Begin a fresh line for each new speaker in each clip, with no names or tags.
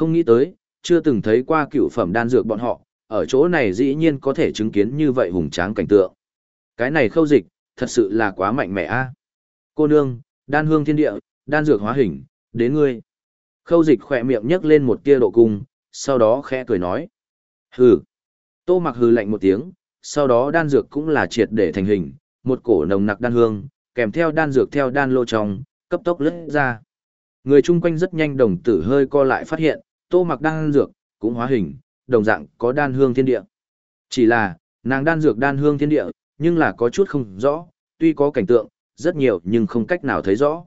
Không nghĩ tới, chưa từng thấy qua cựu phẩm đan dược bọn họ, ở chỗ này dĩ nhiên có thể chứng kiến như vậy hùng tráng cảnh tượng. Cái này khâu dịch, thật sự là quá mạnh mẽ a. Cô nương, đan hương thiên địa, đan dược hóa hình, đến ngươi. Khâu dịch khỏe miệng nhấc lên một tia độ cung, sau đó khẽ cười nói. Hừ. Tô mặc hừ lạnh một tiếng, sau đó đan dược cũng là triệt để thành hình, một cổ nồng nặc đan hương, kèm theo đan dược theo đan lô trong, cấp tốc lướt ra. Người chung quanh rất nhanh đồng tử hơi co lại phát hiện, tô mặc đan dược, cũng hóa hình, đồng dạng có đan hương thiên địa. Chỉ là, nàng đan dược đan hương thiên địa, nhưng là có chút không rõ, tuy có cảnh tượng, rất nhiều nhưng không cách nào thấy rõ.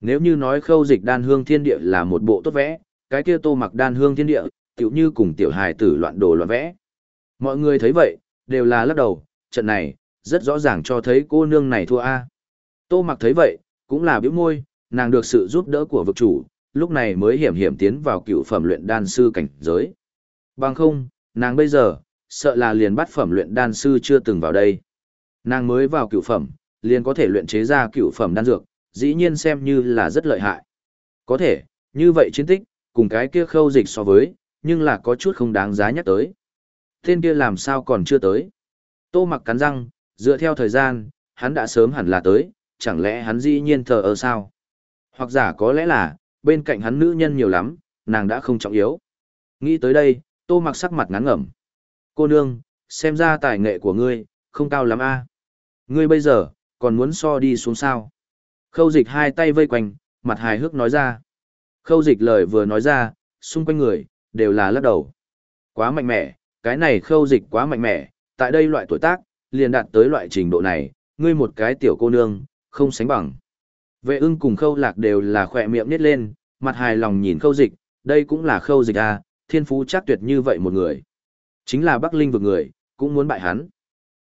Nếu như nói khâu dịch đan hương thiên địa là một bộ tốt vẽ, cái kia tô mặc đan hương thiên địa, tựu như cùng tiểu hài tử loạn đồ loạn vẽ. Mọi người thấy vậy, đều là lắc đầu, trận này, rất rõ ràng cho thấy cô nương này thua A. Tô mặc thấy vậy, cũng là biểu môi, nàng được sự giúp đỡ của vực chủ, lúc này mới hiểm hiểm tiến vào cựu phẩm luyện đan sư cảnh giới. Bằng không, nàng bây giờ, sợ là liền bắt phẩm luyện đan sư chưa từng vào đây. Nàng mới vào cựu phẩm, liền có thể luyện chế ra cựu phẩm đan dược, dĩ nhiên xem như là rất lợi hại. Có thể, như vậy chiến tích, cùng cái kia khâu dịch so với, nhưng là có chút không đáng giá nhắc tới. Tên kia làm sao còn chưa tới. Tô mặc cắn răng, dựa theo thời gian, hắn đã sớm hẳn là tới, chẳng lẽ hắn dĩ nhiên thờ ơ sao? Hoặc giả có lẽ là, bên cạnh hắn nữ nhân nhiều lắm, nàng đã không trọng yếu. Nghĩ tới đây, tô mặc sắc mặt ngắn ngẩm. Cô nương, xem ra tài nghệ của ngươi, không cao lắm a. Ngươi bây giờ, còn muốn so đi xuống sao? Khâu dịch hai tay vây quanh, mặt hài hước nói ra. Khâu dịch lời vừa nói ra, xung quanh người, đều là lắc đầu. Quá mạnh mẽ, cái này khâu dịch quá mạnh mẽ, tại đây loại tuổi tác, liền đạt tới loại trình độ này, ngươi một cái tiểu cô nương, không sánh bằng. Vệ ưng cùng khâu lạc đều là khỏe miệng nít lên, mặt hài lòng nhìn khâu dịch, đây cũng là khâu dịch à, thiên phú chắc tuyệt như vậy một người. Chính là Bắc Linh vực người, cũng muốn bại hắn.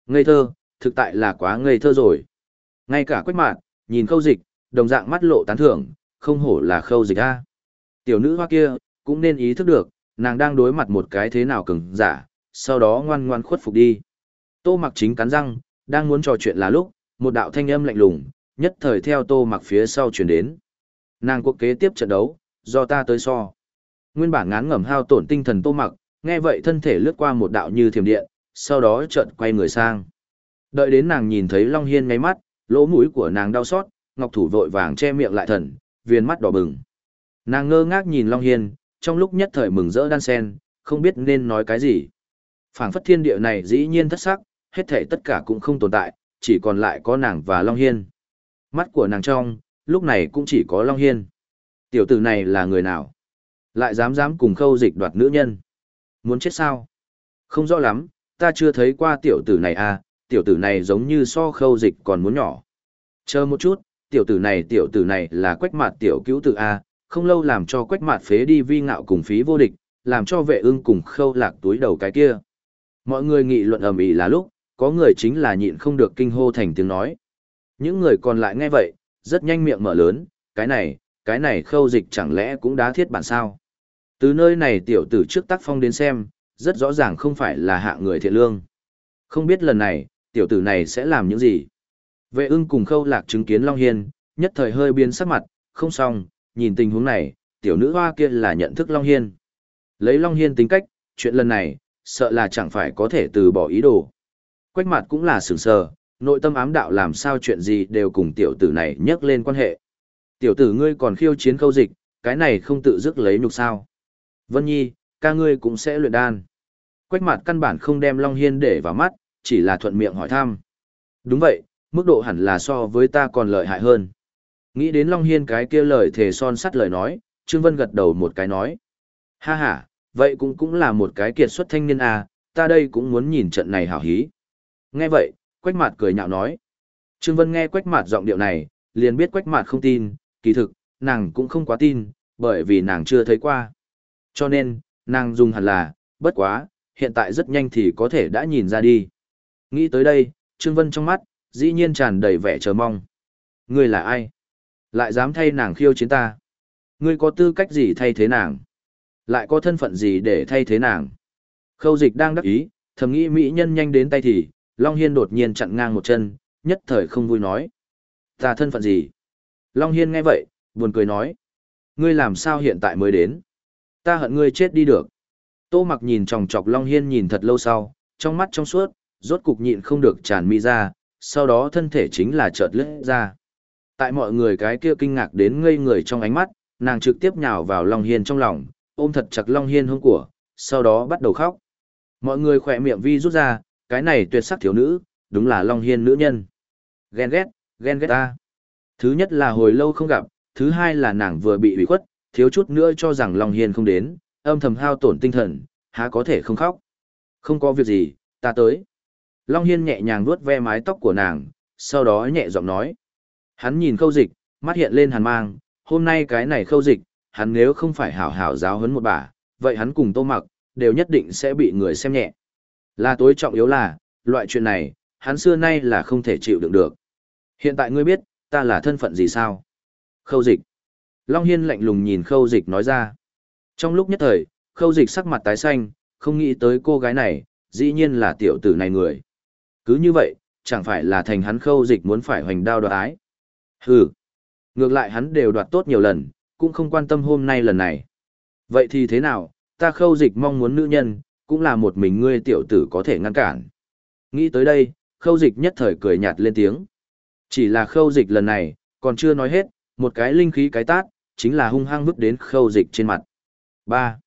Ngây thơ, thực tại là quá ngây thơ rồi. Ngay cả quách mạn, nhìn khâu dịch, đồng dạng mắt lộ tán thưởng, không hổ là khâu dịch à? Tiểu nữ hoa kia, cũng nên ý thức được, nàng đang đối mặt một cái thế nào cứng giả, sau đó ngoan ngoan khuất phục đi. Tô mặc chính cắn răng, đang muốn trò chuyện là lúc, một đạo thanh âm lạnh lùng, nhất thời theo tô mặc phía sau chuyển đến. Nàng cuộc kế tiếp trận đấu, do ta tới so. Nguyên bản ngán ngẩm hao tổn tinh thần tô mặc, nghe vậy thân thể lướt qua một đạo như thiểm điện, sau đó chợt quay người sang. Đợi đến nàng nhìn thấy Long Hiên ngáy mắt, lỗ mũi của nàng đau xót, ngọc thủ vội vàng che miệng lại thần, viên mắt đỏ bừng. Nàng ngơ ngác nhìn Long Hiên, trong lúc nhất thời mừng rỡ đan sen, không biết nên nói cái gì. phảng phất thiên địa này dĩ nhiên thất sắc, hết thảy tất cả cũng không tồn tại, chỉ còn lại có nàng và Long Hiên. Mắt của nàng trong, lúc này cũng chỉ có Long Hiên. Tiểu tử này là người nào? Lại dám dám cùng khâu dịch đoạt nữ nhân. Muốn chết sao? Không rõ lắm, ta chưa thấy qua tiểu tử này à, tiểu tử này giống như so khâu dịch còn muốn nhỏ. Chờ một chút, tiểu tử này tiểu tử này là quách mạt tiểu cứu tử A, không lâu làm cho quách mạt phế đi vi ngạo cùng phí vô địch, làm cho vệ ưng cùng khâu lạc túi đầu cái kia. Mọi người nghị luận ầm ĩ là lúc, có người chính là nhịn không được kinh hô thành tiếng nói. Những người còn lại nghe vậy, rất nhanh miệng mở lớn, cái này, cái này khâu dịch chẳng lẽ cũng đã thiết bản sao. Từ nơi này tiểu tử trước tác phong đến xem, rất rõ ràng không phải là hạ người thiện lương. Không biết lần này, tiểu tử này sẽ làm những gì. Vệ ưng cùng khâu lạc chứng kiến Long Hiên, nhất thời hơi biến sắc mặt, không xong, nhìn tình huống này, tiểu nữ hoa kia là nhận thức Long Hiên. Lấy Long Hiên tính cách, chuyện lần này, sợ là chẳng phải có thể từ bỏ ý đồ. Quách mặt cũng là sửng sờ, nội tâm ám đạo làm sao chuyện gì đều cùng tiểu tử này nhắc lên quan hệ. Tiểu tử ngươi còn khiêu chiến khâu dịch, cái này không tự dứt lấy nhục sao. Vân Nhi, ca ngươi cũng sẽ luyện đan. Quách mặt căn bản không đem Long Hiên để vào mắt, chỉ là thuận miệng hỏi thăm. Đúng vậy, mức độ hẳn là so với ta còn lợi hại hơn. Nghĩ đến Long Hiên cái kia lời thề son sắt lời nói, Trương Vân gật đầu một cái nói. Ha ha, vậy cũng cũng là một cái kiệt xuất thanh niên à, ta đây cũng muốn nhìn trận này hảo hí. Nghe vậy, Quách Mạt cười nhạo nói. Trương Vân nghe Quách Mạt giọng điệu này, liền biết Quách Mạt không tin, kỳ thực, nàng cũng không quá tin, bởi vì nàng chưa thấy qua. Cho nên, nàng dùng hẳn là, bất quá, hiện tại rất nhanh thì có thể đã nhìn ra đi. Nghĩ tới đây, Trương Vân trong mắt, dĩ nhiên tràn đầy vẻ chờ mong. Ngươi là ai? Lại dám thay nàng khiêu chiến ta? Ngươi có tư cách gì thay thế nàng? Lại có thân phận gì để thay thế nàng? Khâu dịch đang đắc ý, thầm nghĩ mỹ nhân nhanh đến tay thì, Long Hiên đột nhiên chặn ngang một chân, nhất thời không vui nói. Ta thân phận gì? Long Hiên nghe vậy, buồn cười nói. Ngươi làm sao hiện tại mới đến? Ta hận ngươi chết đi được. Tô mặc nhìn chòng chọc Long Hiên nhìn thật lâu sau, trong mắt trong suốt, rốt cục nhịn không được tràn mi ra, sau đó thân thể chính là chợt lướt ra. Tại mọi người cái kia kinh ngạc đến ngây người trong ánh mắt, nàng trực tiếp nhào vào Long Hiên trong lòng, ôm thật chặt Long Hiên hông của, sau đó bắt đầu khóc. Mọi người khỏe miệng vi rút ra, cái này tuyệt sắc thiếu nữ, đúng là Long Hiên nữ nhân. Ghen ghét, ghen ghét ta. Thứ nhất là hồi lâu không gặp, thứ hai là nàng vừa bị ủy khuất, thiếu chút nữa cho rằng Long Hiên không đến, âm thầm hao tổn tinh thần, há có thể không khóc. Không có việc gì, ta tới. Long Hiên nhẹ nhàng vuốt ve mái tóc của nàng, sau đó nhẹ giọng nói. Hắn nhìn khâu dịch, mắt hiện lên hàn mang, hôm nay cái này khâu dịch, hắn nếu không phải hảo hảo giáo huấn một bà, vậy hắn cùng tô mặc, đều nhất định sẽ bị người xem nhẹ. Là tối trọng yếu là, loại chuyện này, hắn xưa nay là không thể chịu đựng được. Hiện tại ngươi biết, ta là thân phận gì sao? Khâu dịch. Long Hiên lạnh lùng nhìn khâu dịch nói ra. Trong lúc nhất thời, khâu dịch sắc mặt tái xanh, không nghĩ tới cô gái này, dĩ nhiên là tiểu tử này người. Cứ như vậy, chẳng phải là thành hắn khâu dịch muốn phải hoành đao đoạt ái. Hừ. Ngược lại hắn đều đoạt tốt nhiều lần, cũng không quan tâm hôm nay lần này. Vậy thì thế nào, ta khâu dịch mong muốn nữ nhân, cũng là một mình ngươi tiểu tử có thể ngăn cản. Nghĩ tới đây, khâu dịch nhất thời cười nhạt lên tiếng. Chỉ là khâu dịch lần này, còn chưa nói hết, một cái linh khí cái tát, chính là hung hăng vứt đến khâu dịch trên mặt. 3.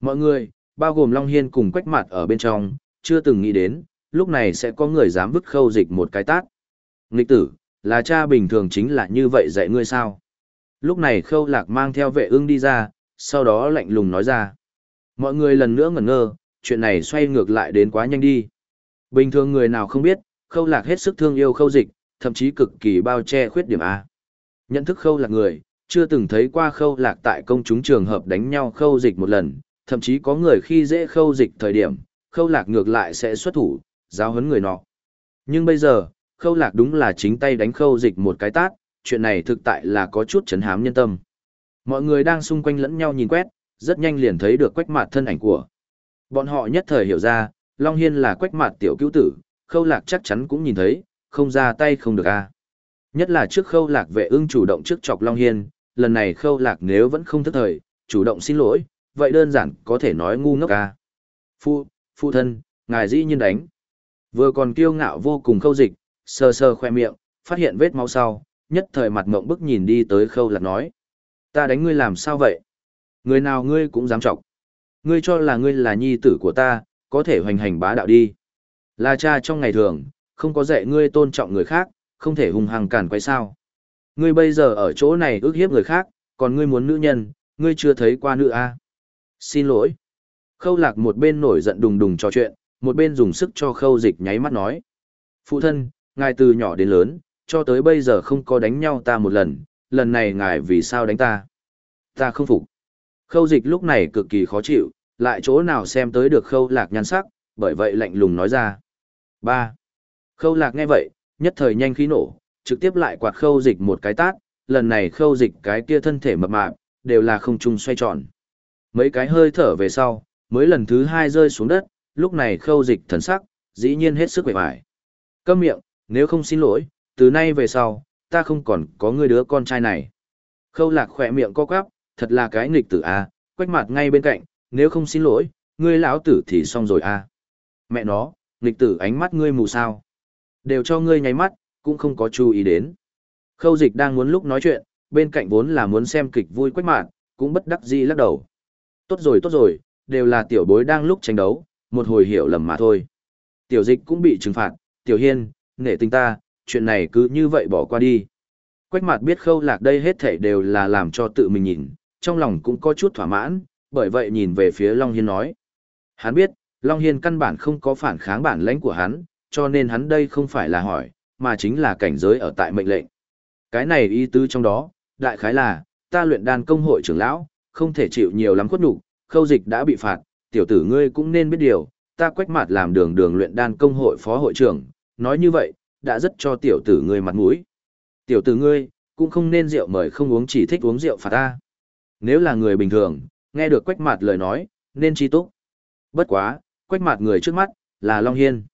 Mọi người, bao gồm Long Hiên cùng quách mặt ở bên trong, chưa từng nghĩ đến, lúc này sẽ có người dám vứt khâu dịch một cái tát. Nghịch tử, là cha bình thường chính là như vậy dạy ngươi sao? Lúc này khâu lạc mang theo vệ ưng đi ra, sau đó lạnh lùng nói ra. Mọi người lần nữa ngẩn ngơ, chuyện này xoay ngược lại đến quá nhanh đi. Bình thường người nào không biết, khâu lạc hết sức thương yêu khâu dịch, thậm chí cực kỳ bao che khuyết điểm A. Nhận thức khâu lạc người, chưa từng thấy qua khâu lạc tại công chúng trường hợp đánh nhau khâu dịch một lần, thậm chí có người khi dễ khâu dịch thời điểm, khâu lạc ngược lại sẽ xuất thủ, giáo huấn người nọ. Nhưng bây giờ, khâu lạc đúng là chính tay đánh khâu dịch một cái tát, chuyện này thực tại là có chút chấn hám nhân tâm. Mọi người đang xung quanh lẫn nhau nhìn quét, rất nhanh liền thấy được quách mặt thân ảnh của. Bọn họ nhất thời hiểu ra, Long Hiên là quách mặt tiểu cứu tử, khâu lạc chắc chắn cũng nhìn thấy, không ra tay không được a Nhất là trước khâu lạc vệ ưng chủ động trước chọc Long Hiên, lần này khâu lạc nếu vẫn không thức thời, chủ động xin lỗi, vậy đơn giản có thể nói ngu ngốc a Phu, phu thân, ngài dĩ nhiên đánh. Vừa còn kiêu ngạo vô cùng khâu dịch, sờ sờ khoe miệng, phát hiện vết máu sau, nhất thời mặt mộng bức nhìn đi tới khâu lạc nói. Ta đánh ngươi làm sao vậy? Người nào ngươi cũng dám chọc. Ngươi cho là ngươi là nhi tử của ta, có thể hoành hành bá đạo đi. Là cha trong ngày thường, không có dạy ngươi tôn trọng người khác, không thể hung hăng cản quay sao. Ngươi bây giờ ở chỗ này ước hiếp người khác, còn ngươi muốn nữ nhân, ngươi chưa thấy qua nữ a Xin lỗi. Khâu lạc một bên nổi giận đùng đùng trò chuyện, một bên dùng sức cho khâu dịch nháy mắt nói. Phụ thân, ngài từ nhỏ đến lớn, cho tới bây giờ không có đánh nhau ta một lần, lần này ngài vì sao đánh ta? Ta không phục. Khâu dịch lúc này cực kỳ khó chịu, lại chỗ nào xem tới được khâu lạc nhan sắc, bởi vậy lạnh lùng nói ra. 3. Khâu lạc nghe vậy, nhất thời nhanh khí nổ, trực tiếp lại quạt khâu dịch một cái tát, lần này khâu dịch cái kia thân thể mập mạp, đều là không trung xoay tròn. Mấy cái hơi thở về sau, mới lần thứ hai rơi xuống đất, lúc này khâu dịch thần sắc, dĩ nhiên hết sức vẻ vải. Câm miệng, nếu không xin lỗi, từ nay về sau, ta không còn có người đứa con trai này. Khâu lạc khỏe miệng co quắp, thật là cái nghịch tử a quách mặt ngay bên cạnh, nếu không xin lỗi, ngươi lão tử thì xong rồi a Mẹ nó, nghịch tử ánh mắt ngươi mù sao. Đều cho ngươi nháy mắt, cũng không có chú ý đến. Khâu dịch đang muốn lúc nói chuyện, bên cạnh vốn là muốn xem kịch vui quách mạn, cũng bất đắc dĩ lắc đầu. Tốt rồi tốt rồi, đều là tiểu bối đang lúc tranh đấu, một hồi hiểu lầm mà thôi. Tiểu dịch cũng bị trừng phạt, tiểu hiên, nể tình ta, chuyện này cứ như vậy bỏ qua đi. Quách mạt biết khâu lạc đây hết thảy đều là làm cho tự mình nhìn, trong lòng cũng có chút thỏa mãn, bởi vậy nhìn về phía Long Hiên nói. Hắn biết, Long Hiên căn bản không có phản kháng bản lãnh của hắn, cho nên hắn đây không phải là hỏi, mà chính là cảnh giới ở tại mệnh lệnh. Cái này ý tứ trong đó, đại khái là, ta luyện đan công hội trưởng lão, không thể chịu nhiều lắm khuất đủ, khâu dịch đã bị phạt, tiểu tử ngươi cũng nên biết điều, ta quách mặt làm đường đường luyện đan công hội phó hội trưởng, nói như vậy, đã rất cho tiểu tử ngươi mặt mũi. Tiểu tử ngươi, cũng không nên rượu mời không uống chỉ thích uống rượu phạt ta. Nếu là người bình thường, nghe được quách mặt lời nói, nên chi túc. Bất quá, quách mặt người trước mắt, là Long Hiên.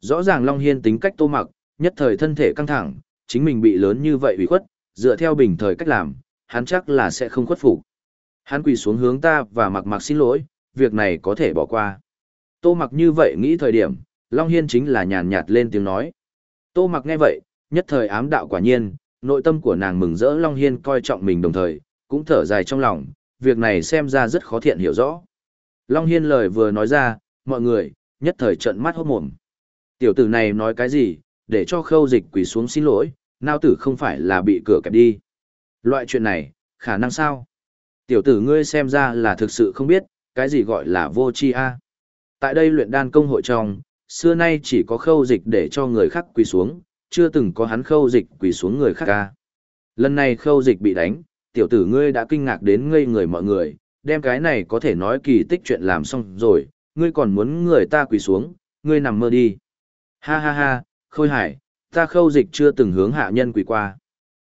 Rõ ràng Long Hiên tính cách tô mặc, nhất thời thân thể căng thẳng, chính mình bị lớn như vậy ủy khuất, dựa theo bình thời cách làm, hắn chắc là sẽ không khuất phục. Hắn quỳ xuống hướng ta và mặc mặc xin lỗi, việc này có thể bỏ qua. Tô mặc như vậy nghĩ thời điểm, Long Hiên chính là nhàn nhạt lên tiếng nói. Tô mặc nghe vậy, nhất thời ám đạo quả nhiên, nội tâm của nàng mừng rỡ Long Hiên coi trọng mình đồng thời, cũng thở dài trong lòng, việc này xem ra rất khó thiện hiểu rõ. Long Hiên lời vừa nói ra, mọi người, nhất thời trận mắt hốt mồm. Tiểu tử này nói cái gì, để cho khâu dịch quỳ xuống xin lỗi, nao tử không phải là bị cửa kẹp đi. Loại chuyện này, khả năng sao? Tiểu tử ngươi xem ra là thực sự không biết, cái gì gọi là vô chi a. Tại đây luyện đan công hội trong, xưa nay chỉ có khâu dịch để cho người khác quỳ xuống, chưa từng có hắn khâu dịch quỳ xuống người khác ca. Lần này khâu dịch bị đánh, tiểu tử ngươi đã kinh ngạc đến ngây người mọi người, đem cái này có thể nói kỳ tích chuyện làm xong rồi, ngươi còn muốn người ta quỳ xuống, ngươi nằm mơ đi. Ha ha ha, khôi hải, ta khâu dịch chưa từng hướng hạ nhân quỳ qua.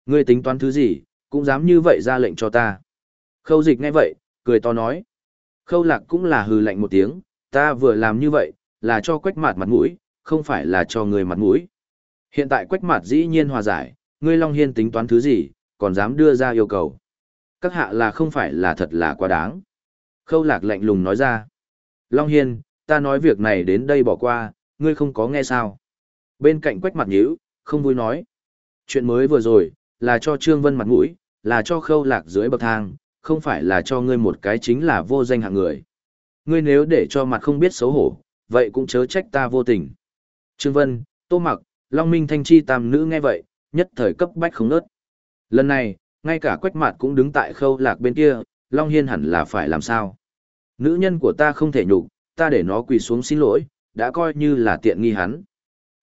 Ngươi tính toán thứ gì, cũng dám như vậy ra lệnh cho ta. Khâu dịch nghe vậy, cười to nói. Khâu lạc cũng là hừ lạnh một tiếng, ta vừa làm như vậy, là cho quách mạt mặt mũi, không phải là cho người mặt mũi. Hiện tại quách mạt dĩ nhiên hòa giải, ngươi Long Hiên tính toán thứ gì, còn dám đưa ra yêu cầu. Các hạ là không phải là thật là quá đáng. Khâu lạc lạnh lùng nói ra. Long Hiên, ta nói việc này đến đây bỏ qua, ngươi không có nghe sao. Bên cạnh quách mặt nhíu, không vui nói. Chuyện mới vừa rồi, là cho Trương Vân mặt mũi, là cho khâu lạc dưới bậc thang, không phải là cho ngươi một cái chính là vô danh hạng người. Ngươi nếu để cho mặt không biết xấu hổ, vậy cũng chớ trách ta vô tình. Trương Vân, Tô Mặc, Long Minh Thanh Chi tam nữ nghe vậy, nhất thời cấp bách không nớt. Lần này, ngay cả quách mặt cũng đứng tại khâu lạc bên kia, Long Hiên hẳn là phải làm sao. Nữ nhân của ta không thể nhục, ta để nó quỳ xuống xin lỗi, đã coi như là tiện nghi hắn.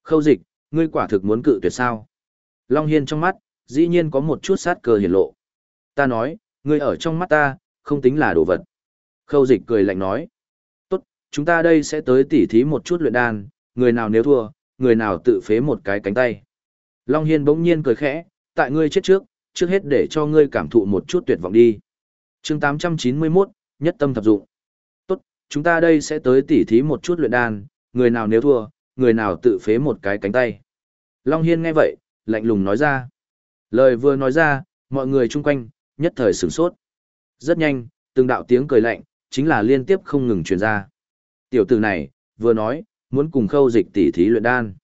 Khâu dịch, ngươi quả thực muốn cự tuyệt sao. Long Hiên trong mắt, dĩ nhiên có một chút sát cơ hiển lộ. Ta nói, ngươi ở trong mắt ta, không tính là đồ vật. Khâu dịch cười lạnh nói. Tốt, chúng ta đây sẽ tới tỉ thí một chút luyện đan, người nào nếu thua, người nào tự phế một cái cánh tay. Long Hiên bỗng nhiên cười khẽ, tại ngươi chết trước, trước hết để cho ngươi cảm thụ một chút tuyệt vọng đi. chương 891, nhất tâm thập dụng. Tốt, chúng ta đây sẽ tới tỉ thí một chút luyện đan, người nào nếu thua, người nào tự phế một cái cánh tay. Long Hiên nghe vậy, lạnh lùng nói ra. Lời vừa nói ra, mọi người chung quanh, nhất thời sửng sốt. Rất nhanh, từng đạo tiếng cười lạnh, chính là liên tiếp không ngừng truyền ra. Tiểu tử này, vừa nói, muốn cùng khâu dịch tỉ thí luyện đan.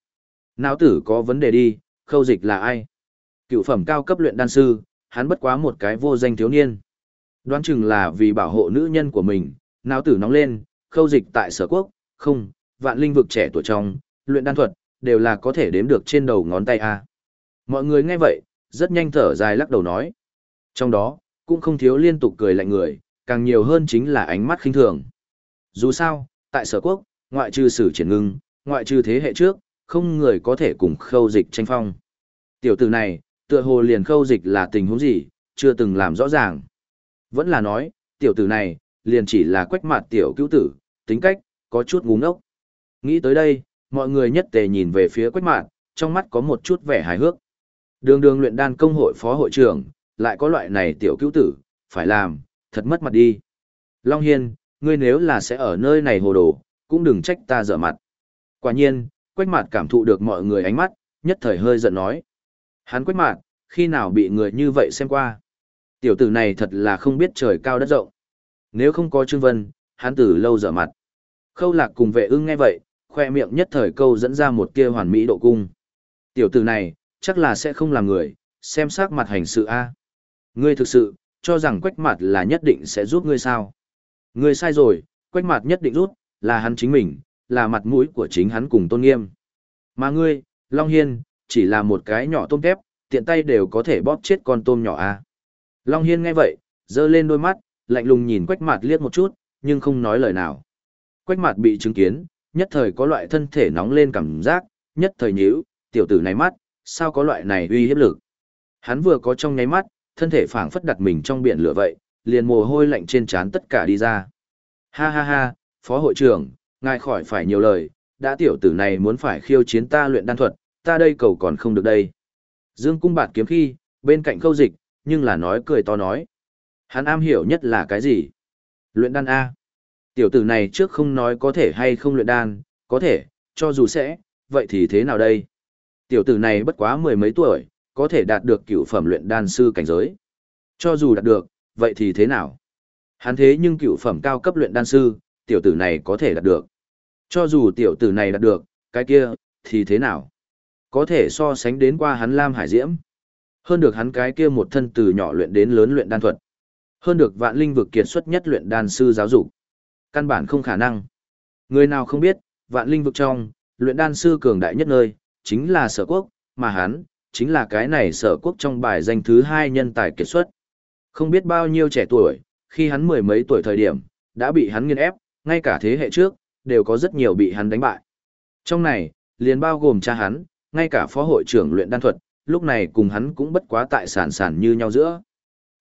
Não tử có vấn đề đi, khâu dịch là ai? Cựu phẩm cao cấp luyện đan sư, hắn bất quá một cái vô danh thiếu niên. Đoán chừng là vì bảo hộ nữ nhân của mình, não tử nóng lên, khâu dịch tại sở quốc, không, vạn linh vực trẻ tuổi trong, luyện đan thuật, đều là có thể đếm được trên đầu ngón tay a. Mọi người nghe vậy, rất nhanh thở dài lắc đầu nói. Trong đó, cũng không thiếu liên tục cười lạnh người, càng nhiều hơn chính là ánh mắt khinh thường. Dù sao, tại sở quốc, ngoại trừ sử triển ngưng, ngoại trừ thế hệ trước, không người có thể cùng khâu dịch tranh phong. Tiểu tử này, tựa hồ liền khâu dịch là tình huống gì, chưa từng làm rõ ràng. Vẫn là nói, tiểu tử này, liền chỉ là quách mặt tiểu cứu tử, tính cách, có chút ngu ngốc. Nghĩ tới đây, mọi người nhất tề nhìn về phía quách mạn, trong mắt có một chút vẻ hài hước. Đường đường luyện đan công hội phó hội trưởng, lại có loại này tiểu cứu tử, phải làm, thật mất mặt đi. Long Hiên, ngươi nếu là sẽ ở nơi này hồ đồ, cũng đừng trách ta dở mặt. Quả nhiên, quách mạn cảm thụ được mọi người ánh mắt, nhất thời hơi giận nói. Hắn quách mạn, khi nào bị người như vậy xem qua. Tiểu tử này thật là không biết trời cao đất rộng. Nếu không có Trương Vân, hắn từ lâu dở mặt. Khâu lạc cùng vệ ưng nghe vậy, khoe miệng nhất thời câu dẫn ra một kia hoàn mỹ độ cung. Tiểu tử này, chắc là sẽ không làm người, xem sắc mặt hành sự a. Ngươi thực sự, cho rằng quách mặt là nhất định sẽ giúp ngươi sao. Ngươi sai rồi, quách mặt nhất định rút, là hắn chính mình, là mặt mũi của chính hắn cùng tôn nghiêm. Mà ngươi, Long Hiên, chỉ là một cái nhỏ tôm tép, tiện tay đều có thể bóp chết con tôm nhỏ a. Long Hiên nghe vậy, dơ lên đôi mắt, lạnh lùng nhìn quách mặt liếc một chút, nhưng không nói lời nào. Quách mặt bị chứng kiến, nhất thời có loại thân thể nóng lên cảm giác, nhất thời nhíu, tiểu tử này mắt, sao có loại này uy hiếp lực. Hắn vừa có trong nháy mắt, thân thể phảng phất đặt mình trong biển lửa vậy, liền mồ hôi lạnh trên trán tất cả đi ra. Ha ha ha, phó hội trưởng, ngài khỏi phải nhiều lời, đã tiểu tử này muốn phải khiêu chiến ta luyện đan thuật, ta đây cầu còn không được đây. Dương cung bạt kiếm khi, bên cạnh khâu dịch, nhưng là nói cười to nói. Hắn am hiểu nhất là cái gì? Luyện đan A. Tiểu tử này trước không nói có thể hay không luyện đan, có thể, cho dù sẽ, vậy thì thế nào đây? Tiểu tử này bất quá mười mấy tuổi, có thể đạt được cựu phẩm luyện đan sư cảnh giới. Cho dù đạt được, vậy thì thế nào? Hắn thế nhưng cựu phẩm cao cấp luyện đan sư, tiểu tử này có thể đạt được. Cho dù tiểu tử này đạt được, cái kia, thì thế nào? Có thể so sánh đến qua hắn Lam Hải Diễm. Hơn được hắn cái kia một thân từ nhỏ luyện đến lớn luyện đan thuật. Hơn được vạn linh vực kiệt xuất nhất luyện đan sư giáo dục. Căn bản không khả năng. Người nào không biết, vạn linh vực trong, luyện đan sư cường đại nhất nơi, chính là sở quốc, mà hắn, chính là cái này sở quốc trong bài danh thứ hai nhân tài kiệt xuất. Không biết bao nhiêu trẻ tuổi, khi hắn mười mấy tuổi thời điểm, đã bị hắn nghiên ép, ngay cả thế hệ trước, đều có rất nhiều bị hắn đánh bại. Trong này, liền bao gồm cha hắn, ngay cả phó hội trưởng luyện đan thuật, lúc này cùng hắn cũng bất quá tại sản sản như nhau giữa.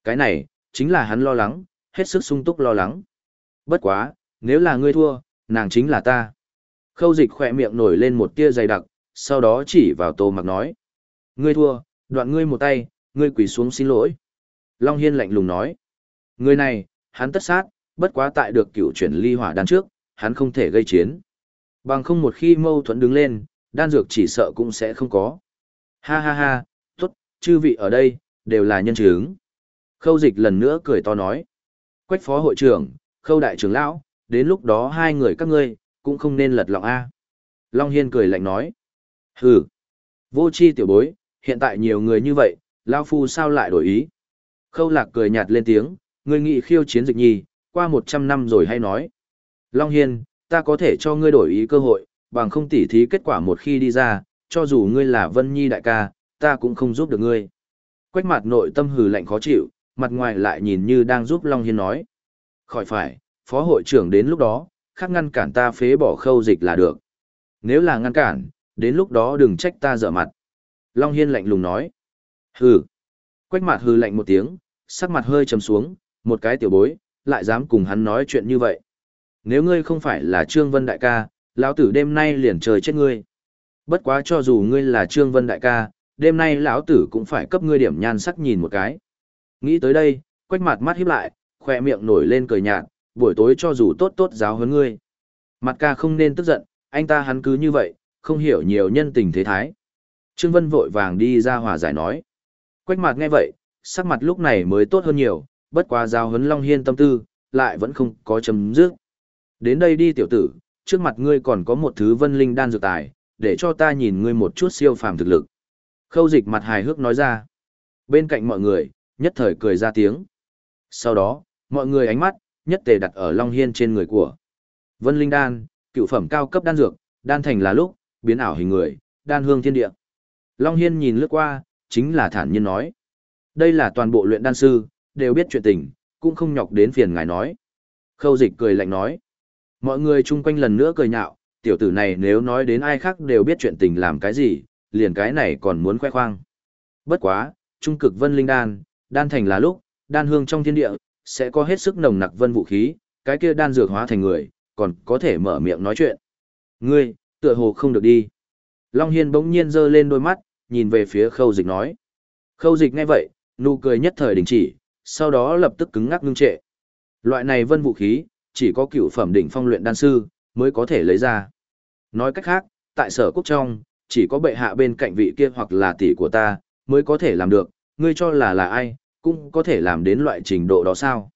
Cái này, chính là hắn lo lắng, hết sức sung túc lo lắng. Bất quá, nếu là ngươi thua, nàng chính là ta. Khâu dịch khỏe miệng nổi lên một tia dày đặc, sau đó chỉ vào tô mặc nói. Ngươi thua, đoạn ngươi một tay, ngươi quỳ xuống xin lỗi. Long Hiên lạnh lùng nói. Người này, hắn tất sát, bất quá tại được cựu chuyển ly hỏa đan trước, hắn không thể gây chiến. Bằng không một khi mâu thuẫn đứng lên, đan dược chỉ sợ cũng sẽ không có. Ha ha ha, tốt, chư vị ở đây, đều là nhân chứng. Khâu dịch lần nữa cười to nói. Quách phó hội trưởng, khâu đại trưởng lão, đến lúc đó hai người các ngươi, cũng không nên lật lọng A. Long Hiên cười lạnh nói. Hừ, vô chi tiểu bối, hiện tại nhiều người như vậy, Lao Phu sao lại đổi ý. Khâu lạc cười nhạt lên tiếng, người nghị khiêu chiến dịch nhi, qua 100 năm rồi hay nói. Long Hiên, ta có thể cho ngươi đổi ý cơ hội, bằng không tỉ thí kết quả một khi đi ra, cho dù ngươi là Vân Nhi đại ca, ta cũng không giúp được ngươi. Quách mặt nội tâm hừ lạnh khó chịu, mặt ngoài lại nhìn như đang giúp Long Hiên nói. Khỏi phải, phó hội trưởng đến lúc đó, khắc ngăn cản ta phế bỏ khâu dịch là được. Nếu là ngăn cản, đến lúc đó đừng trách ta dở mặt. Long Hiên lạnh lùng nói. Hừ. Quách mặt hừ lạnh một tiếng, sắc mặt hơi trầm xuống, một cái tiểu bối, lại dám cùng hắn nói chuyện như vậy. Nếu ngươi không phải là Trương Vân Đại ca, lão tử đêm nay liền trời chết ngươi. Bất quá cho dù ngươi là Trương Vân Đại ca, đêm nay lão tử cũng phải cấp ngươi điểm nhan sắc nhìn một cái. Nghĩ tới đây, quách mặt mắt híp lại, khỏe miệng nổi lên cười nhạt, buổi tối cho dù tốt tốt giáo huấn ngươi. Mặt ca không nên tức giận, anh ta hắn cứ như vậy, không hiểu nhiều nhân tình thế thái. Trương Vân vội vàng đi ra hòa giải nói. Quách mặt nghe vậy, sắc mặt lúc này mới tốt hơn nhiều, bất quá giáo huấn Long Hiên tâm tư, lại vẫn không có chấm dứt. Đến đây đi tiểu tử, trước mặt ngươi còn có một thứ vân linh đan dược tài, để cho ta nhìn ngươi một chút siêu phàm thực lực. Khâu dịch mặt hài hước nói ra. Bên cạnh mọi người, nhất thời cười ra tiếng. Sau đó, mọi người ánh mắt, nhất tề đặt ở Long Hiên trên người của. Vân Linh Đan, cựu phẩm cao cấp đan dược, đan thành là lúc, biến ảo hình người, đan hương thiên địa. Long Hiên nhìn lướt qua, chính là thản nhiên nói. Đây là toàn bộ luyện đan sư, đều biết chuyện tình, cũng không nhọc đến phiền ngài nói. Khâu dịch cười lạnh nói. Mọi người chung quanh lần nữa cười nhạo, tiểu tử này nếu nói đến ai khác đều biết chuyện tình làm cái gì, liền cái này còn muốn khoe khoang. Bất quá, trung cực vân linh đan, đan thành là lúc, đan hương trong thiên địa, sẽ có hết sức nồng nặc vân vũ khí, cái kia đan dược hóa thành người, còn có thể mở miệng nói chuyện. Ngươi, tựa hồ không được đi. Long Hiên bỗng nhiên giơ lên đôi mắt, nhìn về phía khâu dịch nói. Khâu dịch nghe vậy, nụ cười nhất thời đình chỉ, sau đó lập tức cứng ngắc ngưng trệ. Loại này vân vũ khí, chỉ có cựu phẩm đỉnh phong luyện đan sư, mới có thể lấy ra. Nói cách khác, tại sở quốc trong, chỉ có bệ hạ bên cạnh vị kia hoặc là tỷ của ta, mới có thể làm được, ngươi cho là là ai, cũng có thể làm đến loại trình độ đó sao.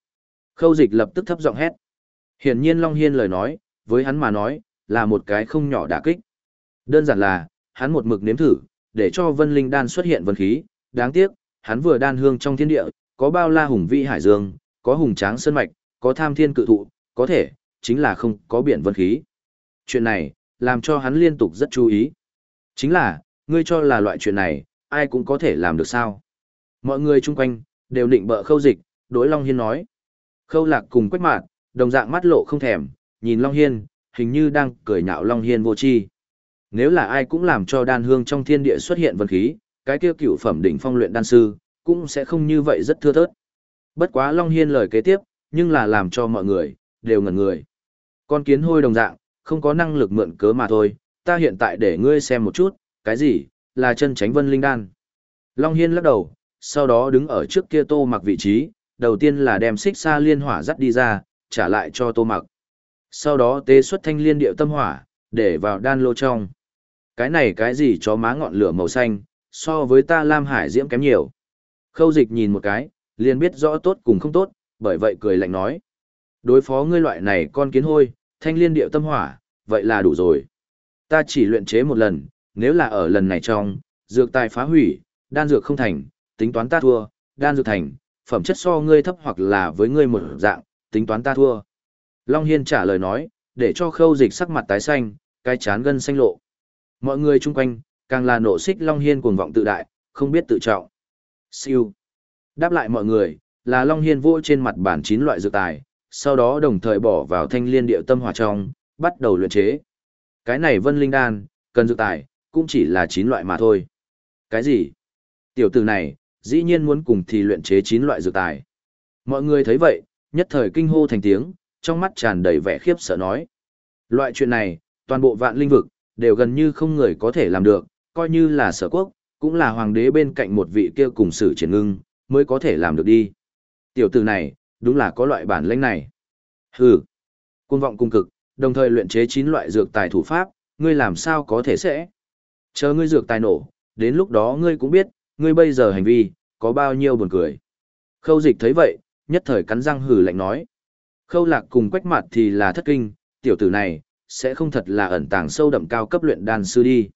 Khâu dịch lập tức thấp giọng hét. Hiển nhiên Long Hiên lời nói, với hắn mà nói, là một cái không nhỏ đả kích. Đơn giản là, hắn một mực nếm thử, để cho vân linh đan xuất hiện vân khí, đáng tiếc, hắn vừa đan hương trong thiên địa, có bao la hùng vĩ hải dương, có hùng tráng sơn mạch, có tham thiên cự thụ, có thể, chính là không có biển vân khí. Chuyện này, làm cho hắn liên tục rất chú ý. Chính là, ngươi cho là loại chuyện này, ai cũng có thể làm được sao. Mọi người chung quanh, đều định bợ khâu dịch, đối Long Hiên nói. Khâu lạc cùng quách mạn, đồng dạng mắt lộ không thèm, nhìn Long Hiên, hình như đang cười nhạo Long Hiên vô chi. Nếu là ai cũng làm cho đan hương trong thiên địa xuất hiện vân khí, cái kia cựu phẩm đỉnh phong luyện đan sư, cũng sẽ không như vậy rất thưa thớt. Bất quá Long Hiên lời kế tiếp, nhưng là làm cho mọi người, đều ngẩn người. Con kiến hôi đồng dạng, không có năng lực mượn cớ mà thôi, ta hiện tại để ngươi xem một chút, cái gì, là chân tránh vân linh đan. Long Hiên lắc đầu, sau đó đứng ở trước kia tô mặc vị trí, đầu tiên là đem xích xa liên hỏa dắt đi ra, trả lại cho tô mặc. Sau đó tế xuất thanh liên điệu tâm hỏa, để vào đan lô trong. Cái này cái gì cho má ngọn lửa màu xanh, so với ta Lam Hải diễm kém nhiều. Khâu dịch nhìn một cái, liền biết rõ tốt cùng không tốt, bởi vậy cười lạnh nói. Đối phó ngươi loại này con kiến hôi, thanh liên điệu tâm hỏa, vậy là đủ rồi. Ta chỉ luyện chế một lần, nếu là ở lần này trong, dược tài phá hủy, đan dược không thành, tính toán ta thua, đan dược thành, phẩm chất so ngươi thấp hoặc là với ngươi một dạng, tính toán ta thua. Long Hiên trả lời nói, để cho khâu dịch sắc mặt tái xanh, cái chán gân xanh lộ. Mọi người chung quanh, càng là nộ xích Long Hiên cuồng vọng tự đại, không biết tự trọng. Siêu. Đáp lại mọi người, là Long Hiên vô trên mặt bản chín loại dược tài, sau đó đồng thời bỏ vào thanh liên điệu tâm hỏa trong, bắt đầu luyện chế. Cái này vân linh đan, cần dược tài, cũng chỉ là chín loại mà thôi. Cái gì? Tiểu tử này, dĩ nhiên muốn cùng thì luyện chế chín loại dược tài. Mọi người thấy vậy, nhất thời kinh hô thành tiếng, trong mắt tràn đầy vẻ khiếp sợ nói. Loại chuyện này, toàn bộ vạn linh vực, đều gần như không người có thể làm được, coi như là sở quốc, cũng là hoàng đế bên cạnh một vị kia cùng sử triển ngưng, mới có thể làm được đi. Tiểu tử này, đúng là có loại bản lĩnh này. Hừ, cung vọng cung cực, đồng thời luyện chế 9 loại dược tài thủ pháp, ngươi làm sao có thể sẽ. Chờ ngươi dược tài nổ, đến lúc đó ngươi cũng biết, ngươi bây giờ hành vi, có bao nhiêu buồn cười. Khâu dịch thấy vậy, nhất thời cắn răng hừ lạnh nói. Khâu lạc cùng quách mặt thì là thất kinh, tiểu tử này, sẽ không thật là ẩn tàng sâu đậm cao cấp luyện đan sư đi.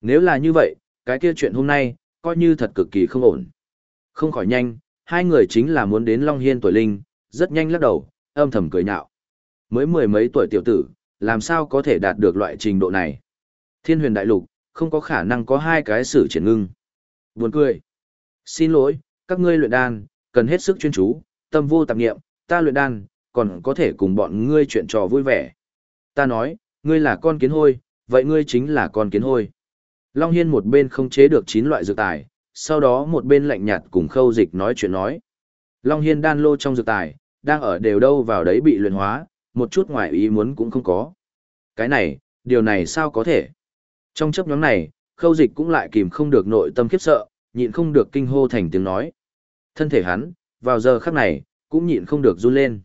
Nếu là như vậy, cái kia chuyện hôm nay, coi như thật cực kỳ không ổn. Không khỏi nhanh, hai người chính là muốn đến Long Hiên tuổi linh, rất nhanh lắc đầu, âm thầm cười nhạo. Mới mười mấy tuổi tiểu tử, làm sao có thể đạt được loại trình độ này? Thiên huyền đại lục, không có khả năng có hai cái sử triển ngưng. Buồn cười. Xin lỗi, các ngươi luyện đan, cần hết sức chuyên chú, tâm vô tạp nghiệm, ta luyện đan, còn có thể cùng bọn ngươi chuyện trò vui vẻ. Ta nói, ngươi là con kiến hôi, vậy ngươi chính là con kiến hôi. Long Hiên một bên không chế được 9 loại dược tài, sau đó một bên lạnh nhạt cùng khâu dịch nói chuyện nói. Long Hiên đan lô trong dược tài, đang ở đều đâu vào đấy bị luyện hóa, một chút ngoài ý muốn cũng không có. Cái này, điều này sao có thể? Trong chấp nhóm này, khâu dịch cũng lại kìm không được nội tâm khiếp sợ, nhịn không được kinh hô thành tiếng nói. Thân thể hắn, vào giờ khắc này, cũng nhịn không được run lên.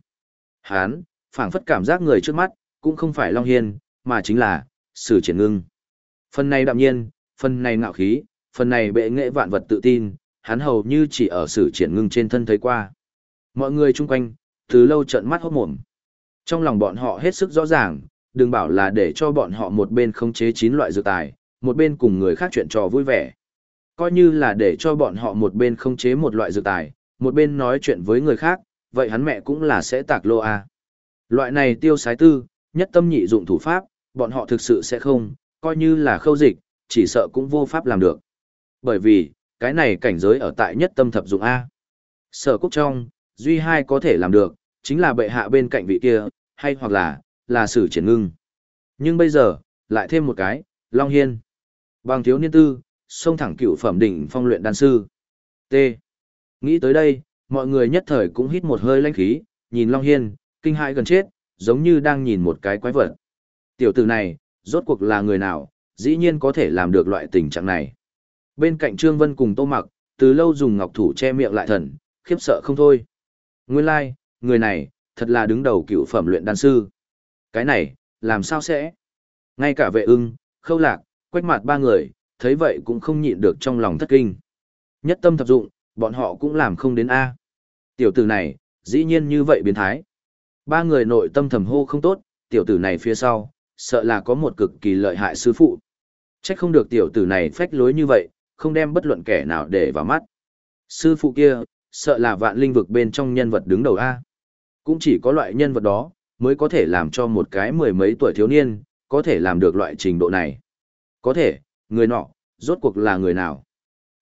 Hắn, phảng phất cảm giác người trước mắt, cũng không phải Long Hiên, mà chính là, Sử Triển Ngưng. Phần này đạm nhiên, phần này ngạo khí, phần này bệ nghệ vạn vật tự tin, hắn hầu như chỉ ở Sử Triển Ngưng trên thân thấy qua. Mọi người chung quanh, từ lâu trợn mắt hốt mồm. Trong lòng bọn họ hết sức rõ ràng, đừng bảo là để cho bọn họ một bên khống chế chín loại dược tài, một bên cùng người khác chuyện trò vui vẻ. Coi như là để cho bọn họ một bên khống chế một loại dược tài, một bên nói chuyện với người khác, vậy hắn mẹ cũng là sẽ tạc lô à Loại này tiêu sái tư, nhất tâm nhị dụng thủ pháp, bọn họ thực sự sẽ không, coi như là khâu dịch, chỉ sợ cũng vô pháp làm được. Bởi vì, cái này cảnh giới ở tại nhất tâm thập dụng A. Sở quốc trong, duy hai có thể làm được, chính là bệ hạ bên cạnh vị kia, hay hoặc là, là sử triển ngưng. Nhưng bây giờ, lại thêm một cái, Long Hiên. Bằng thiếu niên tư, xông thẳng cựu phẩm đỉnh phong luyện đan sư. T. Nghĩ tới đây, mọi người nhất thời cũng hít một hơi lanh khí, nhìn Long Hiên, kinh hãi gần chết, giống như đang nhìn một cái quái vật. Tiểu tử này, rốt cuộc là người nào, dĩ nhiên có thể làm được loại tình trạng này. Bên cạnh Trương Vân cùng Tô Mặc, từ lâu dùng ngọc thủ che miệng lại thần, khiếp sợ không thôi. Nguyên lai, like, người này, thật là đứng đầu cựu phẩm luyện đan sư. Cái này, làm sao sẽ? Ngay cả vệ ưng, khâu lạc, quách mặt ba người, thấy vậy cũng không nhịn được trong lòng thất kinh. Nhất tâm thập dụng, bọn họ cũng làm không đến A. Tiểu tử này, dĩ nhiên như vậy biến thái. Ba người nội tâm thầm hô không tốt, tiểu tử này phía sau, sợ là có một cực kỳ lợi hại sư phụ. Trách không được tiểu tử này phách lối như vậy, không đem bất luận kẻ nào để vào mắt. Sư phụ kia, sợ là vạn linh vực bên trong nhân vật đứng đầu A. Cũng chỉ có loại nhân vật đó, mới có thể làm cho một cái mười mấy tuổi thiếu niên, có thể làm được loại trình độ này. Có thể, người nọ, rốt cuộc là người nào?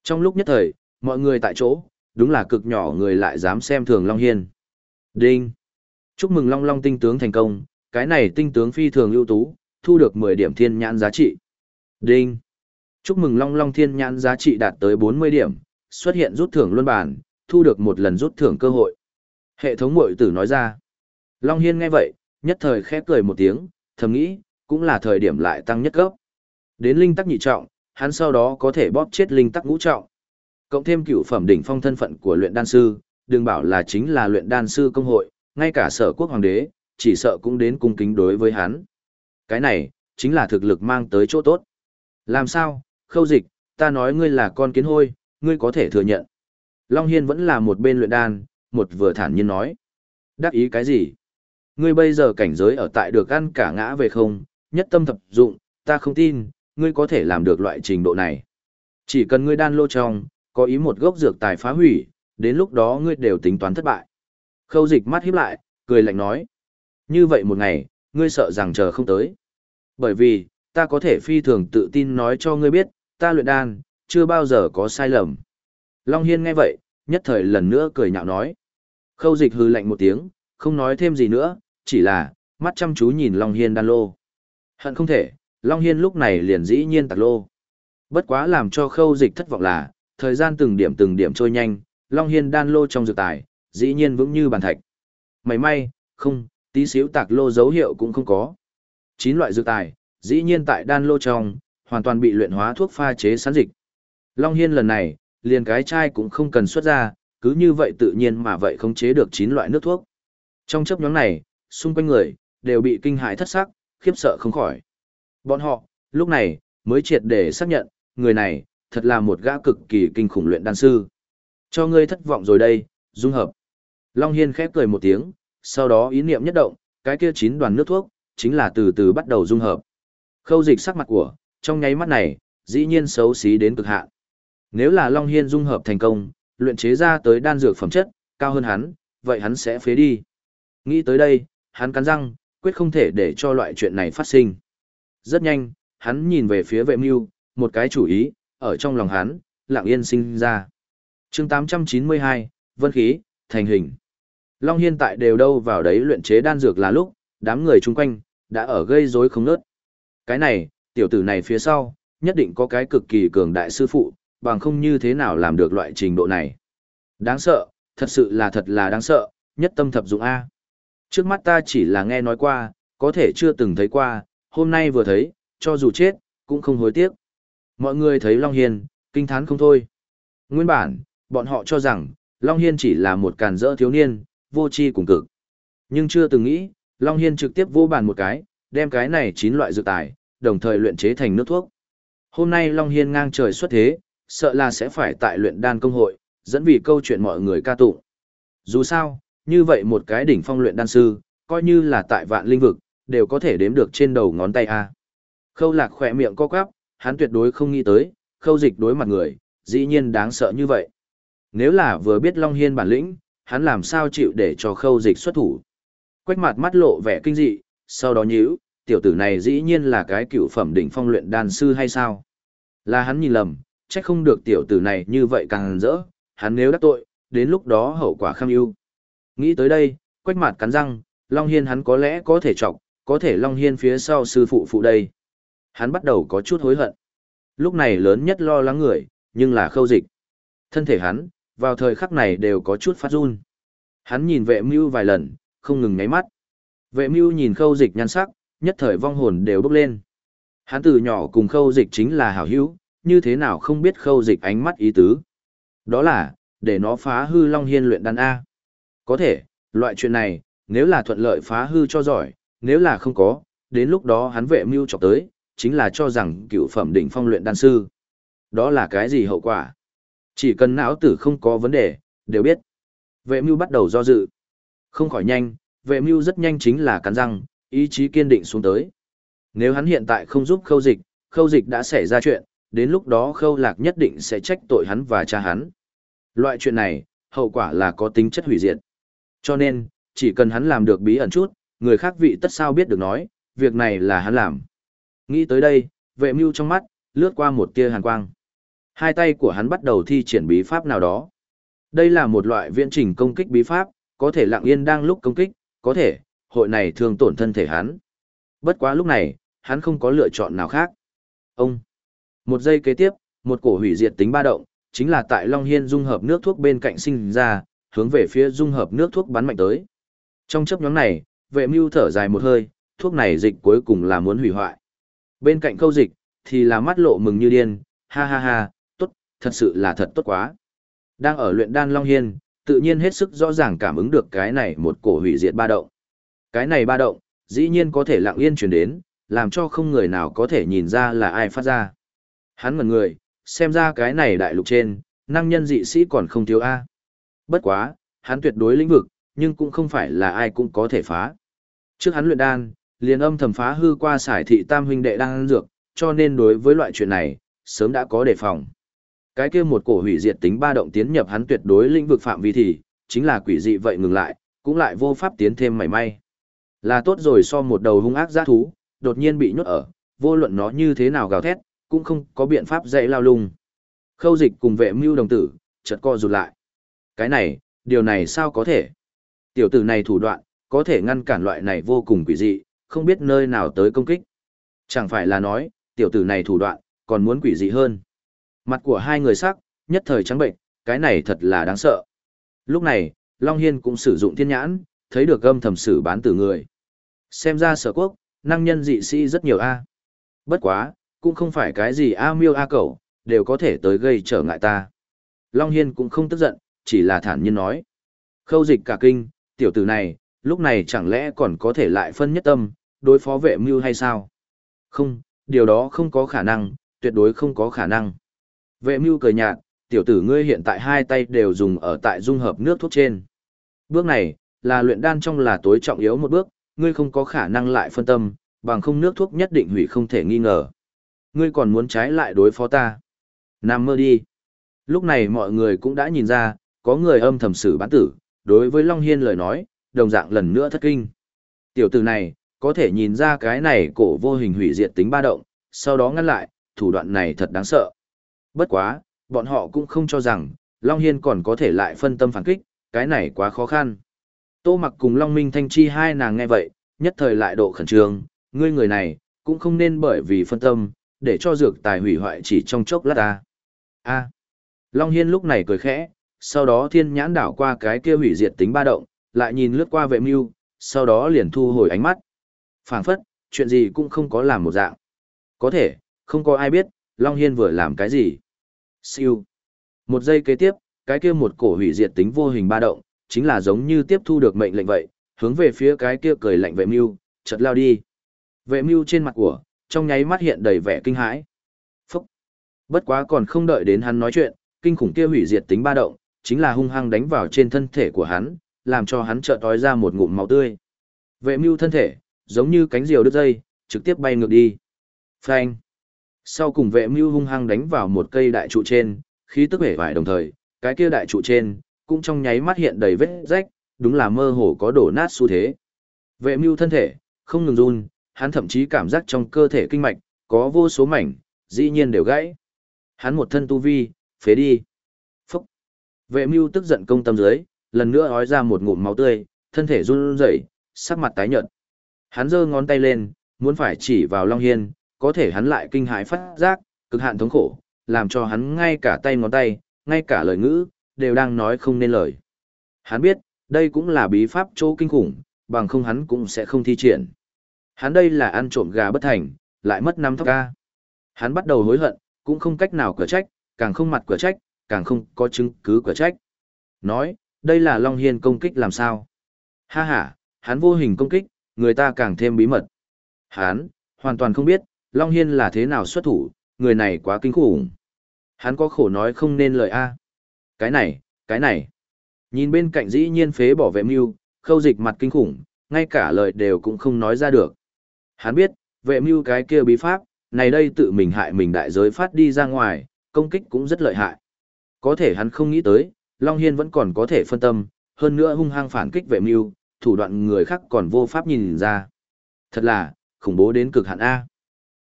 Trong lúc nhất thời, mọi người tại chỗ, đúng là cực nhỏ người lại dám xem thường Long Hiên. Đinh! Chúc mừng Long Long tinh tướng thành công, cái này tinh tướng phi thường ưu tú, thu được 10 điểm thiên nhãn giá trị. Đinh! Chúc mừng Long Long thiên nhãn giá trị đạt tới 40 điểm, xuất hiện rút thưởng luân bản, thu được một lần rút thưởng cơ hội. Hệ thống mội tử nói ra. Long Hiên nghe vậy, nhất thời khép cười một tiếng, thầm nghĩ, cũng là thời điểm lại tăng nhất cấp. Đến linh tắc nhị trọng, hắn sau đó có thể bóp chết linh tắc ngũ trọng. Cộng thêm cựu phẩm đỉnh phong thân phận của luyện đan sư, đừng bảo là chính là luyện đan sư công hội, ngay cả sở quốc hoàng đế, chỉ sợ cũng đến cung kính đối với hắn. Cái này, chính là thực lực mang tới chỗ tốt. Làm sao, khâu dịch, ta nói ngươi là con kiến hôi, ngươi có thể thừa nhận. Long Hiên vẫn là một bên luyện đan, một vừa thản nhiên nói. Đắc ý cái gì? Ngươi bây giờ cảnh giới ở tại được ăn cả ngã về không, nhất tâm thập dụng, ta không tin, ngươi có thể làm được loại trình độ này. Chỉ cần ngươi đan lô trong, có ý một gốc dược tài phá hủy, đến lúc đó ngươi đều tính toán thất bại. Khâu dịch mắt híp lại, cười lạnh nói. Như vậy một ngày, ngươi sợ rằng chờ không tới. Bởi vì, ta có thể phi thường tự tin nói cho ngươi biết, ta luyện đan, chưa bao giờ có sai lầm. Long Hiên nghe vậy, nhất thời lần nữa cười nhạo nói. Khâu dịch hư lạnh một tiếng, không nói thêm gì nữa, chỉ là, mắt chăm chú nhìn Long Hiên đan lô. Hận không thể, Long Hiên lúc này liền dĩ nhiên tạc lô. Bất quá làm cho khâu dịch thất vọng là, thời gian từng điểm từng điểm trôi nhanh, Long Hiên đan lô trong dược tài, dĩ nhiên vững như bàn thạch. May may, không, tí xíu tạc lô dấu hiệu cũng không có. Chín loại dược tài, dĩ nhiên tại đan lô trong, hoàn toàn bị luyện hóa thuốc pha chế sán dịch. Long Hiên lần này, liền cái chai cũng không cần xuất ra, cứ như vậy tự nhiên mà vậy không chế được chín loại nước thuốc. Trong chấp nhóm này, xung quanh người, đều bị kinh hãi thất sắc, khiếp sợ không khỏi. Bọn họ, lúc này, mới triệt để xác nhận, người này, thật là một gã cực kỳ kinh khủng luyện đan sư. Cho ngươi thất vọng rồi đây, dung hợp. Long Hiên khép cười một tiếng, sau đó ý niệm nhất động, cái kia chín đoàn nước thuốc, chính là từ từ bắt đầu dung hợp. Khâu dịch sắc mặt của, trong nháy mắt này, dĩ nhiên xấu xí đến cực hạn. Nếu là Long Hiên dung hợp thành công, luyện chế ra tới đan dược phẩm chất, cao hơn hắn, vậy hắn sẽ phế đi. Nghĩ tới đây, hắn cắn răng, quyết không thể để cho loại chuyện này phát sinh. Rất nhanh, hắn nhìn về phía vệ mưu, một cái chủ ý, ở trong lòng hắn, lặng yên sinh ra. chương 892, Vân Khí, Thành Hình. Long Hiên tại đều đâu vào đấy luyện chế đan dược là lúc, đám người chung quanh, đã ở gây rối không nớt. Cái này, tiểu tử này phía sau, nhất định có cái cực kỳ cường đại sư phụ, bằng không như thế nào làm được loại trình độ này. Đáng sợ, thật sự là thật là đáng sợ, nhất tâm thập dụng A. Trước mắt ta chỉ là nghe nói qua, có thể chưa từng thấy qua, hôm nay vừa thấy, cho dù chết, cũng không hối tiếc. Mọi người thấy Long Hiên, kinh thán không thôi. Nguyên bản, bọn họ cho rằng, Long Hiên chỉ là một càn rỡ thiếu niên, vô tri cùng cực. Nhưng chưa từng nghĩ, Long Hiên trực tiếp vô bàn một cái, đem cái này chín loại dược tài, đồng thời luyện chế thành nước thuốc. Hôm nay Long Hiên ngang trời xuất thế, sợ là sẽ phải tại luyện đan công hội, dẫn vì câu chuyện mọi người ca tụng. Dù sao, như vậy một cái đỉnh phong luyện đan sư, coi như là tại vạn linh vực, đều có thể đếm được trên đầu ngón tay A. Khâu lạc khỏe miệng co quắp, hắn tuyệt đối không nghĩ tới, khâu dịch đối mặt người, dĩ nhiên đáng sợ như vậy. Nếu là vừa biết Long Hiên bản lĩnh, hắn làm sao chịu để cho khâu dịch xuất thủ. Quách mặt mắt lộ vẻ kinh dị, sau đó nhíu, tiểu tử này dĩ nhiên là cái cựu phẩm đỉnh phong luyện đan sư hay sao? Là hắn nhìn lầm, trách không được tiểu tử này như vậy càng rỡ, hắn nếu đắc tội, đến lúc đó hậu quả kham ưu. Nghĩ tới đây, quách mặt cắn răng, Long Hiên hắn có lẽ có thể trọng, có thể Long Hiên phía sau sư phụ phụ đây. Hắn bắt đầu có chút hối hận. Lúc này lớn nhất lo lắng người, nhưng là khâu dịch. Thân thể hắn, vào thời khắc này đều có chút phát run. Hắn nhìn vệ mưu vài lần, không ngừng nháy mắt. Vệ mưu nhìn khâu dịch nhăn sắc, nhất thời vong hồn đều bốc lên. Hắn từ nhỏ cùng khâu dịch chính là hảo hữu, như thế nào không biết khâu dịch ánh mắt ý tứ. Đó là, để nó phá hư Long Hiên luyện đan A. Có thể, loại chuyện này, nếu là thuận lợi phá hư cho giỏi, nếu là không có, đến lúc đó hắn vệ mưu chọc tới, chính là cho rằng cựu phẩm đỉnh phong luyện đan sư. Đó là cái gì hậu quả? Chỉ cần não tử không có vấn đề, đều biết. Vệ mưu bắt đầu do dự. Không khỏi nhanh, vệ mưu rất nhanh chính là cắn răng, ý chí kiên định xuống tới. Nếu hắn hiện tại không giúp khâu dịch, khâu dịch đã xảy ra chuyện, đến lúc đó khâu lạc nhất định sẽ trách tội hắn và cha hắn. Loại chuyện này, hậu quả là có tính chất hủy diệt. Cho nên, chỉ cần hắn làm được bí ẩn chút, người khác vị tất sao biết được nói, việc này là hắn làm. Nghĩ tới đây, vệ mưu trong mắt, lướt qua một tia hàn quang. Hai tay của hắn bắt đầu thi triển bí pháp nào đó. Đây là một loại viễn trình công kích bí pháp, có thể lặng yên đang lúc công kích, có thể, hội này thường tổn thân thể hắn. Bất quá lúc này, hắn không có lựa chọn nào khác. Ông! Một giây kế tiếp, một cổ hủy diệt tính ba động, chính là tại Long Hiên dung hợp nước thuốc bên cạnh sinh ra, hướng về phía dung hợp nước thuốc bắn mạnh tới. Trong chấp nhóm này, vệ mưu thở dài một hơi, thuốc này dịch cuối cùng là muốn hủy hoại. Bên cạnh câu dịch, thì là mắt lộ mừng như điên, ha ha ha, tốt, thật sự là thật tốt quá. Đang ở luyện đan Long Hiên, tự nhiên hết sức rõ ràng cảm ứng được cái này một cổ hủy diệt ba động. Cái này ba động, dĩ nhiên có thể lặng yên chuyển đến, làm cho không người nào có thể nhìn ra là ai phát ra. Hắn ngần người, xem ra cái này đại lục trên, năng nhân dị sĩ còn không thiếu A. Bất quá, hắn tuyệt đối lĩnh vực, nhưng cũng không phải là ai cũng có thể phá. Trước hắn luyện đan, liền âm thầm phá hư qua sải thị tam huynh đệ đang ăn dược, cho nên đối với loại chuyện này, sớm đã có đề phòng. Cái kia một cổ hủy diệt tính ba động tiến nhập hắn tuyệt đối lĩnh vực phạm vi thì, chính là quỷ dị vậy ngừng lại, cũng lại vô pháp tiến thêm mảy may. Là tốt rồi so một đầu hung ác giã thú, đột nhiên bị nhốt ở, vô luận nó như thế nào gào thét, cũng không có biện pháp dạy lao lung. Khâu dịch cùng vệ mưu đồng tử, chợt co rụt lại. Cái này, điều này sao có thể? Tiểu tử này thủ đoạn, có thể ngăn cản loại này vô cùng quỷ dị, không biết nơi nào tới công kích. Chẳng phải là nói, tiểu tử này thủ đoạn, còn muốn quỷ dị hơn. Mặt của hai người sắc, nhất thời trắng bệnh, cái này thật là đáng sợ. Lúc này, Long Hiên cũng sử dụng thiên nhãn, thấy được âm thầm sử bán tử người. Xem ra sở quốc, năng nhân dị sĩ rất nhiều A. Bất quá, cũng không phải cái gì A miêu A cẩu, đều có thể tới gây trở ngại ta. Long Hiên cũng không tức giận, chỉ là thản nhiên nói. Khâu dịch cả kinh, tiểu tử này, lúc này chẳng lẽ còn có thể lại phân nhất tâm, đối phó vệ mưu hay sao? Không, điều đó không có khả năng, tuyệt đối không có khả năng. Vệ mưu cười nhạt, tiểu tử ngươi hiện tại hai tay đều dùng ở tại dung hợp nước thuốc trên. Bước này, là luyện đan trong là tối trọng yếu một bước, ngươi không có khả năng lại phân tâm, bằng không nước thuốc nhất định hủy không thể nghi ngờ. Ngươi còn muốn trái lại đối phó ta. Nam mơ đi. Lúc này mọi người cũng đã nhìn ra, có người âm thầm xử bán tử, đối với Long Hiên lời nói, đồng dạng lần nữa thất kinh. Tiểu tử này, có thể nhìn ra cái này cổ vô hình hủy diệt tính ba động, sau đó ngăn lại, thủ đoạn này thật đáng sợ. Bất quá, bọn họ cũng không cho rằng, Long Hiên còn có thể lại phân tâm phản kích, cái này quá khó khăn. Tô mặc cùng Long Minh Thanh Chi hai nàng nghe vậy, nhất thời lại độ khẩn trương, ngươi người này, cũng không nên bởi vì phân tâm, để cho dược tài hủy hoại chỉ trong chốc lát ta. A. Long Hiên lúc này cười khẽ, sau đó thiên nhãn đảo qua cái kia hủy diệt tính ba động, lại nhìn lướt qua vệ mưu, sau đó liền thu hồi ánh mắt. phảng phất, chuyện gì cũng không có làm một dạng. Có thể, không có ai biết, Long Hiên vừa làm cái gì. Siêu. Một giây kế tiếp, cái kia một cổ hủy diệt tính vô hình ba động, chính là giống như tiếp thu được mệnh lệnh vậy, hướng về phía cái kia cười lạnh vệ mưu, chợt lao đi. Vệ mưu trên mặt của, trong nháy mắt hiện đầy vẻ kinh hãi. Phúc. Bất quá còn không đợi đến hắn nói chuyện, kinh khủng kia hủy diệt tính ba động, chính là hung hăng đánh vào trên thân thể của hắn, làm cho hắn chợt tói ra một ngụm máu tươi. Vệ mưu thân thể, giống như cánh diều đứt dây, trực tiếp bay ngược đi. Phanh. Sau cùng vệ mưu hung hăng đánh vào một cây đại trụ trên, khí tức hể vải đồng thời, cái kia đại trụ trên, cũng trong nháy mắt hiện đầy vết rách, đúng là mơ hồ có đổ nát xu thế. Vệ mưu thân thể, không ngừng run, hắn thậm chí cảm giác trong cơ thể kinh mạch, có vô số mảnh, dĩ nhiên đều gãy. Hắn một thân tu vi, phế đi. Phúc. Vệ mưu tức giận công tâm dưới, lần nữa ói ra một ngụm máu tươi, thân thể run rẩy, sắc mặt tái nhợt. Hắn giơ ngón tay lên, muốn phải chỉ vào Long Hiên, có thể hắn lại kinh hãi phát giác, cực hạn thống khổ, làm cho hắn ngay cả tay ngón tay, ngay cả lời ngữ, đều đang nói không nên lời. Hắn biết, đây cũng là bí pháp chỗ kinh khủng, bằng không hắn cũng sẽ không thi triển. Hắn đây là ăn trộm gà bất thành, lại mất năm thóc ca. Hắn bắt đầu hối hận, cũng không cách nào cửa trách, càng không mặt cửa trách, càng không có chứng cứ cửa trách. Nói, đây là Long Hiên công kích làm sao? Ha ha, hắn vô hình công kích, người ta càng thêm bí mật. Hắn, hoàn toàn không biết, Long Hiên là thế nào xuất thủ, người này quá kinh khủng. Hắn có khổ nói không nên lời A. Cái này, cái này. Nhìn bên cạnh dĩ nhiên phế bỏ vệ mưu, khâu dịch mặt kinh khủng, ngay cả lời đều cũng không nói ra được. Hắn biết, vệ mưu cái kia bí pháp, này đây tự mình hại mình đại giới phát đi ra ngoài, công kích cũng rất lợi hại. Có thể hắn không nghĩ tới, Long Hiên vẫn còn có thể phân tâm, hơn nữa hung hăng phản kích vệ mưu, thủ đoạn người khác còn vô pháp nhìn ra. Thật là, khủng bố đến cực hạn A.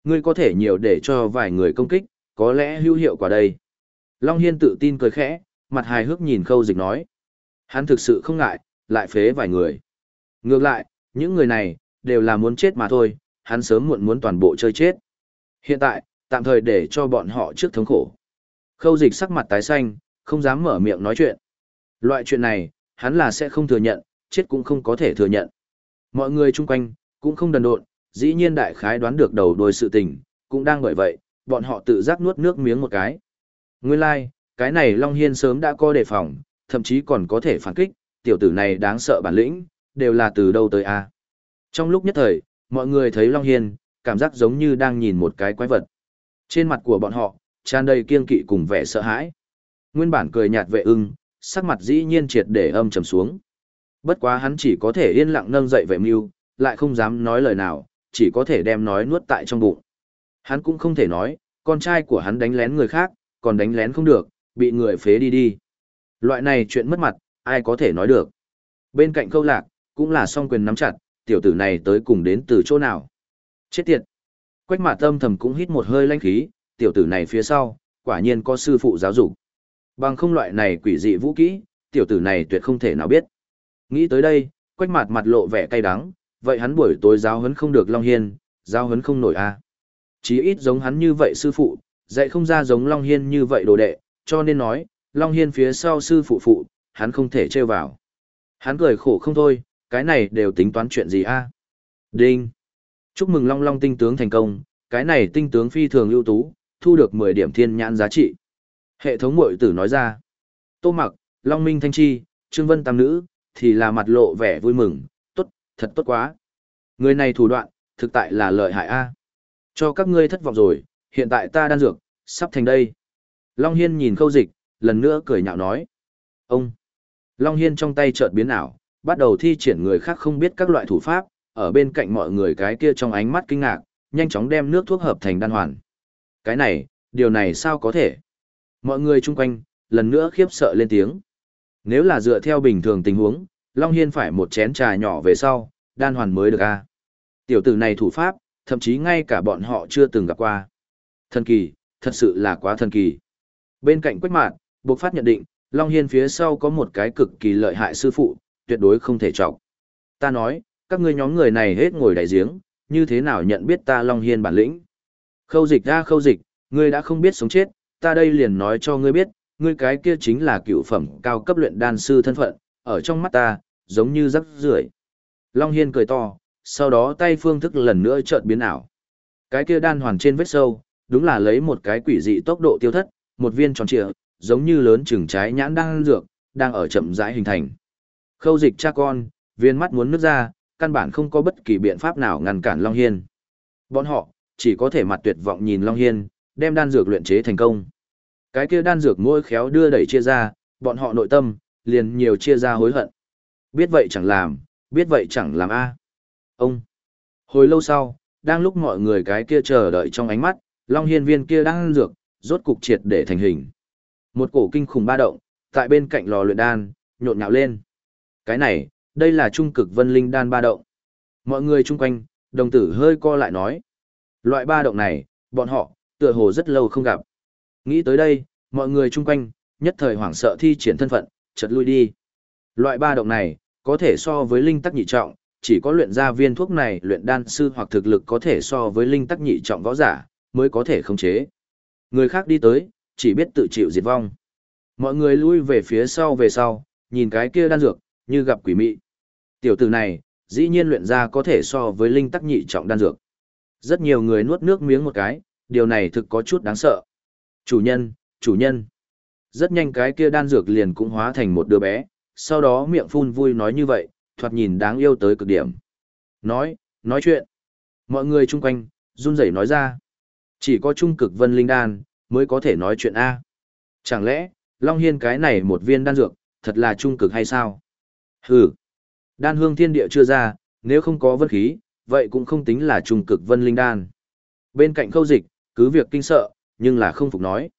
Ngươi có thể nhiều để cho vài người công kích, có lẽ hữu hiệu quả đây. Long Hiên tự tin cười khẽ, mặt hài hước nhìn khâu dịch nói. Hắn thực sự không ngại, lại phế vài người. Ngược lại, những người này, đều là muốn chết mà thôi, hắn sớm muộn muốn toàn bộ chơi chết. Hiện tại, tạm thời để cho bọn họ trước thống khổ. Khâu dịch sắc mặt tái xanh, không dám mở miệng nói chuyện. Loại chuyện này, hắn là sẽ không thừa nhận, chết cũng không có thể thừa nhận. Mọi người chung quanh, cũng không đần độn, dĩ nhiên đại khái đoán được đầu đuôi sự tình, cũng đang bởi vậy, bọn họ tự giác nuốt nước miếng một cái. Nguyên lai, like, cái này Long Hiên sớm đã có đề phòng, thậm chí còn có thể phản kích, tiểu tử này đáng sợ bản lĩnh, đều là từ đâu tới a Trong lúc nhất thời, mọi người thấy Long Hiên, cảm giác giống như đang nhìn một cái quái vật. Trên mặt của bọn họ, tràn đầy kiên kỵ cùng vẻ sợ hãi. Nguyên bản cười nhạt vệ ưng, sắc mặt dĩ nhiên triệt để âm trầm xuống. Bất quá hắn chỉ có thể yên lặng nâng dậy vệ mưu, lại không dám nói lời nào, chỉ có thể đem nói nuốt tại trong bụng. Hắn cũng không thể nói, con trai của hắn đánh lén người khác, còn đánh lén không được, bị người phế đi đi. Loại này chuyện mất mặt, ai có thể nói được. Bên cạnh câu lạc, cũng là song quyền nắm chặt, tiểu tử này tới cùng đến từ chỗ nào. Chết tiệt. Quách mạ tâm thầm cũng hít một hơi lanh khí, tiểu tử này phía sau, quả nhiên có sư phụ giáo dục. Bằng không loại này quỷ dị vũ kỹ, tiểu tử này tuyệt không thể nào biết. Nghĩ tới đây, quách mặt mặt lộ vẻ cay đắng, vậy hắn buổi tối giáo huấn không được Long Hiên, giáo huấn không nổi a à. Chí ít giống hắn như vậy sư phụ, dạy không ra giống Long Hiên như vậy đồ đệ, cho nên nói, Long Hiên phía sau sư phụ phụ, hắn không thể trêu vào. Hắn cười khổ không thôi, cái này đều tính toán chuyện gì a Đinh! Chúc mừng Long Long tinh tướng thành công, cái này tinh tướng phi thường ưu tú, thu được 10 điểm thiên nhãn giá trị. Hệ thống mội tử nói ra. Tô mặc, Long Minh Thanh Chi, Trương Vân Tam Nữ, thì là mặt lộ vẻ vui mừng, tốt, thật tốt quá. Người này thủ đoạn, thực tại là lợi hại a. Cho các ngươi thất vọng rồi, hiện tại ta đang dược, sắp thành đây. Long Hiên nhìn khâu dịch, lần nữa cười nhạo nói. Ông! Long Hiên trong tay chợt biến ảo, bắt đầu thi triển người khác không biết các loại thủ pháp, ở bên cạnh mọi người cái kia trong ánh mắt kinh ngạc, nhanh chóng đem nước thuốc hợp thành đan hoàn. Cái này, điều này sao có thể? Mọi người chung quanh, lần nữa khiếp sợ lên tiếng. Nếu là dựa theo bình thường tình huống, Long Hiên phải một chén trà nhỏ về sau, đan hoàn mới được a Tiểu tử này thủ pháp, thậm chí ngay cả bọn họ chưa từng gặp qua. Thần kỳ, thật sự là quá thần kỳ. Bên cạnh quách mạn, bộc phát nhận định, Long Hiên phía sau có một cái cực kỳ lợi hại sư phụ, tuyệt đối không thể trọng. Ta nói, các ngươi nhóm người này hết ngồi đại giếng, như thế nào nhận biết ta Long Hiên bản lĩnh. Khâu dịch ra khâu dịch, ngươi đã không biết sống chết, ta đây liền nói cho ngươi biết, ngươi cái kia chính là cựu phẩm cao cấp luyện đan sư thân phận, ở trong mắt ta, giống như rắc rưởi. Long Hiên cười to, sau đó tay phương thức lần nữa chợt biến ảo. Cái kia đan hoàn trên vết sâu, đúng là lấy một cái quỷ dị tốc độ tiêu thất, một viên tròn trịa, giống như lớn chừng trái nhãn đang dược, đang ở chậm rãi hình thành. Khâu dịch cha con, viên mắt muốn nước ra, căn bản không có bất kỳ biện pháp nào ngăn cản Long Hiên. Bọn họ, chỉ có thể mặt tuyệt vọng nhìn Long Hiên, đem đan dược luyện chế thành công. Cái kia đan dược môi khéo đưa đẩy chia ra, bọn họ nội tâm, liền nhiều chia ra hối hận. Biết vậy chẳng làm, biết vậy chẳng làm a Ông! Hồi lâu sau, đang lúc mọi người cái kia chờ đợi trong ánh mắt, Long Hiên viên kia đang dược, rốt cục triệt để thành hình. Một cổ kinh khủng ba động, tại bên cạnh lò luyện đan, nhộn nhạo lên. Cái này, đây là trung cực vân linh đan ba động. Mọi người chung quanh, đồng tử hơi co lại nói. Loại ba động này, bọn họ, tựa hồ rất lâu không gặp. Nghĩ tới đây, mọi người chung quanh, nhất thời hoảng sợ thi triển thân phận, chợt lui đi. Loại ba động này, có thể so với linh tắc nhị trọng, chỉ có luyện ra viên thuốc này luyện đan sư hoặc thực lực có thể so với linh tắc nhị trọng võ giả, mới có thể khống chế. Người khác đi tới, chỉ biết tự chịu diệt vong. Mọi người lui về phía sau về sau, nhìn cái kia đan dược, như gặp quỷ mị. Tiểu tử này, dĩ nhiên luyện ra có thể so với linh tắc nhị trọng đan dược. Rất nhiều người nuốt nước miếng một cái, điều này thực có chút đáng sợ. Chủ nhân, chủ nhân. Rất nhanh cái kia đan dược liền cũng hóa thành một đứa bé, sau đó miệng phun vui nói như vậy, thoạt nhìn đáng yêu tới cực điểm. Nói, nói chuyện. Mọi người chung quanh, run rẩy nói ra. Chỉ có trung cực vân linh đan, mới có thể nói chuyện A. Chẳng lẽ, Long Hiên cái này một viên đan dược, thật là trung cực hay sao? Hừ. Đan hương thiên địa chưa ra, nếu không có vân khí, vậy cũng không tính là trung cực vân linh đan. Bên cạnh khâu dịch, cứ việc kinh sợ, nhưng là không phục nói.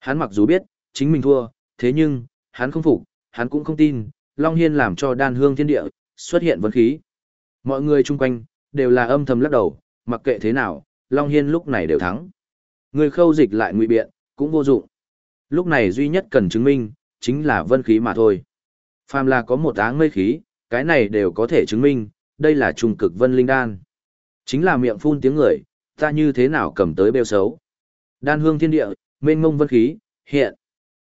Hắn mặc dù biết, chính mình thua, thế nhưng, hắn không phục, hắn cũng không tin, Long Hiên làm cho đan hương thiên địa, xuất hiện vân khí. Mọi người chung quanh, đều là âm thầm lắc đầu, mặc kệ thế nào, Long Hiên lúc này đều thắng. Người khâu dịch lại ngụy biện, cũng vô dụng. Lúc này duy nhất cần chứng minh, chính là vân khí mà thôi. Phàm là có một áng mây khí, cái này đều có thể chứng minh, đây là trùng cực vân linh đan. Chính là miệng phun tiếng người, ta như thế nào cầm tới bêu xấu. Đan hương thiên địa, mênh mông vân khí, hiện.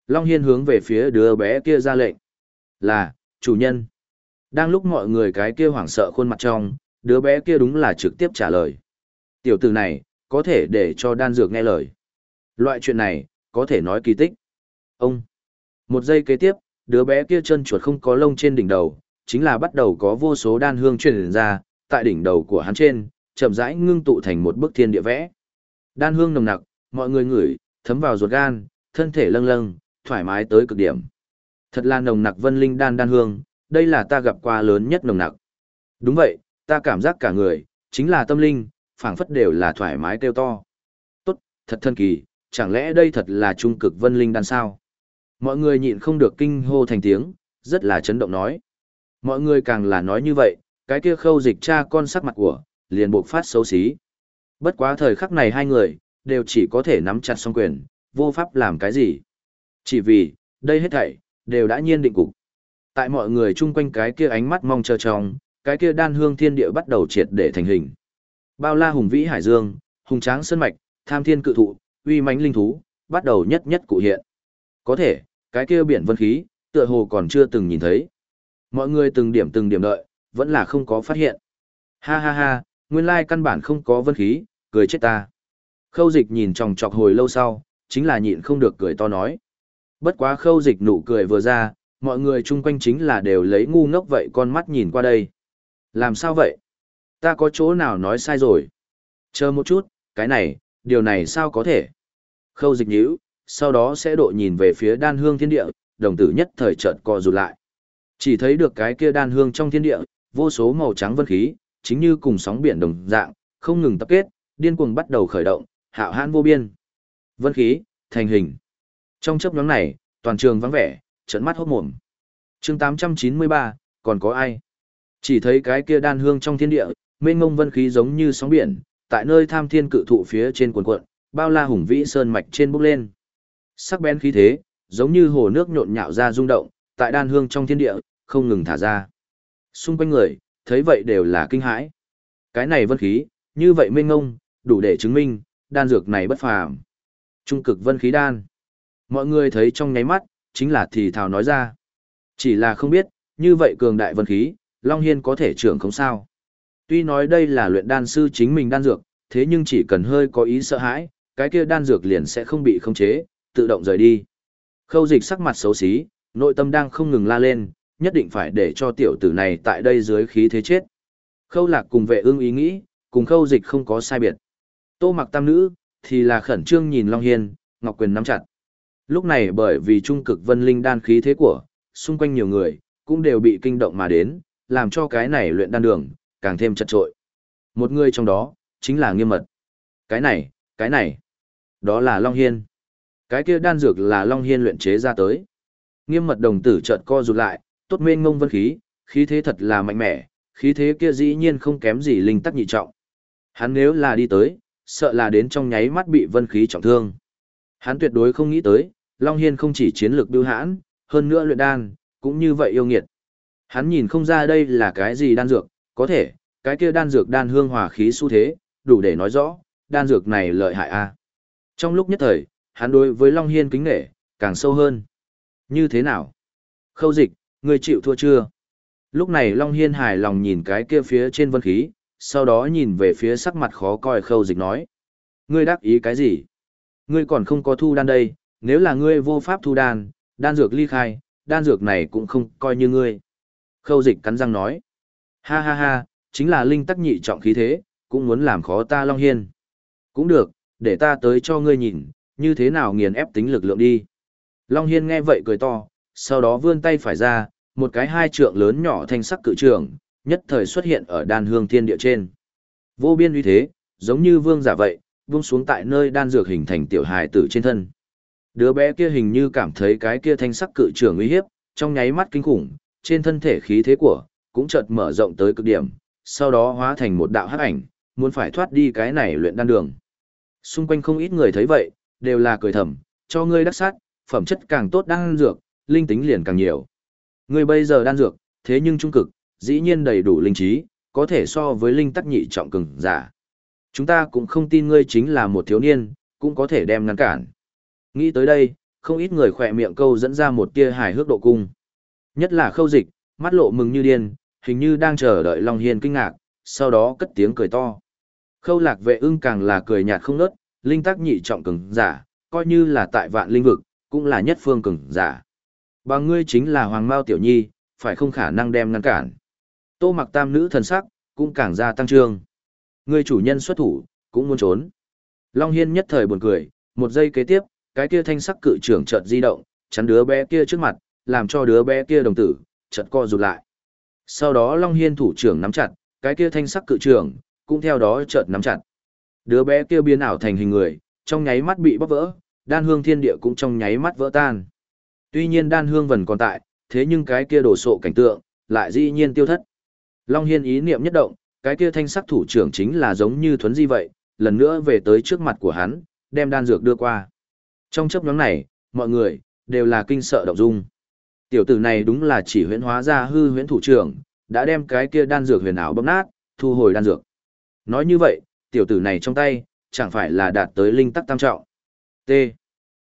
Long Hiên hướng về phía đứa bé kia ra lệnh. Là, chủ nhân. Đang lúc mọi người cái kia hoảng sợ khuôn mặt trong, đứa bé kia đúng là trực tiếp trả lời. Tiểu tử này, có thể để cho đan dược nghe lời. Loại chuyện này, có thể nói kỳ tích. Ông. Một giây kế tiếp, đứa bé kia chân chuột không có lông trên đỉnh đầu, chính là bắt đầu có vô số đan hương truyền ra, tại đỉnh đầu của hắn trên, chậm rãi ngưng tụ thành một bức thiên địa vẽ. Đan hương nồng nặc, mọi người ngửi, thấm vào ruột gan, thân thể lâng lâng, thoải mái tới cực điểm. Thật là nồng nặc vân linh đan đan hương, đây là ta gặp qua lớn nhất nồng nặc. Đúng vậy, ta cảm giác cả người, chính là tâm linh, phảng phất đều là thoải mái kêu to. Tốt, thật thân kỳ, chẳng lẽ đây thật là trung cực vân linh đan sao? Mọi người nhịn không được kinh hô thành tiếng, rất là chấn động nói. Mọi người càng là nói như vậy, cái kia khâu dịch cha con sắc mặt của, liền buộc phát xấu xí. Bất quá thời khắc này hai người, đều chỉ có thể nắm chặt song quyền, vô pháp làm cái gì. Chỉ vì, đây hết thảy, đều đã nhiên định cục. Tại mọi người chung quanh cái kia ánh mắt mong chờ trong, cái kia đan hương thiên địa bắt đầu triệt để thành hình. Bao la hùng vĩ hải dương, hùng tráng sơn mạch, tham thiên cự thụ, uy mãnh linh thú, bắt đầu nhất nhất cụ hiện. Có thể, cái kia biển vân khí, tựa hồ còn chưa từng nhìn thấy. Mọi người từng điểm từng điểm đợi, vẫn là không có phát hiện. Ha ha ha, nguyên lai căn bản không có vân khí, cười chết ta. Khâu dịch nhìn tròng trọc hồi lâu sau, chính là nhịn không được cười to nói. Bất quá khâu dịch nụ cười vừa ra, mọi người chung quanh chính là đều lấy ngu ngốc vậy con mắt nhìn qua đây. Làm sao vậy? Ta có chỗ nào nói sai rồi? Chờ một chút, cái này, điều này sao có thể? Khâu dịch nhữ sau đó sẽ độ nhìn về phía đan hương thiên địa, đồng tử nhất thời chợt co rụt lại. Chỉ thấy được cái kia đan hương trong thiên địa, vô số màu trắng vân khí, chính như cùng sóng biển đồng dạng, không ngừng tập kết, điên cuồng bắt đầu khởi động, hạo hãn vô biên. Vân khí, thành hình. Trong chấp nhóm này, toàn trường vắng vẻ, trận mắt hốt mồm. chương 893, còn có ai? Chỉ thấy cái kia đan hương trong thiên địa, mênh ngông vân khí giống như sóng biển, tại nơi tham thiên cự thụ phía trên cuồn cuộn, bao la hùng vĩ sơn mạch trên bốc lên. Sắc bén khí thế, giống như hồ nước nhộn nhạo ra rung động, tại đan hương trong thiên địa, không ngừng thả ra. Xung quanh người, thấy vậy đều là kinh hãi. Cái này vân khí, như vậy mênh ngông, đủ để chứng minh, đan dược này bất phàm. Trung cực vân khí đan. Mọi người thấy trong nháy mắt, chính là thì thào nói ra. Chỉ là không biết, như vậy cường đại vân khí, Long Hiên có thể trưởng không sao. Tuy nói đây là luyện đan sư chính mình đan dược, thế nhưng chỉ cần hơi có ý sợ hãi, cái kia đan dược liền sẽ không bị khống chế, tự động rời đi. Khâu dịch sắc mặt xấu xí, nội tâm đang không ngừng la lên, nhất định phải để cho tiểu tử này tại đây dưới khí thế chết. Khâu lạc cùng vệ ương ý nghĩ, cùng khâu dịch không có sai biệt. Tô mặc tam nữ, thì là khẩn trương nhìn Long Hiên, Ngọc Quyền nắm chặt. Lúc này bởi vì trung cực vân linh đan khí thế của, xung quanh nhiều người, cũng đều bị kinh động mà đến, làm cho cái này luyện đan đường, càng thêm chật trội. Một người trong đó, chính là nghiêm mật. Cái này, cái này, đó là Long Hiên. Cái kia đan dược là Long Hiên luyện chế ra tới. Nghiêm mật đồng tử chợt co rụt lại, tốt mênh ngông vân khí, khí thế thật là mạnh mẽ, khí thế kia dĩ nhiên không kém gì linh tắc nhị trọng. Hắn nếu là đi tới, sợ là đến trong nháy mắt bị vân khí trọng thương. Hắn tuyệt đối không nghĩ tới, Long Hiên không chỉ chiến lược biêu hãn, hơn nữa luyện đan, cũng như vậy yêu nghiệt. Hắn nhìn không ra đây là cái gì đan dược, có thể, cái kia đan dược đan hương hòa khí xu thế, đủ để nói rõ, đan dược này lợi hại a. Trong lúc nhất thời, hắn đối với Long Hiên kính nể, càng sâu hơn. Như thế nào? Khâu dịch, người chịu thua chưa? Lúc này Long Hiên hài lòng nhìn cái kia phía trên vân khí, sau đó nhìn về phía sắc mặt khó coi khâu dịch nói. Ngươi đắc ý cái gì? Ngươi còn không có thu đan đây, nếu là ngươi vô pháp thu đan, đan dược ly khai, đan dược này cũng không coi như ngươi. Khâu dịch cắn răng nói. Ha ha ha, chính là linh tắc nhị trọng khí thế, cũng muốn làm khó ta Long Hiên. Cũng được, để ta tới cho ngươi nhìn, như thế nào nghiền ép tính lực lượng đi. Long Hiên nghe vậy cười to, sau đó vươn tay phải ra, một cái hai trượng lớn nhỏ thanh sắc cự trường, nhất thời xuất hiện ở đan hương thiên địa trên. Vô biên uy thế, giống như vương giả vậy, buông xuống tại nơi đan dược hình thành tiểu hài tử trên thân. Đứa bé kia hình như cảm thấy cái kia thanh sắc cự trường uy hiếp, trong nháy mắt kinh khủng, trên thân thể khí thế của, cũng chợt mở rộng tới cực điểm, sau đó hóa thành một đạo hắc ảnh, muốn phải thoát đi cái này luyện đan đường. Xung quanh không ít người thấy vậy, đều là cười thầm, cho ngươi đắc sát, phẩm chất càng tốt đan dược, linh tính liền càng nhiều. Ngươi bây giờ đan dược, thế nhưng trung cực, dĩ nhiên đầy đủ linh trí, có thể so với linh tắc nhị trọng cường giả. Chúng ta cũng không tin ngươi chính là một thiếu niên, cũng có thể đem ngăn cản. Nghĩ tới đây, không ít người khỏe miệng câu dẫn ra một tia hài hước độ cung. Nhất là khâu dịch, mắt lộ mừng như điên, hình như đang chờ đợi Long Hiên kinh ngạc, sau đó cất tiếng cười to. Khâu lạc vệ ưng càng là cười nhạt không nớt, linh tắc nhị trọng cường giả, coi như là tại vạn linh vực, cũng là nhất phương cường giả. Bà ngươi chính là Hoàng Mao Tiểu Nhi, phải không khả năng đem ngăn cản. Tô mặc tam nữ thần sắc, cũng càng ra tăng trương. Ngươi chủ nhân xuất thủ, cũng muốn trốn. Long Hiên nhất thời buồn cười, một giây kế tiếp, cái kia thanh sắc cự trưởng chợt di động, chắn đứa bé kia trước mặt, làm cho đứa bé kia đồng tử, chợt co rụt lại. Sau đó Long Hiên thủ trưởng nắm chặt, cái kia thanh sắc cự trường, cũng theo đó chợt nắm chặt. Đứa bé kia biến ảo thành hình người, trong nháy mắt bị bóc vỡ, đan hương thiên địa cũng trong nháy mắt vỡ tan. Tuy nhiên đan hương vẫn còn tại, thế nhưng cái kia đổ sộ cảnh tượng, lại dĩ nhiên tiêu thất. Long Hiên ý niệm nhất động, cái kia thanh sắc thủ trưởng chính là giống như thuấn di vậy, lần nữa về tới trước mặt của hắn, đem đan dược đưa qua. Trong chấp nhóm này, mọi người, đều là kinh sợ động dung. Tiểu tử này đúng là chỉ huyễn hóa ra hư huyễn thủ trưởng, đã đem cái kia đan dược huyền ảo bóp nát, thu hồi đan dược. Nói như vậy, tiểu tử này trong tay, chẳng phải là đạt tới linh tắc tam trọng. T.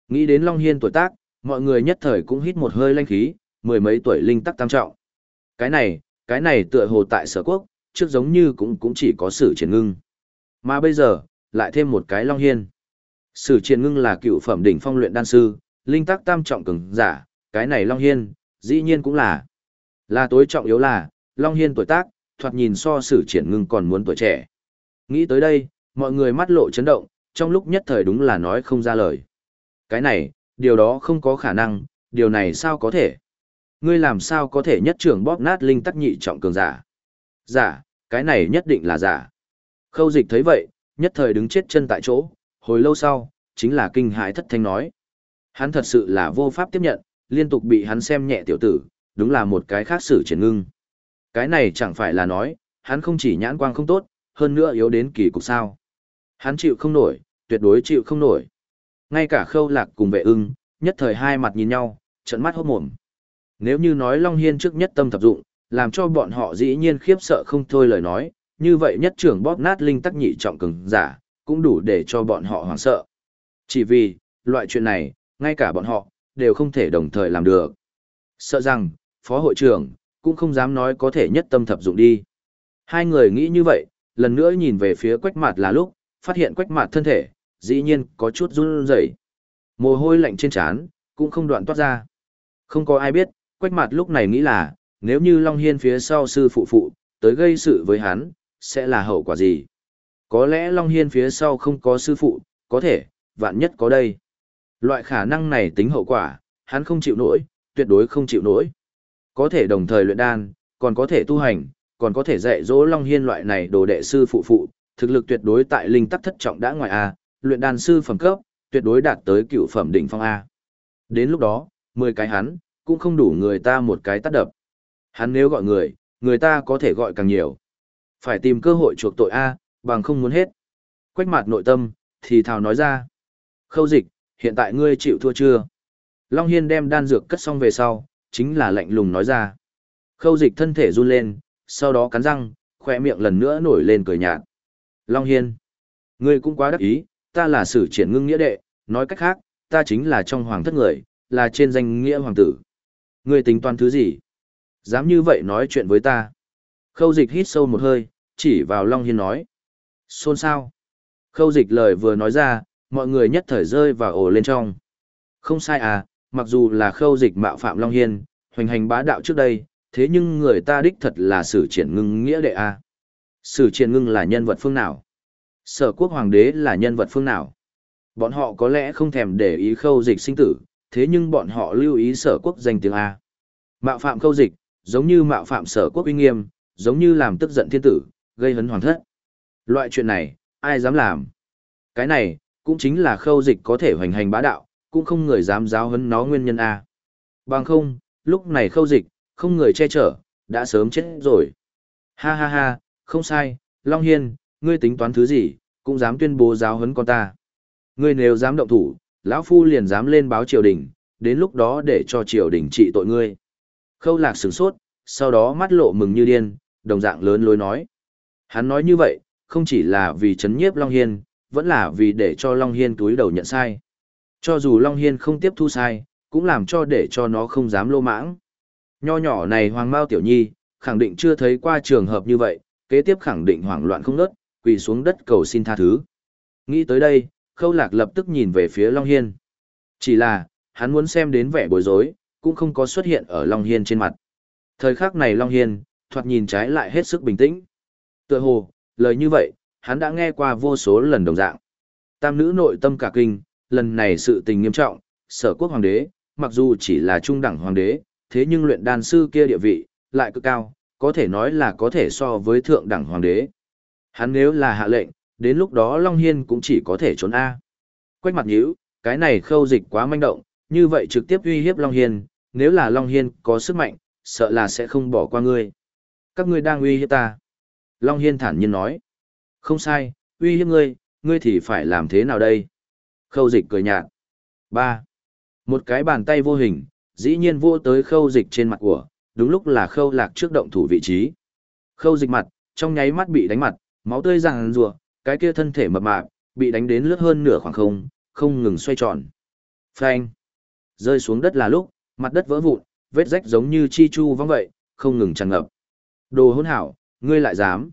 Nghĩ đến Long Hiên tuổi tác, mọi người nhất thời cũng hít một hơi lanh khí, mười mấy tuổi linh tắc tam trọng. Cái này, cái này tựa hồ tại sở quốc, trước giống như cũng cũng chỉ có sử triển ngưng. Mà bây giờ, lại thêm một cái Long Hiên. Sử triển ngưng là cựu phẩm đỉnh phong luyện đan sư, linh tắc tam trọng cường giả, cái này Long Hiên, dĩ nhiên cũng là. Là tối trọng yếu là, Long Hiên tuổi tác, thoạt nhìn so sử triển ngưng còn muốn tuổi trẻ. Nghĩ tới đây, mọi người mắt lộ chấn động, trong lúc nhất thời đúng là nói không ra lời. Cái này, điều đó không có khả năng, điều này sao có thể? Ngươi làm sao có thể nhất trưởng bóp nát linh tắc nhị trọng cường giả? Giả, cái này nhất định là giả. Khâu dịch thấy vậy, nhất thời đứng chết chân tại chỗ, hồi lâu sau, chính là kinh hãi thất thanh nói. Hắn thật sự là vô pháp tiếp nhận, liên tục bị hắn xem nhẹ tiểu tử, đúng là một cái khác xử triển ngưng. Cái này chẳng phải là nói, hắn không chỉ nhãn quang không tốt, hơn nữa yếu đến kỳ cục sao. Hắn chịu không nổi, tuyệt đối chịu không nổi. Ngay cả khâu lạc cùng vệ ưng, nhất thời hai mặt nhìn nhau, trận mắt hốt mồm. Nếu như nói Long Hiên trước nhất tâm thập dụng, làm cho bọn họ dĩ nhiên khiếp sợ không thôi lời nói, như vậy nhất trưởng bóp nát linh tắc nhị trọng cường giả, cũng đủ để cho bọn họ hoảng sợ. Chỉ vì, loại chuyện này, ngay cả bọn họ, đều không thể đồng thời làm được. Sợ rằng, phó hội trưởng, cũng không dám nói có thể nhất tâm thập dụng đi. Hai người nghĩ như vậy, lần nữa nhìn về phía quách mặt là lúc, phát hiện quách mặt thân thể, dĩ nhiên có chút run rẩy Mồ hôi lạnh trên trán cũng không đoạn toát ra. Không có ai biết, quách mặt lúc này nghĩ là, nếu như Long Hiên phía sau sư phụ phụ, tới gây sự với hắn, sẽ là hậu quả gì? Có lẽ Long Hiên phía sau không có sư phụ, có thể, vạn nhất có đây. Loại khả năng này tính hậu quả, hắn không chịu nổi, tuyệt đối không chịu nổi. Có thể đồng thời luyện đan, còn có thể tu hành, còn có thể dạy dỗ Long Hiên loại này đồ đệ sư phụ phụ, thực lực tuyệt đối tại linh tắc thất trọng đã ngoài A, luyện đan sư phẩm cấp, tuyệt đối đạt tới cựu phẩm đỉnh phong A. Đến lúc đó, 10 cái hắn, cũng không đủ người ta một cái tát đập. Hắn nếu gọi người, người ta có thể gọi càng nhiều. Phải tìm cơ hội chuộc tội A, bằng không muốn hết. Quách mặt nội tâm, thì thào nói ra. Khâu dịch, hiện tại ngươi chịu thua chưa? Long Hiên đem đan dược cất xong về sau, chính là lạnh lùng nói ra. Khâu dịch thân thể run lên, sau đó cắn răng, khỏe miệng lần nữa nổi lên cười nhạt. Long Hiên, ngươi cũng quá đắc ý, ta là sử triển ngưng nghĩa đệ, nói cách khác, ta chính là trong hoàng thất người, là trên danh nghĩa hoàng tử. Ngươi tính toán thứ gì? Dám như vậy nói chuyện với ta. Khâu dịch hít sâu một hơi, chỉ vào Long Hiên nói. Xôn sao? Khâu dịch lời vừa nói ra, mọi người nhất thời rơi và ổ lên trong. Không sai à, mặc dù là khâu dịch mạo phạm Long Hiên, hoành hành bá đạo trước đây, thế nhưng người ta đích thật là sử triển ngưng nghĩa đệ a. Sử triển ngưng là nhân vật phương nào? Sở quốc hoàng đế là nhân vật phương nào? Bọn họ có lẽ không thèm để ý khâu dịch sinh tử thế nhưng bọn họ lưu ý sở quốc danh tiếng a. Mạo phạm khâu dịch giống như mạo phạm sở quốc uy nghiêm giống như làm tức giận thiên tử gây hấn hoàng thất. Loại chuyện này ai dám làm? Cái này cũng chính là khâu dịch có thể hoành hành bá đạo cũng không người dám giáo hấn nó nguyên nhân a bằng không lúc này khâu dịch không người che chở, đã sớm chết rồi. Ha ha ha, không sai, Long Hiên, ngươi tính toán thứ gì, cũng dám tuyên bố giáo huấn con ta. Ngươi nếu dám động thủ, lão phu liền dám lên báo triều đình, đến lúc đó để cho triều đình trị tội ngươi. Khâu lạc sửng sốt, sau đó mắt lộ mừng như điên, đồng dạng lớn lối nói. Hắn nói như vậy, không chỉ là vì chấn nhiếp Long Hiên, vẫn là vì để cho Long Hiên túi đầu nhận sai. Cho dù Long Hiên không tiếp thu sai, cũng làm cho để cho nó không dám lô mãng. Nho nhỏ này Hoàng Mao Tiểu Nhi, khẳng định chưa thấy qua trường hợp như vậy, kế tiếp khẳng định hoảng loạn không ngớt, quỳ xuống đất cầu xin tha thứ. Nghĩ tới đây, Khâu Lạc lập tức nhìn về phía Long Hiên. Chỉ là, hắn muốn xem đến vẻ bối rối, cũng không có xuất hiện ở Long Hiên trên mặt. Thời khắc này Long Hiên, thoạt nhìn trái lại hết sức bình tĩnh. Tựa hồ, lời như vậy, hắn đã nghe qua vô số lần đồng dạng. Tam nữ nội tâm cả kinh, lần này sự tình nghiêm trọng, sở quốc hoàng đế, mặc dù chỉ là trung đẳng hoàng đế, thế nhưng luyện đan sư kia địa vị, lại cực cao, có thể nói là có thể so với thượng đẳng hoàng đế. Hắn nếu là hạ lệnh, đến lúc đó Long Hiên cũng chỉ có thể trốn A. Quách mặt nhữ, cái này khâu dịch quá manh động, như vậy trực tiếp uy hiếp Long Hiên, nếu là Long Hiên có sức mạnh, sợ là sẽ không bỏ qua ngươi. Các ngươi đang uy hiếp ta. Long Hiên thản nhiên nói. Không sai, uy hiếp ngươi, ngươi thì phải làm thế nào đây? Khâu dịch cười nhạt. ba Một cái bàn tay vô hình, dĩ nhiên vô tới khâu dịch trên mặt của, đúng lúc là khâu lạc trước động thủ vị trí. Khâu dịch mặt, trong nháy mắt bị đánh mặt, máu tươi ràng rùa, cái kia thân thể mập mạp, bị đánh đến lướt hơn nửa khoảng không, không ngừng xoay tròn. Phanh! Rơi xuống đất là lúc, mặt đất vỡ vụn, vết rách giống như chi chu vong vậy, không ngừng tràn ngập. Đồ hỗn hảo, ngươi lại dám.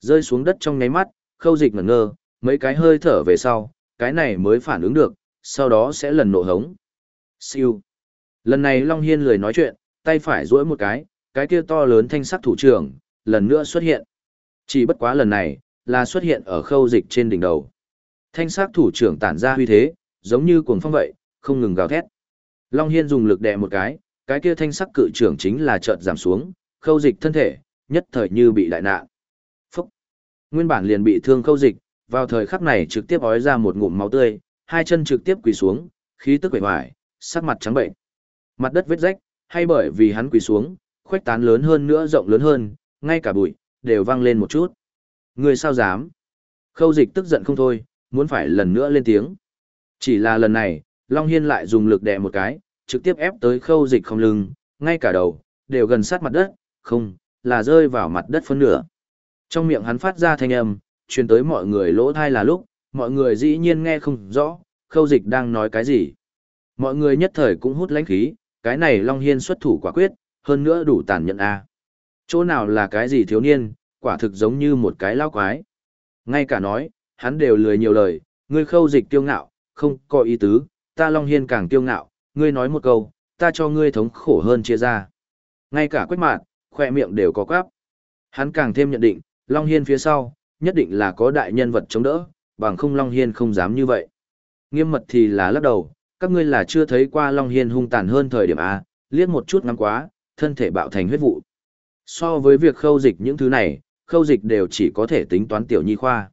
Rơi xuống đất trong nháy mắt, khâu dịch ngẩn ngơ, mấy cái hơi thở về sau, cái này mới phản ứng được, sau đó sẽ lần nộ hống. Siêu. Lần này Long Hiên lười nói chuyện, tay phải duỗi một cái, cái kia to lớn thanh sắc thủ trưởng, lần nữa xuất hiện. Chỉ bất quá lần này, là xuất hiện ở khâu dịch trên đỉnh đầu. Thanh sắc thủ trưởng tản ra huy thế, giống như cuồng phong vậy, không ngừng gào thét. Long Hiên dùng lực đè một cái, cái kia thanh sắc cự trưởng chính là chợt giảm xuống, khâu dịch thân thể, nhất thời như bị đại nạn. Nguyên bản liền bị thương khâu dịch, vào thời khắc này trực tiếp ói ra một ngụm máu tươi, hai chân trực tiếp quỳ xuống, khí tức quệ hoài, sắc mặt trắng bệnh. Mặt đất vết rách, hay bởi vì hắn quỳ xuống, khuếch tán lớn hơn nữa rộng lớn hơn, ngay cả bụi, đều văng lên một chút. Người sao dám? Khâu dịch tức giận không thôi, muốn phải lần nữa lên tiếng. Chỉ là lần này, Long Hiên lại dùng lực đè một cái, trực tiếp ép tới khâu dịch không lưng, ngay cả đầu, đều gần sát mặt đất, không, là rơi vào mặt đất phân nửa. Trong miệng hắn phát ra thanh âm, truyền tới mọi người lỗ thai là lúc, mọi người dĩ nhiên nghe không rõ, khâu dịch đang nói cái gì. Mọi người nhất thời cũng hút lãnh khí, cái này Long Hiên xuất thủ quả quyết, hơn nữa đủ tàn nhẫn a Chỗ nào là cái gì thiếu niên, quả thực giống như một cái lao quái. Ngay cả nói, hắn đều lười nhiều lời, ngươi khâu dịch tiêu ngạo, không có ý tứ, ta Long Hiên càng tiêu ngạo, ngươi nói một câu, ta cho ngươi thống khổ hơn chia ra. Ngay cả quách mạn, khoe miệng đều có quáp. Hắn càng thêm nhận định, Long Hiên phía sau, nhất định là có đại nhân vật chống đỡ, bằng không Long Hiên không dám như vậy. Nghiêm mật thì là lắc đầu, các ngươi là chưa thấy qua Long Hiên hung tàn hơn thời điểm A, liếc một chút ngắm quá, thân thể bạo thành huyết vụ. So với việc khâu dịch những thứ này, khâu dịch đều chỉ có thể tính toán tiểu nhi khoa.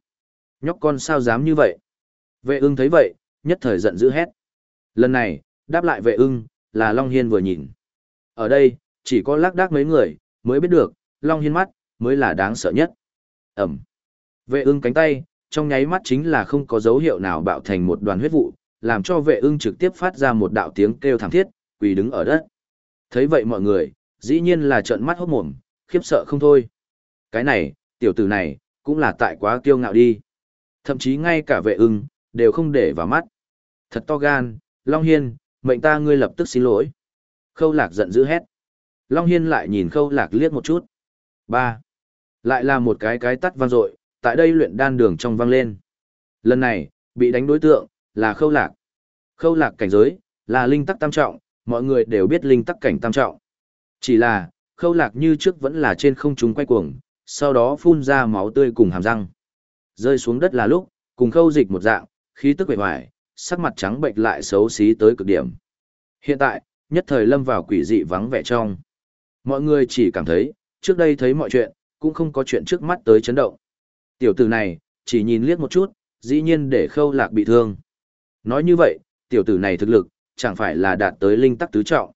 Nhóc con sao dám như vậy? Vệ ưng thấy vậy, nhất thời giận dữ hét. Lần này, đáp lại vệ ưng, là Long Hiên vừa nhìn. Ở đây, chỉ có lác đác mấy người, mới biết được, Long Hiên mắt, mới là đáng sợ nhất. Ẩm. Vệ ưng cánh tay, trong nháy mắt chính là không có dấu hiệu nào bạo thành một đoàn huyết vụ, làm cho vệ ưng trực tiếp phát ra một đạo tiếng kêu thảm thiết, quỳ đứng ở đất. Thấy vậy mọi người, dĩ nhiên là trợn mắt hốt mồm, khiếp sợ không thôi. Cái này, tiểu tử này, cũng là tại quá kiêu ngạo đi. Thậm chí ngay cả vệ ưng, đều không để vào mắt. Thật to gan, Long Hiên, mệnh ta ngươi lập tức xin lỗi. Khâu lạc giận dữ hét. Long Hiên lại nhìn khâu lạc liếc một chút. ba lại là một cái cái tắt vang dội tại đây luyện đan đường trong vang lên. Lần này, bị đánh đối tượng, là khâu lạc. Khâu lạc cảnh giới, là linh tắc tam trọng, mọi người đều biết linh tắc cảnh tam trọng. Chỉ là, khâu lạc như trước vẫn là trên không trung quay cuồng, sau đó phun ra máu tươi cùng hàm răng. Rơi xuống đất là lúc, cùng khâu dịch một dạng, khí tức bệ hoài, sắc mặt trắng bệnh lại xấu xí tới cực điểm. Hiện tại, nhất thời lâm vào quỷ dị vắng vẻ trong. Mọi người chỉ cảm thấy, trước đây thấy mọi chuyện, cũng không có chuyện trước mắt tới chấn động. Tiểu tử này, chỉ nhìn liếc một chút, dĩ nhiên để khâu lạc bị thương. Nói như vậy, tiểu tử này thực lực, chẳng phải là đạt tới linh tắc tứ trọng.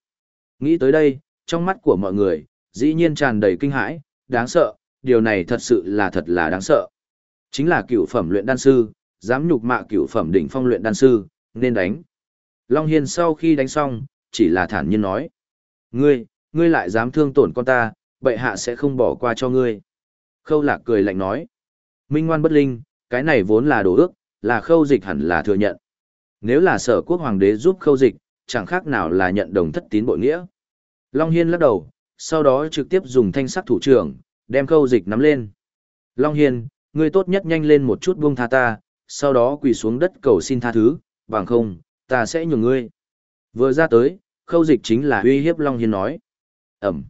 Nghĩ tới đây, trong mắt của mọi người, dĩ nhiên tràn đầy kinh hãi, đáng sợ, điều này thật sự là thật là đáng sợ. Chính là cựu phẩm luyện đan sư, dám nhục mạ cựu phẩm đỉnh phong luyện đan sư, nên đánh. Long Hiên sau khi đánh xong, chỉ là thản nhiên nói. Ngươi, ngươi lại dám thương tổn con ta, bệ hạ sẽ không bỏ qua cho ngươi. Khâu lạc cười lạnh nói. Minh ngoan bất linh, cái này vốn là đồ ước, là khâu dịch hẳn là thừa nhận. Nếu là sở quốc hoàng đế giúp khâu dịch, chẳng khác nào là nhận đồng thất tín bội nghĩa. Long Hiên lắc đầu, sau đó trực tiếp dùng thanh sắc thủ trưởng, đem khâu dịch nắm lên. Long Hiên, ngươi tốt nhất nhanh lên một chút buông tha ta, sau đó quỳ xuống đất cầu xin tha thứ, bằng không, ta sẽ nhường ngươi. Vừa ra tới, khâu dịch chính là uy hiếp Long Hiên nói. Ẩm.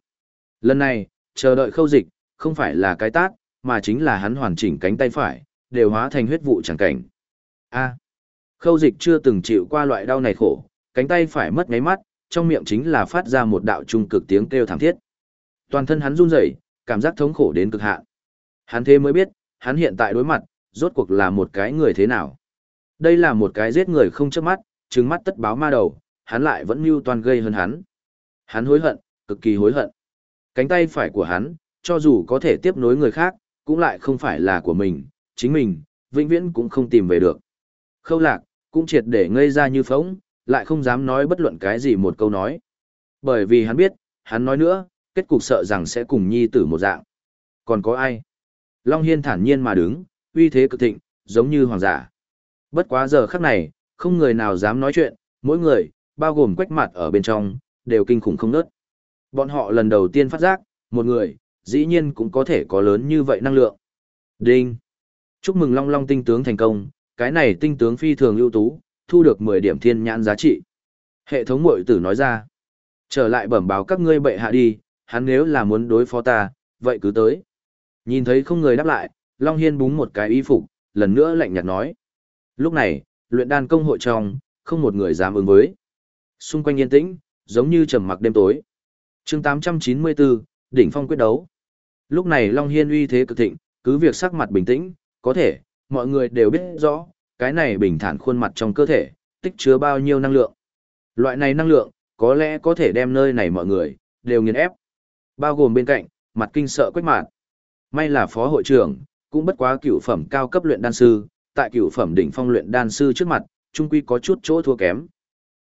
Lần này, chờ đợi khâu dịch, không phải là cái tát, mà chính là hắn hoàn chỉnh cánh tay phải, đều hóa thành huyết vụ chẳng cảnh. A. Khâu dịch chưa từng chịu qua loại đau này khổ, cánh tay phải mất ngáy mắt, trong miệng chính là phát ra một đạo trung cực tiếng kêu thảm thiết. Toàn thân hắn run rẩy, cảm giác thống khổ đến cực hạn. Hắn thế mới biết, hắn hiện tại đối mặt, rốt cuộc là một cái người thế nào. Đây là một cái giết người không chớp mắt, trừng mắt tất báo ma đầu, hắn lại vẫn mưu toàn gây hơn hắn. Hắn hối hận, cực kỳ hối hận. Cánh tay phải của hắn, cho dù có thể tiếp nối người khác, cũng lại không phải là của mình, chính mình, vĩnh viễn cũng không tìm về được. Khâu lạc, cũng triệt để ngây ra như phóng, lại không dám nói bất luận cái gì một câu nói. Bởi vì hắn biết, hắn nói nữa, kết cục sợ rằng sẽ cùng nhi tử một dạng. Còn có ai? Long Hiên thản nhiên mà đứng, uy thế cực thịnh, giống như hoàng giả. Bất quá giờ khắc này, không người nào dám nói chuyện, mỗi người, bao gồm quách mặt ở bên trong, đều kinh khủng không nớt. Bọn họ lần đầu tiên phát giác, một người, dĩ nhiên cũng có thể có lớn như vậy năng lượng. Đinh! Chúc mừng Long Long tinh tướng thành công, cái này tinh tướng phi thường ưu tú, thu được 10 điểm thiên nhãn giá trị. Hệ thống mội tử nói ra. Trở lại bẩm báo các ngươi bệ hạ đi, hắn nếu là muốn đối phó ta, vậy cứ tới. Nhìn thấy không người đáp lại, Long Hiên búng một cái y phục, lần nữa lạnh nhạt nói. Lúc này, luyện đan công hội trong, không một người dám ứng với. Xung quanh yên tĩnh, giống như trầm mặc đêm tối chương 894, đỉnh phong quyết đấu. Lúc này Long Hiên uy thế cực thịnh, cứ việc sắc mặt bình tĩnh, có thể, mọi người đều biết rõ, cái này bình thản khuôn mặt trong cơ thể, tích chứa bao nhiêu năng lượng. Loại này năng lượng, có lẽ có thể đem nơi này mọi người, đều nghiền ép. Bao gồm bên cạnh, mặt kinh sợ quách mạn. May là phó hội trưởng, cũng bất quá cửu phẩm cao cấp luyện đan sư, tại cửu phẩm đỉnh phong luyện đan sư trước mặt, trung quy có chút chỗ thua kém.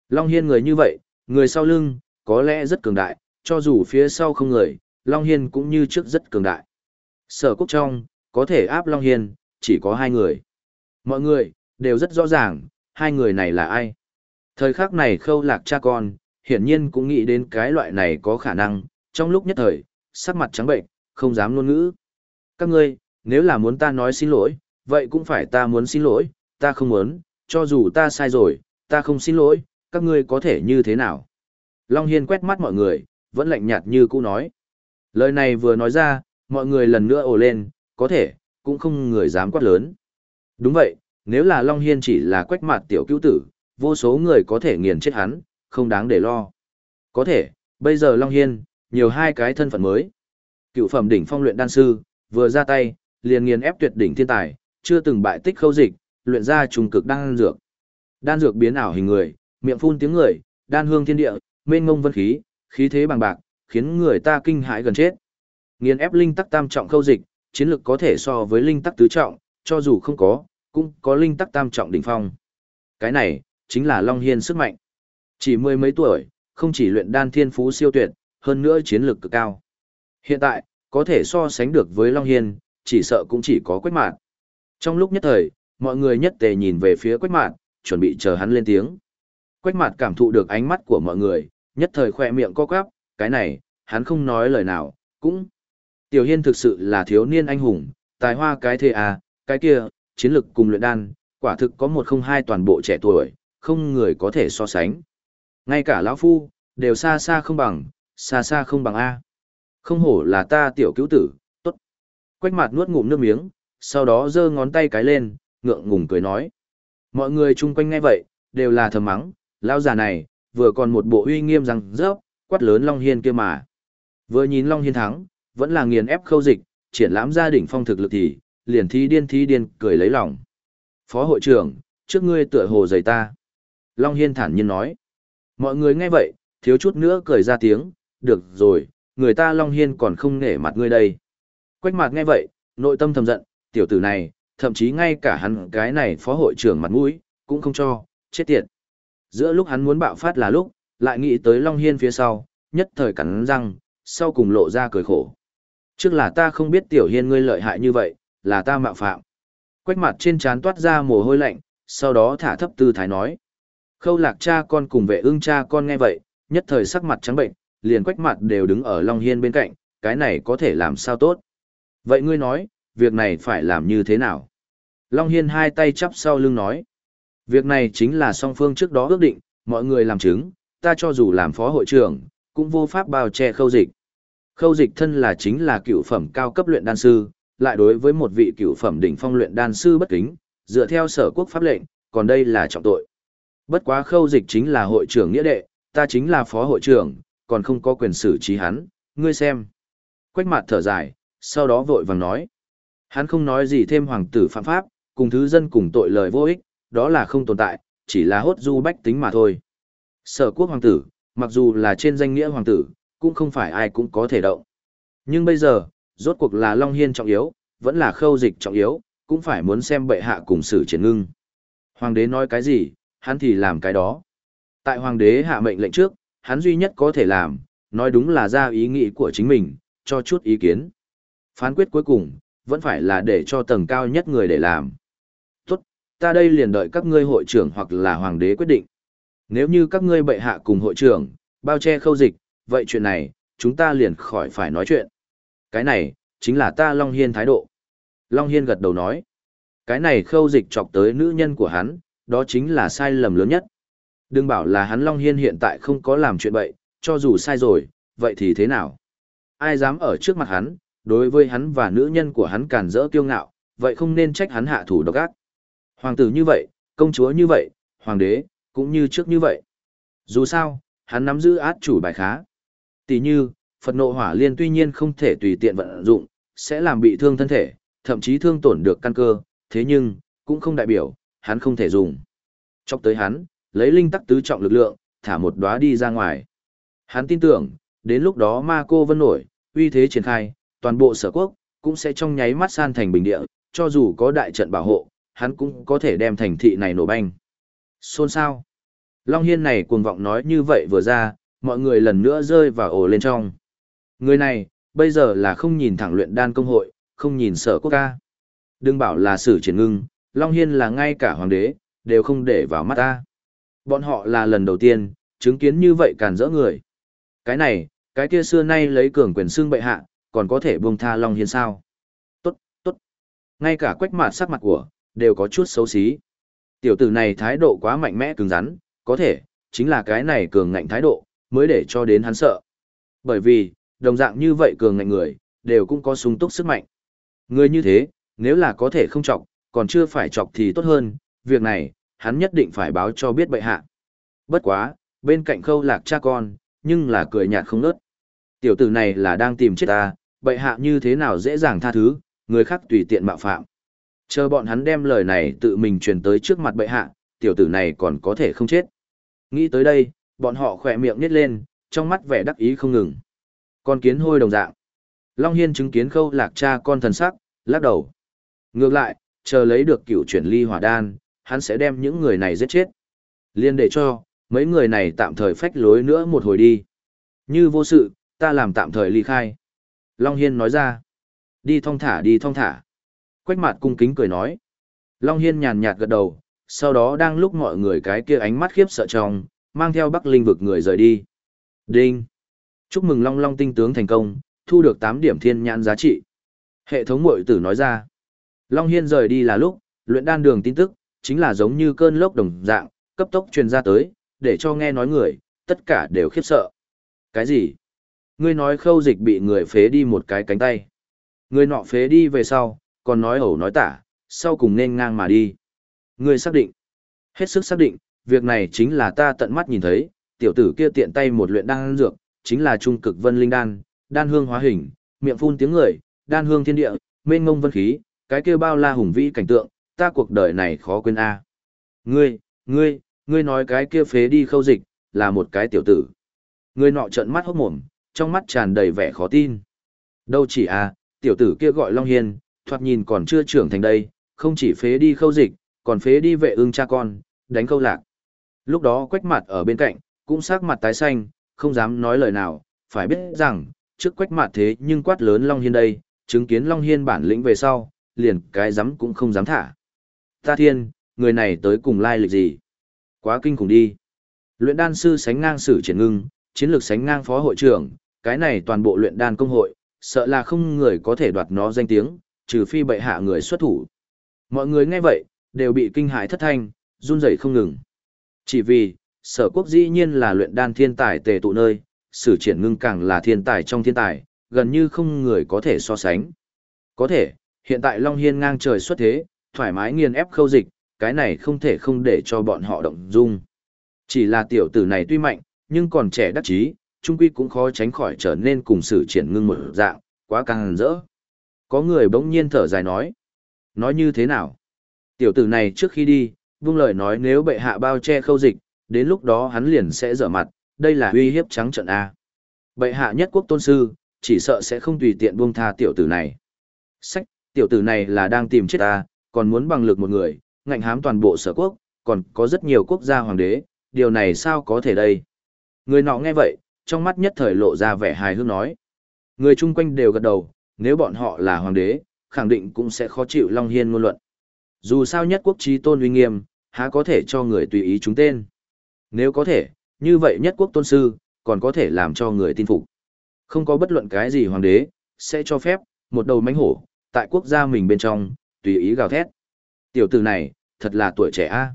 Long Hiên người như vậy, người sau lưng, có lẽ rất cường đại, cho dù phía sau không người, Long Hiên cũng như trước rất cường đại. Sở quốc trong, có thể áp Long Hiên, chỉ có hai người. Mọi người, đều rất rõ ràng, hai người này là ai. Thời khắc này khâu lạc cha con, hiển nhiên cũng nghĩ đến cái loại này có khả năng, trong lúc nhất thời, sắc mặt trắng bệnh, không dám ngôn ngữ. Các ngươi, nếu là muốn ta nói xin lỗi, vậy cũng phải ta muốn xin lỗi, ta không muốn, cho dù ta sai rồi, ta không xin lỗi, các ngươi có thể như thế nào? Long Hiên quét mắt mọi người, vẫn lạnh nhạt như cũ nói. Lời này vừa nói ra, mọi người lần nữa ồ lên, có thể, cũng không người dám quát lớn. Đúng vậy, nếu là Long Hiên chỉ là quách mặt tiểu cứu tử, vô số người có thể nghiền chết hắn, không đáng để lo. Có thể, bây giờ Long Hiên, nhiều hai cái thân phận mới. Cựu phẩm đỉnh phong luyện đan sư, vừa ra tay, liền nghiền ép tuyệt đỉnh thiên tài, chưa từng bại tích khâu dịch, luyện ra trùng cực đan dược. Đan dược biến ảo hình người, miệng phun tiếng người, đan hương thiên địa, mênh ngông vân khí, khí thế bằng bạc, khiến người ta kinh hãi gần chết. Nghiền ép linh tắc tam trọng khâu dịch, chiến lực có thể so với linh tắc tứ trọng, cho dù không có, cũng có linh tắc tam trọng đỉnh phong. Cái này, chính là Long Hiên sức mạnh. Chỉ mười mấy tuổi, không chỉ luyện đan thiên phú siêu tuyệt, hơn nữa chiến lược cực cao. Hiện tại, có thể so sánh được với Long Hiên, chỉ sợ cũng chỉ có quách mạn. Trong lúc nhất thời, mọi người nhất tề nhìn về phía quách mạn, chuẩn bị chờ hắn lên tiếng. Quách mạn cảm thụ được ánh mắt của mọi người, nhất thời khoe miệng co quắp, cái này, hắn không nói lời nào, cũng. Tiểu Hiên thực sự là thiếu niên anh hùng, tài hoa cái thế à, cái kia, chiến lực cùng luyện đan, quả thực có một không hai toàn bộ trẻ tuổi, không người có thể so sánh. Ngay cả lão phu, đều xa xa không bằng, xa xa không bằng A. Không hổ là ta tiểu cứu tử, tốt. Quách mặt nuốt ngụm nước miếng, sau đó giơ ngón tay cái lên, ngượng ngùng cười nói. Mọi người chung quanh ngay vậy, đều là thầm mắng, lão già này, vừa còn một bộ uy nghiêm rằng rớp, quát lớn Long Hiên kia mà. Vừa nhìn Long Hiên thắng, vẫn là nghiền ép khâu dịch, triển lãm gia đỉnh phong thực lực thì, liền thi điên thi điên cười lấy lòng. Phó hội trưởng, trước ngươi tựa hồ dày ta. Long Hiên thản nhiên nói. Mọi người nghe vậy, thiếu chút nữa cười ra tiếng, được rồi, người ta Long Hiên còn không nể mặt ngươi đây. Quách mặt nghe vậy, nội tâm thầm giận, tiểu tử này, thậm chí ngay cả hắn cái này phó hội trưởng mặt mũi, cũng không cho, chết tiệt. Giữa lúc hắn muốn bạo phát là lúc, lại nghĩ tới Long Hiên phía sau, nhất thời cắn răng, sau cùng lộ ra cười khổ. Trước là ta không biết tiểu hiên ngươi lợi hại như vậy, là ta mạo phạm. Quách mặt trên trán toát ra mồ hôi lạnh, sau đó thả thấp tư thái nói. Khâu lạc cha con cùng vệ ương cha con nghe vậy, nhất thời sắc mặt trắng bệnh, liền quách mặt đều đứng ở Long Hiên bên cạnh, cái này có thể làm sao tốt. Vậy ngươi nói, việc này phải làm như thế nào? Long Hiên hai tay chắp sau lưng nói. Việc này chính là song phương trước đó ước định, mọi người làm chứng, ta cho dù làm phó hội trưởng, cũng vô pháp bao che khâu dịch. Khâu dịch thân là chính là cựu phẩm cao cấp luyện đan sư, lại đối với một vị cựu phẩm đỉnh phong luyện đan sư bất kính, dựa theo sở quốc pháp lệnh, còn đây là trọng tội. Bất quá khâu dịch chính là hội trưởng nghĩa đệ, ta chính là phó hội trưởng, còn không có quyền xử trí hắn, ngươi xem. Quách mặt thở dài, sau đó vội vàng nói. Hắn không nói gì thêm hoàng tử phạm pháp, cùng thứ dân cùng tội lời vô ích, đó là không tồn tại, chỉ là hốt du bách tính mà thôi. Sở quốc hoàng tử, mặc dù là trên danh nghĩa hoàng tử, cũng không phải ai cũng có thể động. Nhưng bây giờ, rốt cuộc là Long Hiên trọng yếu, vẫn là khâu dịch trọng yếu, cũng phải muốn xem bệ hạ cùng xử triển ngưng. Hoàng đế nói cái gì, hắn thì làm cái đó. Tại hoàng đế hạ mệnh lệnh trước, hắn duy nhất có thể làm, nói đúng là ra ý nghĩ của chính mình, cho chút ý kiến. Phán quyết cuối cùng, vẫn phải là để cho tầng cao nhất người để làm. Ta đây liền đợi các ngươi hội trưởng hoặc là hoàng đế quyết định. Nếu như các ngươi bệ hạ cùng hội trưởng, bao che khâu dịch, vậy chuyện này, chúng ta liền khỏi phải nói chuyện. Cái này, chính là ta Long Hiên thái độ. Long Hiên gật đầu nói. Cái này khâu dịch chọc tới nữ nhân của hắn, đó chính là sai lầm lớn nhất. Đừng bảo là hắn Long Hiên hiện tại không có làm chuyện bậy, cho dù sai rồi, vậy thì thế nào? Ai dám ở trước mặt hắn, đối với hắn và nữ nhân của hắn càn rỡ kiêu ngạo, vậy không nên trách hắn hạ thủ độc ác. Hoàng tử như vậy, công chúa như vậy, hoàng đế, cũng như trước như vậy. Dù sao, hắn nắm giữ át chủ bài khá. Tỷ như, Phật nộ hỏa liên tuy nhiên không thể tùy tiện vận dụng, sẽ làm bị thương thân thể, thậm chí thương tổn được căn cơ, thế nhưng, cũng không đại biểu, hắn không thể dùng. Chọc tới hắn, lấy linh tắc tứ trọng lực lượng, thả một đóa đi ra ngoài. Hắn tin tưởng, đến lúc đó ma cô vân nổi, uy thế triển khai, toàn bộ sở quốc, cũng sẽ trong nháy mắt san thành bình địa, cho dù có đại trận bảo hộ, hắn cũng có thể đem thành thị này nổ banh. Xôn sao? Long Hiên này cuồng vọng nói như vậy vừa ra, mọi người lần nữa rơi vào ổ lên trong. Người này, bây giờ là không nhìn thẳng luyện đan công hội, không nhìn sở quốc ca. Đừng bảo là sử triển ngưng, Long Hiên là ngay cả hoàng đế, đều không để vào mắt ta. Bọn họ là lần đầu tiên, chứng kiến như vậy càn rỡ người. Cái này, cái kia xưa nay lấy cường quyền xương bệ hạ, còn có thể buông tha Long Hiên sao? Tốt, tốt. Ngay cả quách mặt sắc mặt của, đều có chút xấu xí. Tiểu tử này thái độ quá mạnh mẽ cứng rắn, có thể, chính là cái này cường ngạnh thái độ, mới để cho đến hắn sợ. Bởi vì, đồng dạng như vậy cường ngạnh người, đều cũng có sung túc sức mạnh. Người như thế, nếu là có thể không chọc, còn chưa phải chọc thì tốt hơn, việc này, hắn nhất định phải báo cho biết bệ hạ. Bất quá, bên cạnh khâu lạc cha con, nhưng là cười nhạt không nớt. Tiểu tử này là đang tìm chết ta, bệ hạ như thế nào dễ dàng tha thứ, người khác tùy tiện mạo phạm. Chờ bọn hắn đem lời này tự mình truyền tới trước mặt bệ hạ, tiểu tử này còn có thể không chết. Nghĩ tới đây, bọn họ khỏe miệng nít lên, trong mắt vẻ đắc ý không ngừng. Con kiến hôi đồng dạng. Long Hiên chứng kiến khâu lạc cha con thần sắc, lắc đầu. Ngược lại, chờ lấy được cựu chuyển ly hỏa đan, hắn sẽ đem những người này giết chết. Liên để cho, mấy người này tạm thời phách lối nữa một hồi đi. Như vô sự, ta làm tạm thời ly khai. Long Hiên nói ra. Đi thong thả đi thong thả. Quách mặt cung kính cười nói. Long Hiên nhàn nhạt gật đầu, sau đó đang lúc mọi người cái kia ánh mắt khiếp sợ trong, mang theo Bắc Linh vực người rời đi. Đinh! Chúc mừng Long Long tinh tướng thành công, thu được 8 điểm thiên nhãn giá trị. Hệ thống mội tử nói ra. Long Hiên rời đi là lúc, luyện đan đường tin tức, chính là giống như cơn lốc đồng dạng, cấp tốc truyền ra tới, để cho nghe nói người, tất cả đều khiếp sợ. Cái gì? Ngươi nói khâu dịch bị người phế đi một cái cánh tay. Người nọ phế đi về sau, còn nói ẩu nói tả, sau cùng nên ngang mà đi. Ngươi xác định. Hết sức xác định, việc này chính là ta tận mắt nhìn thấy, tiểu tử kia tiện tay một luyện đan dược, chính là trung cực vân linh đan, đan hương hóa hình, miệng phun tiếng người, đan hương thiên địa, mênh ngông vân khí, cái kia bao la hùng vĩ cảnh tượng, ta cuộc đời này khó quên a. Ngươi, ngươi, ngươi nói cái kia phế đi khâu dịch, là một cái tiểu tử. Ngươi nọ trợn mắt hốt mồm, trong mắt tràn đầy vẻ khó tin. Đâu chỉ a, tiểu tử kia gọi Long Hiên, thoạt nhìn còn chưa trưởng thành đây, không chỉ phế đi khâu dịch, còn phế đi vệ ương cha con, đánh khâu lạc. Lúc đó quách mặt ở bên cạnh, cũng sắc mặt tái xanh, không dám nói lời nào, phải biết rằng, trước quách mặt thế nhưng quát lớn Long Hiên đây, chứng kiến Long Hiên bản lĩnh về sau, liền cái dám cũng không dám thả. Ta thiên, người này tới cùng lai lịch gì? Quá kinh khủng đi. Luyện đan sư sánh ngang sử triển ngưng, chiến lược sánh ngang phó hội trưởng, cái này toàn bộ luyện đan công hội, sợ là không người có thể đoạt nó danh tiếng, trừ phi bệ hạ người xuất thủ. Mọi người nghe vậy, đều bị kinh hãi thất thanh, run rẩy không ngừng. Chỉ vì, sở quốc dĩ nhiên là luyện đan thiên tài tề tụ nơi, sử triển ngưng càng là thiên tài trong thiên tài, gần như không người có thể so sánh. Có thể, hiện tại Long Hiên ngang trời xuất thế, thoải mái nghiền ép khâu dịch, cái này không thể không để cho bọn họ động dung. Chỉ là tiểu tử này tuy mạnh, nhưng còn trẻ đắc chí, trung quy cũng khó tránh khỏi trở nên cùng sử triển ngưng một dạng, quá càng rỡ. Có người bỗng nhiên thở dài nói. Nói như thế nào? Tiểu tử này trước khi đi, vung lời nói nếu bệ hạ bao che khâu dịch, đến lúc đó hắn liền sẽ dở mặt, đây là uy hiếp trắng trận A. Bệ hạ nhất quốc tôn sư, chỉ sợ sẽ không tùy tiện buông tha tiểu tử này. Sách, tiểu tử này là đang tìm chết ta, còn muốn bằng lực một người, ngạnh hám toàn bộ sở quốc, còn có rất nhiều quốc gia hoàng đế, điều này sao có thể đây? Người nọ nghe vậy, trong mắt nhất thời lộ ra vẻ hài hước nói. Người chung quanh đều gật đầu, nếu bọn họ là hoàng đế, khẳng định cũng sẽ khó chịu Long Hiên ngôn luận. Dù sao nhất quốc trí tôn uy nghiêm, há có thể cho người tùy ý chúng tên. Nếu có thể, như vậy nhất quốc tôn sư, còn có thể làm cho người tin phục. Không có bất luận cái gì hoàng đế, sẽ cho phép, một đầu mánh hổ, tại quốc gia mình bên trong, tùy ý gào thét. Tiểu tử này, thật là tuổi trẻ a.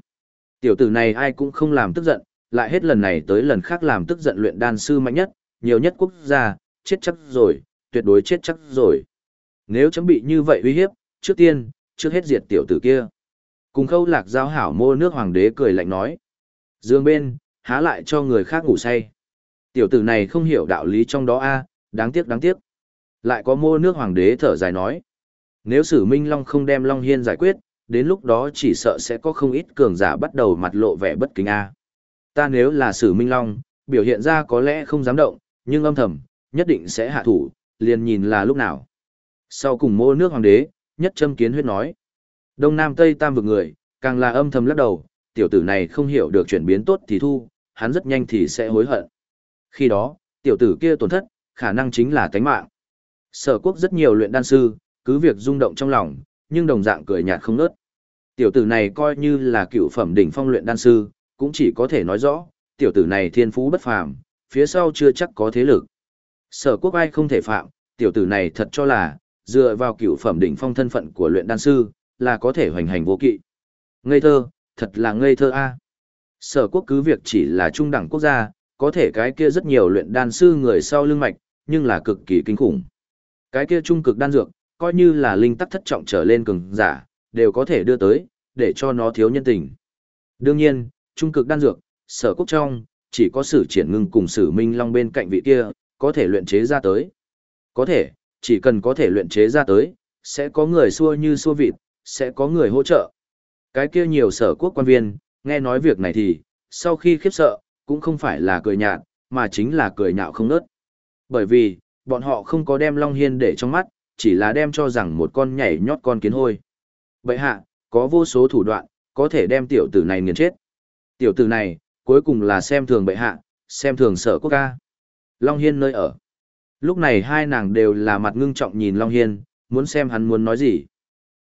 Tiểu tử này ai cũng không làm tức giận, lại hết lần này tới lần khác làm tức giận luyện đan sư mạnh nhất, nhiều nhất quốc gia, chết chắc rồi, tuyệt đối chết chắc rồi. Nếu chấm bị như vậy uy hiếp, trước tiên, trước hết diệt tiểu tử kia. Cùng khâu lạc giao hảo mô nước hoàng đế cười lạnh nói. Dương bên, há lại cho người khác ngủ say. Tiểu tử này không hiểu đạo lý trong đó a đáng tiếc đáng tiếc. Lại có mô nước hoàng đế thở dài nói. Nếu sử Minh Long không đem Long Hiên giải quyết, đến lúc đó chỉ sợ sẽ có không ít cường giả bắt đầu mặt lộ vẻ bất kính a. Ta nếu là sử Minh Long, biểu hiện ra có lẽ không dám động, nhưng âm thầm, nhất định sẽ hạ thủ, liền nhìn là lúc nào. Sau cùng mô nước hoàng đế, nhất châm kiến huyết nói. Đông Nam Tây Tam vực người, càng là âm thầm lắc đầu, tiểu tử này không hiểu được chuyển biến tốt thì thu, hắn rất nhanh thì sẽ hối hận. Khi đó, tiểu tử kia tổn thất, khả năng chính là tánh mạng. Sở quốc rất nhiều luyện đan sư, cứ việc rung động trong lòng, nhưng đồng dạng cười nhạt không nớt. Tiểu tử này coi như là cựu phẩm đỉnh phong luyện đan sư, cũng chỉ có thể nói rõ, tiểu tử này thiên phú bất phàm, phía sau chưa chắc có thế lực. Sở quốc ai không thể phạm, tiểu tử này thật cho là, dựa vào cựu phẩm đỉnh phong thân phận của luyện đan sư, là có thể hoành hành vô kỵ. Ngây thơ, thật là ngây thơ a. À. Sở quốc cứ việc chỉ là trung đẳng quốc gia, có thể cái kia rất nhiều luyện đan sư người sau lưng mạch, nhưng là cực kỳ kinh khủng. Cái kia trung cực đan dược, coi như là linh tắc thất trọng trở lên cường giả, đều có thể đưa tới, để cho nó thiếu nhân tình. Đương nhiên, trung cực đan dược, sở quốc trong, chỉ có sử triển ngưng cùng sử minh long bên cạnh vị kia, có thể luyện chế ra tới. Có thể, chỉ cần có thể luyện chế ra tới, sẽ có người xua như xua vịt, sẽ có người hỗ trợ. Cái kia nhiều sở quốc quan viên, nghe nói việc này thì, sau khi khiếp sợ, cũng không phải là cười nhạt, mà chính là cười nhạo không nớt. Bởi vì, bọn họ không có đem Long Hiên để trong mắt, chỉ là đem cho rằng một con nhảy nhót con kiến hôi. Vậy hạ, có vô số thủ đoạn, có thể đem tiểu tử này nghiền chết. Tiểu tử này, cuối cùng là xem thường bệ hạ, xem thường sở quốc ca. Long Hiên nơi ở. Lúc này hai nàng đều là mặt ngưng trọng nhìn Long Hiên, muốn xem hắn muốn nói gì.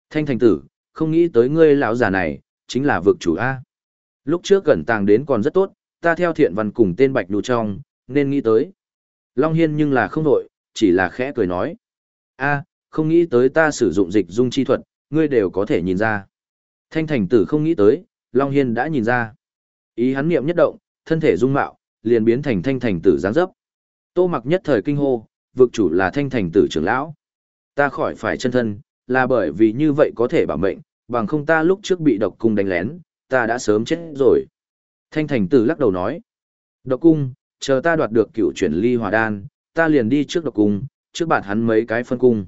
Thanh thành tử, không nghĩ tới ngươi lão già này, chính là vực chủ A. Lúc trước gần tàng đến còn rất tốt, ta theo thiện văn cùng tên Bạch Đù trong, nên nghĩ tới. Long Hiên nhưng là không nội, chỉ là khẽ cười nói. a không nghĩ tới ta sử dụng dịch dung chi thuật, ngươi đều có thể nhìn ra. Thanh thành tử không nghĩ tới, Long Hiên đã nhìn ra. Ý hắn niệm nhất động, thân thể dung mạo, liền biến thành thanh thành tử dáng dấp. Tô mặc nhất thời kinh hô, vực chủ là thanh thành tử trưởng lão. Ta khỏi phải chân thân, là bởi vì như vậy có thể bảo mệnh, bằng không ta lúc trước bị độc cung đánh lén, ta đã sớm chết rồi. Thanh thành tử lắc đầu nói. Độc cung, chờ ta đoạt được cựu chuyển ly hòa đan, ta liền đi trước độc cung, trước bạn hắn mấy cái phân cung.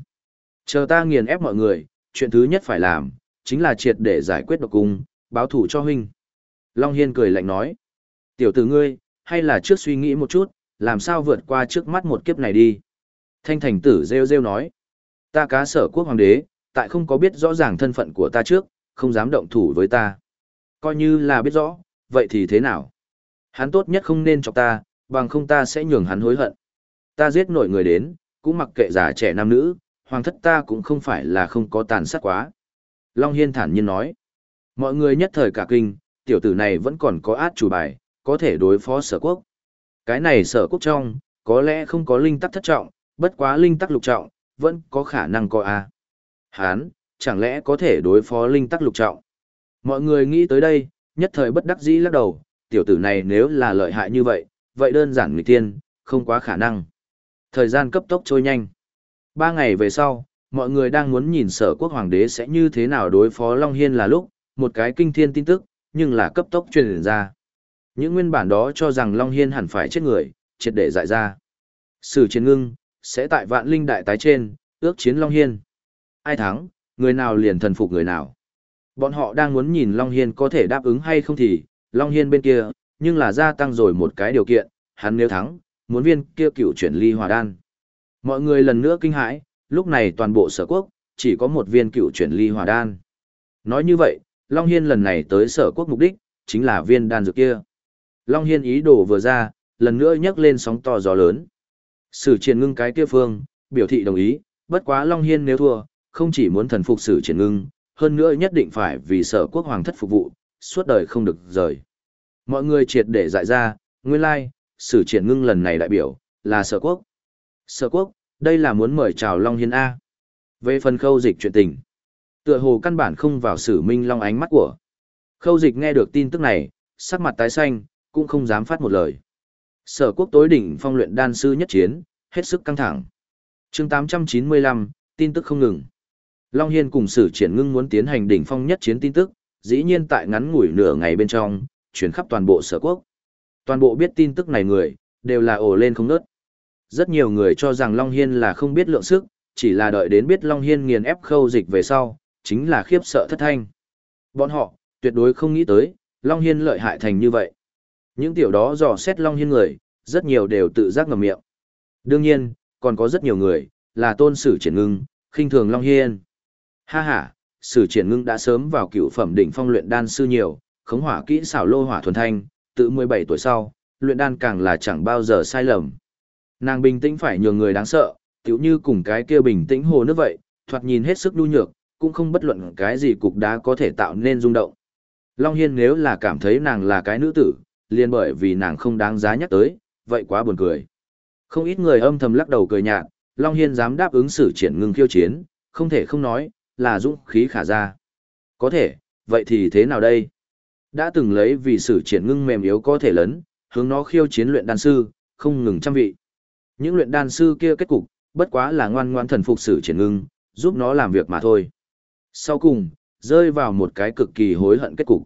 Chờ ta nghiền ép mọi người, chuyện thứ nhất phải làm, chính là triệt để giải quyết độc cung, báo thủ cho huynh. Long Hiên cười lạnh nói. Tiểu tử ngươi, hay là trước suy nghĩ một chút, làm sao vượt qua trước mắt một kiếp này đi. Thanh thành tử rêu rêu nói. Ta cá sở quốc hoàng đế, tại không có biết rõ ràng thân phận của ta trước, không dám động thủ với ta. Coi như là biết rõ, vậy thì thế nào? Hắn tốt nhất không nên chọc ta, bằng không ta sẽ nhường hắn hối hận. Ta giết nổi người đến, cũng mặc kệ già trẻ nam nữ, hoàng thất ta cũng không phải là không có tàn sát quá. Long Hiên thản nhiên nói. Mọi người nhất thời cả kinh, tiểu tử này vẫn còn có át chủ bài, có thể đối phó sở quốc. Cái này sở quốc trong, có lẽ không có linh tắc thất trọng, bất quá linh tắc lục trọng, vẫn có khả năng có A. Hán, chẳng lẽ có thể đối phó linh tắc lục trọng? Mọi người nghĩ tới đây, nhất thời bất đắc dĩ lắc đầu, tiểu tử này nếu là lợi hại như vậy, vậy đơn giản người tiên, không quá khả năng. Thời gian cấp tốc trôi nhanh. Ba ngày về sau, mọi người đang muốn nhìn sở quốc hoàng đế sẽ như thế nào đối phó Long Hiên là lúc, một cái kinh thiên tin tức, nhưng là cấp tốc truyền ra. Những nguyên bản đó cho rằng Long Hiên hẳn phải chết người, triệt để dại ra. Sử chiến ngưng, sẽ tại vạn linh đại tái trên, ước chiến Long Hiên. Ai thắng, người nào liền thần phục người nào. Bọn họ đang muốn nhìn Long Hiên có thể đáp ứng hay không thì, Long Hiên bên kia, nhưng là gia tăng rồi một cái điều kiện, hắn nếu thắng, muốn viên kia cựu chuyển ly hòa đan. Mọi người lần nữa kinh hãi, lúc này toàn bộ sở quốc, chỉ có một viên cựu chuyển ly hòa đan. Nói như vậy, Long Hiên lần này tới sở quốc mục đích, chính là viên đan dược kia. Long Hiên ý đồ vừa ra, lần nữa nhấc lên sóng to gió lớn. Sử triển ngưng cái kia phương, biểu thị đồng ý, bất quá Long Hiên nếu thua, không chỉ muốn thần phục sử triển ngưng, hơn nữa nhất định phải vì sở quốc hoàng thất phục vụ, suốt đời không được rời. Mọi người triệt để giải ra, nguyên lai, like, sử triển ngưng lần này đại biểu, là sở quốc. Sở quốc, đây là muốn mời chào Long Hiên A. Về phần khâu dịch chuyện tình, tựa hồ căn bản không vào sử minh long ánh mắt của. Khâu dịch nghe được tin tức này, sắc mặt tái xanh, cũng không dám phát một lời. Sở quốc tối đỉnh phong luyện đan sư nhất chiến, hết sức căng thẳng. chương 895, tin tức không ngừng. Long Hiên cùng sử triển ngưng muốn tiến hành đỉnh phong nhất chiến tin tức, dĩ nhiên tại ngắn ngủi nửa ngày bên trong, chuyển khắp toàn bộ sở quốc. Toàn bộ biết tin tức này người, đều là ổ lên không nớt. Rất nhiều người cho rằng Long Hiên là không biết lượng sức, chỉ là đợi đến biết Long Hiên nghiền ép khâu dịch về sau, chính là khiếp sợ thất thanh. Bọn họ, tuyệt đối không nghĩ tới, Long Hiên lợi hại thành như vậy. Những tiểu đó dò xét Long Hiên người, rất nhiều đều tự giác ngầm miệng. Đương nhiên, còn có rất nhiều người, là tôn sử triển ngưng, khinh thường Long Hiên. Ha ha, sử triển ngưng đã sớm vào cựu phẩm đỉnh phong luyện đan sư nhiều, khống hỏa kỹ xảo lô hỏa thuần thanh, tự 17 tuổi sau, luyện đan càng là chẳng bao giờ sai lầm. Nàng bình tĩnh phải nhường người đáng sợ, tiểu như cùng cái kia bình tĩnh hồ nước vậy, thoạt nhìn hết sức nhu nhược, cũng không bất luận cái gì cục đá có thể tạo nên rung động. Long Hiên nếu là cảm thấy nàng là cái nữ tử, liền bởi vì nàng không đáng giá nhắc tới, vậy quá buồn cười. Không ít người âm thầm lắc đầu cười nhạt, Long Hiên dám đáp ứng xử triển ngưng khiêu chiến, không thể không nói, là dũng khí khả ra. Có thể, vậy thì thế nào đây? Đã từng lấy vì sử triển ngưng mềm yếu có thể lớn, hướng nó khiêu chiến luyện đan sư, không ngừng trăm vị. Những luyện đan sư kia kết cục, bất quá là ngoan ngoan thần phục sử triển ngưng, giúp nó làm việc mà thôi. Sau cùng, rơi vào một cái cực kỳ hối hận kết cục.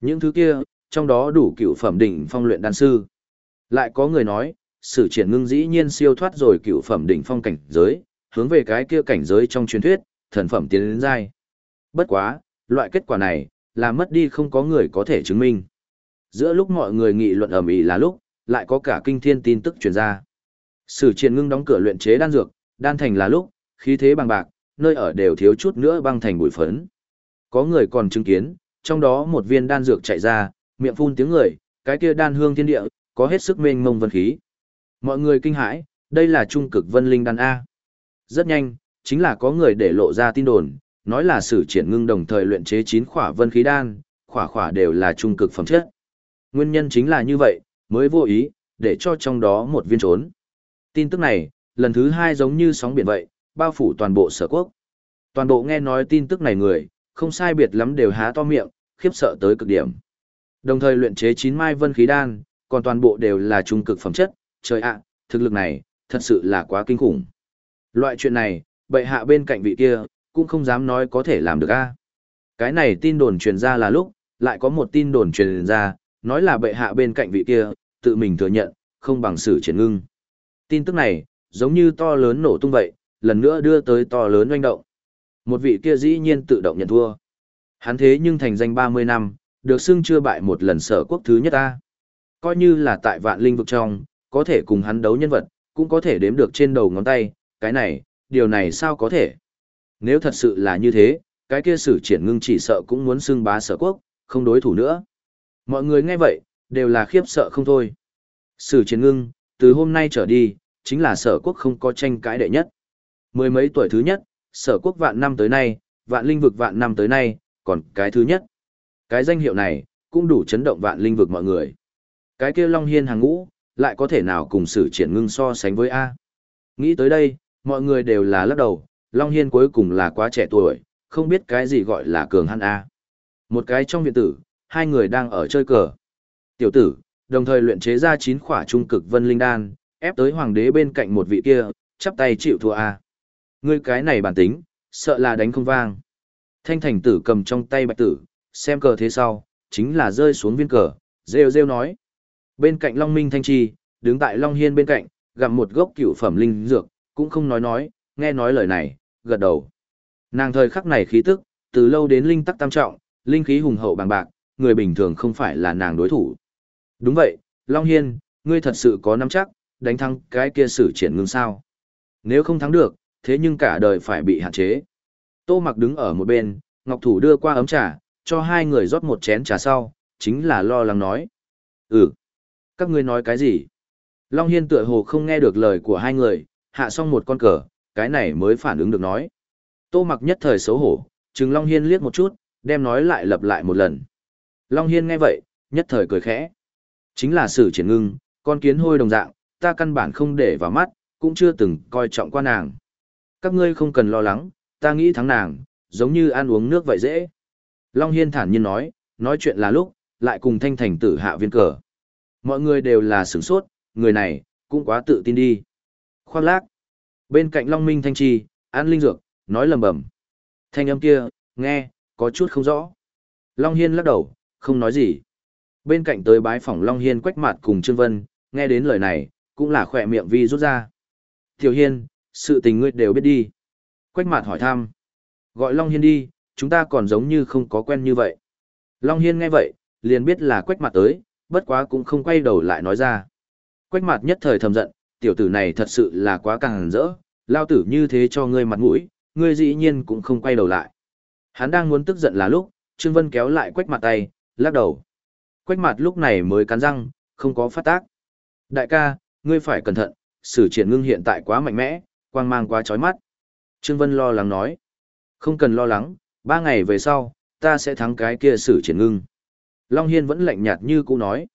Những thứ kia, trong đó đủ cựu phẩm đỉnh phong luyện đan sư. Lại có người nói, sử triển ngưng dĩ nhiên siêu thoát rồi cựu phẩm đỉnh phong cảnh giới, hướng về cái kia cảnh giới trong truyền thuyết, thần phẩm tiến đến giai. Bất quá, loại kết quả này, là mất đi không có người có thể chứng minh. Giữa lúc mọi người nghị luận ầm ĩ là lúc, lại có cả kinh thiên tin tức truyền ra. Sử triển ngưng đóng cửa luyện chế đan dược, đan thành là lúc, khí thế bằng bạc, nơi ở đều thiếu chút nữa băng thành bụi phấn. Có người còn chứng kiến, trong đó một viên đan dược chạy ra, miệng phun tiếng người, cái kia đan hương thiên địa, có hết sức mênh mông vân khí. Mọi người kinh hãi, đây là trung cực vân linh đan A. Rất nhanh, chính là có người để lộ ra tin đồn, nói là sử triển ngưng đồng thời luyện chế 9 khỏa vân khí đan, khỏa khỏa đều là trung cực phẩm chất. Nguyên nhân chính là như vậy, mới vô ý, để cho trong đó một viên trốn. Tin tức này, lần thứ hai giống như sóng biển vậy, bao phủ toàn bộ sở quốc. Toàn bộ nghe nói tin tức này người, không sai biệt lắm đều há to miệng, khiếp sợ tới cực điểm. Đồng thời luyện chế 9 mai vân khí đan, còn toàn bộ đều là trung cực phẩm chất, trời ạ, thực lực này, thật sự là quá kinh khủng. Loại chuyện này, bệ hạ bên cạnh vị kia, cũng không dám nói có thể làm được a. Cái này tin đồn truyền ra là lúc, lại có một tin đồn truyền ra, nói là bệ hạ bên cạnh vị kia, tự mình thừa nhận, không bằng sự triển ngưng. Tin tức này, giống như to lớn nổ tung vậy, lần nữa đưa tới to lớn oanh động. Một vị kia dĩ nhiên tự động nhận thua. Hắn thế nhưng thành danh 30 năm, được xưng chưa bại một lần sở quốc thứ nhất ta. Coi như là tại vạn linh vực trong, có thể cùng hắn đấu nhân vật, cũng có thể đếm được trên đầu ngón tay, cái này, điều này sao có thể. Nếu thật sự là như thế, cái kia sử triển ngưng chỉ sợ cũng muốn xưng bá sở quốc, không đối thủ nữa. Mọi người nghe vậy, đều là khiếp sợ không thôi. Sử triển ngưng, từ hôm nay trở đi, chính là sở quốc không có tranh cãi đệ nhất. Mười mấy tuổi thứ nhất, sở quốc vạn năm tới nay, vạn linh vực vạn năm tới nay, còn cái thứ nhất. Cái danh hiệu này, cũng đủ chấn động vạn linh vực mọi người. Cái kia Long Hiên hàng ngũ, lại có thể nào cùng sử triển ngưng so sánh với A. Nghĩ tới đây, mọi người đều là lắc đầu, Long Hiên cuối cùng là quá trẻ tuổi, không biết cái gì gọi là cường hắn A. Một cái trong viện tử, hai người đang ở chơi cờ. Tiểu tử, đồng thời luyện chế ra chín khỏa trung cực vân linh đan, ép tới hoàng đế bên cạnh một vị kia, chắp tay chịu thua A. Ngươi cái này bản tính, sợ là đánh không vang. Thanh thành tử cầm trong tay bạch tử, xem cờ thế sau, chính là rơi xuống viên cờ, rêu rêu nói. Bên cạnh Long Minh Thanh Chi, đứng tại Long Hiên bên cạnh, gặm một gốc cửu phẩm linh dược, cũng không nói nói, nghe nói lời này, gật đầu. Nàng thời khắc này khí tức, từ lâu đến linh tắc tam trọng, linh khí hùng hậu bằng bạc, người bình thường không phải là nàng đối thủ. Đúng vậy, Long Hiên, ngươi thật sự có nắm chắc, đánh thắng cái kia sử triển ngưng sao. Nếu không thắng được, thế nhưng cả đời phải bị hạn chế. Tô mặc đứng ở một bên, Ngọc Thủ đưa qua ấm trà, cho hai người rót một chén trà sau, chính là lo lắng nói. Ừ, các ngươi nói cái gì? Long Hiên tựa hồ không nghe được lời của hai người, hạ xong một con cờ, cái này mới phản ứng được nói. Tô mặc nhất thời xấu hổ, chừng Long Hiên liếc một chút, đem nói lại lặp lại một lần. Long Hiên nghe vậy, nhất thời cười khẽ. Chính là sử triển ngưng, con kiến hôi đồng dạng, ta căn bản không để vào mắt, cũng chưa từng coi trọng qua nàng. Các ngươi không cần lo lắng, ta nghĩ thắng nàng, giống như ăn uống nước vậy dễ. Long Hiên thản nhiên nói, nói chuyện là lúc, lại cùng thanh thành tử hạ viên cờ. Mọi người đều là sửng sốt, người này, cũng quá tự tin đi. Khoác lác. Bên cạnh Long Minh Thanh Chi, ăn linh dược, nói lầm bầm. Thanh âm kia, nghe, có chút không rõ. Long Hiên lắc đầu, không nói gì. Bên cạnh tới bái phỏng Long Hiên quách mặt cùng Trương Vân, nghe đến lời này, cũng là khỏe miệng vi rút ra. Tiểu Hiên, sự tình ngươi đều biết đi. Quách mặt hỏi thăm. Gọi Long Hiên đi, chúng ta còn giống như không có quen như vậy. Long Hiên nghe vậy, liền biết là quách mặt tới, bất quá cũng không quay đầu lại nói ra. Quách mặt nhất thời thầm giận, tiểu tử này thật sự là quá càng rỡ, lao tử như thế cho ngươi mặt mũi, ngươi dĩ nhiên cũng không quay đầu lại. Hắn đang muốn tức giận là lúc, Trương Vân kéo lại quách mặt tay, lắc đầu. Quách mặt lúc này mới cắn răng, không có phát tác. Đại ca, ngươi phải cẩn thận, sử triển ngưng hiện tại quá mạnh mẽ, quang mang quá chói mắt. Trương Vân lo lắng nói. Không cần lo lắng, ba ngày về sau, ta sẽ thắng cái kia sử triển ngưng. Long Hiên vẫn lạnh nhạt như cũ nói.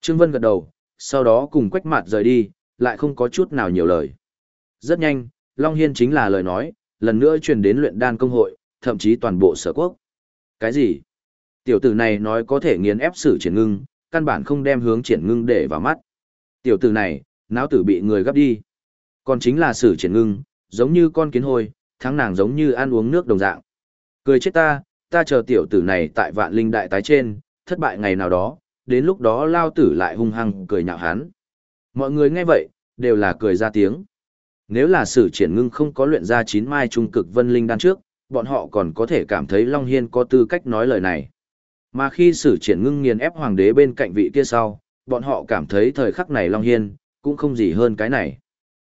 Trương Vân gật đầu, sau đó cùng quách mặt rời đi, lại không có chút nào nhiều lời. Rất nhanh, Long Hiên chính là lời nói, lần nữa truyền đến luyện đan công hội, thậm chí toàn bộ sở quốc. Cái gì? Tiểu tử này nói có thể nghiền ép sử triển ngưng, căn bản không đem hướng triển ngưng để vào mắt. Tiểu tử này, não tử bị người gấp đi. Còn chính là sử triển ngưng, giống như con kiến hôi, tháng nàng giống như ăn uống nước đồng dạng. Cười chết ta, ta chờ tiểu tử này tại vạn linh đại tái trên, thất bại ngày nào đó, đến lúc đó lao tử lại hung hăng cười nhạo hắn. Mọi người nghe vậy, đều là cười ra tiếng. Nếu là sử triển ngưng không có luyện ra chín mai trung cực vân linh đan trước, bọn họ còn có thể cảm thấy Long Hiên có tư cách nói lời này. Mà khi sử triển ngưng nghiền ép hoàng đế bên cạnh vị kia sau, bọn họ cảm thấy thời khắc này Long Hiên, cũng không gì hơn cái này.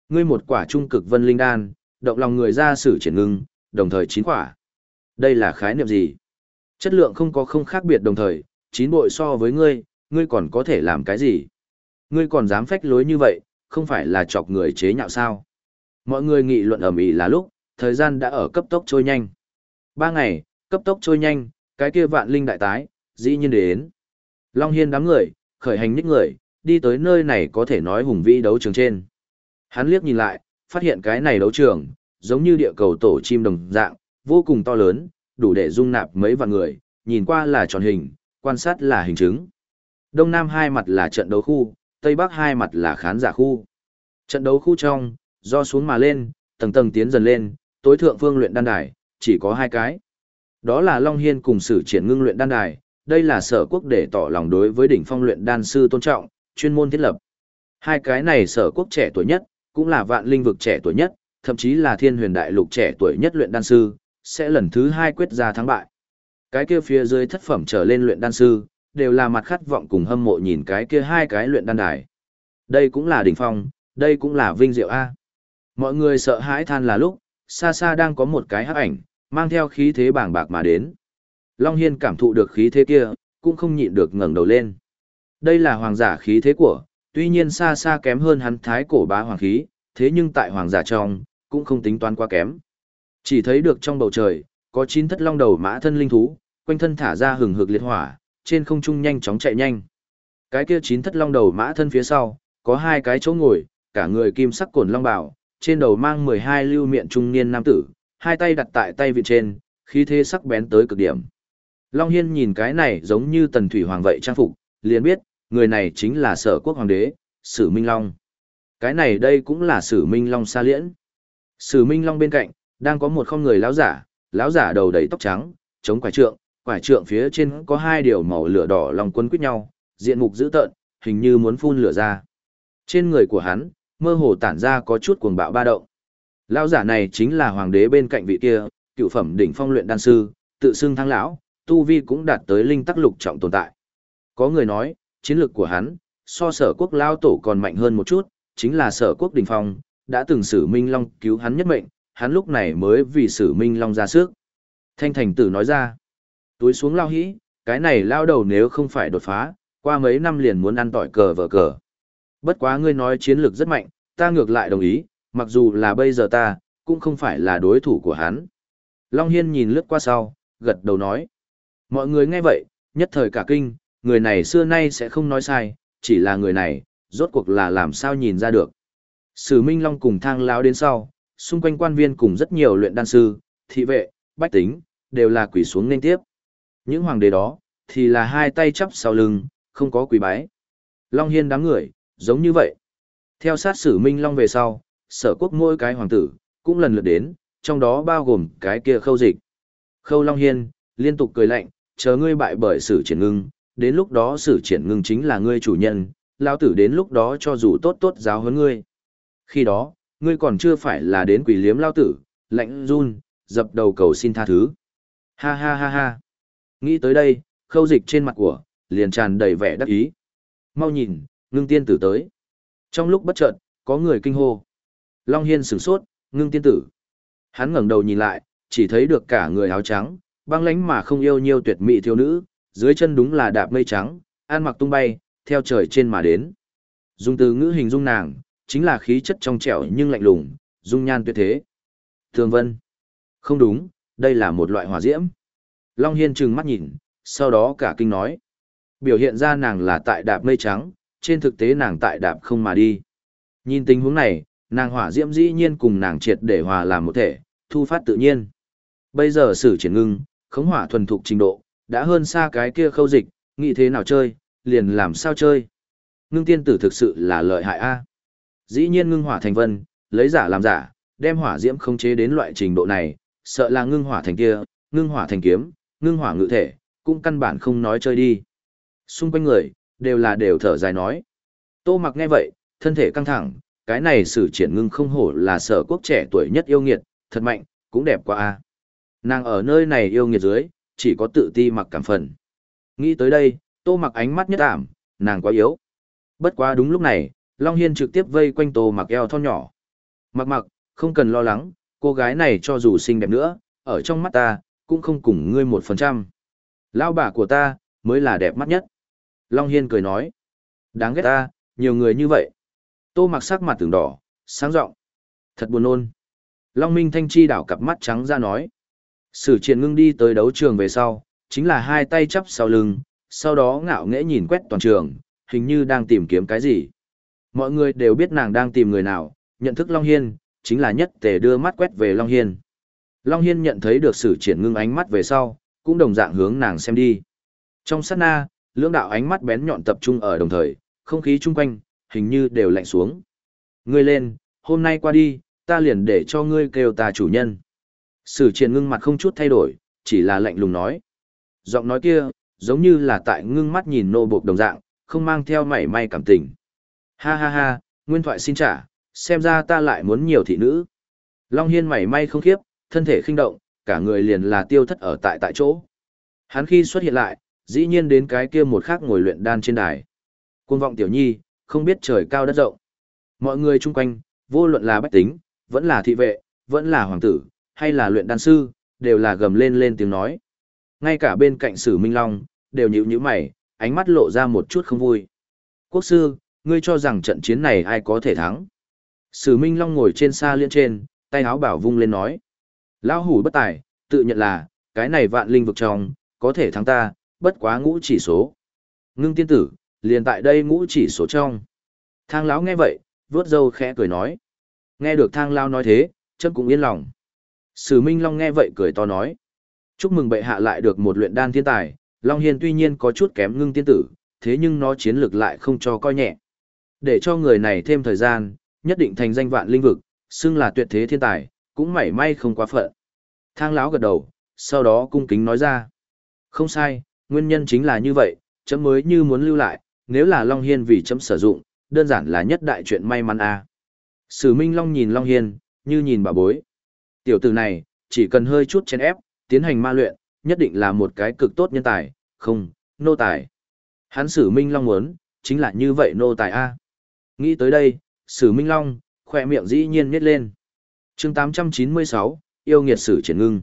Ngươi một quả trung cực vân linh đan, động lòng người ra sử triển ngưng, đồng thời chín quả. Đây là khái niệm gì? Chất lượng không có không khác biệt đồng thời, chín bội so với ngươi, ngươi còn có thể làm cái gì? Ngươi còn dám phách lối như vậy, không phải là chọc người chế nhạo sao? Mọi người nghị luận ầm ĩ là lúc, thời gian đã ở cấp tốc trôi nhanh. Ba ngày, cấp tốc trôi nhanh, cái kia vạn linh đại tái, dĩ nhiên đến. Long Hiên đám người, khởi hành nhích người, đi tới nơi này có thể nói hùng vĩ đấu trường trên. Hắn liếc nhìn lại, phát hiện cái này đấu trường, giống như địa cầu tổ chim đồng dạng, vô cùng to lớn, đủ để dung nạp mấy vạn người, nhìn qua là tròn hình, quan sát là hình chứng. Đông Nam hai mặt là trận đấu khu, Tây Bắc hai mặt là khán giả khu. Trận đấu khu trong, do xuống mà lên, tầng tầng tiến dần lên, tối thượng phương luyện đan đài, chỉ có hai cái. Đó là Long Hiên cùng sử triển ngưng luyện đan đài, đây là sở quốc để tỏ lòng đối với đỉnh phong luyện đan sư tôn trọng, chuyên môn thiết lập. Hai cái này sở quốc trẻ tuổi nhất, cũng là vạn linh vực trẻ tuổi nhất, thậm chí là thiên huyền đại lục trẻ tuổi nhất luyện đan sư, sẽ lần thứ hai quyết ra thắng bại. Cái kia phía dưới thất phẩm trở lên luyện đan sư, đều là mặt khát vọng cùng hâm mộ nhìn cái kia hai cái luyện đan đài. Đây cũng là đỉnh phong, đây cũng là vinh diệu A. Mọi người sợ hãi than là lúc, xa xa đang có một cái hắc ảnh, mang theo khí thế bàng bạc mà đến. Long Hiên cảm thụ được khí thế kia, cũng không nhịn được ngẩng đầu lên. Đây là hoàng giả khí thế của, tuy nhiên xa xa kém hơn hắn thái cổ bá hoàng khí, thế nhưng tại hoàng giả trong, cũng không tính toán quá kém. Chỉ thấy được trong bầu trời, có chín thất long đầu mã thân linh thú, quanh thân thả ra hừng hực liệt hỏa, trên không trung nhanh chóng chạy nhanh. Cái kia chín thất long đầu mã thân phía sau, có hai cái chỗ ngồi, cả người kim sắc cổn long bảo, trên đầu mang 12 lưu miệng trung niên nam tử, hai tay đặt tại tay vị trên, khí thế sắc bén tới cực điểm. Long Hiên nhìn cái này giống như tần thủy hoàng vậy trang phục, liền biết, người này chính là sở quốc hoàng đế, Sử Minh Long. Cái này đây cũng là Sử Minh Long xa liễn. Sử Minh Long bên cạnh, đang có một không người lão giả, lão giả đầu đầy tóc trắng, chống quải trượng, quải trượng phía trên có hai điều màu lửa đỏ lòng quân quyết nhau, diện mục dữ tợn, hình như muốn phun lửa ra. Trên người của hắn, mơ hồ tản ra có chút cuồng bạo ba động. Lão giả này chính là hoàng đế bên cạnh vị kia, cựu phẩm đỉnh phong luyện đan sư, tự xưng thăng lão, tu vi cũng đạt tới linh tắc lục trọng tồn tại. Có người nói, chiến lược của hắn, so sở quốc lao tổ còn mạnh hơn một chút, chính là sở quốc đỉnh phong, đã từng xử Minh Long cứu hắn nhất mệnh, hắn lúc này mới vì sử Minh Long ra sức. Thanh thành tử nói ra, túi xuống lao hĩ, cái này lao đầu nếu không phải đột phá, qua mấy năm liền muốn ăn tỏi cờ vờ cờ. Bất quá ngươi nói chiến lược rất mạnh, ta ngược lại đồng ý, mặc dù là bây giờ ta, cũng không phải là đối thủ của hắn. Long Hiên nhìn lướt qua sau, gật đầu nói. Mọi người nghe vậy, nhất thời cả kinh, người này xưa nay sẽ không nói sai, chỉ là người này, rốt cuộc là làm sao nhìn ra được. Sử Minh Long cùng thang lão đến sau, xung quanh quan viên cùng rất nhiều luyện đan sư, thị vệ, bách tính, đều là quỷ xuống nên tiếp. Những hoàng đế đó, thì là hai tay chắp sau lưng, không có quỷ bái. Long Hiên đám người, giống như vậy. Theo sát sử Minh Long về sau, sở quốc mỗi cái hoàng tử, cũng lần lượt đến, trong đó bao gồm cái kia khâu dịch. Khâu Long Hiên, liên tục cười lạnh, chờ ngươi bại bởi sử triển ngưng, đến lúc đó sử triển ngưng chính là ngươi chủ nhân, lao tử đến lúc đó cho dù tốt tốt giáo huấn ngươi. Khi đó, ngươi còn chưa phải là đến quỷ liếm lao tử, lạnh run, dập đầu cầu xin tha thứ. Ha ha ha ha. Nghĩ tới đây, khâu dịch trên mặt của, liền tràn đầy vẻ đắc ý. Mau nhìn, ngưng tiên tử tới. Trong lúc bất chợt, có người kinh hô. Long Hiên sửng sốt, ngưng tiên tử. Hắn ngẩng đầu nhìn lại, chỉ thấy được cả người áo trắng, băng lánh mà không yêu nhiều tuyệt mỹ thiếu nữ, dưới chân đúng là đạp mây trắng, an mặc tung bay, theo trời trên mà đến. Dung từ ngữ hình dung nàng, chính là khí chất trong trẻo nhưng lạnh lùng, dung nhan tuyệt thế. Thường Vân. Không đúng, đây là một loại hỏa diễm. Long Hiên trừng mắt nhìn, sau đó cả kinh nói. Biểu hiện ra nàng là tại đạp mây trắng, trên thực tế nàng tại đạp không mà đi. Nhìn tình huống này, nàng hỏa diễm dĩ nhiên cùng nàng triệt để hòa làm một thể, thu phát tự nhiên. Bây giờ sử triển ngưng, khống hỏa thuần thục trình độ, đã hơn xa cái kia khâu dịch, nghĩ thế nào chơi, liền làm sao chơi. Ngưng tiên tử thực sự là lợi hại a. Dĩ nhiên ngưng hỏa thành vân, lấy giả làm giả, đem hỏa diễm khống chế đến loại trình độ này, sợ là ngưng hỏa thành kia, ngưng hỏa thành kiếm, ngưng hỏa ngự thể, cũng căn bản không nói chơi đi. Xung quanh người, đều là đều thở dài nói. Tô mặc nghe vậy, thân thể căng thẳng, cái này sử triển ngưng không hổ là sở quốc trẻ tuổi nhất yêu nghiệt, thật mạnh, cũng đẹp quá a. Nàng ở nơi này yêu nghiệt dưới, chỉ có tự ti mặc cảm phần. Nghĩ tới đây, tô mặc ánh mắt nhất ảm, nàng quá yếu. Bất quá đúng lúc này, Long Hiên trực tiếp vây quanh tô mặc eo thon nhỏ. Mặc mặc, không cần lo lắng, cô gái này cho dù xinh đẹp nữa, ở trong mắt ta, cũng không cùng ngươi một phần trăm. Lao bà của ta, mới là đẹp mắt nhất. Long Hiên cười nói. Đáng ghét ta, nhiều người như vậy. Tô mặc sắc mặt tưởng đỏ, sáng rộng. Thật buồn nôn. Long Minh Thanh Chi đảo cặp mắt trắng ra nói. Sử triển ngưng đi tới đấu trường về sau, chính là hai tay chắp sau lưng, sau đó ngạo nghễ nhìn quét toàn trường, hình như đang tìm kiếm cái gì. Mọi người đều biết nàng đang tìm người nào, nhận thức Long Hiên, chính là nhất tề đưa mắt quét về Long Hiên. Long Hiên nhận thấy được sử triển ngưng ánh mắt về sau, cũng đồng dạng hướng nàng xem đi. Trong sát na, lưỡng đạo ánh mắt bén nhọn tập trung ở đồng thời, không khí chung quanh, hình như đều lạnh xuống. Ngươi lên, hôm nay qua đi, ta liền để cho ngươi kêu ta chủ nhân. Sử triển ngưng mặt không chút thay đổi, chỉ là lạnh lùng nói. Giọng nói kia, giống như là tại ngưng mắt nhìn nô buộc đồng dạng, không mang theo mảy may cảm tình. Ha ha ha, nguyên thoại xin trả, xem ra ta lại muốn nhiều thị nữ. Long Hiên mảy may không khiếp, thân thể khinh động, cả người liền là tiêu thất ở tại tại chỗ. Hắn khi xuất hiện lại, dĩ nhiên đến cái kia một khác ngồi luyện đan trên đài. Cuồng vọng tiểu nhi, không biết trời cao đất rộng. Mọi người chung quanh, vô luận là bách tính, vẫn là thị vệ, vẫn là hoàng tử, hay là luyện đan sư, đều là gầm lên lên tiếng nói. Ngay cả bên cạnh sử Minh Long, đều nhíu nhíu mày, ánh mắt lộ ra một chút không vui. Quốc sư, ngươi cho rằng trận chiến này ai có thể thắng? Sử Minh Long ngồi trên xa liên trên, tay áo bảo vung lên nói. Lão hủ bất tài, tự nhận là, cái này vạn linh vực trong, có thể thắng ta, bất quá ngũ chỉ số. Ngưng tiên tử, liền tại đây ngũ chỉ số trong. Thang lão nghe vậy, vướt râu khẽ cười nói. Nghe được thang lão nói thế, chân cũng yên lòng. Sử Minh Long nghe vậy cười to nói. Chúc mừng bệ hạ lại được một luyện đan thiên tài, Long Hiên tuy nhiên có chút kém ngưng tiên tử, thế nhưng nó chiến lược lại không cho coi nhẹ. Để cho người này thêm thời gian, nhất định thành danh vạn linh vực, xưng là tuyệt thế thiên tài, cũng mảy may không quá phận. Thang lão gật đầu, sau đó cung kính nói ra. Không sai, nguyên nhân chính là như vậy, chấm mới như muốn lưu lại, nếu là Long Hiên vì chấm sử dụng, đơn giản là nhất đại chuyện may mắn a. À. Sử Minh Long nhìn Long Hiên, như nhìn bà bối. Tiểu tử này, chỉ cần hơi chút chén ép, tiến hành ma luyện, nhất định là một cái cực tốt nhân tài, không, nô tài. Hắn sử Minh Long muốn, chính là như vậy nô tài A. Nghĩ tới đây, sử Minh Long, khỏe miệng dĩ nhiên nhét lên. chương 896, yêu nghiệt sử triển ngưng.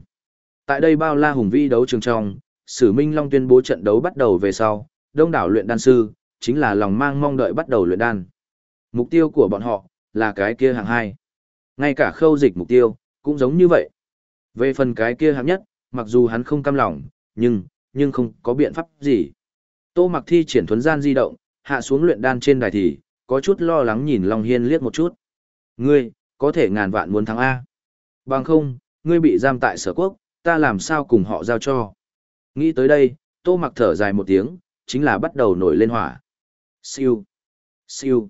Tại đây bao la hùng vĩ đấu trường trong, sử Minh Long tuyên bố trận đấu bắt đầu về sau, đông đảo luyện đan sư, chính là lòng mang mong đợi bắt đầu luyện đan. Mục tiêu của bọn họ, là cái kia hạng hai. Ngay cả khâu dịch mục tiêu, cũng giống như vậy. Về phần cái kia hạng nhất, mặc dù hắn không cam lòng, nhưng, nhưng không có biện pháp gì. Tô mặc thi triển thuấn gian di động, hạ xuống luyện đan trên đài thì, có chút lo lắng nhìn Long Hiên liếc một chút. Ngươi, có thể ngàn vạn muốn thắng A. Bằng không, ngươi bị giam tại sở quốc, ta làm sao cùng họ giao cho. Nghĩ tới đây, tô mặc thở dài một tiếng, chính là bắt đầu nổi lên hỏa. Siêu, siêu,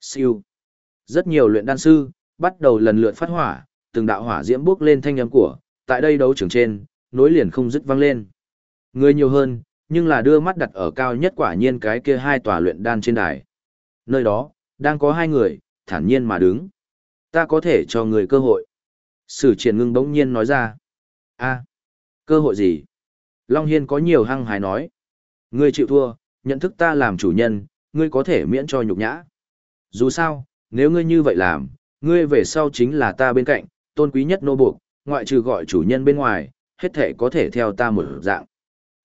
siêu. Rất nhiều luyện đan sư, bắt đầu lần lượt phát hỏa, từng đạo hỏa diễm bước lên thanh âm của, tại đây đấu trường trên, nối liền không dứt vang lên. Người nhiều hơn, nhưng là đưa mắt đặt ở cao nhất quả nhiên cái kia hai tòa luyện đan trên đài. Nơi đó, đang có hai người, thản nhiên mà đứng. Ta có thể cho người cơ hội. Sử triển ngưng bỗng nhiên nói ra. a cơ hội gì? Long Hiên có nhiều hăng hái nói. Ngươi chịu thua, nhận thức ta làm chủ nhân, ngươi có thể miễn cho nhục nhã. Dù sao, nếu ngươi như vậy làm, ngươi về sau chính là ta bên cạnh, tôn quý nhất nô buộc, ngoại trừ gọi chủ nhân bên ngoài, hết thể có thể theo ta một dạng.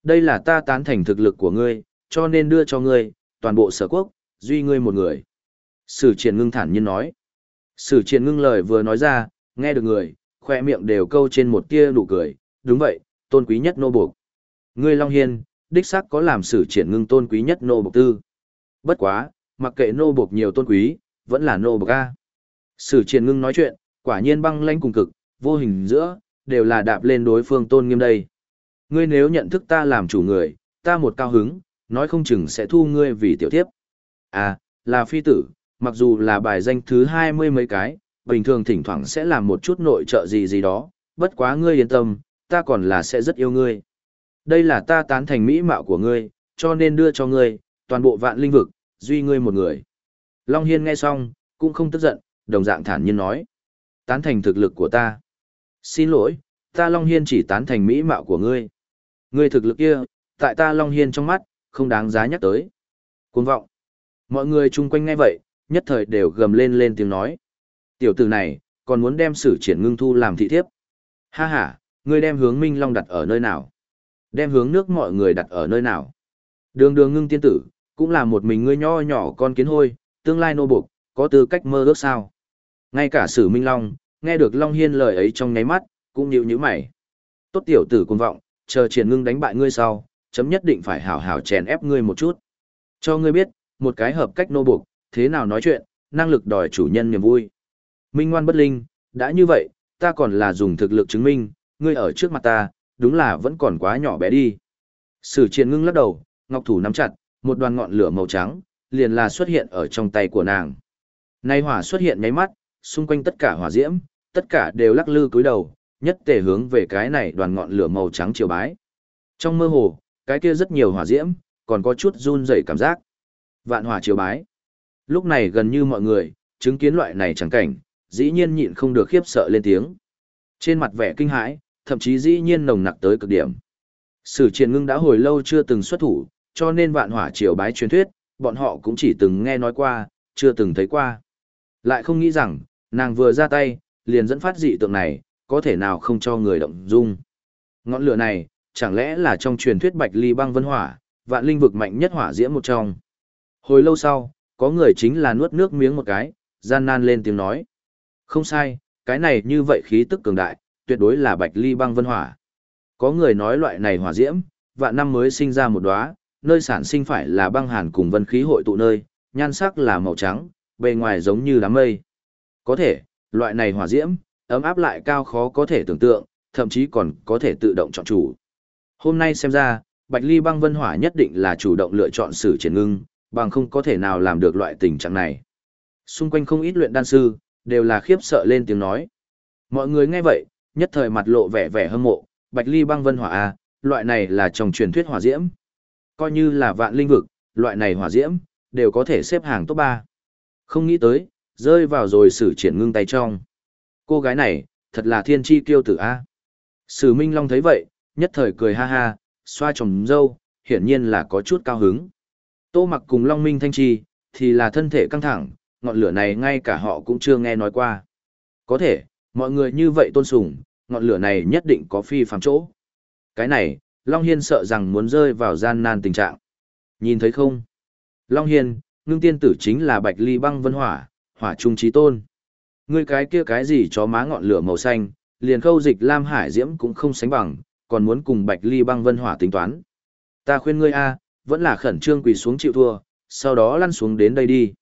Đây là ta tán thành thực lực của ngươi, cho nên đưa cho ngươi, toàn bộ sở quốc, duy ngươi một người. Sử triển ngưng thản nhiên nói. Sử triển ngưng lời vừa nói ra, nghe được người, khoe miệng đều câu trên một tia nụ cười, đúng vậy, tôn quý nhất nô buộc. Ngươi Long Hiên, đích xác có làm sử triển ngưng tôn quý nhất nô buộc tư. Bất quá, mặc kệ nô buộc nhiều tôn quý, vẫn là nô buộc A. Sử triển ngưng nói chuyện, quả nhiên băng lãnh cùng cực, vô hình giữa, đều là đạp lên đối phương tôn nghiêm đây. Ngươi nếu nhận thức ta làm chủ người, ta một cao hứng, nói không chừng sẽ thu ngươi vì tiểu thiếp. À, là phi tử, mặc dù là bài danh thứ hai mươi mấy cái, bình thường thỉnh thoảng sẽ làm một chút nội trợ gì gì đó, bất quá ngươi yên tâm, ta còn là sẽ rất yêu ngươi. Đây là ta tán thành mỹ mạo của ngươi, cho nên đưa cho ngươi, toàn bộ vạn linh vực, duy ngươi một người. Long Hiên nghe xong, cũng không tức giận, đồng dạng thản nhiên nói. Tán thành thực lực của ta. Xin lỗi, ta Long Hiên chỉ tán thành mỹ mạo của ngươi. Ngươi thực lực kia, tại ta Long Hiên trong mắt, không đáng giá nhắc tới. Cuồng vọng. Mọi người chung quanh ngay vậy, nhất thời đều gầm lên lên tiếng nói. Tiểu tử này, còn muốn đem sử triển ngưng thu làm thị thiếp. Ha ha, ngươi đem hướng Minh Long đặt ở nơi nào? Đem hướng nước mọi người đặt ở nơi nào? Đường đường ngưng tiên tử, cũng là một mình ngươi nho nhỏ con kiến hôi, tương lai nô buộc, có tư cách mơ ước sao? Ngay cả sử Minh Long, nghe được Long Hiên lời ấy trong nháy mắt, cũng nhíu nhíu mày. Tốt tiểu tử cuồng vọng, chờ triển ngưng đánh bại ngươi sau, chấm nhất định phải hảo hảo chèn ép ngươi một chút. Cho ngươi biết, một cái hợp cách nô buộc, thế nào nói chuyện, năng lực đòi chủ nhân niềm vui. Minh ngoan bất linh, đã như vậy, ta còn là dùng thực lực chứng minh, ngươi ở trước mặt ta, đúng là vẫn còn quá nhỏ bé đi. Sử triển ngưng lắc đầu, ngọc thủ nắm chặt, một đoàn ngọn lửa màu trắng, liền là xuất hiện ở trong tay của nàng. Nay hỏa xuất hiện nháy mắt, xung quanh tất cả hỏa diễm, tất cả đều lắc lư cúi đầu, nhất tề hướng về cái này đoàn ngọn lửa màu trắng chiều bái. Trong mơ hồ, cái kia rất nhiều hỏa diễm, còn có chút run rẩy cảm giác. Vạn hỏa chiều bái. Lúc này gần như mọi người, chứng kiến loại này chẳng cảnh, dĩ nhiên nhịn không được khiếp sợ lên tiếng. Trên mặt vẻ kinh hãi, thậm chí dĩ nhiên nồng nặc tới cực điểm. Sử triển ngưng đã hồi lâu chưa từng xuất thủ, cho nên vạn hỏa triều bái truyền thuyết, bọn họ cũng chỉ từng nghe nói qua, chưa từng thấy qua. Lại không nghĩ rằng, nàng vừa ra tay, liền dẫn phát dị tượng này, có thể nào không cho người động dung. Ngọn lửa này, chẳng lẽ là trong truyền thuyết bạch ly băng vân hỏa, vạn linh vực mạnh nhất hỏa diễm một trong. Hồi lâu sau, có người chính là nuốt nước miếng một cái, gian nan lên tiếng nói. Không sai, cái này như vậy khí tức cường đại, tuyệt đối là bạch ly băng vân hỏa. Có người nói loại này hỏa diễm, vạn năm mới sinh ra một đóa, nơi sản sinh phải là băng hàn cùng vân khí hội tụ nơi, nhan sắc là màu trắng, bề ngoài giống như đám mây. Có thể, loại này hỏa diễm, ấm áp lại cao khó có thể tưởng tượng, thậm chí còn có thể tự động chọn chủ. Hôm nay xem ra, Bạch Ly băng vân hỏa nhất định là chủ động lựa chọn sử triển ngưng, bằng không có thể nào làm được loại tình trạng này. Xung quanh không ít luyện đan sư, đều là khiếp sợ lên tiếng nói. Mọi người nghe vậy, nhất thời mặt lộ vẻ vẻ hâm mộ, Bạch Ly băng vân hỏa A, loại này là trong truyền thuyết hỏa diễm. Coi như là vạn linh vực, loại này hỏa diễm, đều có thể xếp hàng top 3. Không nghĩ tới, rơi vào rồi sử triển ngưng tay trong. Cô gái này, thật là thiên chi kiêu tử a. Sử Minh Long thấy vậy, nhất thời cười ha ha, xoa trồng dâu, hiển nhiên là có chút cao hứng. Tô mặc cùng Long Minh Thanh Chi, thì là thân thể căng thẳng, ngọn lửa này ngay cả họ cũng chưa nghe nói qua. Có thể, mọi người như vậy tôn sùng, ngọn lửa này nhất định có phi phàm chỗ. Cái này, Long Hiên sợ rằng muốn rơi vào gian nan tình trạng. Nhìn thấy không? Long Hiên, ngưng tiên tử chính là bạch ly băng vân hỏa, hỏa trung trí tôn. Ngươi cái kia cái gì cho má ngọn lửa màu xanh, liền khâu dịch Lam Hải Diễm cũng không sánh bằng, còn muốn cùng bạch ly băng vân hỏa tính toán. Ta khuyên ngươi a vẫn là khẩn trương quỳ xuống chịu thua, sau đó lăn xuống đến đây đi.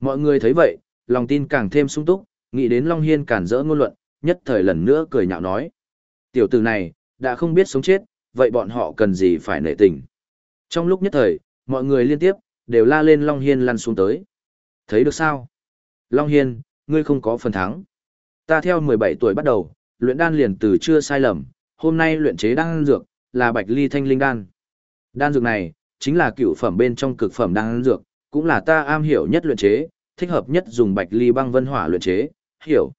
Mọi người thấy vậy, lòng tin càng thêm sung túc, nghĩ đến Long Hiên cản rỡ ngôn luận, nhất thời lần nữa cười nhạo nói. Tiểu tử này, đã không biết sống chết, vậy bọn họ cần gì phải nể tình. Trong lúc nhất thời, mọi người liên tiếp, đều la lên Long Hiên lăn xuống tới. Thấy được sao? Long Hiên, ngươi không có phần thắng. Ta theo 17 tuổi bắt đầu, luyện đan liền từ chưa sai lầm, hôm nay luyện chế đan dược, là bạch ly thanh linh đan. Đan dược này, chính là cựu phẩm bên trong cực phẩm đan dược, cũng là ta am hiểu nhất luyện chế, thích hợp nhất dùng bạch ly băng vân hỏa luyện chế, hiểu.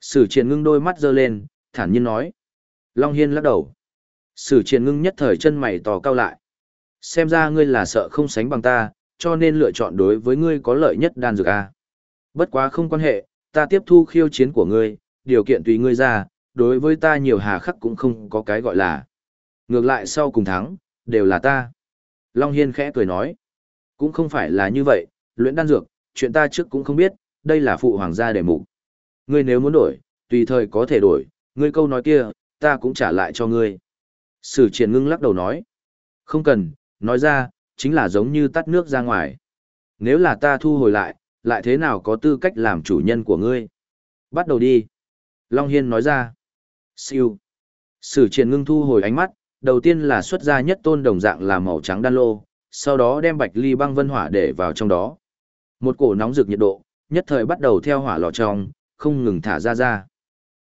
Sử Triển ngưng đôi mắt giơ lên, thản nhiên nói. Long Hiên lắc đầu. Sử Triển ngưng nhất thời chân mày tò cao lại. Xem ra ngươi là sợ không sánh bằng ta, cho nên lựa chọn đối với ngươi có lợi nhất đan dược A. Bất quá không quan hệ, ta tiếp thu khiêu chiến của ngươi, điều kiện tùy ngươi ra, đối với ta nhiều hà khắc cũng không có cái gọi là. Ngược lại sau cùng thắng, đều là ta. Long Hiên khẽ cười nói. Cũng không phải là như vậy, luyện đan dược, chuyện ta trước cũng không biết, đây là phụ hoàng gia đề mục. Ngươi nếu muốn đổi, tùy thời có thể đổi, ngươi câu nói kia, ta cũng trả lại cho ngươi. Sử triển ngưng lắc đầu nói. Không cần, nói ra, chính là giống như tắt nước ra ngoài. Nếu là ta thu hồi lại, lại thế nào có tư cách làm chủ nhân của ngươi? Bắt đầu đi. Long Hiên nói ra. Siêu. Sử triển ngưng thu hồi ánh mắt, đầu tiên là xuất ra nhất tôn đồng dạng là màu trắng đan lô, sau đó đem bạch ly băng vân hỏa để vào trong đó. Một cổ nóng rực nhiệt độ, nhất thời bắt đầu theo hỏa lò trong, không ngừng thả ra ra.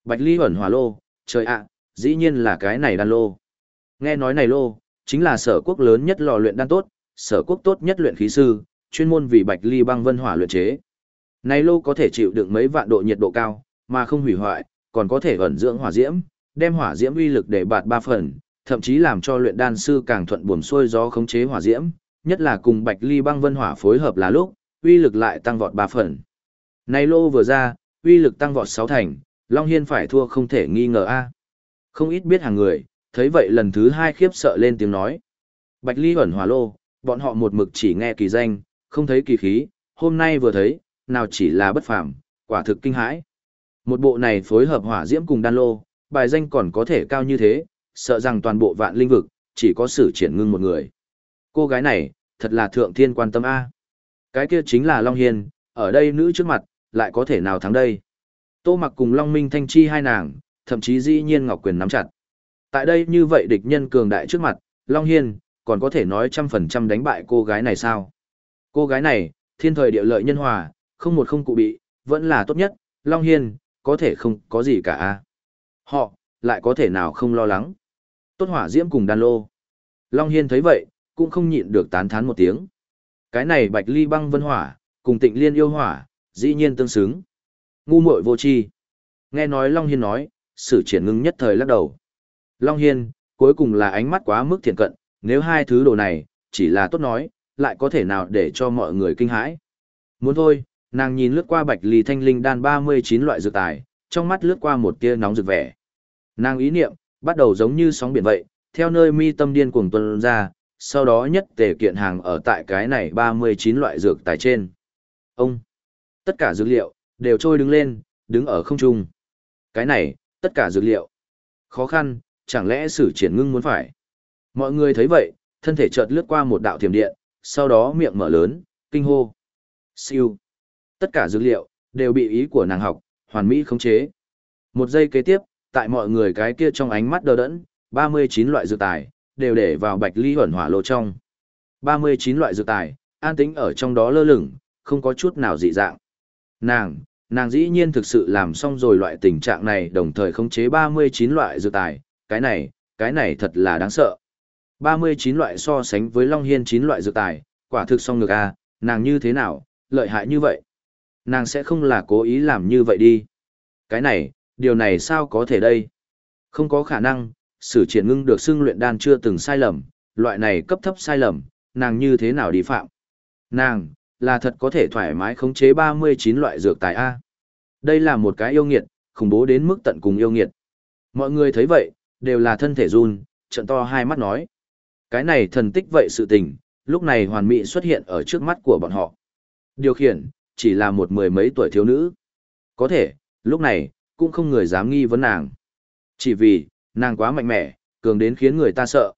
Bạch ly ẩn hỏa lô, trời ạ, dĩ nhiên là cái này đan lô. Nghe nói này lô, chính là sở quốc lớn nhất lò luyện đan tốt, sở quốc tốt nhất luyện khí sư, chuyên môn vì bạch ly băng vân hỏa luyện chế. Này lô có thể chịu được mấy vạn độ nhiệt độ cao, mà không hủy hoại, còn có thể ẩn dưỡng hỏa diễm, đem hỏa diễm uy lực để bạt ba phần, thậm chí làm cho luyện đan sư càng thuận buồm xuôi gió khống chế hỏa diễm, nhất là cùng bạch ly băng vân hỏa phối hợp là lúc, uy lực lại tăng vọt ba phần. Này lô vừa ra, uy lực tăng vọt sáu thành, Long Hiên phải thua không thể nghi ngờ a. Không ít biết hàng người, thấy vậy lần thứ hai khiếp sợ lên tiếng nói. Bạch ly ẩn hỏa lô, bọn họ một mực chỉ nghe kỳ danh, không thấy kỳ khí, hôm nay vừa thấy, nào chỉ là bất phàm, quả thực kinh hãi. Một bộ này phối hợp hỏa diễm cùng đan lô, bài danh còn có thể cao như thế, sợ rằng toàn bộ vạn linh vực, chỉ có sử triển ngưng một người. Cô gái này, thật là thượng thiên quan tâm A. Cái kia chính là Long Hiên, ở đây nữ trước mặt, lại có thể nào thắng đây. Tô mặc cùng Long Minh Thanh Chi hai nàng, thậm chí dĩ nhiên Ngọc Quyền nắm chặt. Tại đây như vậy địch nhân cường đại trước mặt, Long Hiên, còn có thể nói trăm phần trăm đánh bại cô gái này sao? Cô gái này, thiên thời địa lợi nhân hòa, không một không cụ bị, vẫn là tốt nhất, Long Hiên, có thể không có gì cả a Họ, lại có thể nào không lo lắng. Tốt hỏa diễm cùng đan lô. Long Hiên thấy vậy, cũng không nhịn được tán thán một tiếng. Cái này bạch ly băng vân hỏa, cùng tịnh liên yêu hỏa, dĩ nhiên tương xứng. Ngu muội vô tri Nghe nói Long Hiên nói, sử triển ngưng nhất thời lắc đầu. Long Hiên, cuối cùng là ánh mắt quá mức thiện cận, nếu hai thứ đồ này, chỉ là tốt nói, lại có thể nào để cho mọi người kinh hãi. Muốn thôi, nàng nhìn lướt qua bạch ly thanh linh đan 39 loại dược tài, trong mắt lướt qua một tia nóng rực vẻ. Nàng ý niệm, bắt đầu giống như sóng biển vậy, theo nơi mi tâm điên cuồng tuân ra, sau đó nhất tề kiện hàng ở tại cái này 39 loại dược tài trên. Ông, tất cả dược liệu, đều trôi đứng lên, đứng ở không trung. Cái này, tất cả dược liệu. Khó khăn, chẳng lẽ sử triển ngưng muốn phải. Mọi người thấy vậy, thân thể chợt lướt qua một đạo thiểm điện, sau đó miệng mở lớn, kinh hô. Siêu. Tất cả dữ liệu, đều bị ý của nàng học, hoàn mỹ khống chế. Một giây kế tiếp, tại mọi người cái kia trong ánh mắt đờ đẫn, 39 loại dược tài, đều để vào bạch ly hẩn hỏa lô trong. 39 loại dược tài, an tĩnh ở trong đó lơ lửng, không có chút nào dị dạng. Nàng, nàng dĩ nhiên thực sự làm xong rồi loại tình trạng này đồng thời khống chế 39 loại dược tài, cái này, cái này thật là đáng sợ. 39 loại so sánh với Long Hiên 9 loại dược tài, quả thực song ngược a, nàng như thế nào, lợi hại như vậy. Nàng sẽ không là cố ý làm như vậy đi. Cái này, điều này sao có thể đây? Không có khả năng, sử triển ngưng được xưng luyện đan chưa từng sai lầm, loại này cấp thấp sai lầm, nàng như thế nào đi phạm? Nàng, là thật có thể thoải mái khống chế 39 loại dược tài A. Đây là một cái yêu nghiệt, khủng bố đến mức tận cùng yêu nghiệt. Mọi người thấy vậy, đều là thân thể run, trận to hai mắt nói. Cái này thần tích vậy sự tình, lúc này hoàn mỹ xuất hiện ở trước mắt của bọn họ. Điều khiển, chỉ là một mười mấy tuổi thiếu nữ. Có thể, lúc này, cũng không người dám nghi vấn nàng. Chỉ vì, nàng quá mạnh mẽ, cường đến khiến người ta sợ.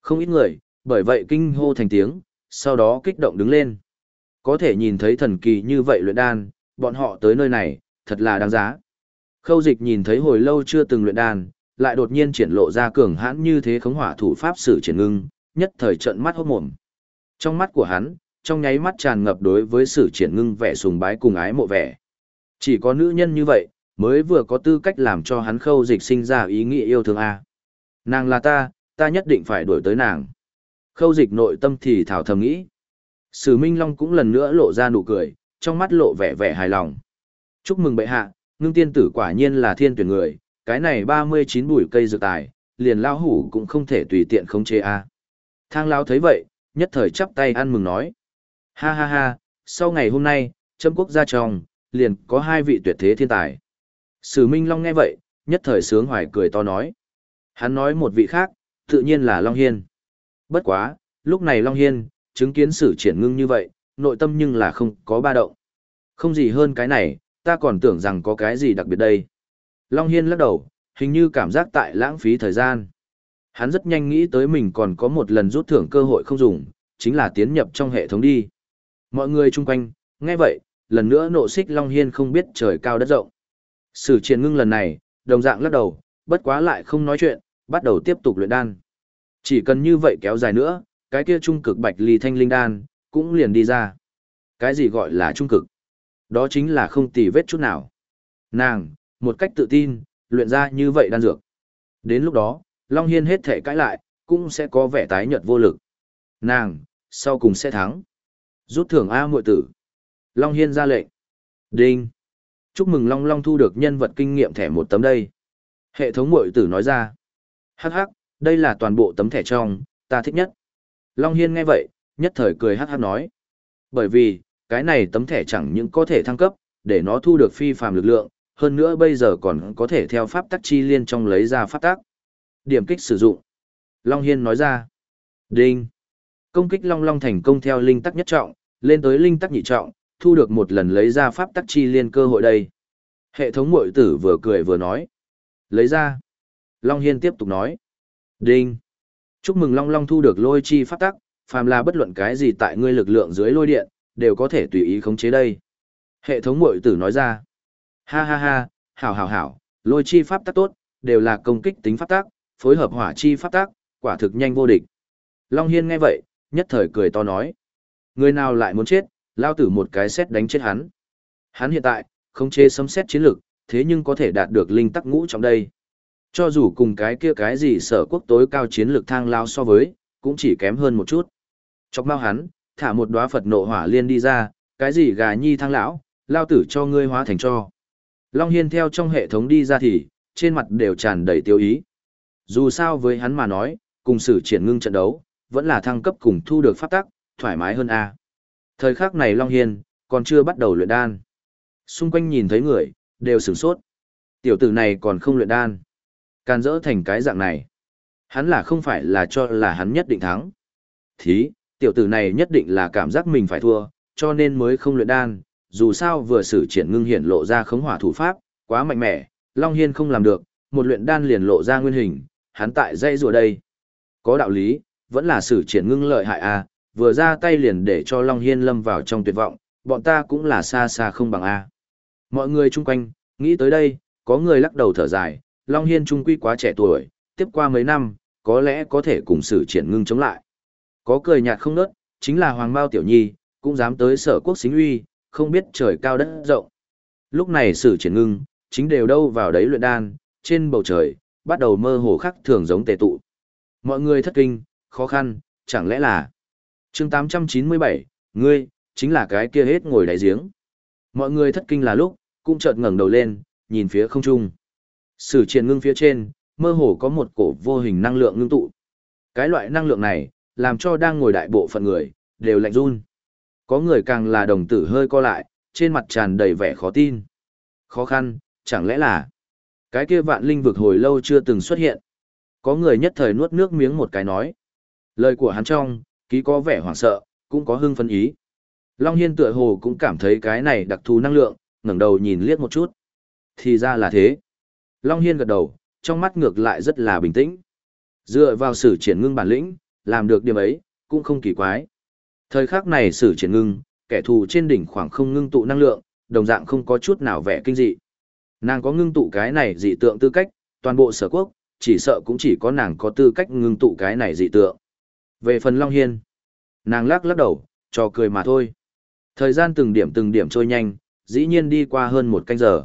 Không ít người, bởi vậy kinh hô thành tiếng, sau đó kích động đứng lên. Có thể nhìn thấy thần kỳ như vậy luyện đan, bọn họ tới nơi này, thật là đáng giá. Khâu dịch nhìn thấy hồi lâu chưa từng luyện đan, lại đột nhiên triển lộ ra cường hãn như thế khống hỏa thủ pháp sử triển ngưng, nhất thời trận mắt hốt mồm. Trong mắt của hắn, trong nháy mắt tràn ngập đối với sử triển ngưng vẻ sùng bái cùng ái mộ vẻ. Chỉ có nữ nhân như vậy, mới vừa có tư cách làm cho hắn khâu dịch sinh ra ý nghĩa yêu thương A. Nàng là ta, ta nhất định phải đuổi tới nàng. Khâu dịch nội tâm thì thảo thầm nghĩ. Sử Minh Long cũng lần nữa lộ ra nụ cười, trong mắt lộ vẻ vẻ hài lòng. Chúc mừng bệ hạ, ngưng tiên tử quả nhiên là thiên tuyển người, cái này 39 bụi cây dược tài, liền lao hủ cũng không thể tùy tiện khống chế a. Thang lao thấy vậy, nhất thời chắp tay ăn mừng nói. Ha ha ha, sau ngày hôm nay, châm quốc gia trong, liền có hai vị tuyệt thế thiên tài. Sử Minh Long nghe vậy, nhất thời sướng hoài cười to nói. Hắn nói một vị khác, tự nhiên là Long Hiên. Bất quá, lúc này Long Hiên, chứng kiến sử triển ngưng như vậy, nội tâm nhưng là không có ba động. Không gì hơn cái này, ta còn tưởng rằng có cái gì đặc biệt đây. Long Hiên lắc đầu, hình như cảm giác tại lãng phí thời gian. Hắn rất nhanh nghĩ tới mình còn có một lần rút thưởng cơ hội không dùng, chính là tiến nhập trong hệ thống đi. Mọi người chung quanh, nghe vậy, lần nữa nộ xích Long Hiên không biết trời cao đất rộng. Sử triển ngưng lần này, đồng dạng lắc đầu, bất quá lại không nói chuyện, bắt đầu tiếp tục luyện đan. Chỉ cần như vậy kéo dài nữa, cái kia trung cực bạch ly thanh linh đan, cũng liền đi ra. Cái gì gọi là trung cực? Đó chính là không tì vết chút nào. Nàng, một cách tự tin, luyện ra như vậy đan dược. Đến lúc đó, Long Hiên hết thể cãi lại, cũng sẽ có vẻ tái nhợt vô lực. Nàng, sau cùng sẽ thắng. Rút thưởng A muội tử. Long Hiên ra lệnh. Đinh. Chúc mừng Long Long thu được nhân vật kinh nghiệm thẻ một tấm đây. Hệ thống mội tử nói ra. Hắc hắc, đây là toàn bộ tấm thẻ trong, ta thích nhất. Long Hiên nghe vậy, nhất thời cười hắc hắc nói. Bởi vì, cái này tấm thẻ chẳng những có thể thăng cấp, để nó thu được phi phàm lực lượng, hơn nữa bây giờ còn có thể theo pháp tắc chi liên trong lấy ra pháp tắc. Điểm kích sử dụng. Long Hiên nói ra. Đinh. Công kích Long Long thành công theo linh tắc nhất trọng, lên tới linh tắc nhị trọng, thu được một lần lấy ra pháp tắc chi liên cơ hội đây. Hệ thống mội tử vừa cười vừa nói. Lấy ra. Long Hiên tiếp tục nói. Đinh. Chúc mừng Long Long thu được lôi chi pháp tắc, phàm là bất luận cái gì tại ngươi lực lượng dưới lôi điện, đều có thể tùy ý khống chế đây. Hệ thống mội tử nói ra. Ha ha ha, hảo hảo hảo, lôi chi pháp tắc tốt, đều là công kích tính pháp tắc, phối hợp hỏa chi pháp tắc, quả thực nhanh vô địch. Long Hiên nghe vậy, nhất thời cười to nói. Người nào lại muốn chết, lao tử một cái xét đánh chết hắn. Hắn hiện tại, không chế sấm xét chiến lược, thế nhưng có thể đạt được linh tắc ngũ trong đây. Cho dù cùng cái kia cái gì sở quốc tối cao chiến lược thang lao so với, cũng chỉ kém hơn một chút. Chọc mau hắn, thả một đóa Phật nộ hỏa liên đi ra, cái gì gà nhi thang lão, lao tử cho ngươi hóa thành cho. Long Hiên theo trong hệ thống đi ra thì, trên mặt đều tràn đầy tiêu ý. Dù sao với hắn mà nói, cùng sử triển ngưng trận đấu, vẫn là thăng cấp cùng thu được pháp tắc, thoải mái hơn a. Thời khắc này Long Hiên, còn chưa bắt đầu luyện đan. Xung quanh nhìn thấy người, đều sửng sốt. Tiểu tử này còn không luyện đan. Can dỡ thành cái dạng này. Hắn là không phải là cho là hắn nhất định thắng. Thí, tiểu tử này nhất định là cảm giác mình phải thua, cho nên mới không luyện đan. Dù sao vừa sử triển ngưng hiện lộ ra khống hỏa thủ pháp, quá mạnh mẽ, Long Hiên không làm được, một luyện đan liền lộ ra nguyên hình, hắn tại dây rùa đây. Có đạo lý, vẫn là sử triển ngưng lợi hại à, vừa ra tay liền để cho Long Hiên lâm vào trong tuyệt vọng, bọn ta cũng là xa xa không bằng a Mọi người chung quanh, nghĩ tới đây, có người lắc đầu thở dài, Long Hiên trung quy quá trẻ tuổi, tiếp qua mấy năm, có lẽ có thể cùng sử triển ngưng chống lại. Có cười nhạt không nớt, chính là Hoàng Mao Tiểu Nhi, cũng dám tới sở quốc xính uy, không biết trời cao đất rộng. Lúc này sử triển ngưng, chính đều đâu vào đấy luyện đan, trên bầu trời, bắt đầu mơ hồ khắc thường giống tề tụ. Mọi người thất kinh, khó khăn, chẳng lẽ là chương 897, ngươi, chính là cái kia hết ngồi đáy giếng. Mọi người thất kinh là lúc, cũng chợt ngẩng đầu lên, nhìn phía không trung. Sử triển ngưng phía trên, mơ hồ có một cổ vô hình năng lượng ngưng tụ. Cái loại năng lượng này, làm cho đang ngồi đại bộ phận người, đều lạnh run. Có người càng là đồng tử hơi co lại, trên mặt tràn đầy vẻ khó tin. Khó khăn, chẳng lẽ là cái kia vạn linh vực hồi lâu chưa từng xuất hiện. Có người nhất thời nuốt nước miếng một cái nói. Lời của hắn trong, ký có vẻ hoảng sợ, cũng có hưng phấn ý. Long Hiên tựa hồ cũng cảm thấy cái này đặc thù năng lượng, ngẩng đầu nhìn liếc một chút. Thì ra là thế. Long Hiên gật đầu, trong mắt ngược lại rất là bình tĩnh. Dựa vào sử triển ngưng bản lĩnh, làm được điểm ấy, cũng không kỳ quái. Thời khắc này sử triển ngưng, kẻ thù trên đỉnh khoảng không ngưng tụ năng lượng, đồng dạng không có chút nào vẻ kinh dị. Nàng có ngưng tụ cái này dị tượng tư cách, toàn bộ sở quốc, chỉ sợ cũng chỉ có nàng có tư cách ngưng tụ cái này dị tượng. Về phần Long Hiên, nàng lắc lắc đầu, trò cười mà thôi. Thời gian từng điểm từng điểm trôi nhanh, dĩ nhiên đi qua hơn một canh giờ.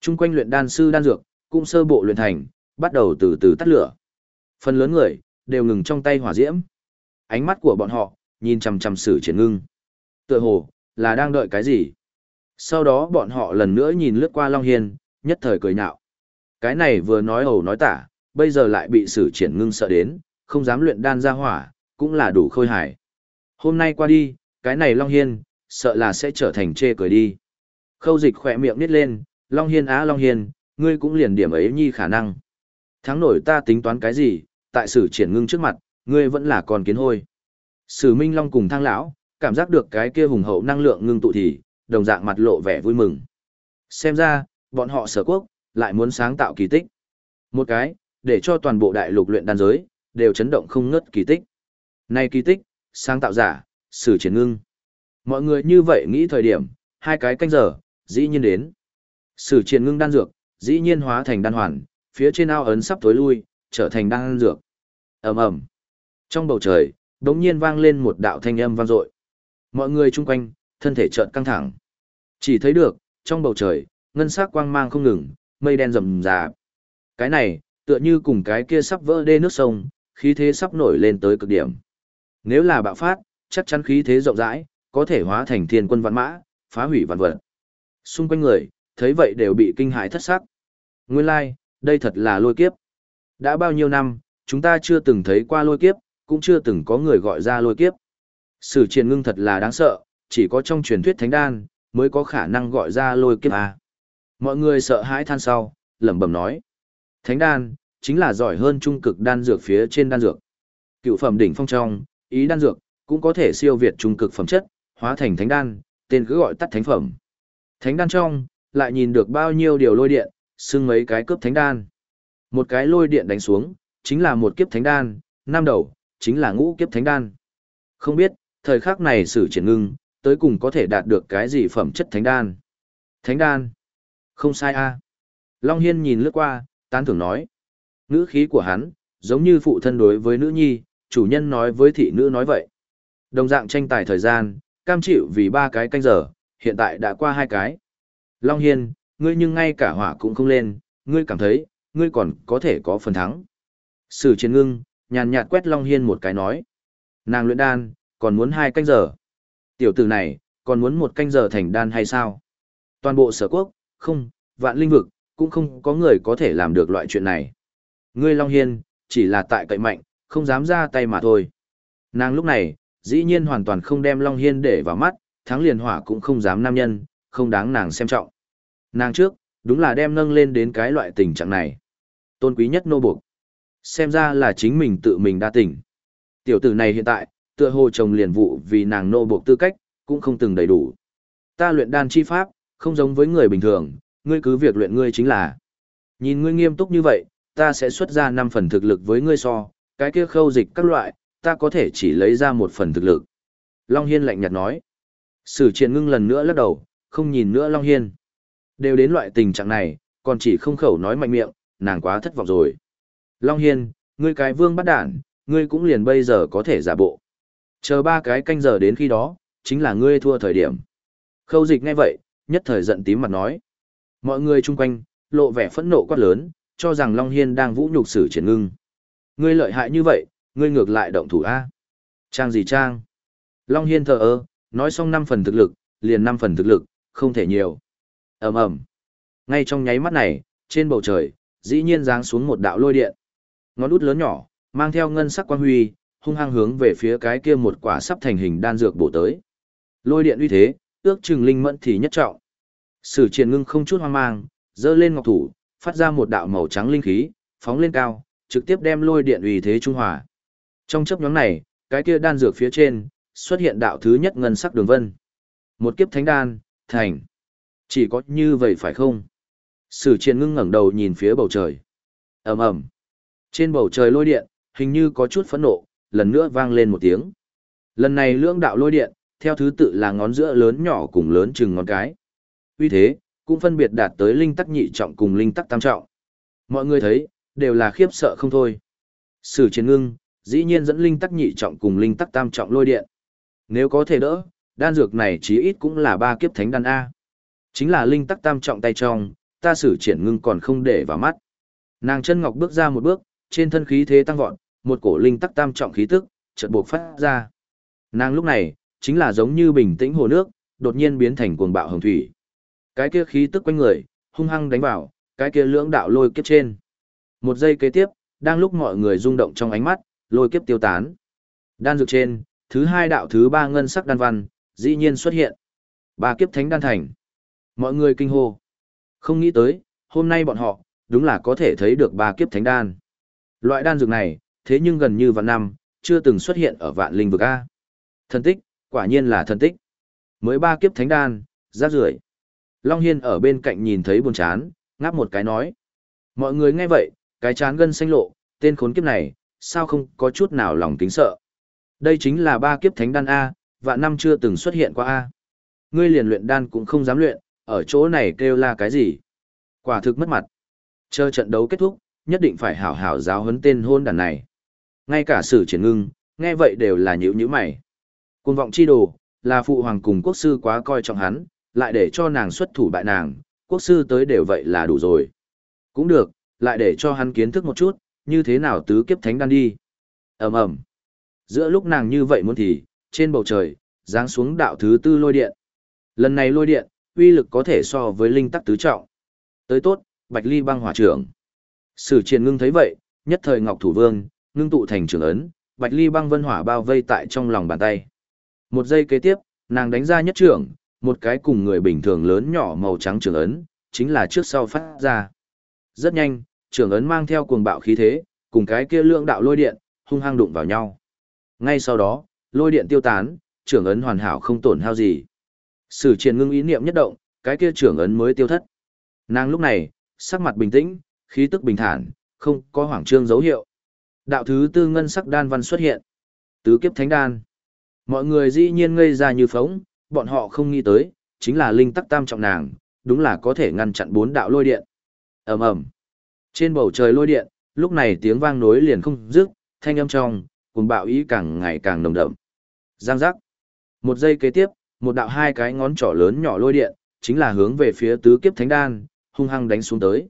Trung quanh luyện đan sư đan dược, cũng sơ bộ luyện thành, bắt đầu từ từ tắt lửa. Phần lớn người, đều ngừng trong tay hỏa diễm. Ánh mắt của bọn họ, nhìn chằm chằm sử triển ngưng. Tựa hồ, là đang đợi cái gì? Sau đó bọn họ lần nữa nhìn lướt qua Long Hiên, nhất thời cười nhạo. Cái này vừa nói ẩu nói tả, bây giờ lại bị sử triển ngưng sợ đến, không dám luyện đan ra hỏa, cũng là đủ khôi hài. Hôm nay qua đi, cái này Long Hiên, sợ là sẽ trở thành chê cười đi. Khâu dịch khỏe miệng nít lên, Long Hiên á Long Hiên, ngươi cũng liền điểm ấy nhi khả năng. Thắng nổi ta tính toán cái gì, tại sử triển ngưng trước mặt, ngươi vẫn là con kiến hôi. Sử Minh Long cùng thang lão, cảm giác được cái kia hùng hậu năng lượng ngưng tụ thì, đồng dạng mặt lộ vẻ vui mừng. Xem ra, bọn họ sở quốc, lại muốn sáng tạo kỳ tích. Một cái, để cho toàn bộ đại lục luyện đan giới, đều chấn động không ngớt kỳ tích. Này kỳ tích, sáng tạo giả, sử triển ngưng. Mọi người như vậy nghĩ thời điểm, hai cái canh giờ, dĩ nhiên đến. Sử triển ngưng đan dược, dĩ nhiên hóa thành đan hoàn, phía trên ao ấn sắp tối lui, trở thành đan dược. ầm ầm Trong bầu trời, đống nhiên vang lên một đạo thanh âm vang dội. Mọi người chung quanh, thân thể chợt căng thẳng. Chỉ thấy được, trong bầu trời, ngân sắc quang mang không ngừng, mây đen rầm rạp. Cái này, tựa như cùng cái kia sắp vỡ đê nước sông, khí thế sắp nổi lên tới cực điểm. Nếu là bạo phát, chắc chắn khí thế rộng rãi, có thể hóa thành thiên quân vạn mã, phá hủy vạn vật. Xung quanh người, thấy vậy đều bị kinh hãi thất sắc. Nguyên lai, like, đây thật là lôi kiếp. Đã bao nhiêu năm, chúng ta chưa từng thấy qua lôi kiếp, cũng chưa từng có người gọi ra lôi kiếp. Sử triển ngưng thật là đáng sợ, chỉ có trong truyền thuyết thánh đan, mới có khả năng gọi ra lôi kiếp à. Mọi người sợ hãi than sau, lẩm bẩm nói. Thánh đan, chính là giỏi hơn trung cực đan dược phía trên đan dược. Cựu phẩm đỉnh phong trong, ý đan dược, cũng có thể siêu việt trung cực phẩm chất, hóa thành thánh đan, tên cứ gọi tắt thánh phẩm. Thánh đan trong, lại nhìn được bao nhiêu điều lôi điện, xưng mấy cái cướp thánh đan. Một cái lôi điện đánh xuống, chính là một kiếp thánh đan, năm đầu, chính là ngũ kiếp thánh đan. Không biết, thời khắc này sử triển ngưng, tới cùng có thể đạt được cái gì phẩm chất thánh đan. Thánh đan. Không sai a. Long Hiên nhìn lướt qua, tán thưởng nói. Ngữ khí của hắn, giống như phụ thân đối với nữ nhi, chủ nhân nói với thị nữ nói vậy. Đồng dạng tranh tài thời gian, cam chịu vì ba cái canh giờ, hiện tại đã qua hai cái. Long Hiên, ngươi nhưng ngay cả hỏa cũng không lên, ngươi cảm thấy, ngươi còn có thể có phần thắng. Sử chiến ngưng, nhàn nhạt quét Long Hiên một cái nói. Nàng luyện đan, còn muốn hai canh giờ. Tiểu tử này, còn muốn một canh giờ thành đan hay sao? Toàn bộ sở quốc, không, vạn linh vực, cũng không có người có thể làm được loại chuyện này. Ngươi Long Hiên, chỉ là tại cậy mạnh, không dám ra tay mà thôi. Nàng lúc này, dĩ nhiên hoàn toàn không đem Long Hiên để vào mắt, thắng liền hỏa cũng không dám nam nhân, không đáng nàng xem trọng. Nàng trước, đúng là đem nâng lên đến cái loại tình trạng này. Tôn quý nhất nô buộc. Xem ra là chính mình tự mình đa tỉnh Tiểu tử này hiện tại, tựa hồ chồng liền vụ vì nàng nô buộc tư cách, cũng không từng đầy đủ. Ta luyện đan chi pháp, không giống với người bình thường, ngươi cứ việc luyện ngươi chính là. Nhìn ngươi nghiêm túc như vậy, ta sẽ xuất ra 5 phần thực lực với ngươi so, cái kia khâu dịch các loại, ta có thể chỉ lấy ra một phần thực lực. Long Hiên lạnh nhạt nói. Sử triển ngưng lần nữa lắc đầu, không nhìn nữa Long Hiên. Đều đến loại tình trạng này, còn chỉ không khẩu nói mạnh miệng, nàng quá thất vọng rồi. Long Hiên, ngươi cái vương bắt đản, ngươi cũng liền bây giờ có thể giả bộ. Chờ ba cái canh giờ đến khi đó, chính là ngươi thua thời điểm. Khâu dịch ngay vậy, nhất thời giận tím mặt nói. Mọi người chung quanh, lộ vẻ phẫn nộ quát lớn, cho rằng Long Hiên đang vũ nhục sử triển ngưng. Ngươi lợi hại như vậy, ngươi ngược lại động thủ A. Trang gì trang? Long Hiên thờ ơ, nói xong 5 phần thực lực, liền 5 phần thực lực, không thể nhiều. ầm ầm Ngay trong nháy mắt này, trên bầu trời, dĩ nhiên giáng xuống một đạo lôi điện. Ngón út lớn nhỏ, mang theo ngân sắc quan huy, hung hăng hướng về phía cái kia một quả sắp thành hình đan dược bổ tới. Lôi điện uy thế, ước chừng linh mẫn thì nhất trọng. Sử Triển Ngưng không chút hoang mang, giơ lên ngọc thủ, phát ra một đạo màu trắng linh khí, phóng lên cao, trực tiếp đem lôi điện uy thế trung hòa. Trong chớp nhóm này, cái kia đan dược phía trên xuất hiện đạo thứ nhất ngân sắc đường vân. Một kiếp thánh đan, thành. Chỉ có như vậy phải không? Sử Triển Ngưng ngẩng đầu nhìn phía bầu trời. Ầm ầm. Trên bầu trời lôi điện, hình như có chút phẫn nộ, lần nữa vang lên một tiếng. Lần này lưỡng đạo lôi điện, theo thứ tự là ngón giữa lớn nhỏ cùng lớn chừng ngón cái. Vì thế, cũng phân biệt đạt tới linh tắc nhị trọng cùng linh tắc tam trọng. Mọi người thấy, đều là khiếp sợ không thôi. Sử chiến ngưng, dĩ nhiên dẫn linh tắc nhị trọng cùng linh tắc tam trọng lôi điện. Nếu có thể đỡ, đan dược này chí ít cũng là ba kiếp thánh đan A. Chính là linh tắc tam trọng tay trong, ta sử triển ngưng còn không để vào mắt. Nàng chân ngọc bước ra một bước, trên thân khí thế tăng vọt, một cổ linh tắc tam trọng khí tức, chợt buộc phát ra. Nàng lúc này, chính là giống như bình tĩnh hồ nước, đột nhiên biến thành cuồng bạo hồng thủy. Cái kia khí tức quanh người, hung hăng đánh vào, cái kia lưỡng đạo lôi kiếp trên. Một giây kế tiếp, đang lúc mọi người rung động trong ánh mắt, lôi kiếp tiêu tán. Đan dược trên, thứ hai đạo thứ ba ngân sắc đan văn, dĩ nhiên xuất hiện. Ba kiếp thánh đan thành. Mọi người kinh hô. Không nghĩ tới, hôm nay bọn họ, đúng là có thể thấy được ba kiếp thánh đan. Loại đan dược này, thế nhưng gần như vạn năm, chưa từng xuất hiện ở vạn linh vực A. Thần tích, quả nhiên là thần tích. Mới ba kiếp thánh đan, rác rưởi. Long Hiên ở bên cạnh nhìn thấy buồn chán, ngáp một cái nói. Mọi người nghe vậy, cái chán gân xanh lộ, tên khốn kiếp này, sao không có chút nào lòng kính sợ. Đây chính là ba kiếp thánh đan A, và năm chưa từng xuất hiện qua A. Ngươi liền luyện đan cũng không dám luyện, ở chỗ này kêu là cái gì? Quả thực mất mặt. Chờ trận đấu kết thúc, nhất định phải hảo hảo giáo huấn tên hôn đàn này. Ngay cả sử triển ngưng, nghe vậy đều là nhữ nhữ mày. Cuồng vọng chi đồ, là phụ hoàng cùng quốc sư quá coi trọng hắn, lại để cho nàng xuất thủ bại nàng, quốc sư tới đều vậy là đủ rồi. Cũng được, lại để cho hắn kiến thức một chút, như thế nào tứ kiếp thánh đan đi. ầm ầm Giữa lúc nàng như vậy muốn thì, trên bầu trời, giáng xuống đạo thứ tư lôi điện. Lần này lôi điện, uy lực có thể so với linh tắc tứ trọng. Tới tốt, Bạch Ly băng hỏa trưởng. Sử triển ngưng thấy vậy, nhất thời Ngọc Thủ Vương, ngưng tụ thành trường ấn, Bạch Ly băng vân hỏa bao vây tại trong lòng bàn tay. Một giây kế tiếp, nàng đánh ra nhất trưởng, một cái cùng người bình thường lớn nhỏ màu trắng trường ấn, chính là trước sau phát ra. Rất nhanh, Trưởng ấn mang theo cuồng bạo khí thế, cùng cái kia lượng đạo lôi điện, hung hăng đụng vào nhau. Ngay sau đó, lôi điện tiêu tán, trưởng ấn hoàn hảo không tổn hao gì. Sử triển ngưng ý niệm nhất động, cái kia trưởng ấn mới tiêu thất. Nàng lúc này, sắc mặt bình tĩnh, khí tức bình thản, không có hoảng trương dấu hiệu. Đạo thứ tư ngân sắc đan văn xuất hiện. Tứ kiếp thánh đan. Mọi người dĩ nhiên ngây ra như phóng, bọn họ không nghĩ tới, chính là linh tắc tam trọng nàng, đúng là có thể ngăn chặn bốn đạo lôi điện. ầm ầm trên bầu trời lôi điện, lúc này tiếng vang nối liền không dứt, thanh âm trong, cùng bạo ý càng ngày càng nồng đậm. Giang giác. Một giây kế tiếp, một đạo hai cái ngón trỏ lớn nhỏ lôi điện, chính là hướng về phía tứ kiếp thánh đan, hung hăng đánh xuống tới.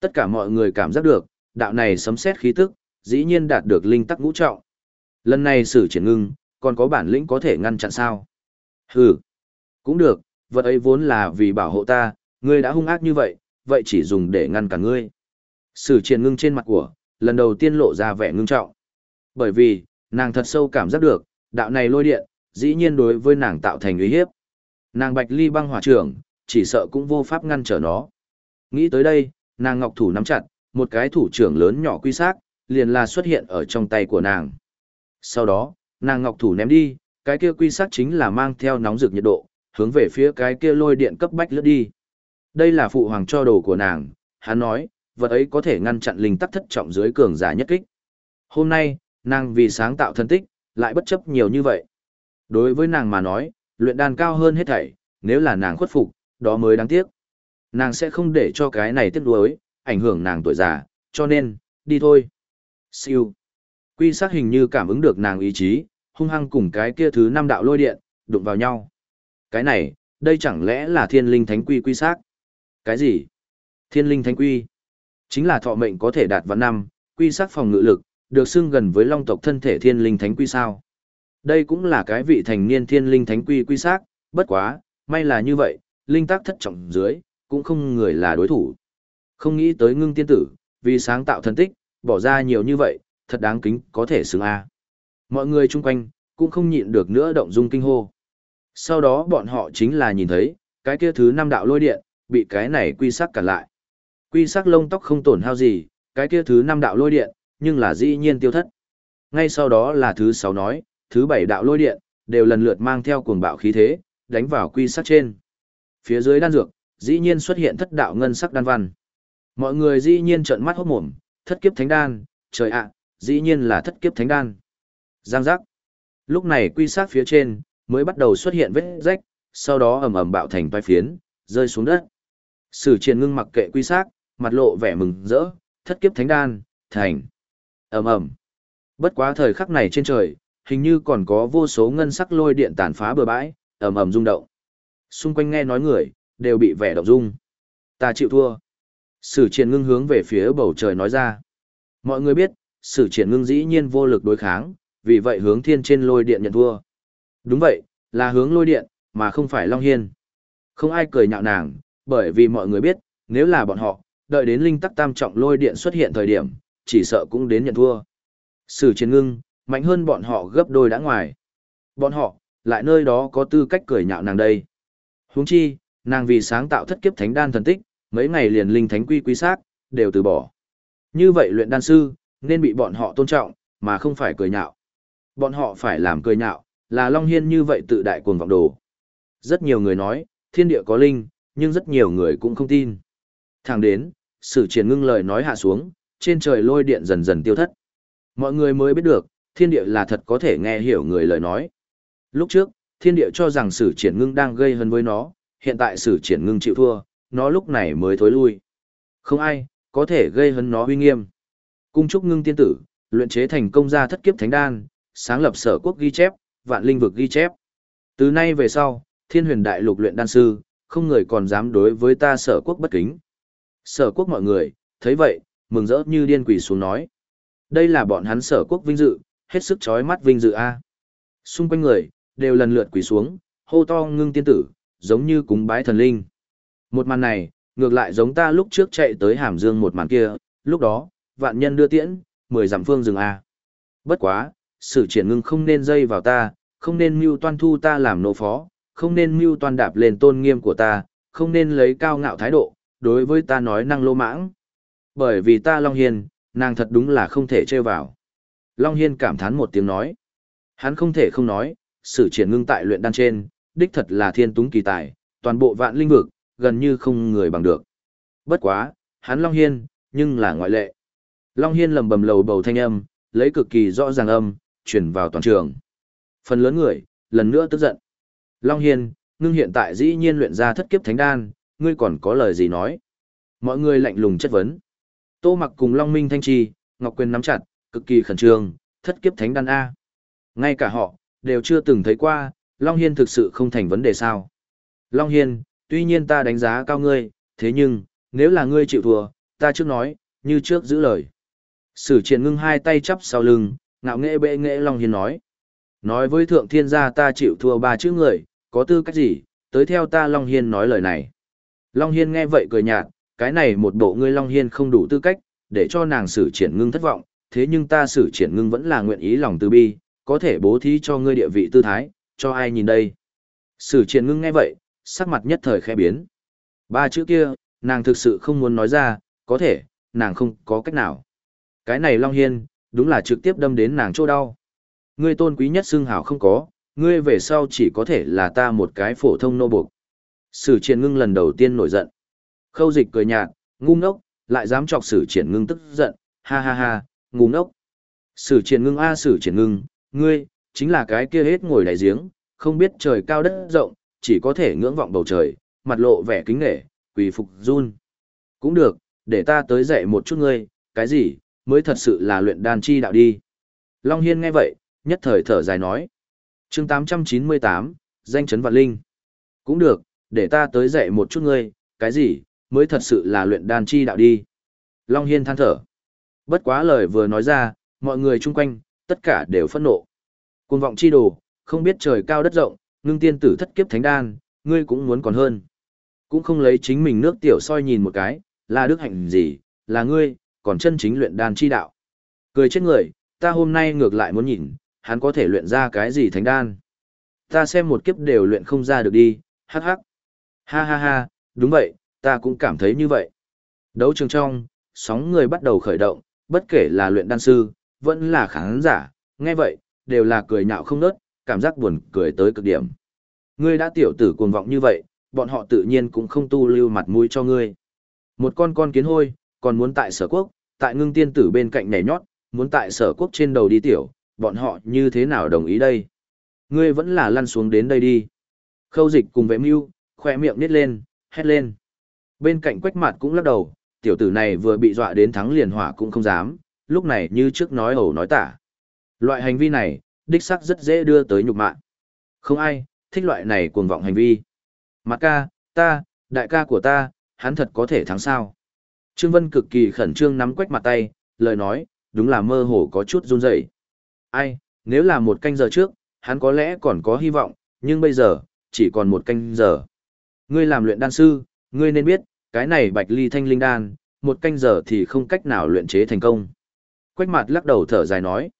Tất cả mọi người cảm giác được, đạo này sấm xét khí tức, dĩ nhiên đạt được linh tắc ngũ trọng. Lần này sử triển ngưng, còn có bản lĩnh có thể ngăn chặn sao? Hừ, cũng được, vật ấy vốn là vì bảo hộ ta, ngươi đã hung ác như vậy, vậy chỉ dùng để ngăn cả ngươi. Sử triển ngưng trên mặt của, lần đầu tiên lộ ra vẻ ngưng trọng. Bởi vì, nàng thật sâu cảm giác được, đạo này lôi điện, dĩ nhiên đối với nàng tạo thành uy hiếp. Nàng bạch ly băng hỏa trưởng, chỉ sợ cũng vô pháp ngăn trở nó. Nghĩ tới đây, nàng ngọc thủ nắm chặt, một cái thủ trưởng lớn nhỏ quy xác, liền là xuất hiện ở trong tay của nàng. Sau đó, nàng ngọc thủ ném đi, cái kia quy xác chính là mang theo nóng rực nhiệt độ, hướng về phía cái kia lôi điện cấp bách lướt đi. Đây là phụ hoàng cho đồ của nàng, hắn nói, vật ấy có thể ngăn chặn linh tắc thất trọng dưới cường giả nhất kích. Hôm nay, nàng vì sáng tạo thân tích, lại bất chấp nhiều như vậy. Đối với nàng mà nói, luyện đan cao hơn hết thảy, nếu là nàng khuất phục, đó mới đáng tiếc. Nàng sẽ không để cho cái này tiếc nuối, ảnh hưởng nàng tuổi già, cho nên, đi thôi. Siêu. Quy sắc hình như cảm ứng được nàng ý chí, hung hăng cùng cái kia thứ năm đạo lôi điện, đụng vào nhau. Cái này, đây chẳng lẽ là thiên linh thánh quy quy sắc? Cái gì? Thiên linh thánh quy? Chính là thọ mệnh có thể đạt vào năm, quy sắc phòng ngự lực, được xưng gần với long tộc thân thể thiên linh thánh quy sao. Đây cũng là cái vị thành niên thiên linh thánh quy quy sắc, bất quá, may là như vậy, linh tác thất trọng dưới, cũng không người là đối thủ. Không nghĩ tới ngưng tiên tử, vì sáng tạo thần tích, bỏ ra nhiều như vậy, thật đáng kính có thể xứng A. Mọi người chung quanh, cũng không nhịn được nữa động dung kinh hô. Sau đó bọn họ chính là nhìn thấy, cái kia thứ năm đạo lôi điện, bị cái này quy sắc cản lại. Quy sắc lông tóc không tổn hao gì, cái kia thứ năm đạo lôi điện, nhưng là dĩ nhiên tiêu thất. Ngay sau đó là thứ sáu nói, thứ bảy đạo lôi điện, đều lần lượt mang theo cuồng bạo khí thế, đánh vào quy sắc trên. Phía dưới đan dược, dĩ nhiên xuất hiện thất đạo ngân sắc đan văn. Mọi người dĩ nhiên trợn mắt hốt mồm, thất kiếp thánh đan, trời ạ, dĩ nhiên là thất kiếp thánh đan. Giang giác. Lúc này quy sắc phía trên, mới bắt đầu xuất hiện vết rách, sau đó ầm ầm bạo thành vai phiến, rơi xuống đất. Sử triển ngưng mặc kệ quy sắc, mặt lộ vẻ mừng rỡ, thất kiếp thánh đan, thành. ầm ầm. Bất quá thời khắc này trên trời, hình như còn có vô số ngân sắc lôi điện tàn phá bờ bãi, ầm ầm rung động. Xung quanh nghe nói người, đều bị vẻ động dung. Ta chịu thua. Sử triển ngưng hướng về phía bầu trời nói ra. Mọi người biết, sử triển ngưng dĩ nhiên vô lực đối kháng, vì vậy hướng thiên trên lôi điện nhận thua. Đúng vậy, là hướng lôi điện, mà không phải Long Hiên. Không ai cười nhạo nàng, bởi vì mọi người biết, nếu là bọn họ, đợi đến linh tắc tam trọng lôi điện xuất hiện thời điểm, chỉ sợ cũng đến nhận thua. Sử chiến ngưng, mạnh hơn bọn họ gấp đôi đã ngoài. Bọn họ, lại nơi đó có tư cách cười nhạo nàng đây. huống chi, nàng vì sáng tạo thất kiếp thánh đan thần tích, mấy ngày liền linh thánh quy quý xác, đều từ bỏ. Như vậy luyện đan sư, nên bị bọn họ tôn trọng, mà không phải cười nhạo. Bọn họ phải làm cười nhạo, là Long Hiên như vậy tự đại cuồng vọng đồ. Rất nhiều người nói, thiên địa có linh, nhưng rất nhiều người cũng không tin. Thẳng đến, sử triển ngưng lời nói hạ xuống, trên trời lôi điện dần dần tiêu thất. Mọi người mới biết được, thiên địa là thật có thể nghe hiểu người lời nói. Lúc trước, thiên địa cho rằng sử triển ngưng đang gây hấn với nó, hiện tại sử triển ngưng chịu thua, nó lúc này mới thối lui. Không ai, có thể gây hấn nó uy nghiêm. Cung trúc ngưng tiên tử, luyện chế thành công ra thất kiếp thánh đan, sáng lập sở quốc ghi chép, vạn linh vực ghi chép. Từ nay về sau, thiên huyền đại lục luyện đan sư, không người còn dám đối với ta sở quốc bất kính. Sở quốc mọi người, thấy vậy, mừng rỡ như điên quỷ xuống nói. Đây là bọn hắn sở quốc vinh dự, hết sức chói mắt vinh dự a. Xung quanh người, đều lần lượt quỳ xuống, hô to ngưng tiên tử, giống như cúng bái thần linh. Một màn này, ngược lại giống ta lúc trước chạy tới Hàm Dương một màn kia, lúc đó, vạn nhân đưa tiễn, mười dặm phương dừng a. Bất quá, sự triển ngưng không nên dây vào ta, không nên mưu toan thu ta làm nô phó, không nên mưu toan đạp lên tôn nghiêm của ta, không nên lấy cao ngạo thái độ, đối với ta nói năng lô mãng. Bởi vì ta Long Hiên, nàng thật đúng là không thể trêu vào. Long Hiên cảm thán một tiếng nói. Hắn không thể không nói, sự triển ngưng tại luyện đan trên, đích thật là thiên túng kỳ tài, toàn bộ vạn linh vực, gần như không người bằng được. Bất quá, hắn Long Hiên, nhưng là ngoại lệ. Long Hiên lầm bầm lầu bầu thanh âm, lấy cực kỳ rõ ràng âm, chuyển vào toàn trường. Phần lớn người, lần nữa tức giận. Long Hiên, ngưng hiện tại dĩ nhiên luyện ra thất kiếp thánh đan, ngươi còn có lời gì nói? Mọi người lạnh lùng chất vấn. Tô mặc cùng Long Minh Thanh Trì, Ngọc Quyền nắm chặt, cực kỳ khẩn trương, thất kiếp thánh đan A. Ngay cả họ, đều chưa từng thấy qua, Long Hiên thực sự không thành vấn đề sao. Long Hiên, tuy nhiên ta đánh giá cao ngươi, thế nhưng, nếu là ngươi chịu thua, ta trước nói, như trước giữ lời. Sử triển ngưng hai tay chắp sau lưng, ngạo nghệ bệ nghệ Long Hiên nói. Nói với thượng thiên gia ta chịu thua ba chữ người, có tư cách gì, tới theo ta Long Hiên nói lời này. Long Hiên nghe vậy cười nhạt, cái này một bộ ngươi Long Hiên không đủ tư cách, để cho nàng sử triển ngưng thất vọng, thế nhưng ta sử triển ngưng vẫn là nguyện ý lòng từ bi, có thể bố thí cho ngươi địa vị tư thái, cho ai nhìn đây. Sử triển ngưng nghe vậy, sắc mặt nhất thời khẽ biến. Ba chữ kia, nàng thực sự không muốn nói ra, có thể, nàng không có cách nào. Cái này Long Hiên, đúng là trực tiếp đâm đến nàng chỗ đau. Ngươi tôn quý nhất xưng hào không có, ngươi về sau chỉ có thể là ta một cái phổ thông nô buộc. Sử triển ngưng lần đầu tiên nổi giận. Khâu dịch cười nhạt, ngu ngốc, lại dám chọc sử triển ngưng tức giận, ha ha ha, ngu ngốc. Sử triển ngưng a sử triển ngưng, ngươi, chính là cái kia hết ngồi đại giếng, không biết trời cao đất rộng, chỉ có thể ngưỡng vọng bầu trời, mặt lộ vẻ kính nể, quỳ phục run. Cũng được, để ta tới dạy một chút ngươi, cái gì, mới thật sự là luyện đan chi đạo đi. Long Hiên nghe vậy, nhất thời thở dài nói. chương 898, danh chấn vạn linh. Cũng được, để ta tới dạy một chút ngươi, cái gì, mới thật sự là luyện đan chi đạo đi. Long Hiên than thở. Bất quá lời vừa nói ra, mọi người chung quanh, tất cả đều phẫn nộ. Cuồng vọng chi đồ, không biết trời cao đất rộng, ngưng tiên tử thất kiếp thánh đan, ngươi cũng muốn còn hơn. Cũng không lấy chính mình nước tiểu soi nhìn một cái, là đức hạnh gì, là ngươi, còn chân chính luyện đan chi đạo. Cười chết người, ta hôm nay ngược lại muốn nhìn, hắn có thể luyện ra cái gì thánh đan. Ta xem một kiếp đều luyện không ra được đi, hắc hắc. Ha ha ha, đúng vậy, ta cũng cảm thấy như vậy. Đấu trường trong, sóng người bắt đầu khởi động, bất kể là luyện đan sư, vẫn là khán giả, nghe vậy, đều là cười nhạo không nớt, cảm giác buồn cười tới cực điểm. Ngươi đã tiểu tử cuồng vọng như vậy, bọn họ tự nhiên cũng không tu lưu mặt mũi cho ngươi. Một con con kiến hôi, còn muốn tại sở quốc, tại ngưng tiên tử bên cạnh nhảy nhót, muốn tại sở quốc trên đầu đi tiểu, bọn họ như thế nào đồng ý đây? Ngươi vẫn là lăn xuống đến đây đi. Khâu dịch cùng vệ mưu, khoe miệng nít lên, hét lên. Bên cạnh quách mặt cũng lắc đầu, tiểu tử này vừa bị dọa đến thắng liền hỏa cũng không dám, lúc này như trước nói ẩu nói tả. Loại hành vi này, đích sắc rất dễ đưa tới nhục mạ. Không ai, thích loại này cuồng vọng hành vi. Mặt ca, ta, đại ca của ta, hắn thật có thể thắng sao. Trương Vân cực kỳ khẩn trương nắm quách mặt tay, lời nói, đúng là mơ hồ có chút run rẩy. Ai, nếu là một canh giờ trước, hắn có lẽ còn có hy vọng, nhưng bây giờ, chỉ còn một canh giờ. Ngươi làm luyện đan sư, ngươi nên biết, cái này bạch ly thanh linh đan, một canh giờ thì không cách nào luyện chế thành công. Quách mặt lắc đầu thở dài nói.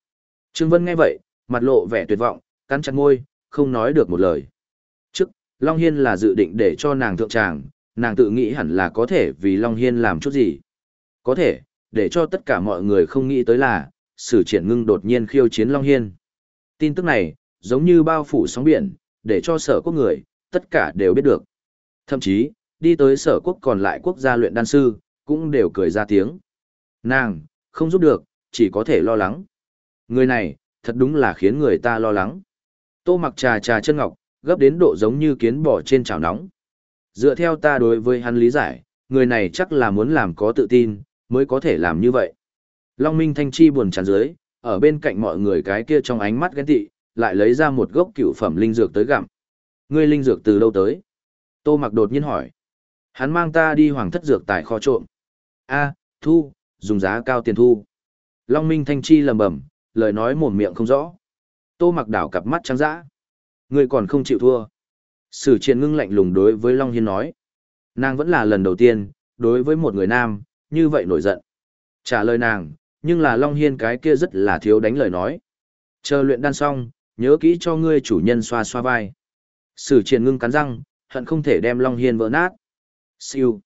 Trương Vân nghe vậy, mặt lộ vẻ tuyệt vọng, cắn chặt môi, không nói được một lời. Trước, Long Hiên là dự định để cho nàng thượng tràng, nàng tự nghĩ hẳn là có thể vì Long Hiên làm chút gì. Có thể, để cho tất cả mọi người không nghĩ tới là, sử triển ngưng đột nhiên khiêu chiến Long Hiên. Tin tức này, giống như bao phủ sóng biển, để cho sở quốc người, tất cả đều biết được. Thậm chí, đi tới sở quốc còn lại quốc gia luyện đan sư, cũng đều cười ra tiếng. Nàng, không giúp được, chỉ có thể lo lắng. Người này, thật đúng là khiến người ta lo lắng. Tô mặc trà trà chân ngọc, gấp đến độ giống như kiến bò trên chảo nóng. Dựa theo ta đối với hắn lý giải, người này chắc là muốn làm có tự tin, mới có thể làm như vậy. Long Minh Thanh Chi buồn chán dưới, ở bên cạnh mọi người cái kia trong ánh mắt ghen tị, lại lấy ra một gốc cựu phẩm linh dược tới gặm. Ngươi linh dược từ đâu tới? Tô mặc đột nhiên hỏi. Hắn mang ta đi hoàng thất dược tại kho trộm. A, thu, dùng giá cao tiền thu. Long Minh Thanh Chi lầm bầm, lời nói mồm miệng không rõ. Tô mặc đảo cặp mắt trắng dã. Ngươi còn không chịu thua. Sử triền ngưng lạnh lùng đối với Long Hiên nói. Nàng vẫn là lần đầu tiên, đối với một người nam, như vậy nổi giận. Trả lời nàng, nhưng là Long Hiên cái kia rất là thiếu đánh lời nói. Chờ luyện đan xong, nhớ kỹ cho ngươi chủ nhân xoa xoa vai. Sử triền ngưng cắn răng, hận không thể đem Long Hiên vỡ nát. Siêu.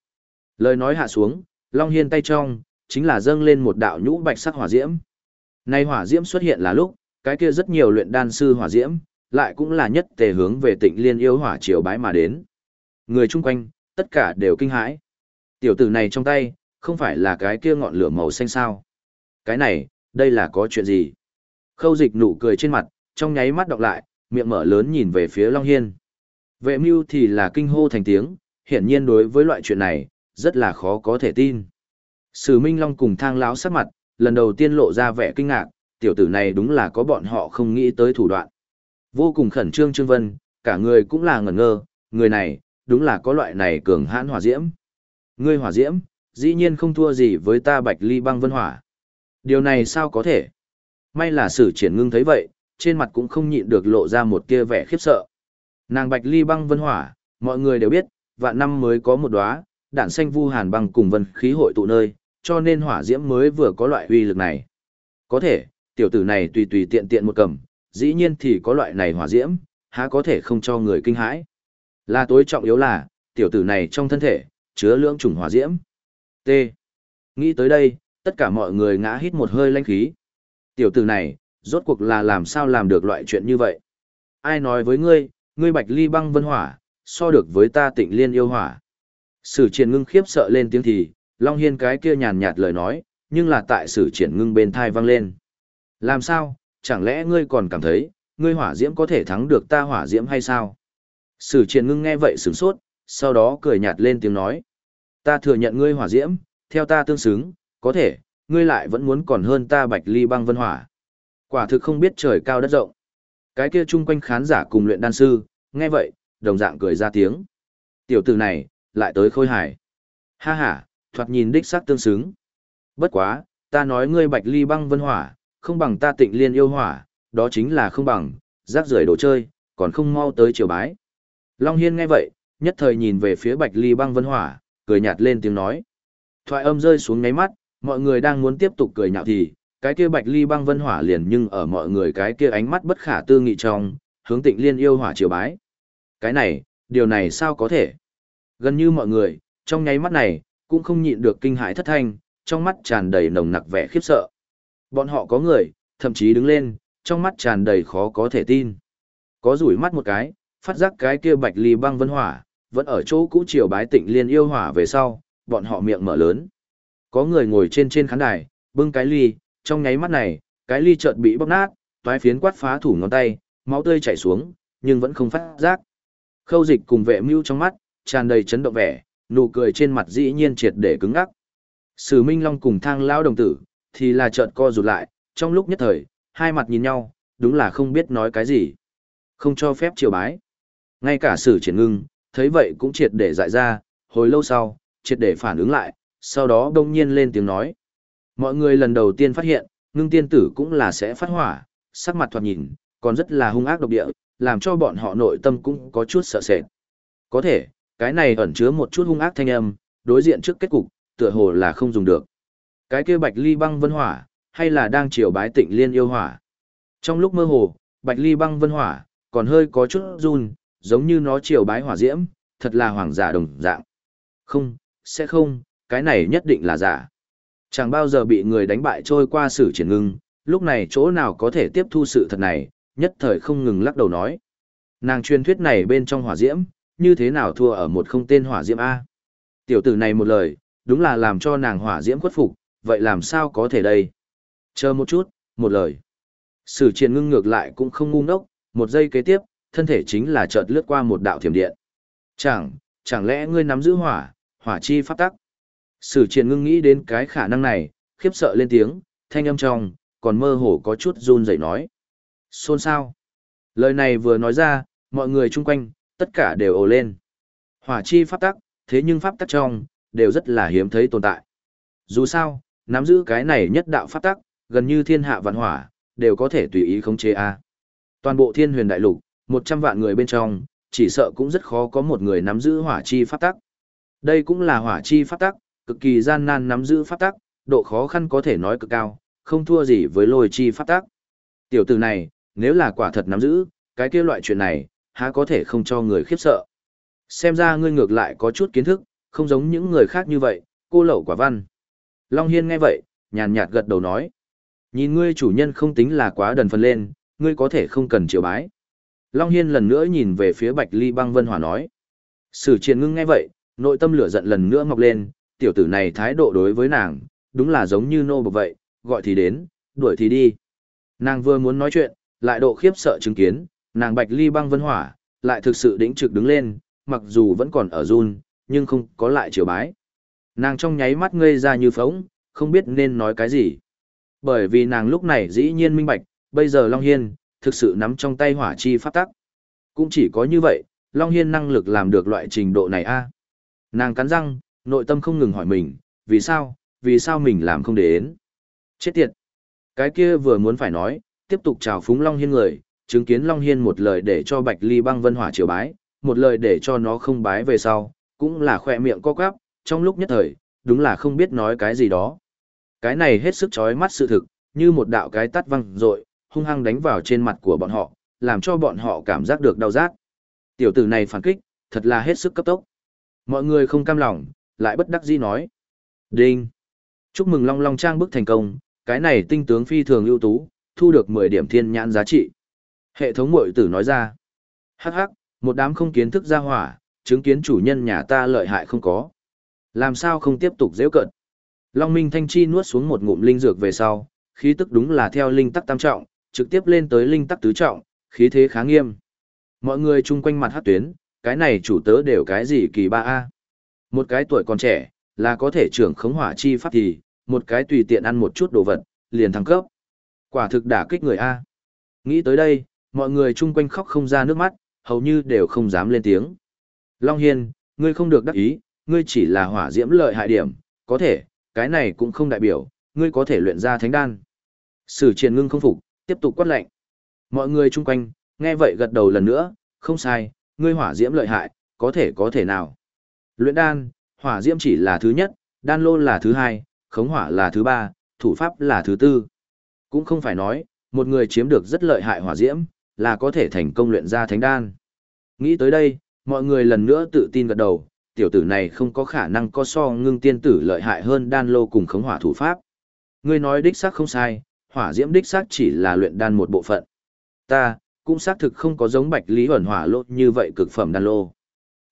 Lời nói hạ xuống, Long Hiên tay trong, chính là dâng lên một đạo nhũ bạch sắc hỏa diễm. Nay hỏa diễm xuất hiện là lúc, cái kia rất nhiều luyện đan sư hỏa diễm, lại cũng là nhất tề hướng về tịnh liên yêu hỏa triều bái mà đến. Người chung quanh, tất cả đều kinh hãi. Tiểu tử này trong tay, không phải là cái kia ngọn lửa màu xanh sao. Cái này, đây là có chuyện gì? Khâu dịch nụ cười trên mặt, trong nháy mắt đọc lại, miệng mở lớn nhìn về phía Long Hiên. Vệ mưu thì là kinh hô thành tiếng, hiển nhiên đối với loại chuyện này, rất là khó có thể tin. Sử Minh Long cùng thang lão sắc mặt, lần đầu tiên lộ ra vẻ kinh ngạc, tiểu tử này đúng là có bọn họ không nghĩ tới thủ đoạn. Vô cùng khẩn trương Trương Vân, cả người cũng là ngẩn ngơ, người này, đúng là có loại này cường hãn hỏa diễm. Ngươi hỏa diễm, dĩ nhiên không thua gì với ta bạch ly băng vân hỏa. Điều này sao có thể? May là sử triển ngưng thấy vậy, trên mặt cũng không nhịn được lộ ra một tia vẻ khiếp sợ. Nàng bạch ly băng vân hỏa, mọi người đều biết, vạn năm mới có một đóa, đạn xanh vu hàn băng cùng vân khí hội tụ nơi, cho nên hỏa diễm mới vừa có loại uy lực này. Có thể, tiểu tử này tùy tùy tiện tiện một cầm, dĩ nhiên thì có loại này hỏa diễm, há có thể không cho người kinh hãi. Là tối trọng yếu là, tiểu tử này trong thân thể, chứa lưỡng trùng hỏa diễm. T. Nghĩ tới đây, tất cả mọi người ngã hít một hơi lanh khí. Tiểu tử này, rốt cuộc là làm sao làm được loại chuyện như vậy? Ai nói với ngươi, ngươi bạch ly băng vân hỏa, so được với ta tịnh liên yêu hỏa. Sử triển ngưng khiếp sợ lên tiếng thì, Long Hiên cái kia nhàn nhạt lời nói, nhưng là tại sử triển ngưng bên thai vang lên. Làm sao, chẳng lẽ ngươi còn cảm thấy, ngươi hỏa diễm có thể thắng được ta hỏa diễm hay sao? Sử triển ngưng nghe vậy sửng sốt, sau đó cười nhạt lên tiếng nói. Ta thừa nhận ngươi hỏa diễm, theo ta tương xứng, có thể, ngươi lại vẫn muốn còn hơn ta bạch ly băng vân hỏa. Quả thực không biết trời cao đất rộng. Cái kia chung quanh khán giả cùng luyện đan sư, nghe vậy, đồng dạng cười ra tiếng. Tiểu tử này, lại tới khôi hải. Ha ha, thoạt nhìn đích xác tương xứng. Bất quá, ta nói ngươi bạch ly băng vân hỏa, không bằng ta tịnh liên yêu hỏa, đó chính là không bằng, rác rưởi đồ chơi, còn không mau tới triều bái. Long Hiên nghe vậy, nhất thời nhìn về phía bạch ly băng vân hỏa, cười nhạt lên tiếng nói. Thoại âm rơi xuống ngáy mắt, Mọi người đang muốn tiếp tục cười nhạo thì, cái kia bạch ly băng vân hỏa liền nhưng ở mọi người cái kia ánh mắt bất khả tư nghị trong, hướng tịnh liên yêu hỏa triều bái. Cái này, điều này sao có thể? Gần như mọi người, trong nháy mắt này, cũng không nhịn được kinh hãi thất thanh, trong mắt tràn đầy nồng nặc vẻ khiếp sợ. Bọn họ có người, thậm chí đứng lên, trong mắt tràn đầy khó có thể tin. Có rủi mắt một cái, phát giác cái kia bạch ly băng vân hỏa, vẫn ở chỗ cũ triều bái tịnh liên yêu hỏa về sau, bọn họ miệng mở lớn. Có người ngồi trên trên khán đài, bưng cái ly, trong nháy mắt này, cái ly chợt bị bóc nát, toái phiến quát phá thủ ngón tay, máu tươi chảy xuống, nhưng vẫn không phát giác. Khâu dịch cùng vệ mưu trong mắt, tràn đầy chấn động vẻ, nụ cười trên mặt dĩ nhiên triệt để cứng ngắc. Sử Minh Long cùng thang Lão đồng tử, thì là chợt co rụt lại, trong lúc nhất thời, hai mặt nhìn nhau, đúng là không biết nói cái gì. Không cho phép triều bái. Ngay cả sử triển ngưng, thấy vậy cũng triệt để dại ra, hồi lâu sau, triệt để phản ứng lại, sau đó đông nhiên lên tiếng nói. Mọi người lần đầu tiên phát hiện, ngưng tiên tử cũng là sẽ phát hỏa, sắc mặt thoạt nhìn, còn rất là hung ác độc địa, làm cho bọn họ nội tâm cũng có chút sợ sệt. Có thể, cái này ẩn chứa một chút hung ác thanh âm, đối diện trước kết cục, tựa hồ là không dùng được. Cái kia bạch ly băng vân hỏa, hay là đang chiều bái tịnh liên yêu hỏa. Trong lúc mơ hồ, bạch ly băng vân hỏa, còn hơi có chút run, giống như nó chiều bái hỏa diễm, thật là hoàng giả đồng dạng. Không, sẽ không, cái này nhất định là giả. Chẳng bao giờ bị người đánh bại trôi qua sự triển ngưng, lúc này chỗ nào có thể tiếp thu sự thật này, nhất thời không ngừng lắc đầu nói. Nàng truyền thuyết này bên trong hỏa diễm, như thế nào thua ở một không tên hỏa diễm A. Tiểu tử này một lời, đúng là làm cho nàng hỏa diễm khuất phục, vậy làm sao có thể đây? Chờ một chút, một lời. Sử triển ngưng ngược lại cũng không ngu ngốc, một giây kế tiếp, thân thể chính là chợt lướt qua một đạo thiểm điện. Chẳng, chẳng lẽ ngươi nắm giữ hỏa, hỏa chi pháp tắc? Sử triển ngưng nghĩ đến cái khả năng này, khiếp sợ lên tiếng, thanh âm trong, còn mơ hồ có chút run rẩy nói. Xôn sao? Lời này vừa nói ra, mọi người chung quanh, tất cả đều ồ lên. Hỏa chi pháp tắc, thế nhưng pháp tắc trong, đều rất là hiếm thấy tồn tại. Dù sao, nắm giữ cái này nhất đạo pháp tắc, gần như thiên hạ vạn hỏa, đều có thể tùy ý khống chế a. Toàn bộ thiên huyền đại lục, 100 vạn người bên trong, chỉ sợ cũng rất khó có một người nắm giữ hỏa chi pháp tắc. Đây cũng là hỏa chi pháp tắc, cực kỳ gian nan nắm giữ pháp tắc, độ khó khăn có thể nói cực cao, không thua gì với lôi chi pháp tắc. Tiểu tử này, nếu là quả thật nắm giữ, cái kia loại chuyện này, há có thể không cho người khiếp sợ. Xem ra ngươi ngược lại có chút kiến thức, không giống những người khác như vậy, cô lậu quả văn. Long Hiên nghe vậy, nhàn nhạt gật đầu nói. Nhìn ngươi chủ nhân không tính là quá đần phần lên, ngươi có thể không cần triều bái. Long Hiên lần nữa nhìn về phía Bạch Ly băng vân hòa nói. Sử triển ngưng nghe vậy, nội tâm lửa giận lần nữa mọc lên, tiểu tử này thái độ đối với nàng, đúng là giống như nô bộc vậy, gọi thì đến, đuổi thì đi. Nàng vừa muốn nói chuyện, lại độ khiếp sợ chứng kiến, nàng Bạch Ly băng vân hỏa, lại thực sự đĩnh trực đứng lên, mặc dù vẫn còn ở run, nhưng không có lại chiều bái. Nàng trong nháy mắt ngây ra như phóng, không biết nên nói cái gì. Bởi vì nàng lúc này dĩ nhiên minh bạch, bây giờ Long Hiên, thực sự nắm trong tay hỏa chi pháp tắc. Cũng chỉ có như vậy, Long Hiên năng lực làm được loại trình độ này a Nàng cắn răng, nội tâm không ngừng hỏi mình, vì sao, vì sao mình làm không để đến. Chết tiệt. Cái kia vừa muốn phải nói, tiếp tục chào phúng Long Hiên người, chứng kiến Long Hiên một lời để cho Bạch Ly băng vân hỏa triều bái, một lời để cho nó không bái về sau, cũng là khỏe miệng co quắp, trong lúc nhất thời, đúng là không biết nói cái gì đó. Cái này hết sức chói mắt sự thực, như một đạo cái tắt văng rội, hung hăng đánh vào trên mặt của bọn họ, làm cho bọn họ cảm giác được đau rát. Tiểu tử này phản kích, thật là hết sức cấp tốc. Mọi người không cam lòng, lại bất đắc dĩ nói. Đinh! Chúc mừng Long Long Trang bức thành công, cái này tinh tướng phi thường ưu tú, thu được 10 điểm thiên nhãn giá trị. Hệ thống mội tử nói ra. Hắc hắc, một đám không kiến thức ra hỏa, chứng kiến chủ nhân nhà ta lợi hại không có. Làm sao không tiếp tục dễ cận. Long Minh Thanh Chi nuốt xuống một ngụm linh dược về sau, khí tức đúng là theo linh tắc tam trọng, trực tiếp lên tới linh tắc tứ trọng, khí thế khá nghiêm. Mọi người chung quanh mặt hát tuyến, cái này chủ tớ đều cái gì kỳ ba a một cái tuổi còn trẻ, là có thể trưởng khống hỏa chi pháp thì, một cái tùy tiện ăn một chút đồ vật, liền thăng cấp. Quả thực đả kích người A. Nghĩ tới đây, mọi người chung quanh khóc không ra nước mắt, hầu như đều không dám lên tiếng. Long Hiên, ngươi không được đắc ý, ngươi chỉ là hỏa diễm lợi hại điểm, có thể, cái này cũng không đại biểu, ngươi có thể luyện ra thánh đan. Sử triền ngưng không phục, tiếp tục quát lệnh. Mọi người chung quanh, nghe vậy gật đầu lần nữa, không sai, ngươi hỏa diễm lợi hại, có thể có thể nào. Luyện đan, hỏa diễm chỉ là thứ nhất, đan lô là thứ hai, khống hỏa là thứ ba, thủ pháp là thứ tư. Cũng không phải nói, một người chiếm được rất lợi hại hỏa diễm, là có thể thành công luyện ra thánh đan. Nghĩ tới đây, mọi người lần nữa tự tin gật đầu, tiểu tử này không có khả năng có so ngưng tiên tử lợi hại hơn đan lô cùng khống hỏa thủ pháp. Ngươi nói đích xác không sai, hỏa diễm đích xác chỉ là luyện đan một bộ phận. Ta, cũng xác thực không có giống bạch lý ẩn hỏa lô như vậy cực phẩm đan lô.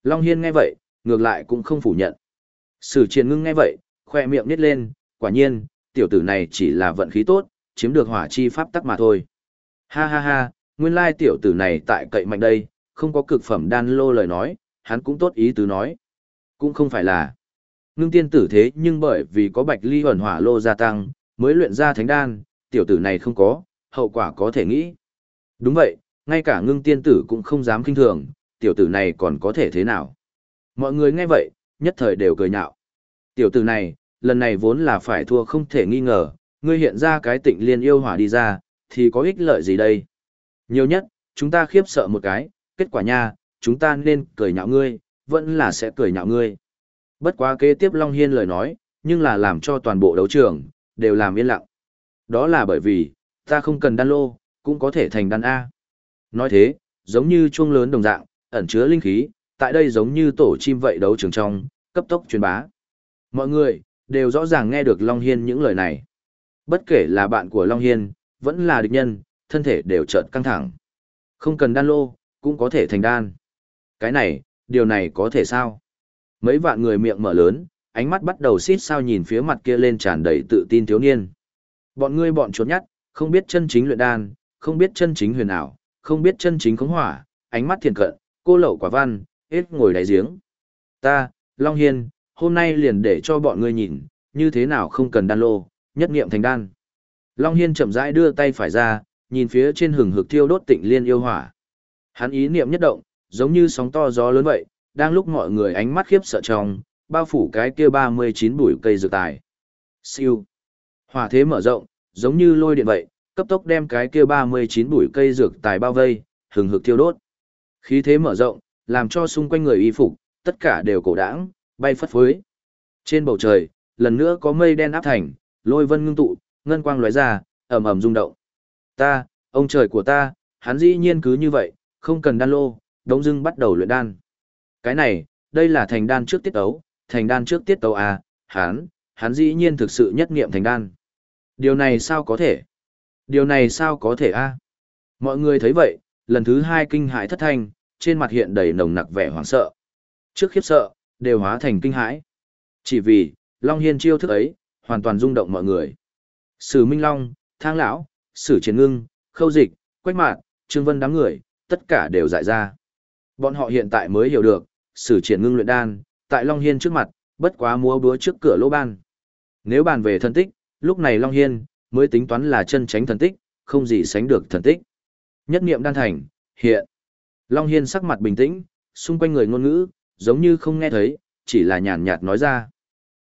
Long Hiên nghe vậy, ngược lại cũng không phủ nhận. Sử triển ngưng nghe vậy, khoe miệng nít lên, quả nhiên, tiểu tử này chỉ là vận khí tốt, chiếm được hỏa chi pháp tắc mà thôi. Ha ha ha, nguyên lai tiểu tử này tại cậy mạnh đây, không có cực phẩm đan lô lời nói, hắn cũng tốt ý tứ nói. Cũng không phải là ngưng tiên tử thế nhưng bởi vì có bạch ly ẩn hỏa lô gia tăng, mới luyện ra thánh đan, tiểu tử này không có, hậu quả có thể nghĩ. Đúng vậy, ngay cả ngưng tiên tử cũng không dám kinh thường, tiểu tử này còn có thể thế nào. Mọi người nghe vậy, nhất thời đều cười nhạo. Tiểu tử này, lần này vốn là phải thua không thể nghi ngờ, ngươi hiện ra cái tịnh liên yêu hỏa đi ra, thì có ích lợi gì đây? Nhiều nhất, chúng ta khiếp sợ một cái, kết quả nha, chúng ta nên cười nhạo ngươi, vẫn là sẽ cười nhạo ngươi. Bất quá kế tiếp Long Hiên lời nói, nhưng là làm cho toàn bộ đấu trường, đều làm yên lặng. Đó là bởi vì, ta không cần đan lô, cũng có thể thành đan A. Nói thế, giống như chuông lớn đồng dạng, ẩn chứa linh khí, tại đây giống như tổ chim vậy đấu trường trong, cấp tốc truyền bá. Mọi người, đều rõ ràng nghe được Long Hiên những lời này. Bất kể là bạn của Long Hiên, vẫn là địch nhân, thân thể đều chợt căng thẳng. Không cần đan lô, cũng có thể thành đan. Cái này, điều này có thể sao? Mấy vạn người miệng mở lớn, ánh mắt bắt đầu xít sao nhìn phía mặt kia lên tràn đầy tự tin thiếu niên. Bọn ngươi bọn chuột nhắt, không biết chân chính luyện đan, không biết chân chính huyền ảo, không biết chân chính khống hỏa, ánh mắt thiền cận, cô lậu quả văn, hết ngồi đáy giếng. Ta, Long Hiên, hôm nay liền để cho bọn ngươi nhìn, như thế nào không cần đan lô, nhất nghiệm thành đan. Long Hiên chậm rãi đưa tay phải ra, nhìn phía trên hừng hực thiêu đốt tịnh liên yêu hỏa. Hắn ý niệm nhất động, giống như sóng to gió lớn vậy, đang lúc mọi người ánh mắt khiếp sợ trong, bao phủ cái kia 39 bụi cây dược tài. Siêu. Hỏa thế mở rộng, giống như lôi điện vậy, cấp tốc đem cái kia 39 bụi cây dược tài bao vây, hừng hực thiêu đốt. Khí thế mở rộng, làm cho xung quanh người y phục, tất cả đều cổ đãng, bay phất phới. Trên bầu trời, lần nữa có mây đen áp thành, lôi vân ngưng tụ, ngân quang lóe ra, ầm ầm rung động. Ta, ông trời của ta, hắn dĩ nhiên cứ như vậy, không cần đan lô, đống dưng bắt đầu luyện đan. Cái này, đây là thành đan trước tiết tấu, thành đan trước tiết tấu à, hắn, hắn dĩ nhiên thực sự nhất nghiệm thành đan. Điều này sao có thể? Điều này sao có thể a? Mọi người thấy vậy, lần thứ hai kinh hãi thất thanh, trên mặt hiện đầy nồng nặc vẻ hoảng sợ. Trước khiếp sợ, đều hóa thành kinh hãi. Chỉ vì, Long Hiên chiêu thức ấy, hoàn toàn rung động mọi người. Sử Minh Long, Thang Lão, Sử Triển Ngưng, Khâu Dịch, Quách Mạn, Trương Vân đám người, tất cả đều dại ra. Bọn họ hiện tại mới hiểu được, Sử Triển Ngưng luyện đan, tại Long Hiên trước mặt, bất quá múa búa trước cửa lỗ ban. Nếu bàn về thân tích, lúc này Long Hiên, mới tính toán là chân tránh thần tích, không gì sánh được thần tích. Nhất niệm đan thành, hiện. Long Hiên sắc mặt bình tĩnh, xung quanh người ngôn ngữ, giống như không nghe thấy, chỉ là nhàn nhạt nói ra.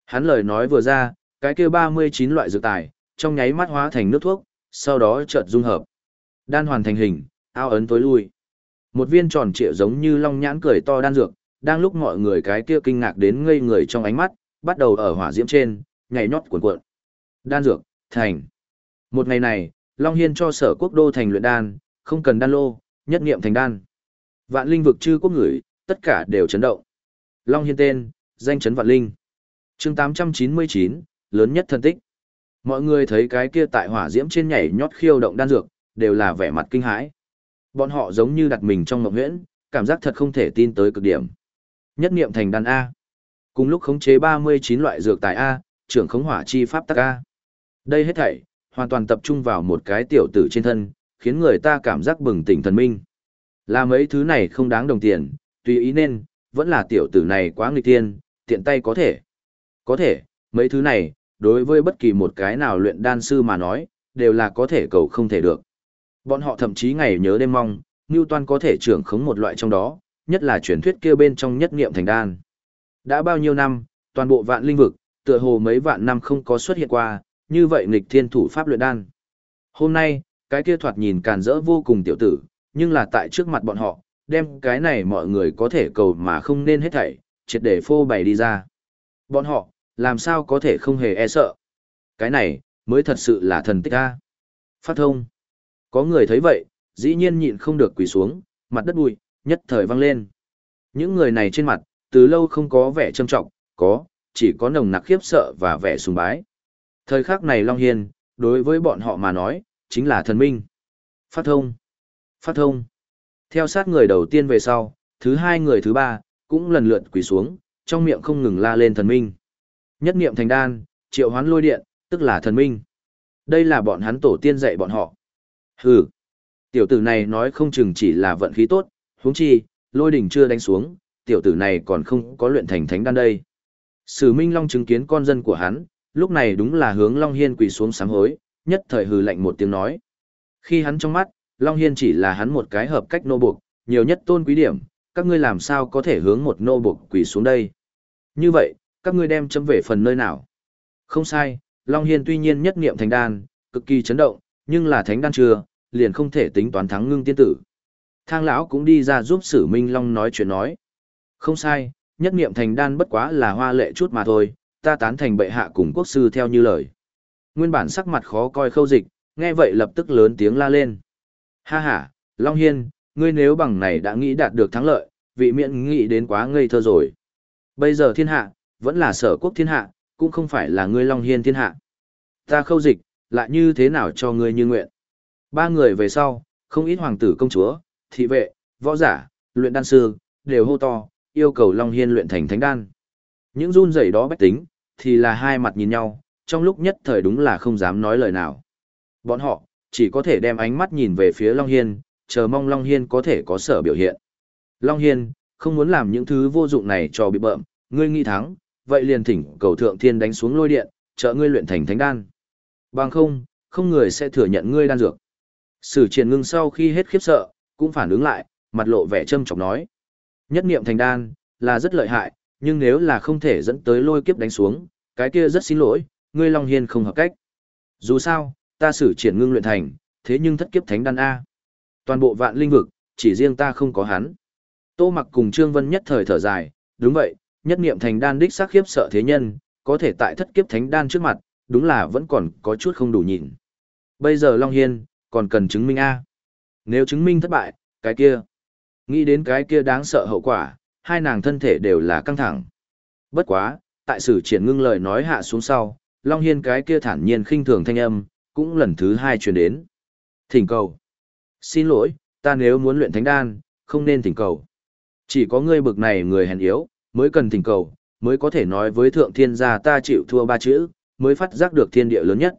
Hắn lời nói vừa ra, cái kia 39 loại dược tài, trong nháy mắt hóa thành nước thuốc, sau đó chợt dung hợp. Đan hoàn thành hình, ao ấn tối lui. Một viên tròn trịa giống như long nhãn cười to đan dược, đang lúc mọi người cái kia kinh ngạc đến ngây người trong ánh mắt, bắt đầu ở hỏa diễm trên, nhảy nhót cuộn cuộn. Đan dược, thành. Một ngày này, Long Hiên cho sở quốc đô thành luyện đan, không cần đan lô, nhất nghiệm thành đan. Vạn linh vực chư quốc người, tất cả đều chấn động. Long Hiên tên, danh chấn vạn linh. chương 899, lớn nhất thân tích. Mọi người thấy cái kia tại hỏa diễm trên nhảy nhót khiêu động đan dược, đều là vẻ mặt kinh hãi. Bọn họ giống như đặt mình trong mộng huyễn, cảm giác thật không thể tin tới cực điểm. Nhất niệm thành đan A. Cùng lúc khống chế 39 loại dược tài A, trưởng khống hỏa chi pháp tắc A. Đây hết thảy, hoàn toàn tập trung vào một cái tiểu tử trên thân, khiến người ta cảm giác bừng tỉnh thần minh. Là mấy thứ này không đáng đồng tiền, tùy ý nên, vẫn là tiểu tử này quá nghịch tiên, tiện tay có thể. Có thể, mấy thứ này, đối với bất kỳ một cái nào luyện đan sư mà nói, đều là có thể cầu không thể được. Bọn họ thậm chí ngày nhớ đêm mong, Newton có thể trưởng khống một loại trong đó, nhất là truyền thuyết kia bên trong nhất nghiệm thành đan. Đã bao nhiêu năm, toàn bộ vạn linh vực, tựa hồ mấy vạn năm không có xuất hiện qua, như vậy nghịch thiên thủ pháp luyện đan. Hôm nay, cái kia thoạt nhìn càn rỡ vô cùng tiểu tử, nhưng là tại trước mặt bọn họ, đem cái này mọi người có thể cầu mà không nên hết thảy, triệt để phô bày đi ra. Bọn họ, làm sao có thể không hề e sợ. Cái này, mới thật sự là thần tích a. Phát thông. Có người thấy vậy, dĩ nhiên nhịn không được quỳ xuống, mặt đất bụi, nhất thời văng lên. Những người này trên mặt, từ lâu không có vẻ trâm trọng, có, chỉ có nồng nặc khiếp sợ và vẻ sùng bái. Thời khắc này Long Hiên, đối với bọn họ mà nói, chính là thần minh. Phát thông. Phát thông. Theo sát người đầu tiên về sau, thứ hai người thứ ba, cũng lần lượt quỳ xuống, trong miệng không ngừng la lên thần minh. Nhất niệm thành đan, triệu hoán lôi điện, tức là thần minh. Đây là bọn hắn tổ tiên dạy bọn họ. Hừ. Tiểu tử này nói không chừng chỉ là vận khí tốt, huống chi, lôi đỉnh chưa đánh xuống, tiểu tử này còn không có luyện thành thánh đan đây. Sử Minh Long chứng kiến con dân của hắn, lúc này đúng là hướng Long Hiên quỳ xuống sám hối, nhất thời hừ lạnh một tiếng nói. Khi hắn trong mắt, Long Hiên chỉ là hắn một cái hợp cách nô buộc, nhiều nhất tôn quý điểm, các ngươi làm sao có thể hướng một nô buộc quỳ xuống đây. Như vậy, các ngươi đem chấm về phần nơi nào? Không sai, Long Hiên tuy nhiên nhất niệm thành đan, cực kỳ chấn động, nhưng là thánh đan chưa, liền không thể tính toán thắng ngưng tiên tử. Thang lão cũng đi ra giúp Sử Minh Long nói chuyện nói. Không sai, nhất niệm thành đan bất quá là hoa lệ chút mà thôi, ta tán thành bệ hạ cùng quốc sư theo như lời. Nguyên bản sắc mặt khó coi khâu dịch, nghe vậy lập tức lớn tiếng la lên. Ha ha, Long Hiên, ngươi nếu bằng này đã nghĩ đạt được thắng lợi, vị miệng nghĩ đến quá ngây thơ rồi. Bây giờ thiên hạ, vẫn là sở quốc thiên hạ, cũng không phải là ngươi Long Hiên thiên hạ. Ta khâu dịch, lại như thế nào cho ngươi như nguyện. Ba người về sau, không ít hoàng tử công chúa, thị vệ, võ giả, luyện đan sư, đều hô to, yêu cầu Long Hiên luyện thành thánh đan. Những run rẩy đó bách tính, thì là hai mặt nhìn nhau, trong lúc nhất thời đúng là không dám nói lời nào. Bọn họ, chỉ có thể đem ánh mắt nhìn về phía Long Hiên, chờ mong Long Hiên có thể có sở biểu hiện. Long Hiên, không muốn làm những thứ vô dụng này cho bị bợm, ngươi nghĩ thắng, vậy liền thỉnh cầu thượng thiên đánh xuống lôi điện, trợ ngươi luyện thành thánh đan. Bằng không, không người sẽ thừa nhận ngươi đan dược. Sử triển ngưng sau khi hết khiếp sợ, cũng phản ứng lại, mặt lộ vẻ châm chọc nói. Nhất niệm thành đan, là rất lợi hại, nhưng nếu là không thể dẫn tới lôi kiếp đánh xuống, cái kia rất xin lỗi, ngươi Long Hiên không hợp cách. Dù sao, ta sử triển ngưng luyện thành, thế nhưng thất kiếp thánh đan A. Toàn bộ vạn linh vực, chỉ riêng ta không có hắn. Tô mặc cùng Trương Vân nhất thời thở dài, đúng vậy, nhất niệm thành đan đích xác khiếp sợ thế nhân, có thể tại thất kiếp thánh đan trước mặt, đúng là vẫn còn có chút không đủ nhìn. Bây giờ Long Hiên, còn cần chứng minh A. Nếu chứng minh thất bại, cái kia. Nghĩ đến cái kia đáng sợ hậu quả, hai nàng thân thể đều là căng thẳng. Bất quá, tại sử triển ngưng lời nói hạ xuống sau, Long Hiên cái kia thản nhiên khinh thường thanh âm, cũng lần thứ hai truyền đến. Thỉnh cầu. Xin lỗi, ta nếu muốn luyện thánh đan, không nên thỉnh cầu. Chỉ có ngươi bực này người hèn yếu, mới cần thỉnh cầu, mới có thể nói với thượng thiên gia ta chịu thua ba chữ, mới phát giác được thiên địa lớn nhất.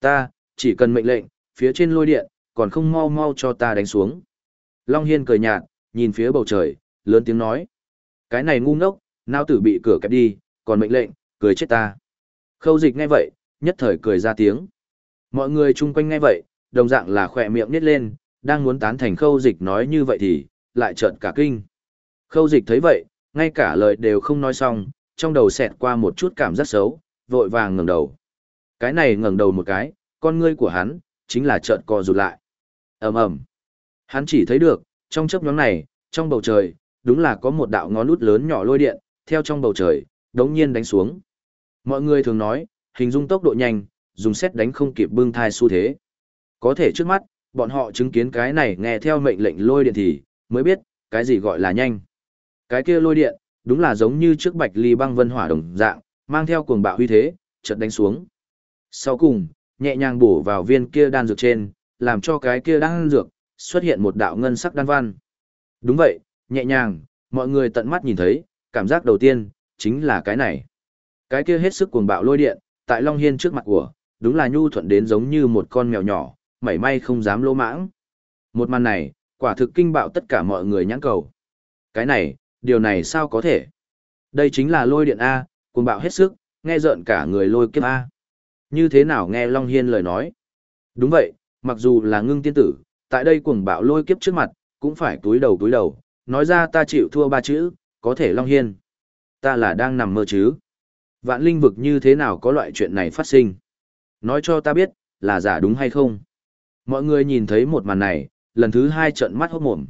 Ta, chỉ cần mệnh lệnh, phía trên lôi điện, còn không mau mau cho ta đánh xuống. Long Hiên cười nhạt, nhìn phía bầu trời, lớn tiếng nói. Cái này ngu ngốc, nào tử bị cửa kẹp đi, còn mệnh lệnh, cười chết ta. Khâu dịch ngay vậy, nhất thời cười ra tiếng. Mọi người chung quanh ngay vậy, đồng dạng là khỏe miệng nít lên, đang muốn tán thành khâu dịch nói như vậy thì, lại trợn cả kinh. Khâu dịch thấy vậy, ngay cả lời đều không nói xong, trong đầu xẹt qua một chút cảm giác xấu, vội vàng ngẩng đầu. Cái này ngẩng đầu một cái, con ngươi của hắn, chính là trợn co rụt lại. ầm ầm Hắn chỉ thấy được, trong chớp nhóm này, trong bầu trời, đúng là có một đạo ngón út lớn nhỏ lôi điện, theo trong bầu trời, đống nhiên đánh xuống. Mọi người thường nói, hình dung tốc độ nhanh, dùng xét đánh không kịp bưng thai xu thế. Có thể trước mắt, bọn họ chứng kiến cái này nghe theo mệnh lệnh lôi điện thì, mới biết, cái gì gọi là nhanh. Cái kia lôi điện, đúng là giống như trước bạch ly băng vân hỏa đồng dạng, mang theo cuồng bạo huy thế, chợt đánh xuống. Sau cùng, nhẹ nhàng bổ vào viên kia đan dược trên, làm cho cái kia đan dược, xuất hiện một đạo ngân sắc đan văn. Đúng vậy, nhẹ nhàng, mọi người tận mắt nhìn thấy, cảm giác đầu tiên, chính là cái này. Cái kia hết sức cuồng bạo lôi điện, tại Long Hiên trước mặt của, đúng là nhu thuận đến giống như một con mèo nhỏ, mảy may không dám lỗ mãng. Một màn này, quả thực kinh bạo tất cả mọi người nhãn cầu. Cái này, điều này sao có thể? Đây chính là lôi điện A, cuồng bạo hết sức, nghe rợn cả người lôi kiếp A. Như thế nào nghe Long Hiên lời nói? Đúng vậy, mặc dù là ngưng tiên tử, tại đây cuồng bạo lôi kiếp trước mặt, cũng phải túi đầu túi đầu, nói ra ta chịu thua ba chữ, có thể Long Hiên. Ta là đang nằm mơ chứ. Vạn linh vực như thế nào có loại chuyện này phát sinh? Nói cho ta biết, là giả đúng hay không? Mọi người nhìn thấy một màn này, lần thứ hai trận mắt hốt mồm.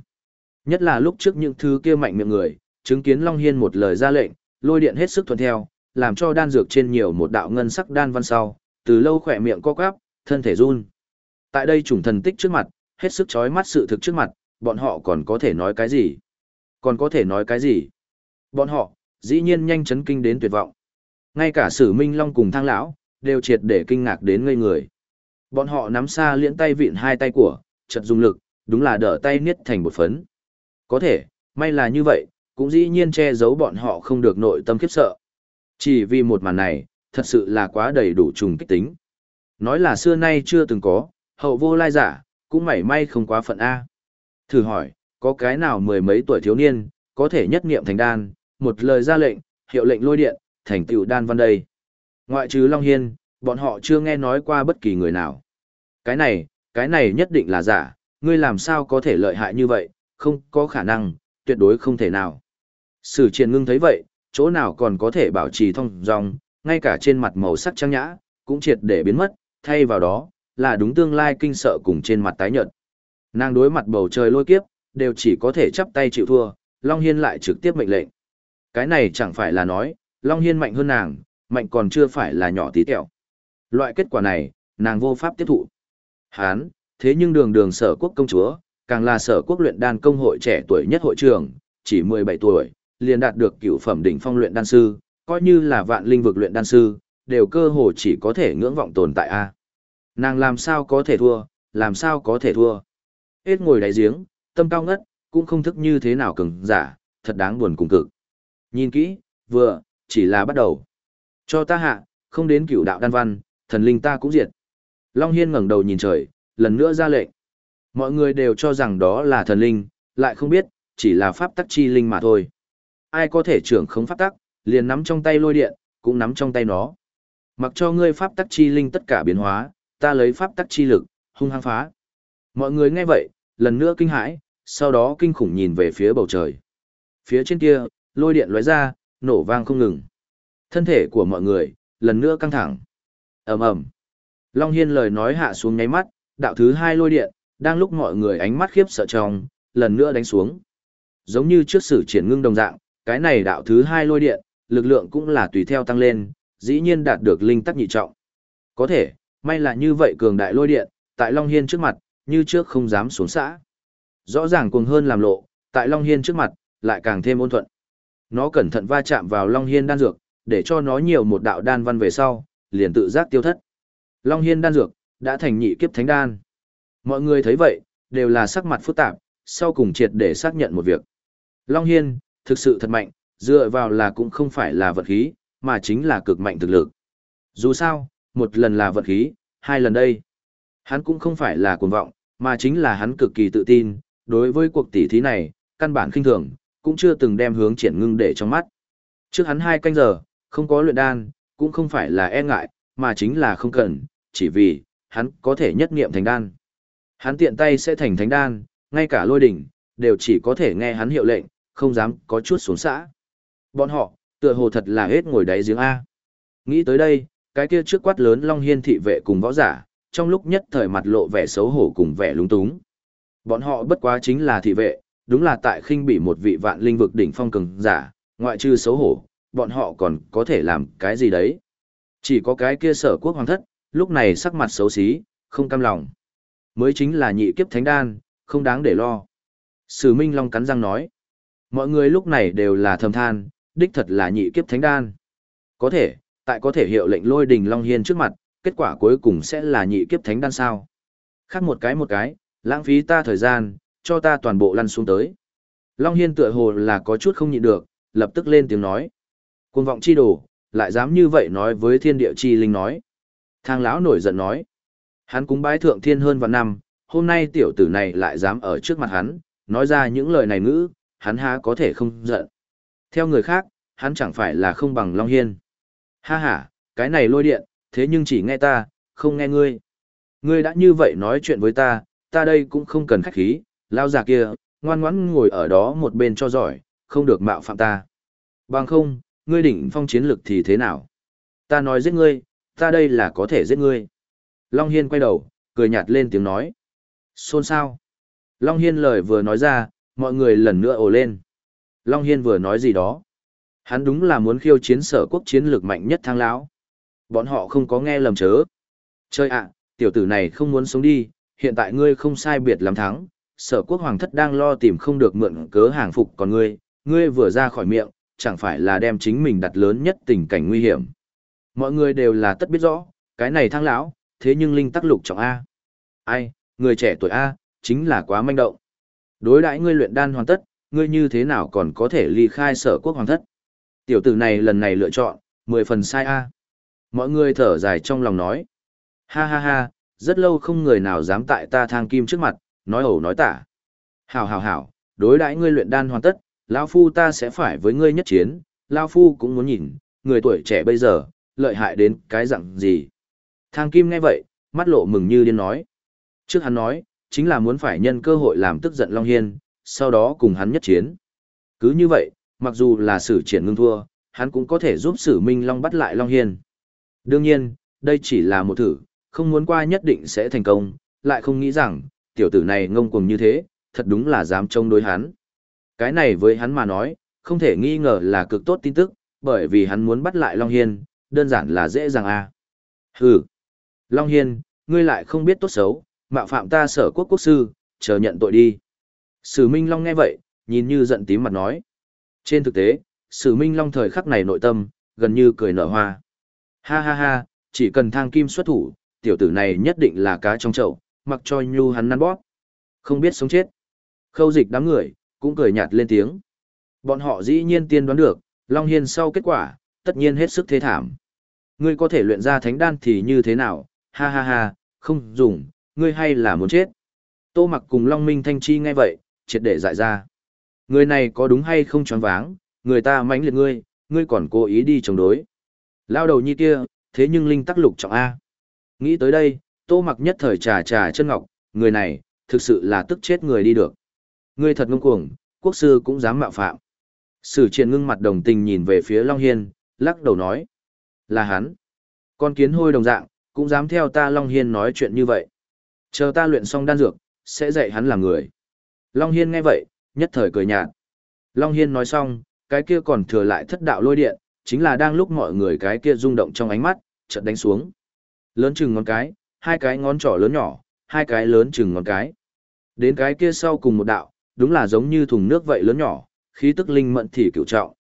Nhất là lúc trước những thứ kia mạnh miệng người, chứng kiến Long Hiên một lời ra lệnh, lôi điện hết sức thuận theo, làm cho đan dược trên nhiều một đạo ngân sắc đan văn sau, từ lâu khỏe miệng co quắp, thân thể run. Tại đây chủng thần tích trước mặt, hết sức chói mắt sự thực trước mặt, bọn họ còn có thể nói cái gì? Còn có thể nói cái gì? Bọn họ, dĩ nhiên nhanh chấn kinh đến tuyệt vọng. Ngay cả sử minh long cùng thang lão, đều triệt để kinh ngạc đến ngây người. Bọn họ nắm xa liễn tay vịn hai tay của, chật dùng lực, đúng là đỡ tay niết thành một phấn. Có thể, may là như vậy, cũng dĩ nhiên che giấu bọn họ không được nội tâm khiếp sợ. Chỉ vì một màn này, thật sự là quá đầy đủ trùng kích tính. Nói là xưa nay chưa từng có, hậu vô lai giả, cũng mảy may không quá phận A. Thử hỏi, có cái nào mười mấy tuổi thiếu niên, có thể nhất nghiệm thành đan, một lời ra lệnh, hiệu lệnh lôi điện, thành tựu đan văn đây. Ngoại trừ Long Hiên, bọn họ chưa nghe nói qua bất kỳ người nào. Cái này, cái này nhất định là giả, ngươi làm sao có thể lợi hại như vậy, không có khả năng, tuyệt đối không thể nào. Sử triền ngưng thấy vậy, chỗ nào còn có thể bảo trì thông dong, ngay cả trên mặt màu sắc trang nhã, cũng triệt để biến mất, thay vào đó, là đúng tương lai kinh sợ cùng trên mặt tái nhợt. Nàng đối mặt bầu trời lôi kiếp, đều chỉ có thể chắp tay chịu thua, Long Hiên lại trực tiếp mệnh lệnh. Cái này chẳng phải là nói, Long Hiên mạnh hơn nàng, mạnh còn chưa phải là nhỏ tí tẹo. Loại kết quả này, nàng vô pháp tiếp thụ. Hán, thế nhưng đường đường sở quốc công chúa, càng là sở quốc luyện đan công hội trẻ tuổi nhất hội trưởng, chỉ 17 tuổi, liền đạt được cựu phẩm đỉnh phong luyện đan sư, coi như là vạn linh vực luyện đan sư, đều cơ hồ chỉ có thể ngưỡng vọng tồn tại a. Nàng làm sao có thể thua, làm sao có thể thua. Hết ngồi đáy giếng, tâm cao ngất, cũng không thức như thế nào cứng, giả, thật đáng buồn cùng cực. Nhìn kỹ, vừa, chỉ là bắt đầu. Cho ta hạ, không đến cửu đạo đan văn, thần linh ta cũng diệt. Long Hiên ngẩng đầu nhìn trời, lần nữa ra lệnh. Mọi người đều cho rằng đó là thần linh, lại không biết, chỉ là pháp tắc chi linh mà thôi. Ai có thể trưởng không pháp tắc, liền nắm trong tay lôi điện, cũng nắm trong tay nó. Mặc cho ngươi pháp tắc chi linh tất cả biến hóa, ta lấy pháp tắc chi lực, hung hăng phá. Mọi người nghe vậy, lần nữa kinh hãi, sau đó kinh khủng nhìn về phía bầu trời. Phía trên kia, lôi điện lóe ra, nổ vang không ngừng. Thân thể của mọi người, lần nữa căng thẳng. ầm ầm Long Hiên lời nói hạ xuống nháy mắt, đạo thứ hai lôi điện, đang lúc mọi người ánh mắt khiếp sợ trong, lần nữa đánh xuống. Giống như trước sử triển ngưng đồng dạng, cái này đạo thứ hai lôi điện, lực lượng cũng là tùy theo tăng lên, dĩ nhiên đạt được linh tắc nhị trọng. Có thể, may là như vậy cường đại lôi điện, tại Long Hiên trước mặt, như trước không dám xuống xã. Rõ ràng cuồng hơn làm lộ, tại Long Hiên trước mặt, lại càng thêm ôn thuận. Nó cẩn thận va chạm vào Long Hiên đan dược, để cho nó nhiều một đạo đan văn về sau, liền tự giác tiêu thất. Long Hiên đan dược, đã thành nhị kiếp thánh đan. Mọi người thấy vậy, đều là sắc mặt phức tạp, sau cùng triệt để xác nhận một việc. Long Hiên, thực sự thật mạnh, dựa vào là cũng không phải là vật khí, mà chính là cực mạnh thực lực. Dù sao, một lần là vật khí, hai lần đây. Hắn cũng không phải là cuồng vọng, mà chính là hắn cực kỳ tự tin, đối với cuộc tỷ thí này, căn bản khinh thường, cũng chưa từng đem hướng triển ngưng để trong mắt. Trước hắn hai canh giờ, không có luyện đan, cũng không phải là e ngại, mà chính là không cần, chỉ vì, hắn có thể nhất nghiệm thành đan. Hắn tiện tay sẽ thành thánh đan, ngay cả lôi đỉnh, đều chỉ có thể nghe hắn hiệu lệnh, không dám có chút xuống xã. Bọn họ, tựa hồ thật là hết ngồi đáy giếng A. Nghĩ tới đây, cái kia trước quát lớn Long Hiên thị vệ cùng võ giả, trong lúc nhất thời mặt lộ vẻ xấu hổ cùng vẻ lúng túng. Bọn họ bất quá chính là thị vệ, đúng là tại khinh bị một vị vạn linh vực đỉnh phong cường giả, ngoại trừ xấu hổ, bọn họ còn có thể làm cái gì đấy. Chỉ có cái kia sở quốc hoàng thất, lúc này sắc mặt xấu xí, không cam lòng. Mới chính là nhị kiếp thánh đan, không đáng để lo. Sử Minh Long cắn răng nói. Mọi người lúc này đều là thầm than, đích thật là nhị kiếp thánh đan. Có thể, tại có thể hiệu lệnh lôi đình Long Hiên trước mặt, kết quả cuối cùng sẽ là nhị kiếp thánh đan sao. Khác một cái một cái, lãng phí ta thời gian, cho ta toàn bộ lăn xuống tới. Long Hiên tựa hồ là có chút không nhịn được, lập tức lên tiếng nói. Cuồng vọng chi đồ, lại dám như vậy nói với thiên địa chi linh nói. Thang lão nổi giận nói. Hắn cúng bái thượng thiên hơn vạn năm, hôm nay tiểu tử này lại dám ở trước mặt hắn, nói ra những lời này ngữ, hắn há có thể không giận. Theo người khác, hắn chẳng phải là không bằng Long Hiên. Ha ha, cái này lôi điện, thế nhưng chỉ nghe ta, không nghe ngươi. Ngươi đã như vậy nói chuyện với ta, ta đây cũng không cần khách khí, lao già kia, ngoan ngoãn ngồi ở đó một bên cho giỏi, không được mạo phạm ta. Bằng không, ngươi đỉnh phong chiến lực thì thế nào? Ta nói giết ngươi, ta đây là có thể giết ngươi. Long Hiên quay đầu, cười nhạt lên tiếng nói. Xôn sao? Long Hiên lời vừa nói ra, mọi người lần nữa ồ lên. Long Hiên vừa nói gì đó? Hắn đúng là muốn khiêu chiến sở quốc chiến lược mạnh nhất thang lão. Bọn họ không có nghe lầm chớ. Chơi ạ, tiểu tử này không muốn sống đi, hiện tại ngươi không sai biệt lắm thắng, sở quốc hoàng thất đang lo tìm không được mượn cớ hàng phục còn ngươi, ngươi vừa ra khỏi miệng, chẳng phải là đem chính mình đặt lớn nhất tình cảnh nguy hiểm. Mọi người đều là tất biết rõ, cái này thang lão, thế nhưng linh tắc lục trọng A. Ai, người trẻ tuổi A, chính là quá manh động. Đối đãi ngươi luyện đan hoàn tất, ngươi như thế nào còn có thể ly khai sở quốc hoàng thất. Tiểu tử này lần này lựa chọn, mười phần sai A. Mọi người thở dài trong lòng nói. Ha ha ha, rất lâu không người nào dám tại ta thang kim trước mặt, nói ẩu nói tả. Hảo hảo hảo, đối đãi ngươi luyện đan hoàn tất, lão phu ta sẽ phải với ngươi nhất chiến, lão phu cũng muốn nhìn, người tuổi trẻ bây giờ, lợi hại đến cái dạng gì. Thang kim nghe vậy, mắt lộ mừng như điên nói. Trước hắn nói, chính là muốn phải nhân cơ hội làm tức giận Long Hiên, sau đó cùng hắn nhất chiến. Cứ như vậy, mặc dù là sử triển ngưng thua, hắn cũng có thể giúp sử Minh Long bắt lại Long Hiên. Đương nhiên, đây chỉ là một thử, không muốn qua nhất định sẽ thành công, lại không nghĩ rằng, tiểu tử này ngông cuồng như thế, thật đúng là dám chống đối hắn. Cái này với hắn mà nói, không thể nghi ngờ là cực tốt tin tức, bởi vì hắn muốn bắt lại Long Hiên, đơn giản là dễ dàng à. Hừ. Long Hiên, ngươi lại không biết tốt xấu, mạo phạm ta sở quốc quốc sư, chờ nhận tội đi. Sử Minh Long nghe vậy, nhìn như giận tím mặt nói. Trên thực tế, Sử Minh Long thời khắc này nội tâm, gần như cười nở hoa. Ha ha ha, chỉ cần thang kim xuất thủ, tiểu tử này nhất định là cá trong chậu, mặc cho nhu hắn năn bóp. Không biết sống chết. Khâu dịch đám người, cũng cười nhạt lên tiếng. Bọn họ dĩ nhiên tiên đoán được, Long Hiên sau kết quả, tất nhiên hết sức thế thảm. Ngươi có thể luyện ra thánh đan thì như thế nào, ha ha ha, không dùng, ngươi hay là muốn chết. Tô mặc cùng Long Minh Thanh Chi ngay vậy, triệt để dại ra. Người này có đúng hay không choáng váng, người ta mánh liệt ngươi, ngươi còn cố ý đi chống đối. Lao đầu như kia, thế nhưng linh tắc lục trọng A. Nghĩ tới đây, tô mặc nhất thời trà trà chân ngọc, người này, thực sự là tức chết người đi được. Ngươi thật ngông cuồng, quốc sư cũng dám mạo phạm. Sử triền ngưng mặt đồng tình nhìn về phía Long Hiên, lắc đầu nói. Là hắn. Con kiến hôi đồng dạng, cũng dám theo ta Long Hiên nói chuyện như vậy. Chờ ta luyện xong đan dược, sẽ dạy hắn làm người. Long Hiên nghe vậy, nhất thời cười nhạt. Long Hiên nói xong, cái kia còn thừa lại thất đạo lôi điện, chính là đang lúc mọi người cái kia rung động trong ánh mắt, chợt đánh xuống. Lớn chừng ngón cái, hai cái ngón trỏ lớn nhỏ, hai cái lớn chừng ngón cái. Đến cái kia sau cùng một đạo, đúng là giống như thùng nước vậy lớn nhỏ, khí tức linh mẫn thì cựu trọng.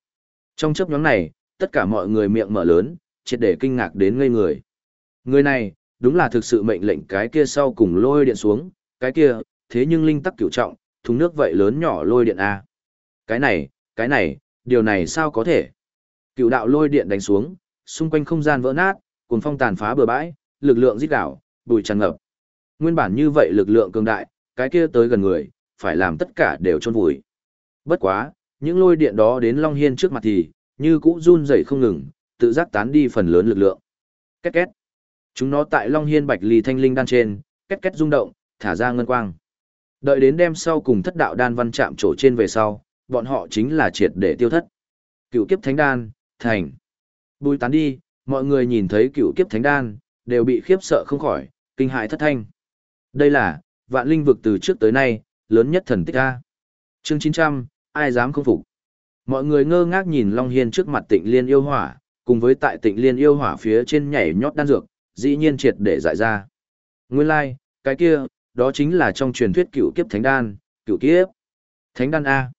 Trong chấp nhóm này, tất cả mọi người miệng mở lớn, triệt để kinh ngạc đến ngây người. Người này, đúng là thực sự mệnh lệnh cái kia sau cùng lôi điện xuống, cái kia, thế nhưng linh tắc cửu trọng, thùng nước vậy lớn nhỏ lôi điện A. Cái này, cái này, điều này sao có thể? Cựu đạo lôi điện đánh xuống, xung quanh không gian vỡ nát, cuồng phong tàn phá bừa bãi, lực lượng giết đảo, bụi tràn ngập. Nguyên bản như vậy lực lượng cường đại, cái kia tới gần người, phải làm tất cả đều trôn vùi. Bất quá, những lôi điện đó đến Long Hiên trước mặt thì, như cũ run rẩy không ngừng, tự giác tán đi phần lớn lực lượng. Két két. Chúng nó tại Long Hiên Bạch Ly Thanh Linh đan trên, két két rung động, thả ra ngân quang. Đợi đến đêm sau cùng thất đạo đan văn chạm chỗ trên về sau, bọn họ chính là triệt để tiêu thất. Cựu kiếp thánh đan, thành. Bùi tán đi, mọi người nhìn thấy cựu kiếp thánh đan, đều bị khiếp sợ không khỏi, kinh hại thất thanh. Đây là, vạn linh vực từ trước tới nay, lớn nhất thần tích A. Chương 900, ai dám không phục. Mọi người ngơ ngác nhìn Long Hiên trước mặt tịnh liên yêu hỏa, cùng với tại tịnh liên yêu hỏa phía trên nhảy nhót đan dược, dĩ nhiên triệt để giải ra. Nguyên lai, like, cái kia, đó chính là trong truyền thuyết cựu kiếp thánh đan, cựu kiếp. Thánh đan A.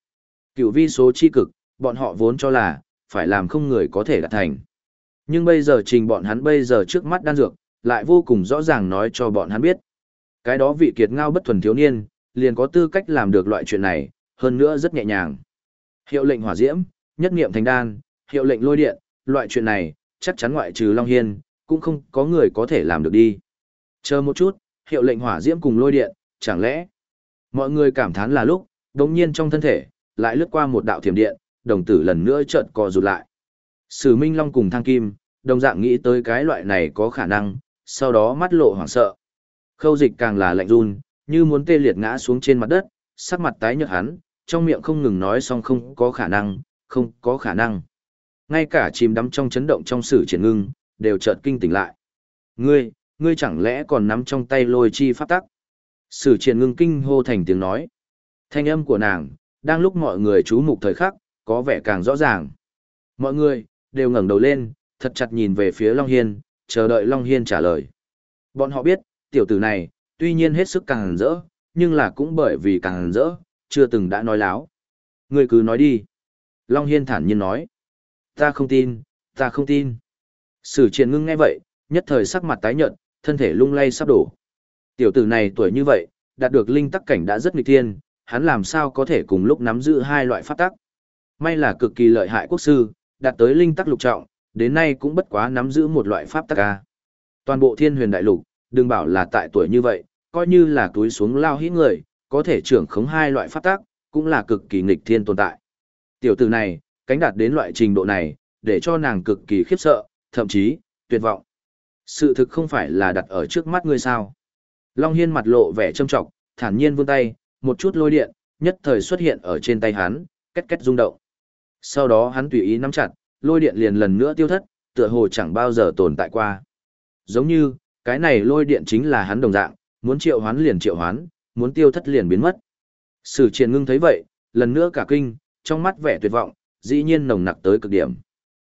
Cựu vi số chi cực, bọn họ vốn cho là, phải làm không người có thể đạt thành. Nhưng bây giờ trình bọn hắn bây giờ trước mắt đan dược, lại vô cùng rõ ràng nói cho bọn hắn biết. Cái đó vị kiệt ngao bất thuần thiếu niên, liền có tư cách làm được loại chuyện này, hơn nữa rất nhẹ nhàng. Hiệu lệnh hỏa diễm, nhất niệm thành đan, hiệu lệnh lôi điện, loại chuyện này, chắc chắn ngoại trừ Long Hiên, cũng không có người có thể làm được đi. Chờ một chút, hiệu lệnh hỏa diễm cùng lôi điện, chẳng lẽ mọi người cảm thán là lúc, đột nhiên trong thân thể, lại lướt qua một đạo thiểm điện, đồng tử lần nữa chợt co rụt lại. Sử Minh Long cùng Thang Kim, đồng dạng nghĩ tới cái loại này có khả năng, sau đó mắt lộ hoảng sợ. Khâu dịch càng là lạnh run, như muốn tê liệt ngã xuống trên mặt đất, sắc mặt tái nhợt hắn, trong miệng không ngừng nói xong không có khả năng, không có khả năng. Ngay cả chìm đắm trong chấn động trong sử triển ngưng, đều chợt kinh tỉnh lại. Ngươi, ngươi chẳng lẽ còn nắm trong tay lôi chi pháp tắc? Sử triển ngưng kinh hô thành tiếng nói. Thanh âm của nàng, đang lúc mọi người chú mục thời khắc, có vẻ càng rõ ràng. Mọi người, đều ngẩng đầu lên, thật chặt nhìn về phía Long Hiên, chờ đợi Long Hiên trả lời. Bọn họ biết, tiểu tử này, tuy nhiên hết sức càng rỡ, nhưng là cũng bởi vì càng rỡ, chưa từng đã nói láo. Người cứ nói đi. Long Hiên thản nhiên nói. Ta không tin, ta không tin. Sử triển ngưng nghe vậy, nhất thời sắc mặt tái nhợt, thân thể lung lay sắp đổ. Tiểu tử này tuổi như vậy, đạt được linh tắc cảnh đã rất nghịch thiên, hắn làm sao có thể cùng lúc nắm giữ hai loại pháp tắc. May là cực kỳ lợi hại quốc sư, đạt tới linh tắc lục trọng, đến nay cũng bất quá nắm giữ một loại pháp tắc ca. Toàn bộ thiên huyền đại lục, đừng bảo là tại tuổi như vậy, coi như là túi xuống lao hít người, có thể trưởng khống hai loại pháp tác, cũng là cực kỳ nghịch thiên tồn tại. Tiểu tử này, cánh đạt đến loại trình độ này, để cho nàng cực kỳ khiếp sợ, thậm chí, tuyệt vọng. Sự thực không phải là đặt ở trước mắt ngươi sao. Long Hiên mặt lộ vẻ trâm trọng, thản nhiên vươn tay, một chút lôi điện, nhất thời xuất hiện ở trên tay hắn, két két rung động. Sau đó hắn tùy ý nắm chặt, lôi điện liền lần nữa tiêu thất, tựa hồ chẳng bao giờ tồn tại qua. Giống như, cái này lôi điện chính là hắn đồng dạng, muốn triệu hoán liền triệu hoán, muốn tiêu thất liền biến mất. Sử triển ngưng thấy vậy, lần nữa cả kinh, trong mắt vẻ tuyệt vọng, dĩ nhiên nồng nặc tới cực điểm.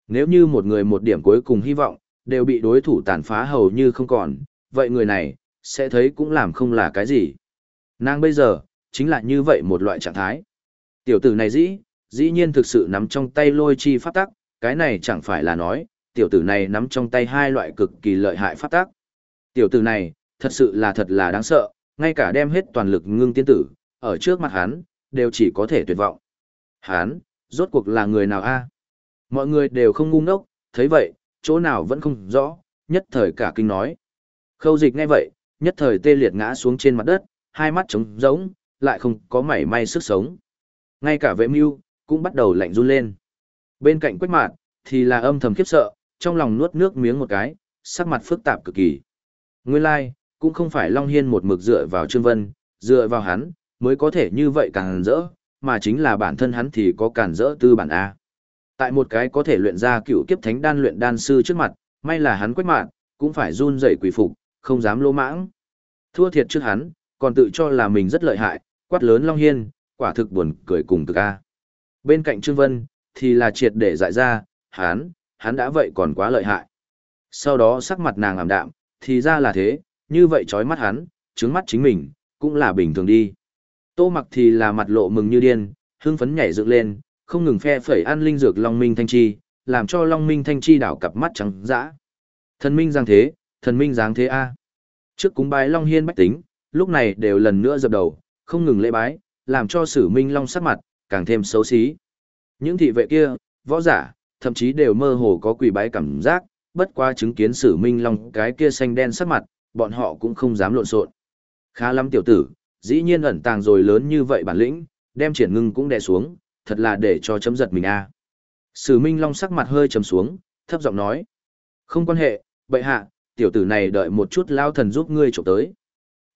Nếu như một người một điểm cuối cùng hy vọng, đều bị đối thủ tàn phá hầu như không còn, vậy người này, sẽ thấy cũng làm không là cái gì. Nàng bây giờ, chính là như vậy một loại trạng thái. Tiểu tử này dĩ, dĩ nhiên thực sự nắm trong tay lôi chi pháp tắc, cái này chẳng phải là nói, tiểu tử này nắm trong tay hai loại cực kỳ lợi hại pháp tắc. Tiểu tử này, thật sự là thật là đáng sợ, ngay cả đem hết toàn lực ngưng tiên tử, ở trước mặt hắn, đều chỉ có thể tuyệt vọng. Hắn, rốt cuộc là người nào a? Mọi người đều không ngu ngốc, thấy vậy, chỗ nào vẫn không rõ, nhất thời cả kinh nói. Khâu dịch ngay vậy, nhất thời tê liệt ngã xuống trên mặt đất, hai mắt trống rỗng, lại không có mảy may sức sống. Ngay cả vệ mưu, cũng bắt đầu lạnh run lên. Bên cạnh quách mạn, thì là âm thầm khiếp sợ, trong lòng nuốt nước miếng một cái, sắc mặt phức tạp cực kỳ. Nguyên lai, like, cũng không phải Long Hiên một mực dựa vào Trương Vân, dựa vào hắn, mới có thể như vậy càng rỡ, mà chính là bản thân hắn thì có cản rỡ tư bản A. Tại một cái có thể luyện ra cựu kiếp thánh đan luyện đan sư trước mặt, may là hắn quách mạng, cũng phải run rẩy quỷ phục, không dám lỗ mãng. Thua thiệt trước hắn, còn tự cho là mình rất lợi hại, quát lớn Long Hiên, quả thực buồn cười cùng cực A. Bên cạnh Trương Vân, thì là triệt để dại ra, hắn, hắn đã vậy còn quá lợi hại. Sau đó sắc mặt nàng ảm đạm, thì ra là thế, như vậy trói mắt hắn, trứng mắt chính mình, cũng là bình thường đi. Tô mặc thì là mặt lộ mừng như điên, hưng phấn nhảy dựng lên, không ngừng phe phẩy ăn linh dược Long Minh Thanh Chi, làm cho Long Minh Thanh Chi đảo cặp mắt trắng dã. Thần Minh giang thế, thần Minh giáng thế A. Trước cúng bái Long Hiên bách tính, lúc này đều lần nữa dập đầu, không ngừng lễ bái, làm cho sử Minh Long sắc mặt, càng thêm xấu xí. Những thị vệ kia, võ giả, thậm chí đều mơ hồ có quỳ bái cảm giác, bất quá chứng kiến sử Minh Long cái kia xanh đen sắc mặt, bọn họ cũng không dám lộn xộn. Khá lắm tiểu tử, dĩ nhiên ẩn tàng rồi lớn như vậy bản lĩnh, đem triển ngưng cũng đè xuống, thật là để cho chấm giật mình a. Sử Minh Long sắc mặt hơi trầm xuống, thấp giọng nói: "Không quan hệ, bệ hạ, tiểu tử này đợi một chút lao thần giúp ngươi trộm tới.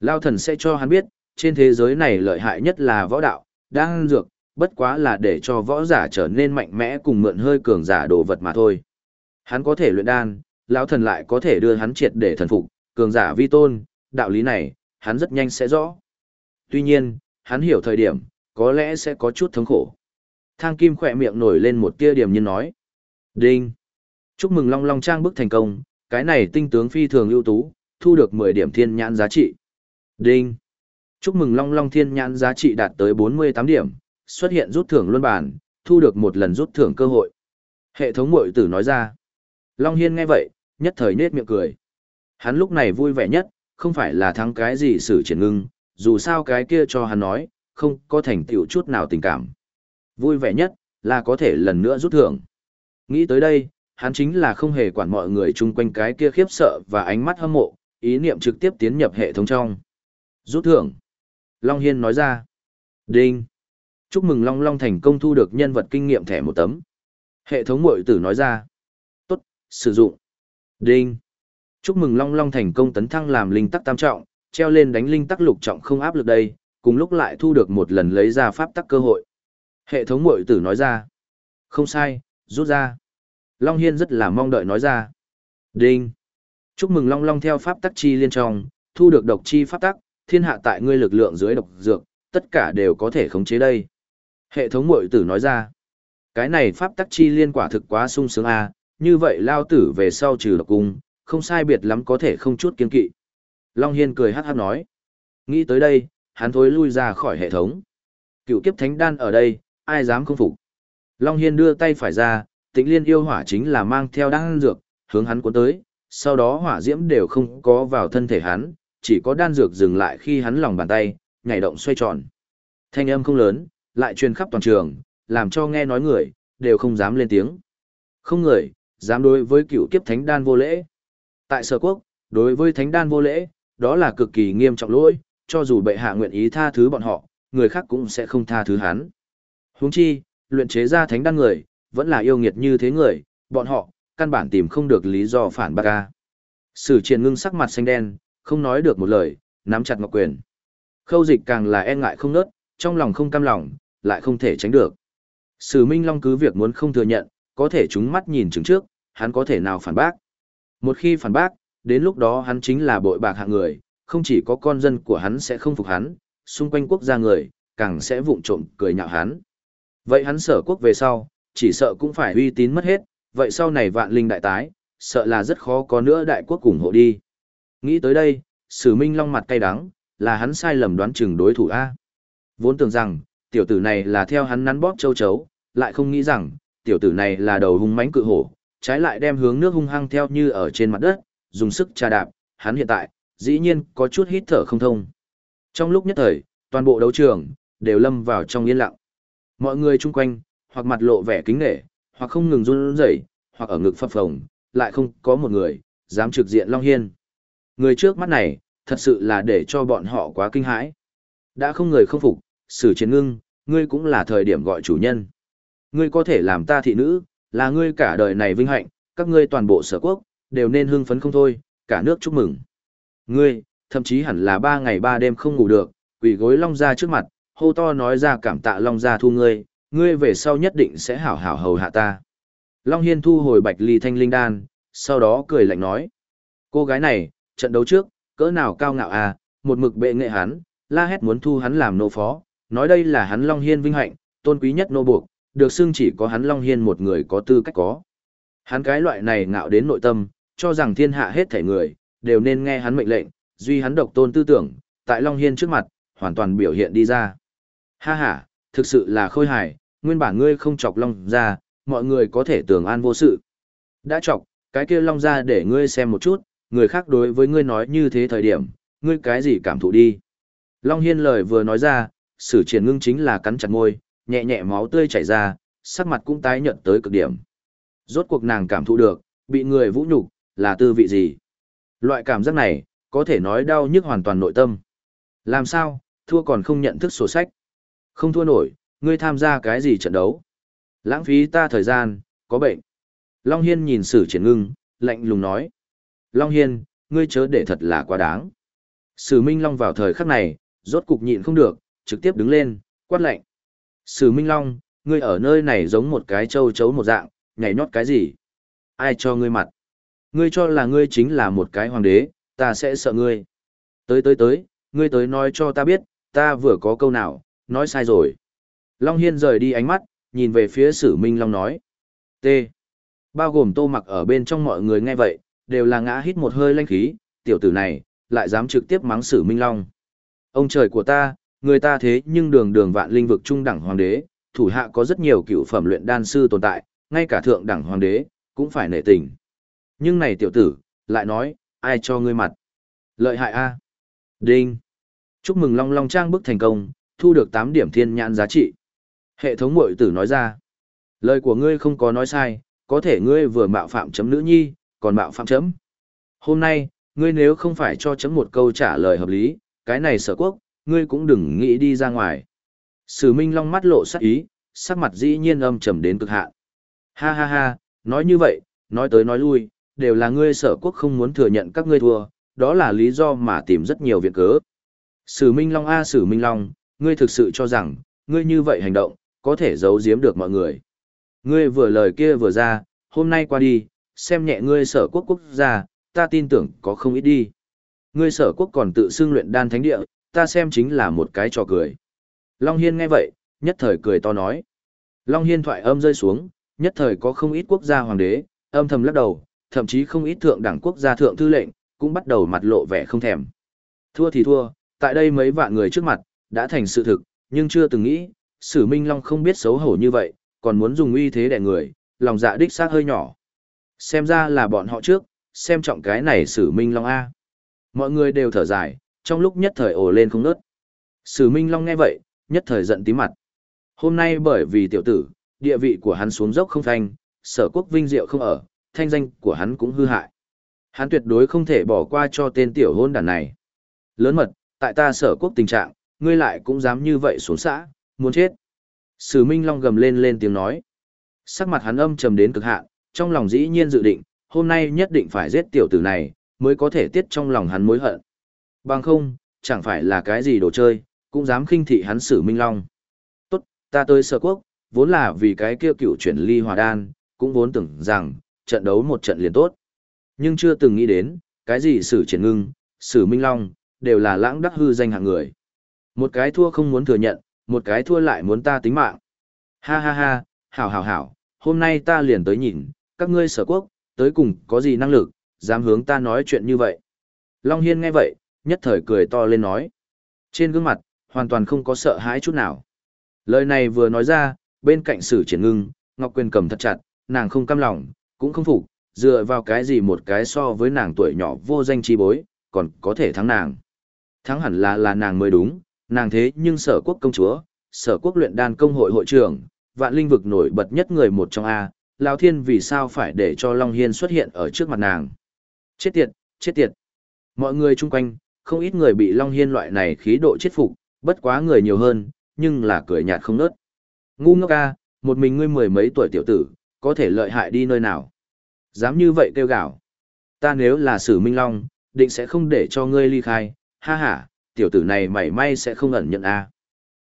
Lao thần sẽ cho hắn biết, trên thế giới này lợi hại nhất là võ đạo, đang dược, bất quá là để cho võ giả trở nên mạnh mẽ cùng mượn hơi cường giả đồ vật mà thôi. Hắn có thể luyện đan, lão thần lại có thể đưa hắn triệt để thần phục, cường giả vi tôn, đạo lý này, hắn rất nhanh sẽ rõ. Tuy nhiên, hắn hiểu thời điểm, có lẽ sẽ có chút thống khổ. Thang Kim khỏe miệng nổi lên một tia điểm nhiên nói. Đinh! Chúc mừng Long Long Trang bức thành công, cái này tinh tướng phi thường ưu tú, thu được 10 điểm thiên nhãn giá trị. Đinh! Chúc mừng Long Long thiên nhãn giá trị đạt tới 48 điểm, xuất hiện rút thưởng luân bản, thu được một lần rút thưởng cơ hội. Hệ thống mội tử nói ra. Long Hiên nghe vậy, nhất thời nết miệng cười. Hắn lúc này vui vẻ nhất, không phải là thắng cái gì xử triển ngưng, dù sao cái kia cho hắn nói, không có thành tựu chút nào tình cảm. Vui vẻ nhất, là có thể lần nữa rút thưởng. Nghĩ tới đây, hắn chính là không hề quản mọi người chung quanh cái kia khiếp sợ và ánh mắt hâm mộ, ý niệm trực tiếp tiến nhập hệ thống trong. Rút thưởng. Long Hiên nói ra. Đinh. Chúc mừng Long Long thành công thu được nhân vật kinh nghiệm thẻ một tấm. Hệ thống mội tử nói ra. Sử dụng. Đinh. Chúc mừng Long Long thành công tấn thăng làm linh tắc tam trọng, treo lên đánh linh tắc lục trọng không áp lực đây, cùng lúc lại thu được một lần lấy ra pháp tắc cơ hội. Hệ thống mội tử nói ra. Không sai, rút ra. Long Hiên rất là mong đợi nói ra. Đinh. Chúc mừng Long Long theo pháp tắc chi liên trong, thu được độc chi pháp tắc, thiên hạ tại ngươi lực lượng dưới độc dược, tất cả đều có thể khống chế đây. Hệ thống mội tử nói ra. Cái này pháp tắc chi liên quả thực quá sung sướng a à, như vậy lao tử về sau trừ độc cung, không sai biệt lắm có thể không chút kiên kỵ. Long Hiên cười hát hát nói. Nghĩ tới đây, hắn thối lui ra khỏi hệ thống. Cựu kiếp thánh đan ở đây, ai dám không phục. Long Hiên đưa tay phải ra, tĩnh liên yêu hỏa chính là mang theo đan dược, hướng hắn cuốn tới, sau đó hỏa diễm đều không có vào thân thể hắn, chỉ có đan dược dừng lại khi hắn lòng bàn tay, nhảy động xoay tròn. Thanh âm không lớn, lại truyền khắp toàn trường, làm cho nghe nói người, đều không dám lên tiếng. Không người, dám đối với cựu kiếp thánh đan vô lễ. Tại sở quốc, đối với thánh đan vô lễ, đó là cực kỳ nghiêm trọng lỗi, cho dù bệ hạ nguyện ý tha thứ bọn họ, người khác cũng sẽ không tha thứ hắn. Huống chi, luyện chế ra thánh đan người, vẫn là yêu nghiệt như thế người, bọn họ, căn bản tìm không được lý do phản bác ca. Sử triển ngưng sắc mặt xanh đen, không nói được một lời, nắm chặt ngọc quyền. Khâu dịch càng là e ngại không nớt, trong lòng không cam lòng, lại không thể tránh được. Sử Minh Long cứ việc muốn không thừa nhận, có thể chúng mắt nhìn chứng trước, hắn có thể nào phản bác. Một khi phản bác, đến lúc đó hắn chính là bội bạc hạng người, không chỉ có con dân của hắn sẽ không phục hắn, xung quanh quốc gia người, càng sẽ vụng trộm cười nhạo hắn. Vậy hắn sở quốc về sau, chỉ sợ cũng phải uy tín mất hết, vậy sau này vạn linh đại tái, sợ là rất khó có nữa đại quốc ủng hộ đi. Nghĩ tới đây, Sử Minh Long mặt cay đắng, là hắn sai lầm đoán chừng đối thủ A. Vốn tưởng rằng, tiểu tử này là theo hắn nắn bóp châu chấu, lại không nghĩ rằng, tiểu tử này là đầu hung mãnh cự hổ, trái lại đem hướng nước hung hăng theo như ở trên mặt đất, dùng sức trà đạp, hắn hiện tại, dĩ nhiên có chút hít thở không thông. Trong lúc nhất thời, toàn bộ đấu trường, đều lâm vào trong yên lặng. Mọi người chung quanh, hoặc mặt lộ vẻ kính nể, hoặc không ngừng run rẩy, hoặc ở ngực phập phồng, lại không có một người, dám trực diện Long Hiên. Người trước mắt này, thật sự là để cho bọn họ quá kinh hãi. Đã không người không phục, xử chiến ngưng, ngươi cũng là thời điểm gọi chủ nhân. Ngươi có thể làm ta thị nữ, là ngươi cả đời này vinh hạnh, các ngươi toàn bộ sở quốc, đều nên hưng phấn không thôi, cả nước chúc mừng. Ngươi, thậm chí hẳn là ba ngày ba đêm không ngủ được, quỳ gối Long Gia trước mặt, hô to nói ra cảm tạ Long Gia thu ngươi, ngươi về sau nhất định sẽ hảo hảo hầu hạ ta. Long Hiên thu hồi bạch ly thanh linh đan, sau đó cười lạnh nói. Cô gái này, trận đấu trước, cỡ nào cao ngạo à, một mực bệ nghệ hắn, la hét muốn thu hắn làm nô phó, nói đây là hắn Long Hiên vinh hạnh, tôn quý nhất nô buộc, được xưng chỉ có hắn Long Hiên một người có tư cách có. Hắn cái loại này ngạo đến nội tâm, cho rằng thiên hạ hết thể người, đều nên nghe hắn mệnh lệnh, duy hắn độc tôn tư tưởng, tại Long Hiên trước mặt, hoàn toàn biểu hiện đi ra. Ha ha, thực sự là khôi hài, nguyên bản ngươi không chọc Long ra, mọi người có thể tưởng an vô sự. Đã chọc, cái kia Long ra để ngươi xem một chút, người khác đối với ngươi nói như thế thời điểm, ngươi cái gì cảm thụ đi. Long Hiên lời vừa nói ra, sử triển ngưng chính là cắn chặt môi, nhẹ nhẹ máu tươi chảy ra, sắc mặt cũng tái nhợt tới cực điểm. Rốt cuộc nàng cảm thụ được, bị người vũ nhục là tư vị gì. Loại cảm giác này, có thể nói đau nhức hoàn toàn nội tâm. Làm sao, thua còn không nhận thức sổ sách. Không thua nổi, ngươi tham gia cái gì trận đấu. Lãng phí ta thời gian, có bệnh. Long Hiên nhìn sử triển ngưng, lạnh lùng nói. Long Hiên, ngươi chớ để thật là quá đáng. Sử Minh Long vào thời khắc này, rốt cục nhịn không được, trực tiếp đứng lên, quát lạnh. Sử Minh Long, ngươi ở nơi này giống một cái châu chấu một dạng, nhảy nhót cái gì? Ai cho ngươi mặt? Ngươi cho là ngươi chính là một cái hoàng đế, ta sẽ sợ ngươi. Tới tới tới, ngươi tới nói cho ta biết, ta vừa có câu nào, nói sai rồi. Long Hiên rời đi ánh mắt, nhìn về phía Sử Minh Long nói. T. Bao gồm tô mặc ở bên trong mọi người nghe vậy, đều là ngã hít một hơi lanh khí, tiểu tử này, lại dám trực tiếp mắng Sử Minh Long. Ông trời của ta, người ta thế nhưng đường đường vạn linh vực trung đẳng hoàng đế, thủ hạ có rất nhiều cựu phẩm luyện đan sư tồn tại, ngay cả thượng đẳng hoàng đế, cũng phải nể tình. Nhưng này tiểu tử, lại nói, ai cho ngươi mặt? Lợi hại a Đinh! Chúc mừng Long Long Trang bức thành công, thu được 8 điểm thiên nhãn giá trị. Hệ thống mội tử nói ra. Lời của ngươi không có nói sai, có thể ngươi vừa mạo phạm chấm nữ nhi, còn mạo phạm chấm. Hôm nay, ngươi nếu không phải cho chấm một câu trả lời hợp lý, cái này sở quốc, ngươi cũng đừng nghĩ đi ra ngoài. Sử Minh Long mắt lộ sắc ý, sắc mặt dĩ nhiên âm trầm đến cực hạn. Ha ha ha, nói như vậy, nói tới nói lui, đều là ngươi sở quốc không muốn thừa nhận các ngươi thua, đó là lý do mà tìm rất nhiều viện cớ. Sử Minh Long a Sử Minh Long, ngươi thực sự cho rằng, ngươi như vậy hành động, có thể giấu giếm được mọi người. Ngươi vừa lời kia vừa ra, hôm nay qua đi, xem nhẹ ngươi sở quốc quốc gia, ta tin tưởng có không ít đi. Ngươi sở quốc còn tự xưng luyện đan thánh địa, ta xem chính là một cái trò cười. Long Hiên nghe vậy, nhất thời cười to nói. Long Hiên thoại âm rơi xuống, nhất thời có không ít quốc gia hoàng đế, âm thầm lắc đầu, thậm chí không ít thượng đẳng quốc gia thượng thư lệnh, cũng bắt đầu mặt lộ vẻ không thèm, Thua thì thua, tại đây mấy vạn người trước mặt, đã thành sự thực, nhưng chưa từng nghĩ, Sử Minh Long không biết xấu hổ như vậy, còn muốn dùng uy thế đẻ người, lòng dạ đích xác hơi nhỏ. Xem ra là bọn họ trước, xem trọng cái này Sử Minh Long A. Mọi người đều thở dài, trong lúc nhất thời ồ lên không nớt. Sử Minh Long nghe vậy, nhất thời giận tí mặt. Hôm nay bởi vì tiểu tử, địa vị của hắn xuống dốc không thanh, sở quốc vinh diệu không ở, thanh danh của hắn cũng hư hại. Hắn tuyệt đối không thể bỏ qua cho tên tiểu hôn đàn này. Lớn mật, tại ta sở quốc tình trạng, ngươi lại cũng dám như vậy xuống xã, muốn chết. Sử Minh Long gầm lên lên tiếng nói. Sắc mặt hắn âm trầm đến cực hạn, trong lòng dĩ nhiên dự định, hôm nay nhất định phải giết tiểu tử này, mới có thể tiết trong lòng hắn mối hận. Bằng không, chẳng phải là cái gì đồ chơi, cũng dám khinh thị hắn Sử Minh Long. Tốt, ta tới sở quốc, vốn là vì cái kia cựu chuyển ly hòa đan, cũng vốn tưởng rằng, trận đấu một trận liền tốt. Nhưng chưa từng nghĩ đến, cái gì Sử triển ngưng, Sử Minh Long, đều là lãng đắc hư danh hạng người. Một cái thua không muốn thừa nhận, một cái thua lại muốn ta tính mạng. Ha ha ha, hảo hảo hảo, hôm nay ta liền tới nhìn, các ngươi sở quốc, tới cùng có gì năng lực, dám hướng ta nói chuyện như vậy. Long Hiên nghe vậy, nhất thời cười to lên nói. Trên gương mặt, hoàn toàn không có sợ hãi chút nào. Lời này vừa nói ra, bên cạnh sử triển ngưng, Ngọc Quyền cầm thật chặt, nàng không cam lòng, cũng không phục, dựa vào cái gì một cái so với nàng tuổi nhỏ vô danh chi bối, còn có thể thắng nàng. Thắng hẳn là là nàng mới đúng, nàng thế nhưng sở quốc công chúa, sở quốc luyện đan công hội hội trưởng, vạn linh vực nổi bật nhất người một trong A, Lão Thiên vì sao phải để cho Long Hiên xuất hiện ở trước mặt nàng. Chết tiệt, chết tiệt. Mọi người chung quanh, không ít người bị Long Hiên loại này khí độ chết phục, bất quá người nhiều hơn, nhưng là cười nhạt không nớt. Ngu ngốc Ca, một mình ngươi mười mấy tuổi tiểu tử, có thể lợi hại đi nơi nào. Dám như vậy kêu gạo. Ta nếu là sử minh long, định sẽ không để cho ngươi ly khai, ha ha, tiểu tử này mảy may sẽ không ẩn nhận a.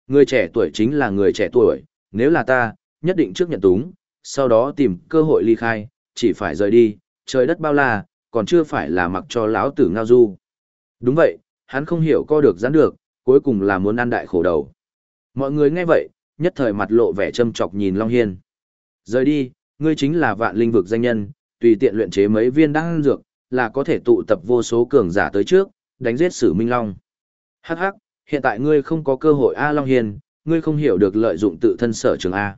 Người trẻ tuổi chính là người trẻ tuổi, nếu là ta, nhất định trước nhận túng, sau đó tìm cơ hội ly khai, chỉ phải rời đi, trời đất bao la, còn chưa phải là mặc cho lão tử ngao du. Đúng vậy, hắn không hiểu co được gián được, cuối cùng là muốn ăn đại khổ đầu. Mọi người nghe vậy, nhất thời mặt lộ vẻ châm chọc nhìn Long Hiên. Rời đi, ngươi chính là vạn linh vực danh nhân, tùy tiện luyện chế mấy viên đan dược, là có thể tụ tập vô số cường giả tới trước, đánh giết Sử Minh Long. Hắc hắc, hiện tại ngươi không có cơ hội A Long Hiên ngươi không hiểu được lợi dụng tự thân sở trường A.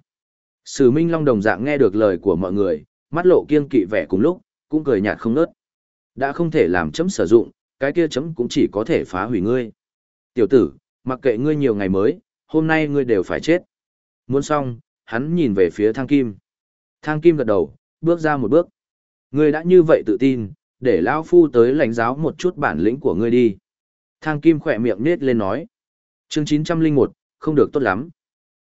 Sử Minh Long đồng dạng nghe được lời của mọi người, mắt lộ kiên kỵ vẻ cùng lúc, cũng cười nhạt không nớt. Đã không thể làm chấm sử dụng, cái kia chấm cũng chỉ có thể phá hủy ngươi. Tiểu tử, mặc kệ ngươi nhiều ngày mới, hôm nay ngươi đều phải chết. Muốn xong, hắn nhìn về phía thang kim. Thang kim gật đầu, bước ra một bước. Ngươi đã như vậy tự tin, để lão phu tới lãnh giáo một chút bản lĩnh của ngươi đi. Thang Kim khỏe miệng nết lên nói. Chương 901, không được tốt lắm.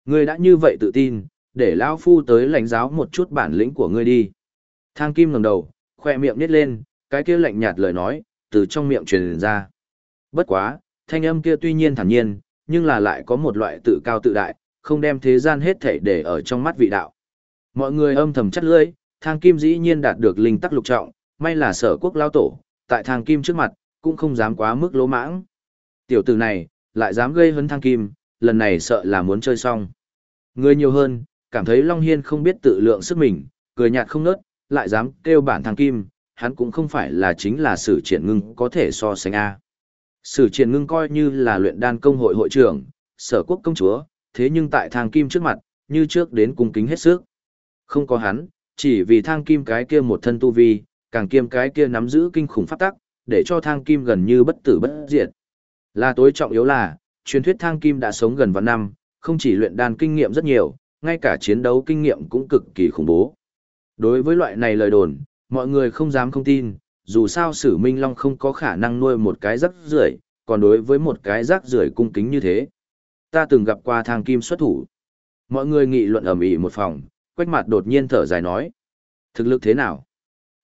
Ngươi đã như vậy tự tin, để lão phu tới lãnh giáo một chút bản lĩnh của ngươi đi. Thang Kim ngẩng đầu, khỏe miệng nết lên, cái kia lạnh nhạt lời nói, từ trong miệng truyền ra. Bất quá, thanh âm kia tuy nhiên thản nhiên, nhưng là lại có một loại tự cao tự đại, không đem thế gian hết thảy để ở trong mắt vị đạo. Mọi người âm thầm chắt lưỡi, thang kim dĩ nhiên đạt được linh tắc lục trọng, may là sở quốc lao tổ, tại thang kim trước mặt, cũng không dám quá mức lỗ mãng. Tiểu tử này, lại dám gây hấn thang kim, lần này sợ là muốn chơi xong. Người nhiều hơn, cảm thấy Long Hiên không biết tự lượng sức mình, cười nhạt không nớt, lại dám kêu bản thang kim, hắn cũng không phải là chính là sử triển ngưng có thể so sánh A. Sử triển ngưng coi như là luyện đan công hội hội trưởng, sở quốc công chúa, thế nhưng tại thang kim trước mặt, như trước đến cung kính hết sức. Không có hắn, chỉ vì thang kim cái kia một thân tu vi, càng kiêm cái kia nắm giữ kinh khủng pháp tắc, để cho thang kim gần như bất tử bất diệt. Là tối trọng yếu là, truyền thuyết thang kim đã sống gần vạn năm, không chỉ luyện đan kinh nghiệm rất nhiều, ngay cả chiến đấu kinh nghiệm cũng cực kỳ khủng bố. Đối với loại này lời đồn, mọi người không dám không tin, dù sao sử minh long không có khả năng nuôi một cái rắc rưởi còn đối với một cái rác rưởi cung kính như thế. Ta từng gặp qua thang kim xuất thủ. Mọi người nghị luận ầm ĩ một phòng, quách mặt đột nhiên thở dài nói. Thực lực thế nào?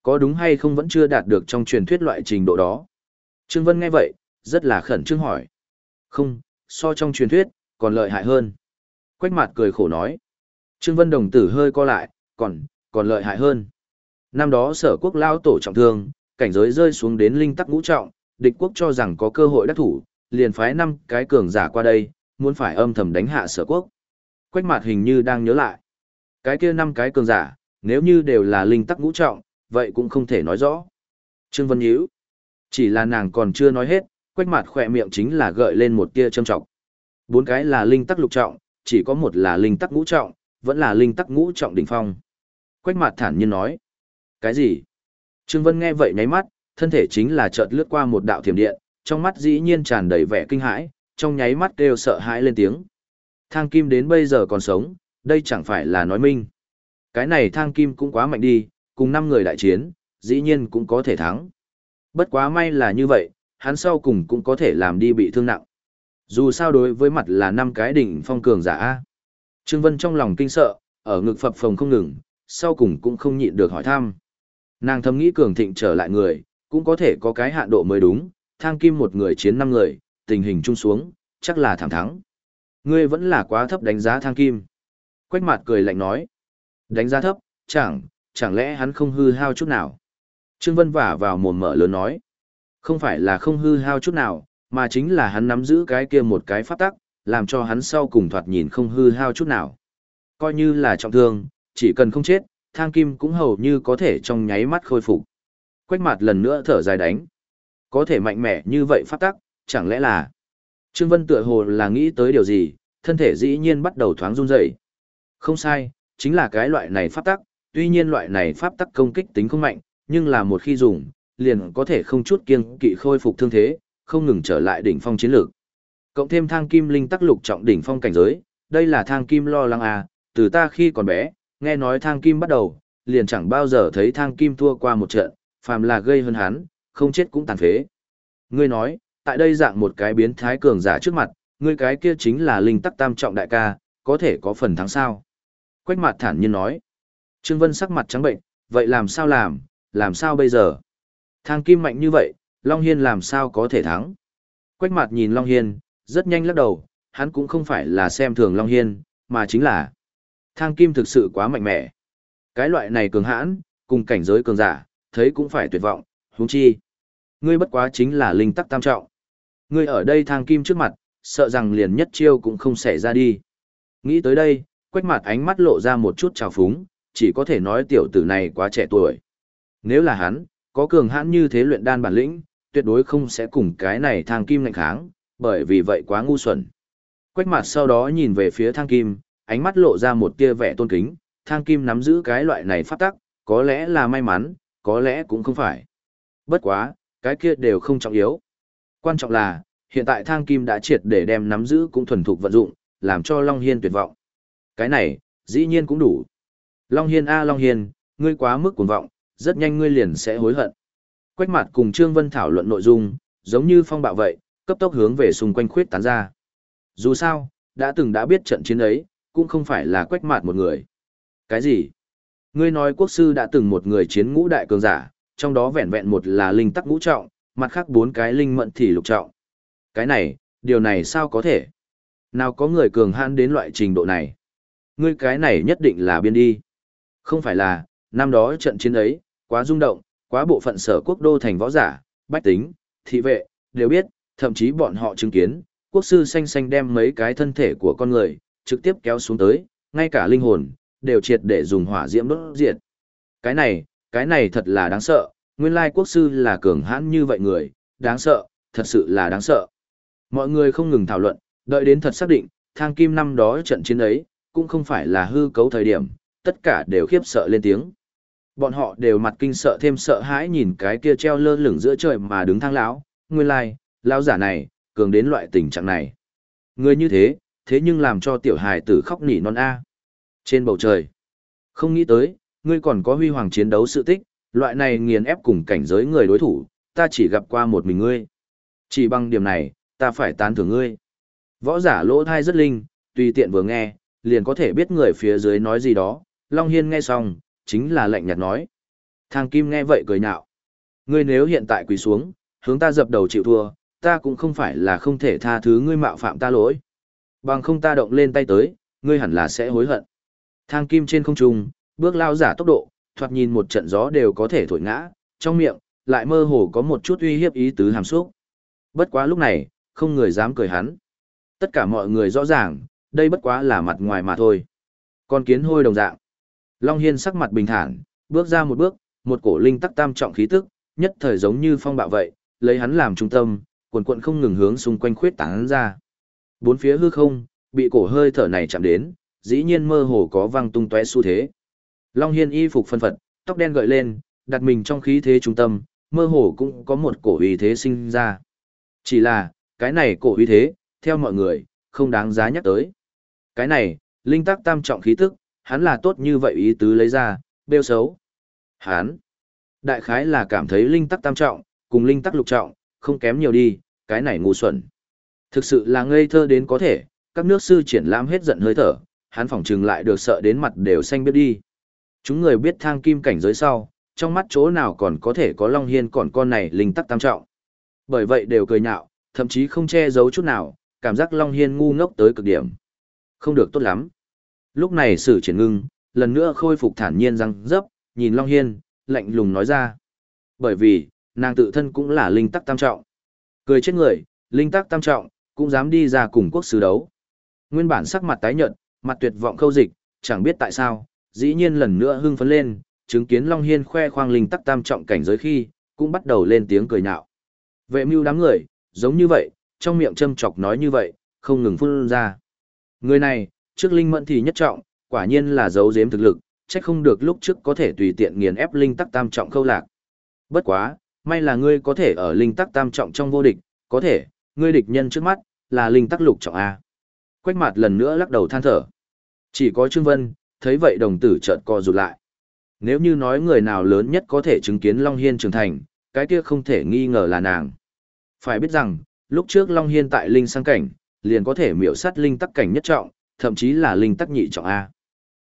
Có đúng hay không vẫn chưa đạt được trong truyền thuyết loại trình độ đó? Trương Vân nghe vậy, rất là khẩn trương hỏi. Không, so trong truyền thuyết, còn lợi hại hơn. Quách mặt cười khổ nói. Trương Vân đồng tử hơi co lại, còn, còn lợi hại hơn. Năm đó sở quốc lao tổ trọng thương, cảnh giới rơi xuống đến linh tắc ngũ trọng, địch quốc cho rằng có cơ hội đắc thủ, liền phái năm cái cường giả qua đây, muốn phải âm thầm đánh hạ sở quốc. Quách mặt hình như đang nhớ lại. Cái kia năm cái cường giả, nếu như đều là linh tắc ngũ trọng, vậy cũng không thể nói rõ. Trương Vân Nhíu. chỉ là nàng còn chưa nói hết, Quách mặt khỏe miệng chính là gợi lên một tia châm trọng. Bốn cái là linh tắc lục trọng, chỉ có một là linh tắc ngũ trọng, vẫn là linh tắc ngũ trọng đỉnh phong. Quách mặt thản nhiên nói. Cái gì? Trương Vân nghe vậy nháy mắt, thân thể chính là chợt lướt qua một đạo thiểm điện, trong mắt dĩ nhiên tràn đầy vẻ kinh hãi, trong nháy mắt đều sợ hãi lên tiếng. Thang kim đến bây giờ còn sống, đây chẳng phải là nói minh. Cái này thang kim cũng quá mạnh đi, cùng năm người đại chiến, dĩ nhiên cũng có thể thắng. Bất quá may là như vậy, hắn sau cùng cũng có thể làm đi bị thương nặng. Dù sao đối với mặt là năm cái đỉnh phong cường giả. Trương Vân trong lòng kinh sợ, ở ngực phập phồng không ngừng, sau cùng cũng không nhịn được hỏi thăm. Nàng thầm nghĩ cường thịnh trở lại người, cũng có thể có cái hạn độ mới đúng, thang kim một người chiến năm người, tình hình chung xuống, chắc là thẳng thắng. Ngươi vẫn là quá thấp đánh giá thang kim. Quách mặt cười lạnh nói. Đánh giá thấp, chẳng, chẳng lẽ hắn không hư hao chút nào. Trương Vân vả vào mồm mở lớn nói. Không phải là không hư hao chút nào, mà chính là hắn nắm giữ cái kia một cái pháp tắc, làm cho hắn sau cùng thoạt nhìn không hư hao chút nào. Coi như là trọng thương, chỉ cần không chết, thang kim cũng hầu như có thể trong nháy mắt khôi phục. Quách mặt lần nữa thở dài đánh. Có thể mạnh mẽ như vậy pháp tắc, chẳng lẽ là... Trương Vân tựa hồ là nghĩ tới điều gì, thân thể dĩ nhiên bắt đầu thoáng run rẩy. Không sai, chính là cái loại này pháp tắc, tuy nhiên loại này pháp tắc công kích tính không mạnh, nhưng là một khi dùng, liền có thể không chút kiêng kỵ khôi phục thương thế, không ngừng trở lại đỉnh phong chiến lược. Cộng thêm thang kim linh tắc lục trọng đỉnh phong cảnh giới, đây là thang kim lo lắng à, từ ta khi còn bé, nghe nói thang kim bắt đầu, liền chẳng bao giờ thấy thang kim thua qua một trận, phàm là gây hơn hắn, không chết cũng tàn phế. Ngươi nói, tại đây dạng một cái biến thái cường giả trước mặt, ngươi cái kia chính là linh tắc tam trọng đại ca, có thể có phần thắng sao. Quách mặt thản nhiên nói. Trương Vân sắc mặt trắng bệnh, vậy làm sao làm, làm sao bây giờ? Thang kim mạnh như vậy, Long Hiên làm sao có thể thắng? Quách mặt nhìn Long Hiên, rất nhanh lắc đầu, hắn cũng không phải là xem thường Long Hiên, mà chính là thang kim thực sự quá mạnh mẽ. Cái loại này cường hãn, cùng cảnh giới cường giả, thấy cũng phải tuyệt vọng, huống chi. Ngươi bất quá chính là linh tắc tam trọng. Ngươi ở đây thang kim trước mặt, sợ rằng liền nhất chiêu cũng không xảy ra đi. Nghĩ tới đây, quách mặt ánh mắt lộ ra một chút trào phúng, chỉ có thể nói tiểu tử này quá trẻ tuổi. Nếu là hắn, có cường hãn như thế luyện đan bản lĩnh, tuyệt đối không sẽ cùng cái này thang kim ngạnh kháng, bởi vì vậy quá ngu xuẩn. Quách mặt sau đó nhìn về phía thang kim, ánh mắt lộ ra một tia vẻ tôn kính, thang kim nắm giữ cái loại này phát tắc, có lẽ là may mắn, có lẽ cũng không phải. Bất quá, cái kia đều không trọng yếu. Quan trọng là, hiện tại thang kim đã triệt để đem nắm giữ cũng thuần thục vận dụng, làm cho Long Hiên tuyệt vọng. Cái này, dĩ nhiên cũng đủ. Long Hiên a Long Hiên, ngươi quá mức cuồng vọng, rất nhanh ngươi liền sẽ hối hận. Quách mặt cùng Trương Vân thảo luận nội dung, giống như phong bạo vậy, cấp tốc hướng về xung quanh khuyết tán ra. Dù sao, đã từng đã biết trận chiến ấy, cũng không phải là quách mạt một người. Cái gì? Ngươi nói quốc sư đã từng một người chiến ngũ đại cường giả, trong đó vẹn vẹn một là linh tắc ngũ trọng, mặt khác bốn cái linh mận thì lục trọng. Cái này, điều này sao có thể? Nào có người cường hãn đến loại trình độ này? Ngươi cái này nhất định là biên đi. Không phải là, năm đó trận chiến ấy, quá rung động, quá bộ phận sở quốc đô thành võ giả, bách tính, thị vệ, đều biết, thậm chí bọn họ chứng kiến, quốc sư xanh xanh đem mấy cái thân thể của con người, trực tiếp kéo xuống tới, ngay cả linh hồn, đều triệt để dùng hỏa diễm đốt diệt. Cái này, cái này thật là đáng sợ, nguyên lai quốc sư là cường hãn như vậy người, đáng sợ, thật sự là đáng sợ. Mọi người không ngừng thảo luận, đợi đến thật xác định, thang kim năm đó trận chiến ấy, cũng không phải là hư cấu thời điểm, tất cả đều khiếp sợ lên tiếng. Bọn họ đều mặt kinh sợ thêm sợ hãi nhìn cái kia treo lơ lửng giữa trời mà đứng thang lão, nguyên lai, lão giả này, cường đến loại tình trạng này. Người như thế, thế nhưng làm cho tiểu hài tử khóc nỉ non a. Trên bầu trời, không nghĩ tới, ngươi còn có huy hoàng chiến đấu sự tích, loại này nghiền ép cùng cảnh giới người đối thủ, ta chỉ gặp qua một mình ngươi. Chỉ bằng điểm này, ta phải tán thưởng ngươi. Võ giả lỗ thai rất linh, tùy tiện vừa nghe, liền có thể biết người phía dưới nói gì đó. Long Hiên nghe xong, chính là lạnh nhạt nói. Thang Kim nghe vậy cười nhạo. Ngươi nếu hiện tại quỳ xuống, hướng ta dập đầu chịu thua, ta cũng không phải là không thể tha thứ ngươi mạo phạm ta lỗi. Bằng không ta động lên tay tới, ngươi hẳn là sẽ hối hận. Thang Kim trên không trung, bước lao giả tốc độ, thoạt nhìn một trận gió đều có thể thổi ngã, trong miệng, lại mơ hồ có một chút uy hiếp ý tứ hàm xúc. Bất quá lúc này, không người dám cười hắn. Tất cả mọi người rõ ràng, đây bất quá là mặt ngoài mà thôi. Con kiến hôi đồng dạng. Long Hiên sắc mặt bình thản, bước ra một bước, một cổ linh tắc tam trọng khí tức, nhất thời giống như phong bạo vậy, lấy hắn làm trung tâm, cuồn cuộn không ngừng hướng xung quanh khuyết tán ra. Bốn phía hư không, bị cổ hơi thở này chạm đến, dĩ nhiên mơ hồ có văng tung tóe xu thế. Long Hiên y phục phân phật, tóc đen gợi lên, đặt mình trong khí thế trung tâm, mơ hồ cũng có một cổ uy thế sinh ra. Chỉ là, cái này cổ uy thế, theo mọi người, không đáng giá nhắc tới. Cái này, linh tắc tam trọng khí tức, hắn là tốt như vậy ý tứ lấy ra, bêu xấu. Hắn, đại khái là cảm thấy linh tắc tam trọng, cùng linh tắc lục trọng, không kém nhiều đi, cái này ngu xuẩn. Thực sự là ngây thơ đến có thể, các nước sư triển lãm hết giận hơi thở, hắn phỏng trừng lại được sợ đến mặt đều xanh biết đi. Chúng người biết thang kim cảnh giới sau, trong mắt chỗ nào còn có thể có Long Hiên còn con này linh tắc tam trọng. Bởi vậy đều cười nhạo, thậm chí không che giấu chút nào, cảm giác Long Hiên ngu ngốc tới cực điểm. Không được tốt lắm. Lúc này sử triển ngưng, lần nữa khôi phục thản nhiên răng dấp, nhìn Long Hiên, lạnh lùng nói ra. Bởi vì, nàng tự thân cũng là linh tắc tam trọng. Cười chết người, linh tắc tam trọng, cũng dám đi ra cùng quốc sứ đấu. Nguyên bản sắc mặt tái nhợt, mặt tuyệt vọng khâu dịch, chẳng biết tại sao, dĩ nhiên lần nữa hưng phấn lên, chứng kiến Long Hiên khoe khoang linh tắc tam trọng cảnh giới khi, cũng bắt đầu lên tiếng cười nhạo. Vệ mưu đám người, giống như vậy, trong miệng châm chọc nói như vậy, không ngừng phun ra. Người này, trước linh mẫn thì nhất trọng, quả nhiên là giấu giếm thực lực, chắc không được lúc trước có thể tùy tiện nghiền ép linh tắc tam trọng khâu lạc. Bất quá, may là ngươi có thể ở linh tắc tam trọng trong vô địch, có thể, ngươi địch nhân trước mắt, là linh tắc lục trọng A. Quách mặt lần nữa lắc đầu than thở. Chỉ có Trương Vân, thấy vậy đồng tử chợt co rụt lại. Nếu như nói người nào lớn nhất có thể chứng kiến Long Hiên trưởng thành, cái kia không thể nghi ngờ là nàng. Phải biết rằng, lúc trước Long Hiên tại linh sang cảnh, liền có thể miểu sát linh tắc cảnh nhất trọng, thậm chí là linh tắc nhị trọng A.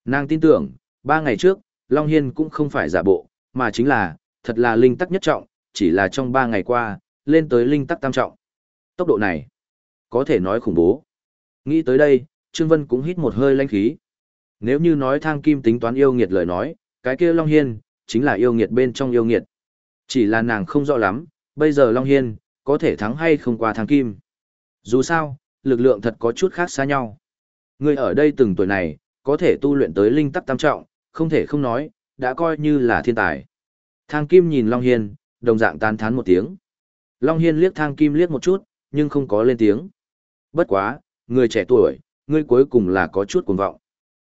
Nàng tin tưởng, ba ngày trước, Long Hiên cũng không phải giả bộ, mà chính là, thật là linh tắc nhất trọng, chỉ là trong ba ngày qua, lên tới linh tắc tam trọng. Tốc độ này, có thể nói khủng bố. Nghĩ tới đây, Trương Vân cũng hít một hơi lãnh khí. Nếu như nói thang kim tính toán yêu nghiệt lời nói, cái kia Long Hiên, chính là yêu nghiệt bên trong yêu nghiệt. Chỉ là nàng không rõ lắm, bây giờ Long Hiên, có thể thắng hay không qua thang kim. Dù sao, lực lượng thật có chút khác xa nhau. Người ở đây từng tuổi này, có thể tu luyện tới linh tắc tam trọng, không thể không nói, đã coi như là thiên tài. Thang kim nhìn Long Hiên, đồng dạng tán thán một tiếng. Long Hiên liếc thang kim liếc một chút, nhưng không có lên tiếng. Bất quá, người trẻ tuổi, ngươi cuối cùng là có chút cuồng vọng.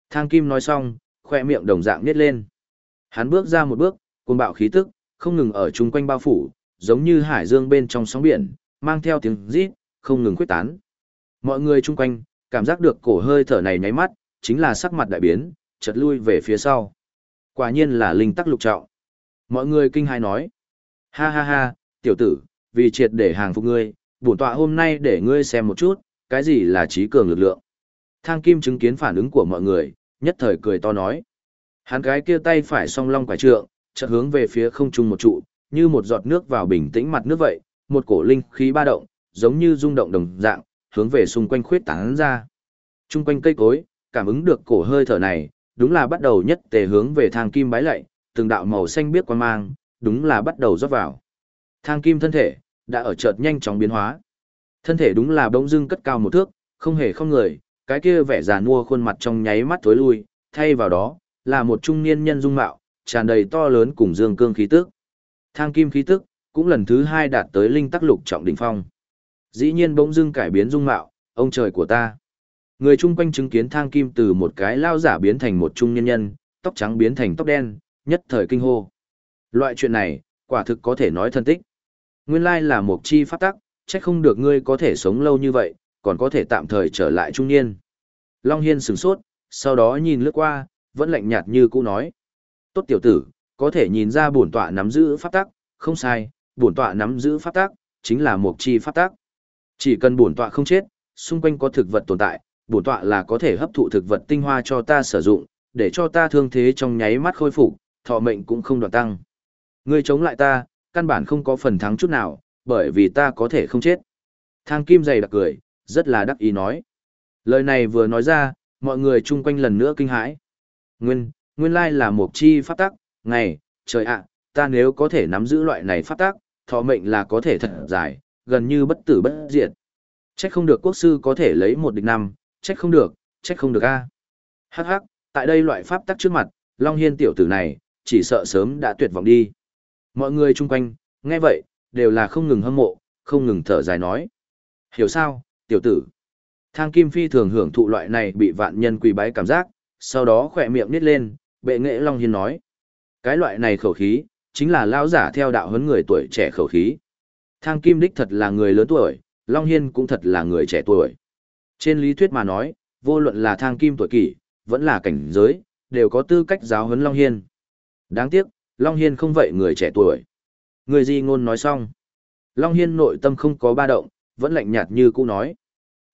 Thang kim nói xong, khoe miệng đồng dạng nhét lên. Hắn bước ra một bước, cuồng bạo khí tức, không ngừng ở chung quanh bao phủ, giống như hải dương bên trong sóng biển, mang theo tiếng rít, không ngừng quyết tán. Mọi người chung quanh, cảm giác được cổ hơi thở này nháy mắt, chính là sắc mặt đại biến, chợt lui về phía sau. Quả nhiên là linh tắc lục trọng. Mọi người kinh hãi nói. Ha ha ha, tiểu tử, vì triệt để hàng phục ngươi, bổn tọa hôm nay để ngươi xem một chút, cái gì là trí cường lực lượng. Thang Kim chứng kiến phản ứng của mọi người, nhất thời cười to nói. Hắn cái kia tay phải song long quải trượng, chợt hướng về phía không trung một trụ, như một giọt nước vào bình tĩnh mặt nước vậy, một cổ linh khí ba động, giống như rung động đồng dạng, hướng về xung quanh khuyết tán ra. Trung quanh cây cối, cảm ứng được cổ hơi thở này, đúng là bắt đầu nhất tề hướng về thang kim bái lạy, từng đạo màu xanh biếc quan mang, đúng là bắt đầu rót vào. Thang kim thân thể, đã ở chợt nhanh chóng biến hóa. Thân thể đúng là bỗng dưng cất cao một thước, không hề không người, cái kia vẻ già nua khuôn mặt trong nháy mắt tối lui, thay vào đó, là một trung niên nhân dung mạo, tràn đầy to lớn cùng dương cương khí tức. Thang kim khí tức, cũng lần thứ hai đạt tới linh tắc lục trọng đỉnh phong. Dĩ nhiên bỗng dưng cải biến dung mạo, ông trời của ta. Người chung quanh chứng kiến thang kim từ một cái lao giả biến thành một trung nhân nhân, tóc trắng biến thành tóc đen, nhất thời kinh hô. Loại chuyện này, quả thực có thể nói thân tích. Nguyên lai là một chi pháp tắc, chắc không được ngươi có thể sống lâu như vậy, còn có thể tạm thời trở lại trung niên. Long Hiên sửng sốt, sau đó nhìn lướt qua, vẫn lạnh nhạt như cũ nói. Tốt tiểu tử, có thể nhìn ra bổn tọa nắm giữ pháp tắc, không sai, bổn tọa nắm giữ pháp tắc, chính là một chi pháp tắc. Chỉ cần bổn tọa không chết, xung quanh có thực vật tồn tại, bổn tọa là có thể hấp thụ thực vật tinh hoa cho ta sử dụng, để cho ta thương thế trong nháy mắt khôi phục, thọ mệnh cũng không đoạn tăng. Ngươi chống lại ta, căn bản không có phần thắng chút nào, bởi vì ta có thể không chết. Thang kim dày đặc cười, rất là đắc ý nói. Lời này vừa nói ra, mọi người chung quanh lần nữa kinh hãi. Nguyên, nguyên lai là một chi pháp tắc, ngày, trời ạ, ta nếu có thể nắm giữ loại này pháp tắc, thọ mệnh là có thể thật dài, gần như bất tử bất diệt. Trách không được quốc sư có thể lấy một địch năm, trách không được, trách không được a. Hắc hắc, tại đây loại pháp tắc trước mặt, Long Hiên tiểu tử này, chỉ sợ sớm đã tuyệt vọng đi. Mọi người chung quanh, nghe vậy, đều là không ngừng hâm mộ, không ngừng thở dài nói. Hiểu sao, tiểu tử? Thang Kim Phi thường hưởng thụ loại này bị vạn nhân quỳ bái cảm giác, sau đó khỏe miệng nít lên, bệ nghệ Long Hiên nói. Cái loại này khẩu khí, chính là lao giả theo đạo huấn người tuổi trẻ khẩu khí. Thang Kim Đích thật là người lớn tuổi, Long Hiên cũng thật là người trẻ tuổi. Trên lý thuyết mà nói, vô luận là Thang Kim tuổi kỷ, vẫn là cảnh giới, đều có tư cách giáo huấn Long Hiên. Đáng tiếc, Long Hiên không vậy người trẻ tuổi. Người di ngôn nói xong. Long Hiên nội tâm không có ba động, vẫn lạnh nhạt như cũ nói.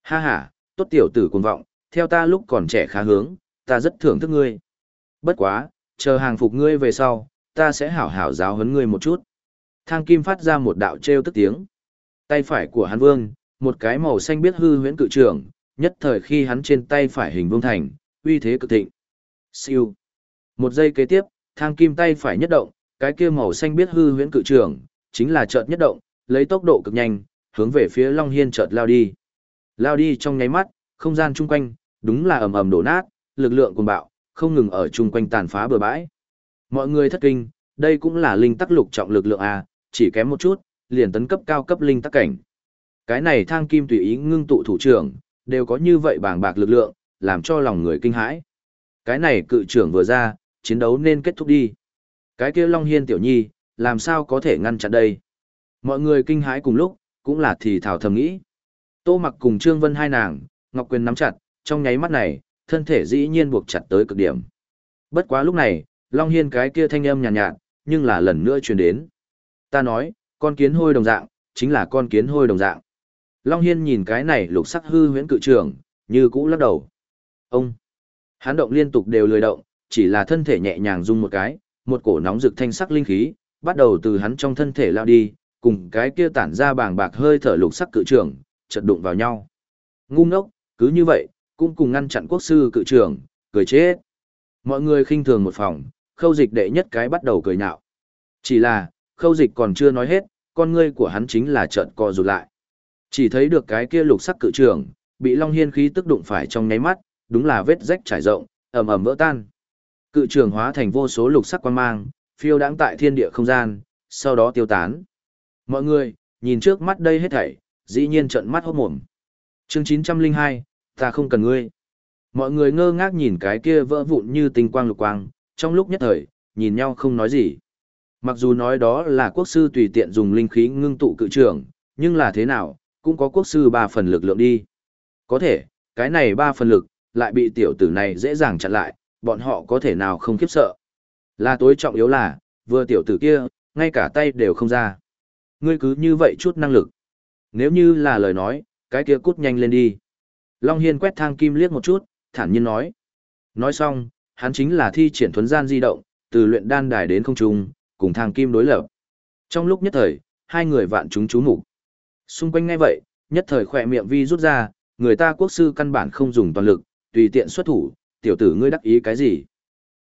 Ha ha, tốt tiểu tử cuồng vọng, theo ta lúc còn trẻ khá hướng, ta rất thưởng thức ngươi. Bất quá, chờ hàng phục ngươi về sau, ta sẽ hảo hảo giáo huấn ngươi một chút. Thang Kim phát ra một đạo trêu tức tiếng. Tay phải của hắn vương, một cái màu xanh biết hư huyễn cự trưởng, nhất thời khi hắn trên tay phải hình vương thành, uy thế cực thịnh. Siêu. Một giây kế tiếp, thang kim tay phải nhất động, cái kia màu xanh biết hư huyễn cự trưởng, chính là chợt nhất động, lấy tốc độ cực nhanh, hướng về phía Long Hiên chợt lao đi. Lao đi trong nháy mắt, không gian chung quanh, đúng là ầm ầm đổ nát, lực lượng cuồng bạo, không ngừng ở chung quanh tàn phá bừa bãi. Mọi người thất kinh, đây cũng là linh tắc lục trọng lực lượng A, chỉ kém một chút, liền tấn cấp cao cấp linh tắc cảnh. Cái này thang kim tùy ý ngưng tụ thủ trưởng, đều có như vậy bàng bạc lực lượng, làm cho lòng người kinh hãi. Cái này cự trưởng vừa ra, chiến đấu nên kết thúc đi. Cái kia Long Hiên tiểu nhi, làm sao có thể ngăn chặn đây? Mọi người kinh hãi cùng lúc, cũng là thì thảo thầm nghĩ. Tô mặc cùng Trương Vân hai nàng, Ngọc Quyền nắm chặt, trong nháy mắt này, thân thể dĩ nhiên buộc chặt tới cực điểm. Bất quá lúc này, Long Hiên cái kia thanh âm nhàn nhạt, nhạt, nhưng là lần nữa truyền đến. Ta nói, con kiến hôi đồng dạng, chính là con kiến hôi đồng dạng. Long Hiên nhìn cái này lục sắc hư huyễn cự trường, như cũ lắc đầu. Ông, hắn động liên tục đều lười động, chỉ là thân thể nhẹ nhàng rung một cái, một cổ nóng rực thanh sắc linh khí, bắt đầu từ hắn trong thân thể lao đi, cùng cái kia tản ra bàng bạc hơi thở lục sắc cự trường, chợt đụng vào nhau. Ngu ngốc, cứ như vậy, cũng cùng ngăn chặn quốc sư cự trường, cười chết. Mọi người khinh thường một phòng, khâu dịch đệ nhất cái bắt đầu cười nhạo. Chỉ là, khâu dịch còn chưa nói hết, con ngươi của hắn chính là trợn co rụt lại. Chỉ thấy được cái kia lục sắc cự trường, bị Long Hiên khí tức đụng phải trong nháy mắt, đúng là vết rách trải rộng, ầm ầm vỡ tan. Cự trường hóa thành vô số lục sắc quan mang, phiêu đãng tại thiên địa không gian, sau đó tiêu tán. Mọi người, nhìn trước mắt đây hết thảy, dĩ nhiên trận mắt hốt mồm. Chương 902, ta không cần ngươi. Mọi người ngơ ngác nhìn cái kia vỡ vụn như tinh quang lục quang, trong lúc nhất thời, nhìn nhau không nói gì. Mặc dù nói đó là quốc sư tùy tiện dùng linh khí ngưng tụ cự trường, nhưng là thế nào, cũng có quốc sư ba phần lực lượng đi. Có thể, cái này ba phần lực, lại bị tiểu tử này dễ dàng chặn lại, bọn họ có thể nào không khiếp sợ. Là tối trọng yếu là, vừa tiểu tử kia, ngay cả tay đều không ra. Ngươi cứ như vậy chút năng lực. Nếu như là lời nói, cái kia cút nhanh lên đi. Long Hiên quét thang kim liếc một chút, thản nhiên nói. Nói xong, hắn chính là thi triển thuấn gian di động, từ luyện đan đài đến không trung, cùng thang kim đối lập. Trong lúc nhất thời, hai người vạn chúng chú mục Xung quanh ngay vậy, nhất thời khỏe miệng vi rút ra, người ta quốc sư căn bản không dùng toàn lực, tùy tiện xuất thủ, tiểu tử ngươi đắc ý cái gì.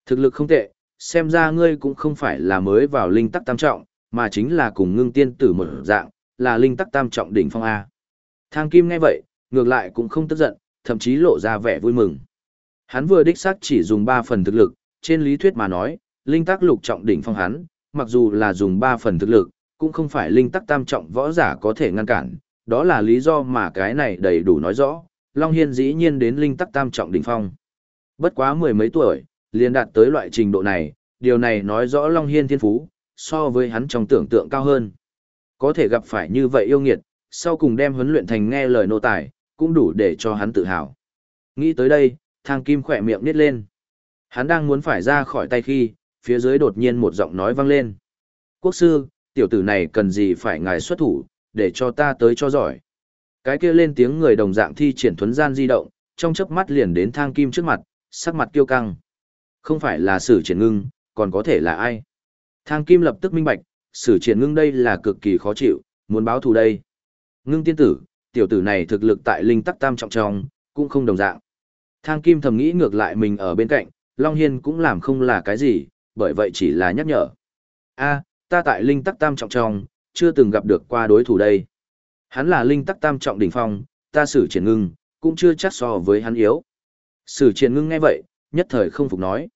Thực lực không tệ, xem ra ngươi cũng không phải là mới vào linh tắc tam trọng, mà chính là cùng ngưng tiên tử một dạng, là linh tắc tam trọng đỉnh phong A. Thang Kim nghe vậy, ngược lại cũng không tức giận, thậm chí lộ ra vẻ vui mừng. Hắn vừa đích xác chỉ dùng 3 phần thực lực, trên lý thuyết mà nói, linh tắc lục trọng đỉnh phong hắn, mặc dù là dùng 3 phần thực lực, cũng không phải linh tắc tam trọng võ giả có thể ngăn cản, đó là lý do mà cái này đầy đủ nói rõ, Long Hiên dĩ nhiên đến linh tắc tam trọng đỉnh phong. Bất quá mười mấy tuổi, liền đạt tới loại trình độ này, điều này nói rõ Long Hiên thiên phú, so với hắn trong tưởng tượng cao hơn. Có thể gặp phải như vậy yêu nghiệt, sau cùng đem huấn luyện thành nghe lời nô tài, cũng đủ để cho hắn tự hào. Nghĩ tới đây, thang kim khỏe miệng nít lên. Hắn đang muốn phải ra khỏi tay khi, phía dưới đột nhiên một giọng nói vang lên. Quốc sư, tiểu tử này cần gì phải ngài xuất thủ, để cho ta tới cho giỏi. Cái kia lên tiếng người đồng dạng thi triển thuấn gian di động, trong chớp mắt liền đến thang kim trước mặt, sắc mặt kiêu căng. Không phải là sử triển ngưng, còn có thể là ai. Thang kim lập tức minh bạch, sử triển ngưng đây là cực kỳ khó chịu, muốn báo thù đây. Ngưng tiên tử, tiểu tử này thực lực tại linh tắc tam trọng trọng, cũng không đồng dạng. Thang kim thầm nghĩ ngược lại mình ở bên cạnh, Long Hiên cũng làm không là cái gì, bởi vậy chỉ là nhắc nhở. a ta tại linh tắc tam trọng trọng, chưa từng gặp được qua đối thủ đây. Hắn là linh tắc tam trọng đỉnh phong, ta sử triển ngưng, cũng chưa chắc so với hắn yếu. Sử triển ngưng nghe vậy, nhất thời không phục nói.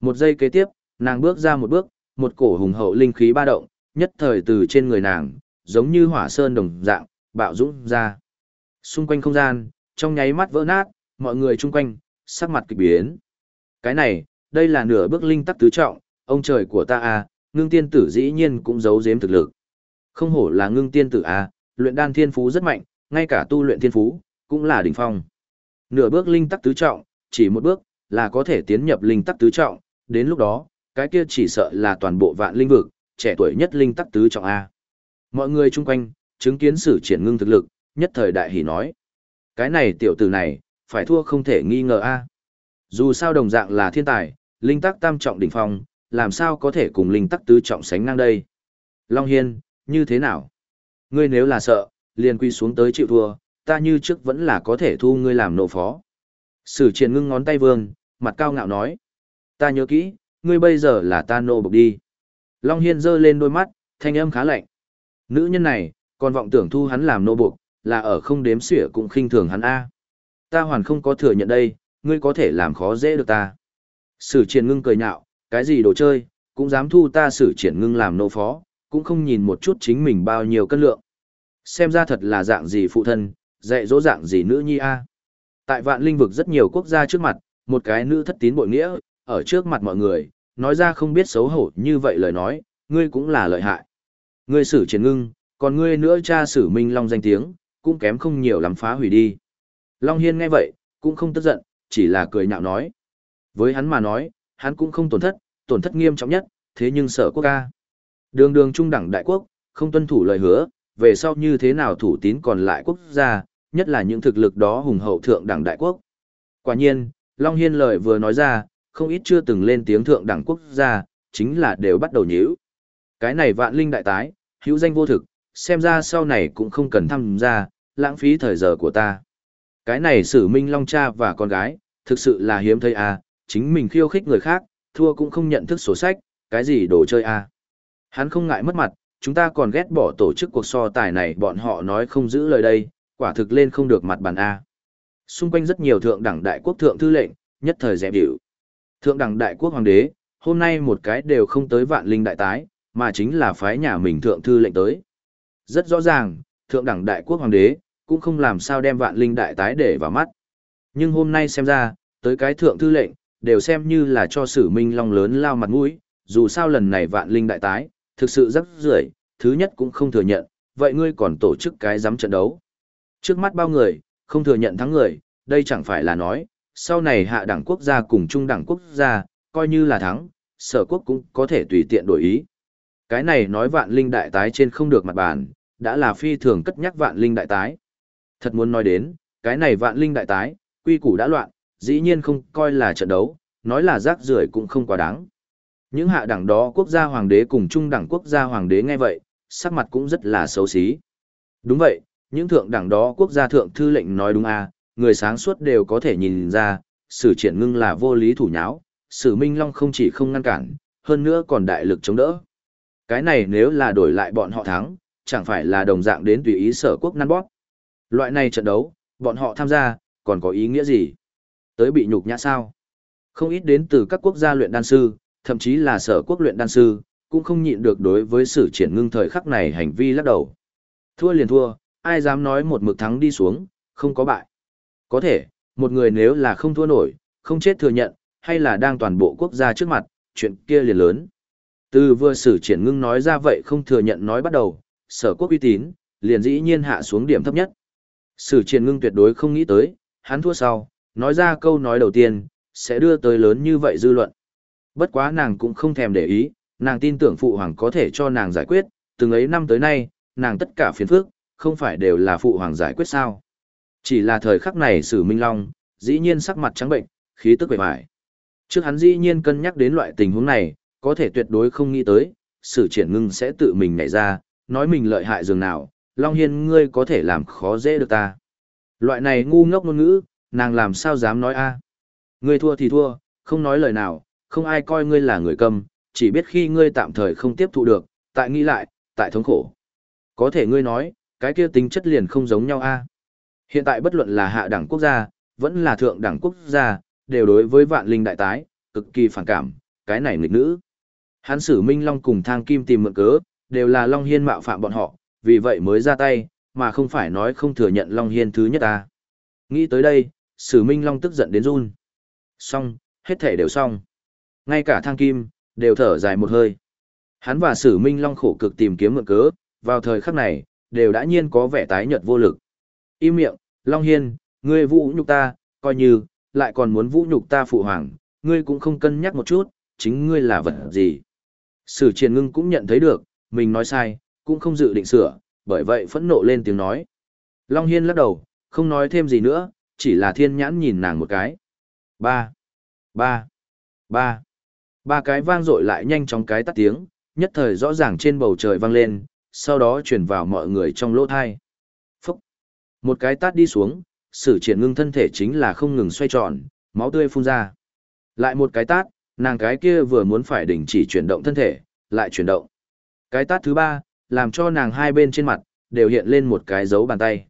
Một giây kế tiếp, nàng bước ra một bước, một cổ hùng hậu linh khí ba động, nhất thời từ trên người nàng, giống như hỏa sơn đồng dạng, bạo dũng ra. Xung quanh không gian, trong nháy mắt vỡ nát, mọi người chung quanh, sắc mặt kịch biến. Cái này, đây là nửa bước linh tắc tứ trọng, ông trời của ta à, ngưng tiên tử dĩ nhiên cũng giấu giếm thực lực. Không hổ là ngưng tiên tử à, luyện đan thiên phú rất mạnh, ngay cả tu luyện thiên phú, cũng là đỉnh phong. Nửa bước linh tắc tứ trọng, chỉ một bước, là có thể tiến nhập linh tắc tứ trọng, đến lúc đó, cái kia chỉ sợ là toàn bộ vạn linh vực, trẻ tuổi nhất linh tắc tứ trọng A. Mọi người chung quanh, chứng kiến sử triển ngưng thực lực, nhất thời đại hỉ nói. Cái này tiểu tử này, phải thua không thể nghi ngờ A. Dù sao đồng dạng là thiên tài, linh tắc tam trọng đỉnh phong, làm sao có thể cùng linh tắc tứ trọng sánh ngang đây. Long Hiên, như thế nào? Ngươi nếu là sợ, liền quy xuống tới chịu thua, ta như trước vẫn là có thể thu ngươi làm nộ phó. Sử triển ngưng ngón tay vương, mặt cao ngạo nói. Ta nhớ kỹ, ngươi bây giờ là ta nô bộc đi. Long Hiên giơ lên đôi mắt, thanh âm khá lạnh. Nữ nhân này, còn vọng tưởng thu hắn làm nô bộc, là ở không đếm xỉa cũng khinh thường hắn A. Ta hoàn không có thừa nhận đây, ngươi có thể làm khó dễ được ta. Sử triển ngưng cười nhạo, cái gì đồ chơi, cũng dám thu ta sử triển ngưng làm nô phó, cũng không nhìn một chút chính mình bao nhiêu cân lượng. Xem ra thật là dạng gì phụ thân, dạy dỗ dạng gì nữ nhi a. Tại vạn linh vực rất nhiều quốc gia trước mặt, một cái nữ thất tín bội nghĩa, ở trước mặt mọi người, nói ra không biết xấu hổ như vậy lời nói, ngươi cũng là lợi hại. Ngươi xử triển ngưng, còn ngươi nữa cha sử minh long danh tiếng, cũng kém không nhiều lắm phá hủy đi. Long Hiên nghe vậy, cũng không tức giận, chỉ là cười nhạo nói. Với hắn mà nói, hắn cũng không tổn thất, tổn thất nghiêm trọng nhất, thế nhưng sở quốc ca. Đường đường trung đẳng đại quốc, không tuân thủ lời hứa, về sau như thế nào thủ tín còn lại quốc gia, nhất là những thực lực đó hùng hậu thượng đẳng đại quốc. Quả nhiên, Long Hiên lời vừa nói ra, không ít chưa từng lên tiếng thượng đẳng quốc gia, chính là đều bắt đầu nhíu. Cái này vạn linh đại tái, hữu danh vô thực, xem ra sau này cũng không cần tham gia, lãng phí thời giờ của ta. Cái này sử minh long cha và con gái, thực sự là hiếm thấy à, chính mình khiêu khích người khác, thua cũng không nhận thức sổ sách, cái gì đồ chơi à. Hắn không ngại mất mặt, chúng ta còn ghét bỏ tổ chức cuộc so tài này bọn họ nói không giữ lời đây, quả thực lên không được mặt bàn A. Xung quanh rất nhiều thượng đẳng đại quốc thượng thư lệnh, nhất thời dẹp điệu. Thượng đẳng đại quốc hoàng đế, hôm nay một cái đều không tới vạn linh đại tái, mà chính là phái nhà mình thượng thư lệnh tới. Rất rõ ràng, thượng đẳng đại quốc hoàng đế, cũng không làm sao đem vạn linh đại tái để vào mắt. Nhưng hôm nay xem ra, tới cái thượng thư lệnh, đều xem như là cho sử minh long lớn lao mặt mũi, dù sao lần này vạn linh đại tái, thực sự rất rưởi thứ nhất cũng không thừa nhận, vậy ngươi còn tổ chức cái giám trận đấu. Trước mắt bao người, không thừa nhận thắng người, đây chẳng phải là nói, sau này hạ đẳng quốc gia cùng trung đẳng quốc gia, coi như là thắng, sở quốc cũng có thể tùy tiện đổi ý. Cái này nói vạn linh đại tái trên không được mặt bàn, đã là phi thường cất nhắc vạn linh đại tái. Thật muốn nói đến, cái này vạn linh đại tái, quy củ đã loạn, dĩ nhiên không coi là trận đấu, nói là rác rưởi cũng không quá đáng. Những hạ đẳng đó quốc gia hoàng đế cùng trung đẳng quốc gia hoàng đế nghe vậy, sắc mặt cũng rất là xấu xí. Đúng vậy, những thượng đẳng đó quốc gia thượng thư lệnh nói đúng à, người sáng suốt đều có thể nhìn ra, sử triển ngưng là vô lý thủ nháo, sử minh long không chỉ không ngăn cản, hơn nữa còn đại lực chống đỡ. Cái này nếu là đổi lại bọn họ thắng, chẳng phải là đồng dạng đến tùy ý sở quốc năn bóp. Loại này trận đấu, bọn họ tham gia, còn có ý nghĩa gì? Tới bị nhục nhã sao? Không ít đến từ các quốc gia luyện đan sư, thậm chí là sở quốc luyện đan sư, cũng không nhịn được đối với sử triển ngưng thời khắc này hành vi lắc đầu. Thua liền thua, ai dám nói một mực thắng đi xuống, không có bại. Có thể, một người nếu là không thua nổi, không chết thừa nhận, hay là đang toàn bộ quốc gia trước mặt, chuyện kia liền lớn. Từ vừa sử triển ngưng nói ra vậy không thừa nhận nói bắt đầu, sở quốc uy tín, liền dĩ nhiên hạ xuống điểm thấp nhất. Sử triển ngưng tuyệt đối không nghĩ tới, hắn thua sau, nói ra câu nói đầu tiên, sẽ đưa tới lớn như vậy dư luận. Bất quá nàng cũng không thèm để ý, nàng tin tưởng phụ hoàng có thể cho nàng giải quyết, từng ấy năm tới nay, nàng tất cả phiền phức, không phải đều là phụ hoàng giải quyết sao. Chỉ là thời khắc này sử minh long, dĩ nhiên sắc mặt trắng bệnh, khí tức bề bại. Trước hắn dĩ nhiên cân nhắc đến loại tình huống này, có thể tuyệt đối không nghĩ tới, sử triển ngưng sẽ tự mình nhảy ra, nói mình lợi hại dường nào, Long Hiên ngươi có thể làm khó dễ được ta. Loại này ngu ngốc ngôn ngữ, nàng làm sao dám nói a Ngươi thua thì thua, không nói lời nào, không ai coi ngươi là người câm, chỉ biết khi ngươi tạm thời không tiếp thụ được, tại nghĩ lại, tại thống khổ. Có thể ngươi nói, cái kia tính chất liền không giống nhau a. Hiện tại bất luận là hạ đẳng quốc gia, vẫn là thượng đẳng quốc gia, đều đối với vạn linh đại tái, cực kỳ phản cảm, cái này nghịch nữ. Hán sử Minh Long cùng Thang Kim tìm mượn cớ, đều là Long Hiên mạo phạm bọn họ, vì vậy mới ra tay, mà không phải nói không thừa nhận Long Hiên thứ nhất ta. Nghĩ tới đây, Sử Minh Long tức giận đến run. Xong, hết thể đều xong. Ngay cả thang kim, đều thở dài một hơi. Hắn và Sử Minh Long khổ cực tìm kiếm mượn cớ, vào thời khắc này, đều đã nhiên có vẻ tái nhợt vô lực. Im miệng, Long Hiên, ngươi vũ nhục ta, coi như, lại còn muốn vũ nhục ta phụ hoàng, ngươi cũng không cân nhắc một chút, chính ngươi là vật gì. Sử triền ngưng cũng nhận thấy được, mình nói sai, cũng không dự định sửa, bởi vậy phẫn nộ lên tiếng nói. Long Hiên lắc đầu, không nói thêm gì nữa, chỉ là thiên nhãn nhìn nàng một cái. Ba, ba, ba, ba cái vang dội lại nhanh chóng cái tắt tiếng, nhất thời rõ ràng trên bầu trời vang lên, sau đó chuyển vào mọi người trong lỗ thai. Phúc! Một cái tát đi xuống, sử triển ngưng thân thể chính là không ngừng xoay tròn, máu tươi phun ra. Lại một cái tát, nàng cái kia vừa muốn phải đình chỉ chuyển động thân thể, lại chuyển động. Cái tát thứ ba, làm cho nàng hai bên trên mặt, đều hiện lên một cái dấu bàn tay.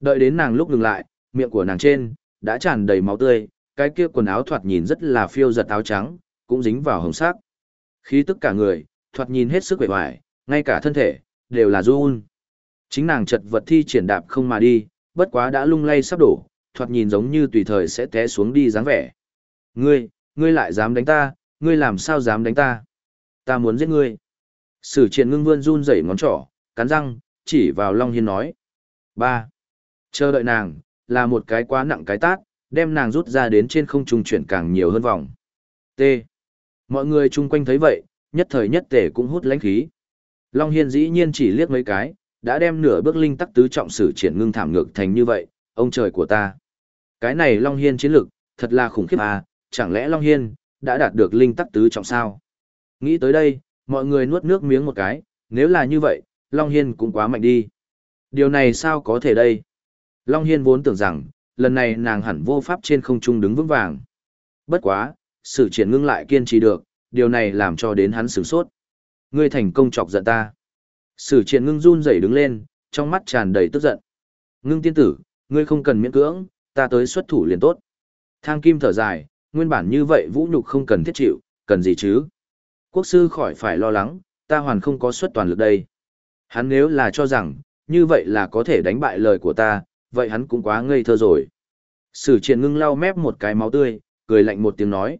Đợi đến nàng lúc ngừng lại, miệng của nàng trên, đã tràn đầy máu tươi, cái kia quần áo thoạt nhìn rất là phiêu giật áo trắng, cũng dính vào hồng sắc. Khí tức cả người, thoạt nhìn hết sức vẻ hoài, ngay cả thân thể, đều là run. Chính nàng chật vật thi triển đạp không mà đi, bất quá đã lung lay sắp đổ, thoạt nhìn giống như tùy thời sẽ té xuống đi dáng vẻ. Ngươi, ngươi lại dám đánh ta, ngươi làm sao dám đánh ta? Ta muốn giết ngươi. Sử triển ngưng vươn run rẩy ngón trỏ, cắn răng, chỉ vào Long Hiên nói. ba Chờ đợi nàng, là một cái quá nặng cái tát, đem nàng rút ra đến trên không trung chuyển càng nhiều hơn vòng. T. Mọi người chung quanh thấy vậy, nhất thời nhất tể cũng hút lãnh khí. Long Hiên dĩ nhiên chỉ liếc mấy cái, đã đem nửa bước linh tắc tứ trọng sử triển ngưng thảm ngược thành như vậy, ông trời của ta. Cái này Long Hiên chiến lực, thật là khủng khiếp à, chẳng lẽ Long Hiên, đã đạt được linh tắc tứ trọng sao? Nghĩ tới đây, mọi người nuốt nước miếng một cái, nếu là như vậy, Long Hiên cũng quá mạnh đi. Điều này sao có thể đây? Long Hiên vốn tưởng rằng, lần này nàng hẳn vô pháp trên không trung đứng vững vàng. Bất quá, sự triển ngưng lại kiên trì được, điều này làm cho đến hắn sửng sốt. Ngươi thành công chọc giận ta. Sử triển ngưng run rẩy đứng lên, trong mắt tràn đầy tức giận. Ngưng tiên tử, ngươi không cần miễn cưỡng, ta tới xuất thủ liền tốt. Thang kim thở dài, nguyên bản như vậy vũ nhục không cần thiết chịu, cần gì chứ? Quốc sư khỏi phải lo lắng, ta hoàn không có xuất toàn lực đây. Hắn nếu là cho rằng, như vậy là có thể đánh bại lời của ta, vậy hắn cũng quá ngây thơ rồi. Sử triển ngưng lau mép một cái máu tươi, cười lạnh một tiếng nói.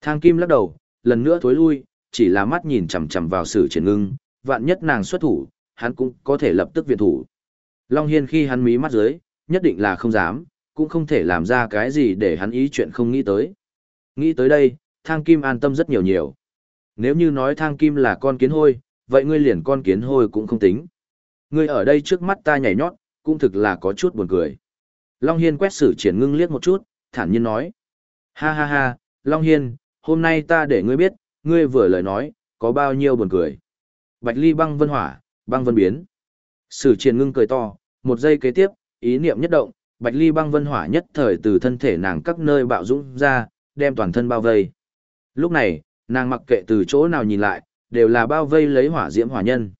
Thang kim lắc đầu, lần nữa thối lui, chỉ là mắt nhìn chằm chằm vào sử triển ngưng, vạn nhất nàng xuất thủ, hắn cũng có thể lập tức viện thủ. Long Hiên khi hắn mí mắt dưới, nhất định là không dám, cũng không thể làm ra cái gì để hắn ý chuyện không nghĩ tới. Nghĩ tới đây, thang kim an tâm rất nhiều nhiều. Nếu như nói thang kim là con kiến hôi, vậy ngươi liền con kiến hôi cũng không tính. Ngươi ở đây trước mắt ta nhảy nhót, cũng thực là có chút buồn cười. Long Hiên quét sử triển ngưng liếc một chút, thản nhiên nói. Ha ha ha, Long Hiên, hôm nay ta để ngươi biết, ngươi vừa lời nói, có bao nhiêu buồn cười. Bạch ly băng vân hỏa, băng vân biến. Sử triển ngưng cười to, một giây kế tiếp, ý niệm nhất động, bạch ly băng vân hỏa nhất thời từ thân thể nàng các nơi bạo dũng ra, đem toàn thân bao vây. Lúc này, nàng mặc kệ từ chỗ nào nhìn lại, đều là bao vây lấy hỏa diễm hỏa nhân.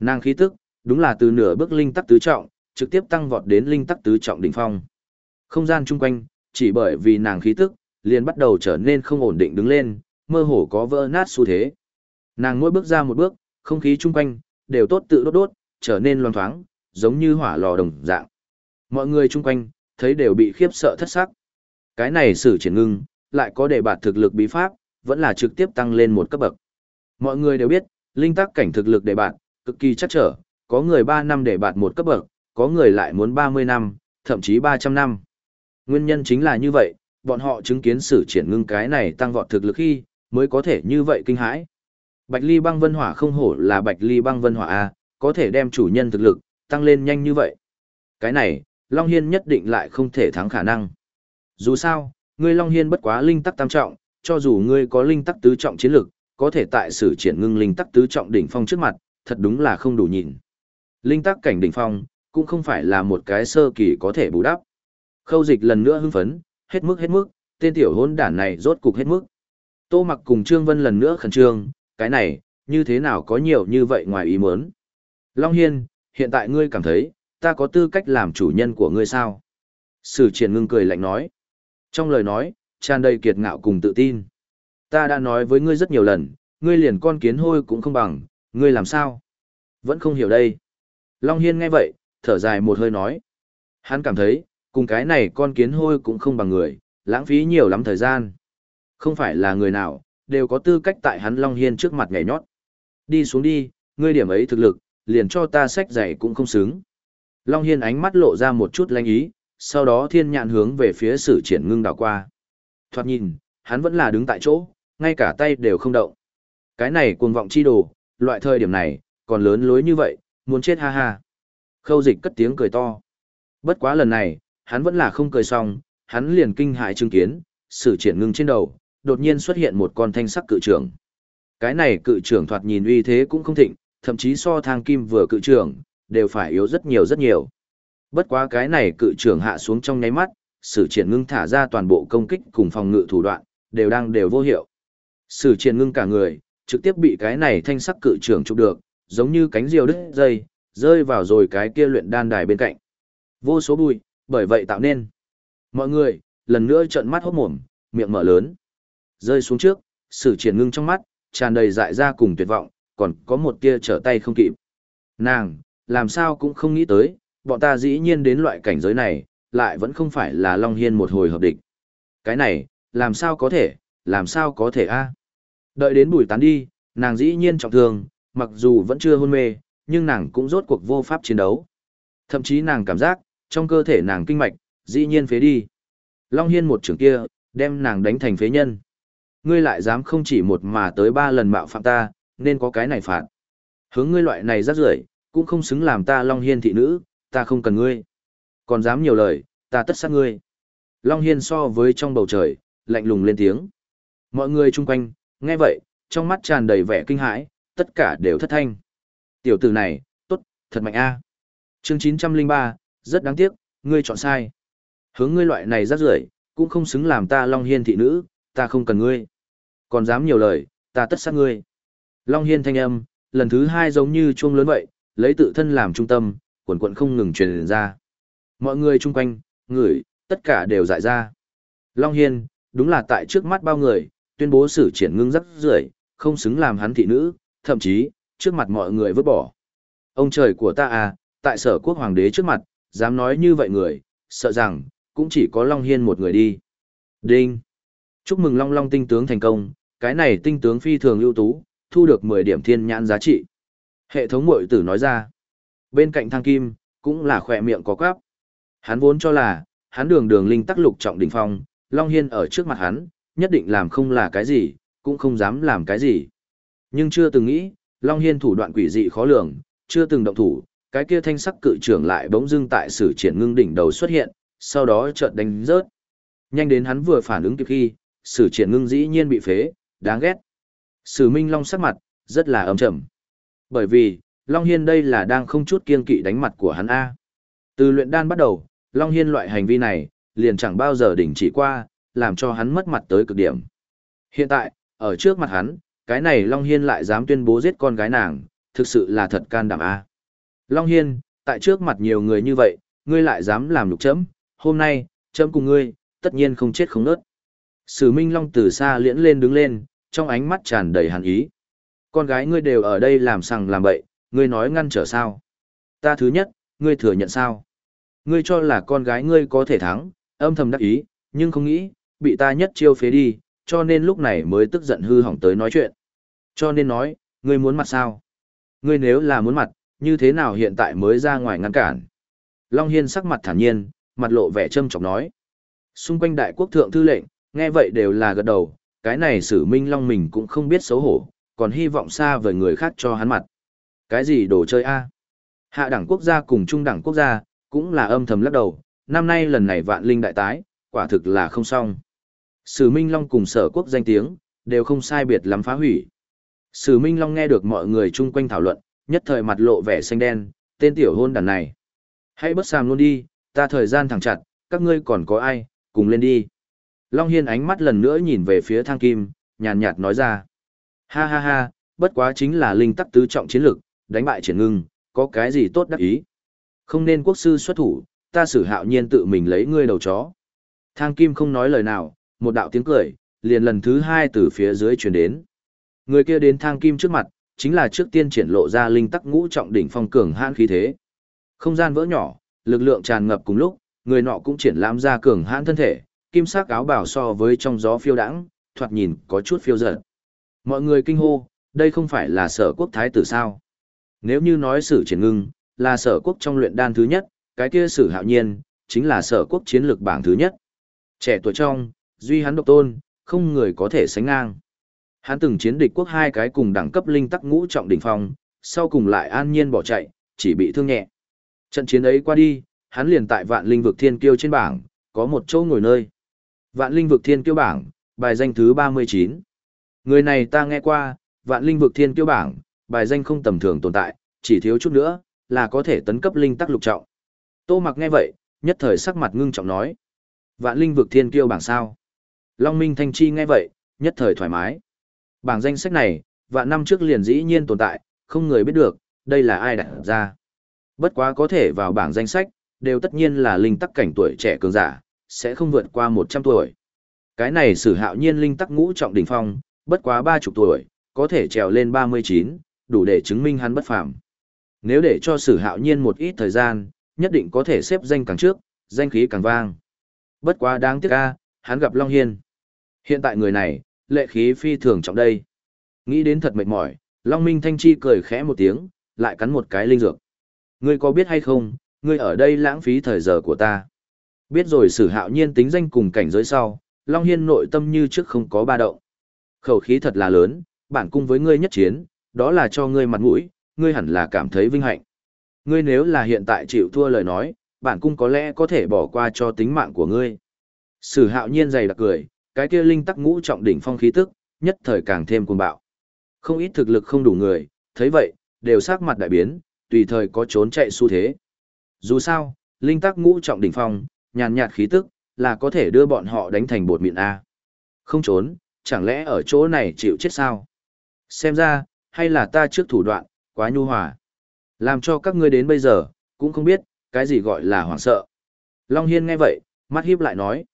Nàng khí tức, đúng là từ nửa bước linh tắc tứ trọng, trực tiếp tăng vọt đến linh tắc tứ trọng đỉnh phong. Không gian chung quanh, chỉ bởi vì nàng khí tức, liền bắt đầu trở nên không ổn định đứng lên, mơ hồ có vỡ nát xu thế. Nàng mỗi bước ra một bước, không khí chung quanh, đều tốt tự đốt đốt, trở nên loang thoáng, giống như hỏa lò đồng dạng. Mọi người chung quanh, thấy đều bị khiếp sợ thất sắc. Cái này sử triển ngưng, lại có để bạt thực lực bí pháp, vẫn là trực tiếp tăng lên một cấp bậc. Mọi người đều biết, linh tác cảnh thực lực để bạt, cực kỳ chắc trở, có người 3 năm để bạt một cấp bậc, có người lại muốn 30 năm, thậm chí 300 năm. Nguyên nhân chính là như vậy, bọn họ chứng kiến sử triển ngưng cái này tăng vọt thực lực khi, mới có thể như vậy kinh hãi. Bạch ly băng vân hỏa không hổ là bạch ly băng vân hỏa A, có thể đem chủ nhân thực lực, tăng lên nhanh như vậy. Cái này, Long Hiên nhất định lại không thể thắng khả năng. Dù sao, ngươi Long Hiên bất quá linh tắc tam trọng, cho dù ngươi có linh tắc tứ trọng chiến lực, có thể tại sử triển ngưng linh tắc tứ trọng đỉnh phong trước mặt, thật đúng là không đủ nhìn. Linh tắc cảnh đỉnh phong, cũng không phải là một cái sơ kỳ có thể bù đắp. Khâu dịch lần nữa hưng phấn, hết mức hết mức, tên tiểu hôn đản này rốt cục hết mức. Tô mặc cùng Trương Vân lần nữa khẩn trương, cái này, như thế nào có nhiều như vậy ngoài ý muốn. Long Hiên, hiện tại ngươi cảm thấy, ta có tư cách làm chủ nhân của ngươi sao? Sử triển ngưng cười lạnh nói. Trong lời nói, tràn đầy kiệt ngạo cùng tự tin. Ta đã nói với ngươi rất nhiều lần, ngươi liền con kiến hôi cũng không bằng, ngươi làm sao? Vẫn không hiểu đây. Long Hiên nghe vậy, thở dài một hơi nói. Hắn cảm thấy, cùng cái này con kiến hôi cũng không bằng người, lãng phí nhiều lắm thời gian. Không phải là người nào, đều có tư cách tại hắn Long Hiên trước mặt nhảy nhót. Đi xuống đi, ngươi điểm ấy thực lực, liền cho ta sách giày cũng không xứng. Long Hiên ánh mắt lộ ra một chút lanh ý, sau đó thiên nhạn hướng về phía sử triển ngưng đảo qua. Thoạt nhìn, hắn vẫn là đứng tại chỗ, ngay cả tay đều không động. Cái này cuồng vọng chi đồ, loại thời điểm này, còn lớn lối như vậy, muốn chết ha ha. Khâu dịch cất tiếng cười to. Bất quá lần này, hắn vẫn là không cười xong, hắn liền kinh hại chứng kiến, sử triển ngưng trên đầu, đột nhiên xuất hiện một con thanh sắc cự trưởng. Cái này cự trưởng thoạt nhìn uy thế cũng không thịnh, thậm chí so thang kim vừa cự trưởng, đều phải yếu rất nhiều rất nhiều. Bất quá cái này cự trưởng hạ xuống trong nháy mắt, sử triển ngưng thả ra toàn bộ công kích cùng phòng ngự thủ đoạn, đều đang đều vô hiệu. Sử triển ngưng cả người, trực tiếp bị cái này thanh sắc cự trưởng chụp được, giống như cánh diều đứt dây, rơi vào rồi cái kia luyện đan đài bên cạnh. Vô số bụi, bởi vậy tạo nên. Mọi người, lần nữa trợn mắt hốt mồm, miệng mở lớn. Rơi xuống trước, sử triển ngưng trong mắt, tràn đầy dại ra cùng tuyệt vọng, còn có một tia trở tay không kịp. Nàng, làm sao cũng không nghĩ tới, bọn ta dĩ nhiên đến loại cảnh giới này, lại vẫn không phải là Long Hiên một hồi hợp địch. Cái này, làm sao có thể, làm sao có thể a Đợi đến buổi tán đi, nàng dĩ nhiên trọng thương, mặc dù vẫn chưa hôn mê, nhưng nàng cũng rốt cuộc vô pháp chiến đấu. Thậm chí nàng cảm giác, trong cơ thể nàng kinh mạch, dĩ nhiên phế đi. Long Hiên một trường kia, đem nàng đánh thành phế nhân. Ngươi lại dám không chỉ một mà tới ba lần mạo phạm ta, nên có cái này phạt. Hướng ngươi loại này rắc rưởi cũng không xứng làm ta Long Hiên thị nữ, ta không cần ngươi. Còn dám nhiều lời, ta tất sát ngươi. Long Hiên so với trong bầu trời, lạnh lùng lên tiếng. Mọi người chung quanh, nghe vậy, trong mắt tràn đầy vẻ kinh hãi, tất cả đều thất thanh. Tiểu tử này, tốt, thật mạnh a. À. Chương 903, rất đáng tiếc, ngươi chọn sai. Hướng ngươi loại này rắc rưởi, cũng không xứng làm ta Long Hiên thị nữ, ta không cần ngươi. Còn dám nhiều lời, ta tất sát ngươi. Long Hiên thanh âm, lần thứ hai giống như chuông lớn vậy, lấy tự thân làm trung tâm, quần quận không ngừng truyền ra. Mọi người chung quanh, người, tất cả đều dại ra. Long Hiên, đúng là tại trước mắt bao người, tuyên bố xử triển ngưng rất rưởi không xứng làm hắn thị nữ, thậm chí, trước mặt mọi người vứt bỏ. Ông trời của ta à, tại sở quốc hoàng đế trước mặt, dám nói như vậy người, sợ rằng, cũng chỉ có Long Hiên một người đi. Đinh! Chúc mừng Long Long tinh tướng thành công, cái này tinh tướng phi thường ưu tú, thu được 10 điểm thiên nhãn giá trị. Hệ thống mội tử nói ra. Bên cạnh thang kim, cũng là khỏe miệng có quáp. Hắn vốn cho là, hắn đường đường linh tắc lục trọng đỉnh phong, Long Hiên ở trước mặt hắn, nhất định làm không là cái gì, cũng không dám làm cái gì. Nhưng chưa từng nghĩ, Long Hiên thủ đoạn quỷ dị khó lường, chưa từng động thủ, cái kia thanh sắc cự trưởng lại bỗng dưng tại sử triển ngưng đỉnh đầu xuất hiện, sau đó chợt đánh rớt. Nhanh đến hắn vừa phản ứng kịp khi, sử triển ngưng dĩ nhiên bị phế, đáng ghét. Sử Minh Long sắc mặt, rất là ấm trầm. Bởi vì, Long Hiên đây là đang không chút kiên kỵ đánh mặt của hắn A. Từ luyện đan bắt đầu, Long Hiên loại hành vi này, liền chẳng bao giờ đỉnh chỉ qua, làm cho hắn mất mặt tới cực điểm. Hiện tại, ở trước mặt hắn, cái này Long Hiên lại dám tuyên bố giết con gái nàng, thực sự là thật can đảm A. Long Hiên, tại trước mặt nhiều người như vậy, ngươi lại dám làm lục chấm, hôm nay, chấm cùng ngươi, tất nhiên không chết không nớt. Sử Minh Long từ xa liễn lên đứng lên, trong ánh mắt tràn đầy hàn ý. Con gái ngươi đều ở đây làm sằng làm bậy, ngươi nói ngăn trở sao? Ta thứ nhất, ngươi thừa nhận sao? Ngươi cho là con gái ngươi có thể thắng, âm thầm đắc ý, nhưng không nghĩ, bị ta nhất chiêu phế đi, cho nên lúc này mới tức giận hư hỏng tới nói chuyện. Cho nên nói, ngươi muốn mặt sao? Ngươi nếu là muốn mặt, như thế nào hiện tại mới ra ngoài ngăn cản? Long Hiên sắc mặt thản nhiên, mặt lộ vẻ châm chọc nói. Xung quanh đại quốc thượng thư lệnh, nghe vậy đều là gật đầu, cái này sử minh long mình cũng không biết xấu hổ, còn hy vọng xa với người khác cho hắn mặt. Cái gì đồ chơi a? Hạ đẳng quốc gia cùng trung đẳng quốc gia, cũng là âm thầm lắc đầu, năm nay lần này vạn linh đại tái, quả thực là không xong. Sử Minh Long cùng sở quốc danh tiếng, đều không sai biệt lắm phá hủy. Sử Minh Long nghe được mọi người chung quanh thảo luận, nhất thời mặt lộ vẻ xanh đen, tên tiểu hôn đàn này. Hãy bất sàm luôn đi, ta thời gian thẳng chặt, các ngươi còn có ai, cùng lên đi. Long Hiên ánh mắt lần nữa nhìn về phía thang kim, nhàn nhạt nói ra. Ha ha ha, bất quá chính là linh tắc tứ trọng chiến lực, đánh bại triển ngưng, có cái gì tốt đắc ý. Không nên quốc sư xuất thủ, ta xử hạo nhiên tự mình lấy ngươi đầu chó. Thang kim không nói lời nào, một đạo tiếng cười, liền lần thứ hai từ phía dưới truyền đến. Người kia đến thang kim trước mặt, chính là trước tiên triển lộ ra linh tắc ngũ trọng đỉnh phong cường hãn khí thế. Không gian vỡ nhỏ, lực lượng tràn ngập cùng lúc, người nọ cũng triển lãm ra cường hãn thân thể, kim sắc áo bảo so với trong gió phiêu đãng, thoạt nhìn có chút phiêu dở. Mọi người kinh hô, đây không phải là sở quốc thái tử sao? Nếu như nói sử triển ngưng, là sở quốc trong luyện đan thứ nhất, cái kia sử hạo nhiên, chính là sở quốc chiến lược bảng thứ nhất. Trẻ tuổi trong, duy hắn độc tôn, không người có thể sánh ngang. Hắn từng chiến địch quốc hai cái cùng đẳng cấp linh tắc ngũ trọng đỉnh phong, sau cùng lại an nhiên bỏ chạy, chỉ bị thương nhẹ. Trận chiến ấy qua đi, hắn liền tại vạn linh vực thiên kiêu trên bảng, có một chỗ ngồi nơi. Vạn linh vực thiên kiêu bảng, bài danh thứ 39. Người này ta nghe qua, vạn linh vực thiên kiêu bảng, bài danh không tầm thường tồn tại, chỉ thiếu chút nữa, là có thể tấn cấp linh tắc lục trọng. Tô mặc nghe vậy, nhất thời sắc mặt ngưng trọng nói. Vạn linh vực thiên kiêu bảng sao. Long Minh Thanh Chi nghe vậy, nhất thời thoải mái. Bảng danh sách này, vạn năm trước liền dĩ nhiên tồn tại, không người biết được, đây là ai đặt ra. Bất quá có thể vào bảng danh sách, đều tất nhiên là linh tắc cảnh tuổi trẻ cường giả, sẽ không vượt qua 100 tuổi. Cái này sử hạo nhiên linh tắc ngũ trọng đỉnh phong, bất quá 30 tuổi, có thể trèo lên 39, đủ để chứng minh hắn bất phàm. Nếu để cho sử hạo nhiên một ít thời gian, nhất định có thể xếp danh càng trước, danh khí càng vang. Bất quá đáng tiếc a, hắn gặp Long Hiên. Hiện tại người này, lệ khí phi thường trọng đây. Nghĩ đến thật mệt mỏi, Long Minh Thanh Chi cười khẽ một tiếng, lại cắn một cái linh dược. Ngươi có biết hay không, ngươi ở đây lãng phí thời giờ của ta. Biết rồi sử hạo nhiên tính danh cùng cảnh giới sau, Long Hiên nội tâm như trước không có ba động. Khẩu khí thật là lớn, bản cung với ngươi nhất chiến, đó là cho ngươi mặt mũi, ngươi hẳn là cảm thấy vinh hạnh. Ngươi nếu là hiện tại chịu thua lời nói, bản cung có lẽ có thể bỏ qua cho tính mạng của ngươi. Sử hạo nhiên dày đặc cười, cái kia linh tắc ngũ trọng đỉnh phong khí tức, nhất thời càng thêm cuồng bạo. Không ít thực lực không đủ người, thấy vậy, đều sắc mặt đại biến, tùy thời có trốn chạy xu thế. Dù sao, linh tắc ngũ trọng đỉnh phong, nhàn nhạt khí tức, là có thể đưa bọn họ đánh thành bột mịn A. Không trốn, chẳng lẽ ở chỗ này chịu chết sao? Xem ra, hay là ta trước thủ đoạn, quá nhu hòa. Làm cho các ngươi đến bây giờ, cũng không biết, cái gì gọi là hoảng sợ. Long Hiên nghe vậy, mắt hiếp lại nói.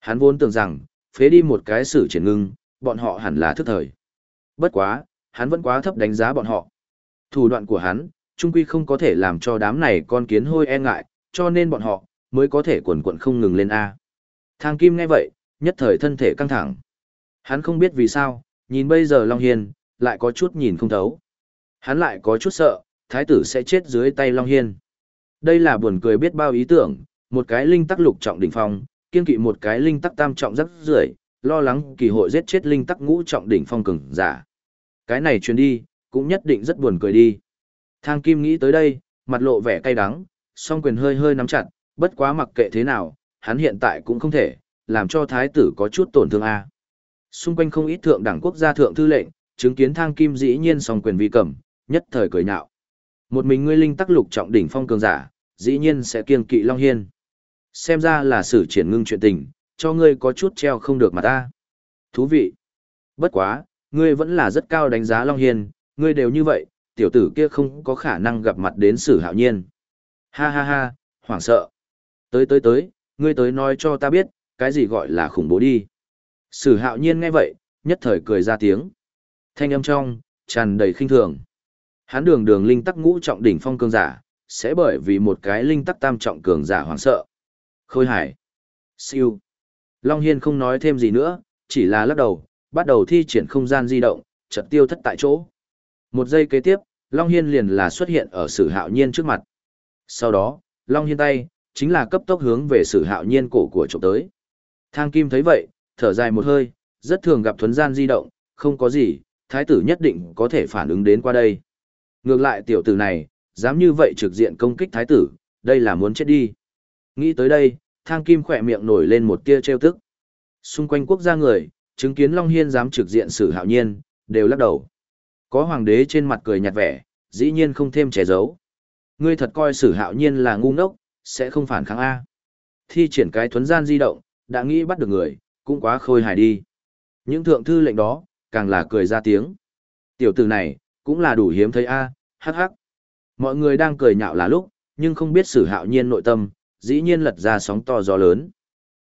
Hắn vốn tưởng rằng, phế đi một cái sử triển ngưng, bọn họ hẳn là thức thời. Bất quá, hắn vẫn quá thấp đánh giá bọn họ. Thủ đoạn của hắn, trung quy không có thể làm cho đám này con kiến hôi e ngại, cho nên bọn họ, mới có thể quần quận không ngừng lên A. Thang Kim nghe vậy, nhất thời thân thể căng thẳng. Hắn không biết vì sao, nhìn bây giờ Long Hiên, lại có chút nhìn không thấu. Hắn lại có chút sợ, thái tử sẽ chết dưới tay Long Hiên. Đây là buồn cười biết bao ý tưởng, một cái linh tắc lục trọng đỉnh phong, kiên kỵ một cái linh tắc tam trọng rất rưởi, lo lắng kỳ hội giết chết linh tắc ngũ trọng đỉnh phong cường giả. Cái này truyền đi, cũng nhất định rất buồn cười đi. Thang Kim nghĩ tới đây, mặt lộ vẻ cay đắng, song quyền hơi hơi nắm chặt, bất quá mặc kệ thế nào, hắn hiện tại cũng không thể, làm cho thái tử có chút tổn thương a. Xung quanh không ít thượng đẳng quốc gia thượng thư lệnh, chứng kiến Thang Kim dĩ nhiên song quyền vi cầm, nhất thời cười nhạo. Một mình ngươi linh tắc lục trọng đỉnh phong cường giả, dĩ nhiên sẽ kiêng kỵ Long Hiên. Xem ra là sử triển ngưng chuyện tình, cho ngươi có chút treo không được mà ta. Thú vị. Bất quá, ngươi vẫn là rất cao đánh giá Long Hiên, ngươi đều như vậy, tiểu tử kia không có khả năng gặp mặt đến sử hạo nhiên. Ha ha ha, hoảng sợ. Tới tới tới, ngươi tới nói cho ta biết, cái gì gọi là khủng bố đi. Sử hạo nhiên nghe vậy, nhất thời cười ra tiếng. Thanh âm trong, tràn đầy khinh thường. Hắn đường đường linh tắc ngũ trọng đỉnh phong cường giả, sẽ bởi vì một cái linh tắc tam trọng cường giả hoảng sợ. Khôi hải. Siêu. Long Hiên không nói thêm gì nữa, chỉ là lắc đầu, bắt đầu thi triển không gian di động, chật tiêu thất tại chỗ. Một giây kế tiếp, Long Hiên liền là xuất hiện ở sử hạo nhiên trước mặt. Sau đó, Long Hiên tay, chính là cấp tốc hướng về sử hạo nhiên cổ của trộm tới. Thang Kim thấy vậy, thở dài một hơi, rất thường gặp thuấn gian di động, không có gì, thái tử nhất định có thể phản ứng đến qua đây. Ngược lại tiểu tử này, dám như vậy trực diện công kích thái tử, đây là muốn chết đi. Nghĩ tới đây, thang kim khỏe miệng nổi lên một tia trêu tức. Xung quanh quốc gia người, chứng kiến Long Hiên dám trực diện sử hạo nhiên, đều lắc đầu. Có hoàng đế trên mặt cười nhạt vẻ, dĩ nhiên không thêm trẻ giấu. Ngươi thật coi sử hạo nhiên là ngu ngốc, sẽ không phản kháng A. Thi triển cái thuấn gian di động, đã nghĩ bắt được người, cũng quá khôi hài đi. Những thượng thư lệnh đó, càng là cười ra tiếng. Tiểu tử này, cũng là đủ hiếm thấy A, hắc hắc. Mọi người đang cười nhạo là lúc, nhưng không biết sử hạo nhiên nội tâm, dĩ nhiên lật ra sóng to gió lớn.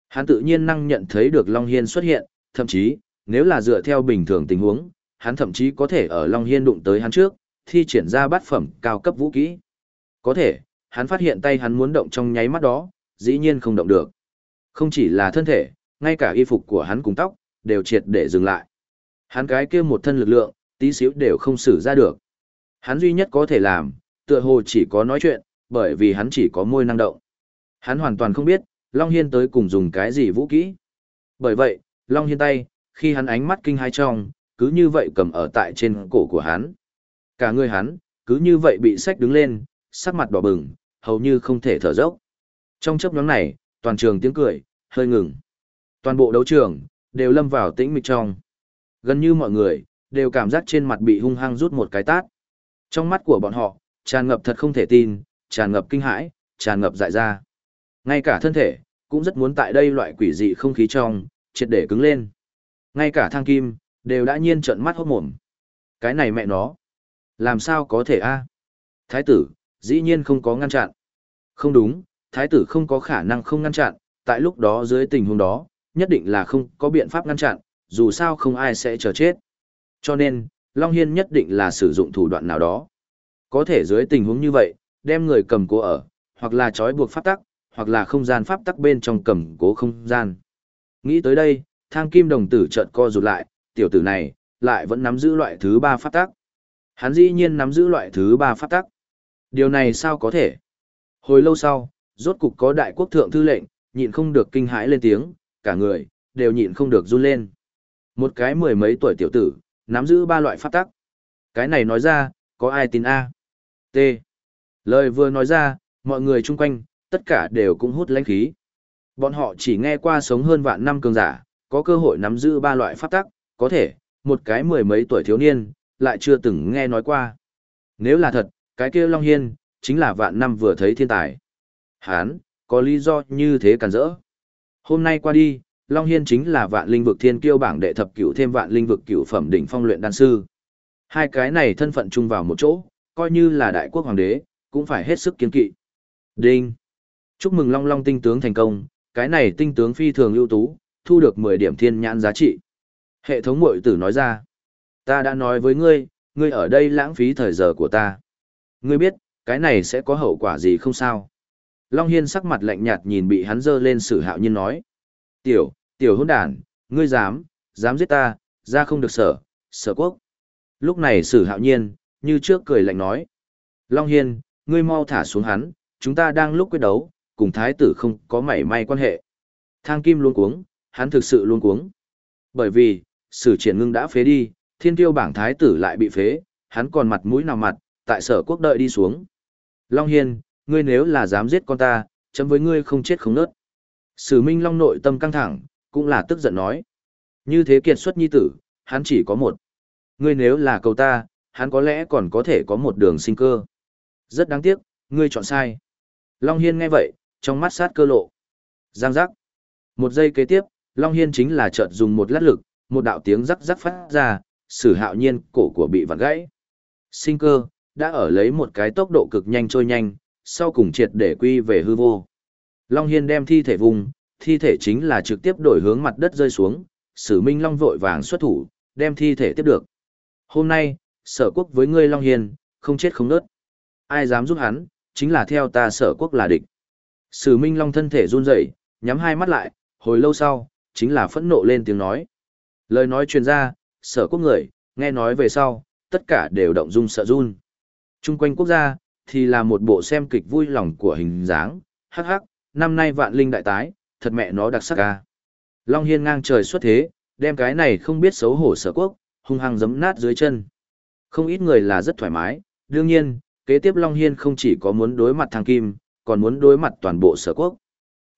Hắn tự nhiên năng nhận thấy được Long Hiên xuất hiện, thậm chí, nếu là dựa theo bình thường tình huống, hắn thậm chí có thể ở Long Hiên đụng tới hắn trước, thi triển ra bát phẩm cao cấp vũ kỹ. Có thể, hắn phát hiện tay hắn muốn động trong nháy mắt đó, dĩ nhiên không động được. Không chỉ là thân thể, ngay cả y phục của hắn cùng tóc, đều triệt để dừng lại. Hắn cái kia một thân lực lượng, tí xíu đều không xử ra được. Hắn duy nhất có thể làm, tựa hồ chỉ có nói chuyện, bởi vì hắn chỉ có môi năng động. Hắn hoàn toàn không biết, Long Hiên tới cùng dùng cái gì vũ kỹ. Bởi vậy, Long Hiên tay, khi hắn ánh mắt kinh hai trong, cứ như vậy cầm ở tại trên cổ của hắn. Cả người hắn, cứ như vậy bị sách đứng lên, sắc mặt đỏ bừng, hầu như không thể thở dốc. Trong chấp nhóm này, toàn trường tiếng cười, hơi ngừng. Toàn bộ đấu trường, đều lâm vào tĩnh mịch trong. Gần như mọi người, đều cảm giác trên mặt bị hung hăng rút một cái tát. Trong mắt của bọn họ, tràn ngập thật không thể tin, tràn ngập kinh hãi, tràn ngập dại ra. Ngay cả thân thể, cũng rất muốn tại đây loại quỷ dị không khí trong, triệt để cứng lên. Ngay cả thang kim, đều đã nhiên trợn mắt hốt mồm. Cái này mẹ nó. Làm sao có thể a? Thái tử, dĩ nhiên không có ngăn chặn. Không đúng, thái tử không có khả năng không ngăn chặn, tại lúc đó dưới tình huống đó, nhất định là không có biện pháp ngăn chặn, dù sao không ai sẽ chờ chết. Cho nên, Long Hiên nhất định là sử dụng thủ đoạn nào đó. Có thể dưới tình huống như vậy, đem người cầm cố ở, hoặc là trói buộc pháp tắc, hoặc là không gian pháp tắc bên trong cầm cố không gian. Nghĩ tới đây, thang kim đồng tử chợt co rụt lại, tiểu tử này, lại vẫn nắm giữ loại thứ ba pháp tắc. Hắn dĩ nhiên nắm giữ loại thứ ba pháp tắc. Điều này sao có thể? Hồi lâu sau, rốt cục có đại quốc thượng thư lệnh, nhịn không được kinh hãi lên tiếng, cả người, đều nhịn không được run lên. Một cái mười mấy tuổi tiểu tử, nắm giữ ba loại pháp tắc. Cái này nói ra, có ai tin A? T. Lời vừa nói ra, mọi người chung quanh, tất cả đều cũng hút lãnh khí. Bọn họ chỉ nghe qua sống hơn vạn năm cường giả, có cơ hội nắm giữ ba loại pháp tắc, có thể, một cái mười mấy tuổi thiếu niên, lại chưa từng nghe nói qua. Nếu là thật, cái kia Long Hiên, chính là vạn năm vừa thấy thiên tài. Hán, có lý do như thế cản rỡ. Hôm nay qua đi, Long Hiên chính là vạn linh vực thiên kiêu bảng đệ thập cửu thêm vạn linh vực cửu phẩm đỉnh phong luyện đan sư. Hai cái này thân phận chung vào một chỗ, coi như là đại quốc hoàng đế, cũng phải hết sức kiên kỵ. Đinh! Chúc mừng Long Long tinh tướng thành công, cái này tinh tướng phi thường ưu tú, thu được 10 điểm thiên nhãn giá trị. Hệ thống mội tử nói ra, ta đã nói với ngươi, ngươi ở đây lãng phí thời giờ của ta. Ngươi biết, cái này sẽ có hậu quả gì không sao? Long Hiên sắc mặt lạnh nhạt nhìn bị hắn dơ lên sử hạo nhiên nói. Tiểu, tiểu hôn đàn, ngươi dám, dám giết ta, ra không được sở, sở quốc. Lúc này sử hạo nhiên, như trước cười lạnh nói. Long Hiên, ngươi mau thả xuống hắn, chúng ta đang lúc quyết đấu, cùng thái tử không có mảy may quan hệ. Thang kim luôn cuống, hắn thực sự luôn cuống. Bởi vì, sử triển ngưng đã phế đi, thiên tiêu bảng thái tử lại bị phế, hắn còn mặt mũi nào mặt, tại sở quốc đợi đi xuống. Long Hiên, ngươi nếu là dám giết con ta, chấm với ngươi không chết không nớt. Sử Minh Long nội tâm căng thẳng, cũng là tức giận nói. Như thế kiệt xuất nhi tử, hắn chỉ có một. Ngươi nếu là cầu ta, hắn có lẽ còn có thể có một đường sinh cơ. Rất đáng tiếc, ngươi chọn sai. Long Hiên nghe vậy, trong mắt sát cơ lộ. Giang giác. Một giây kế tiếp, Long Hiên chính là chợt dùng một lát lực, một đạo tiếng rắc rắc phát ra, sử hạo nhiên cổ của bị vặn gãy. Sinh cơ, đã ở lấy một cái tốc độ cực nhanh trôi nhanh, sau cùng triệt để quy về hư vô. Long Hiên đem thi thể vùng, thi thể chính là trực tiếp đổi hướng mặt đất rơi xuống, sử minh Long vội vàng xuất thủ, đem thi thể tiếp được. Hôm nay, sở quốc với ngươi Long Hiên, không chết không nớt. Ai dám giúp hắn, chính là theo ta sở quốc là địch. Sử minh Long thân thể run rẩy nhắm hai mắt lại, hồi lâu sau, chính là phẫn nộ lên tiếng nói. Lời nói truyền ra, sở quốc người, nghe nói về sau, tất cả đều động dung sợ run. Trung quanh quốc gia, thì là một bộ xem kịch vui lòng của hình dáng, hắc hắc, năm nay vạn linh đại tái, thật mẹ nó đặc sắc ca. Long Hiên ngang trời xuất thế, đem cái này không biết xấu hổ sở quốc, hung hăng giấm nát dưới chân. Không ít người là rất thoải mái, đương nhiên, kế tiếp Long Hiên không chỉ có muốn đối mặt thằng Kim, còn muốn đối mặt toàn bộ sở quốc.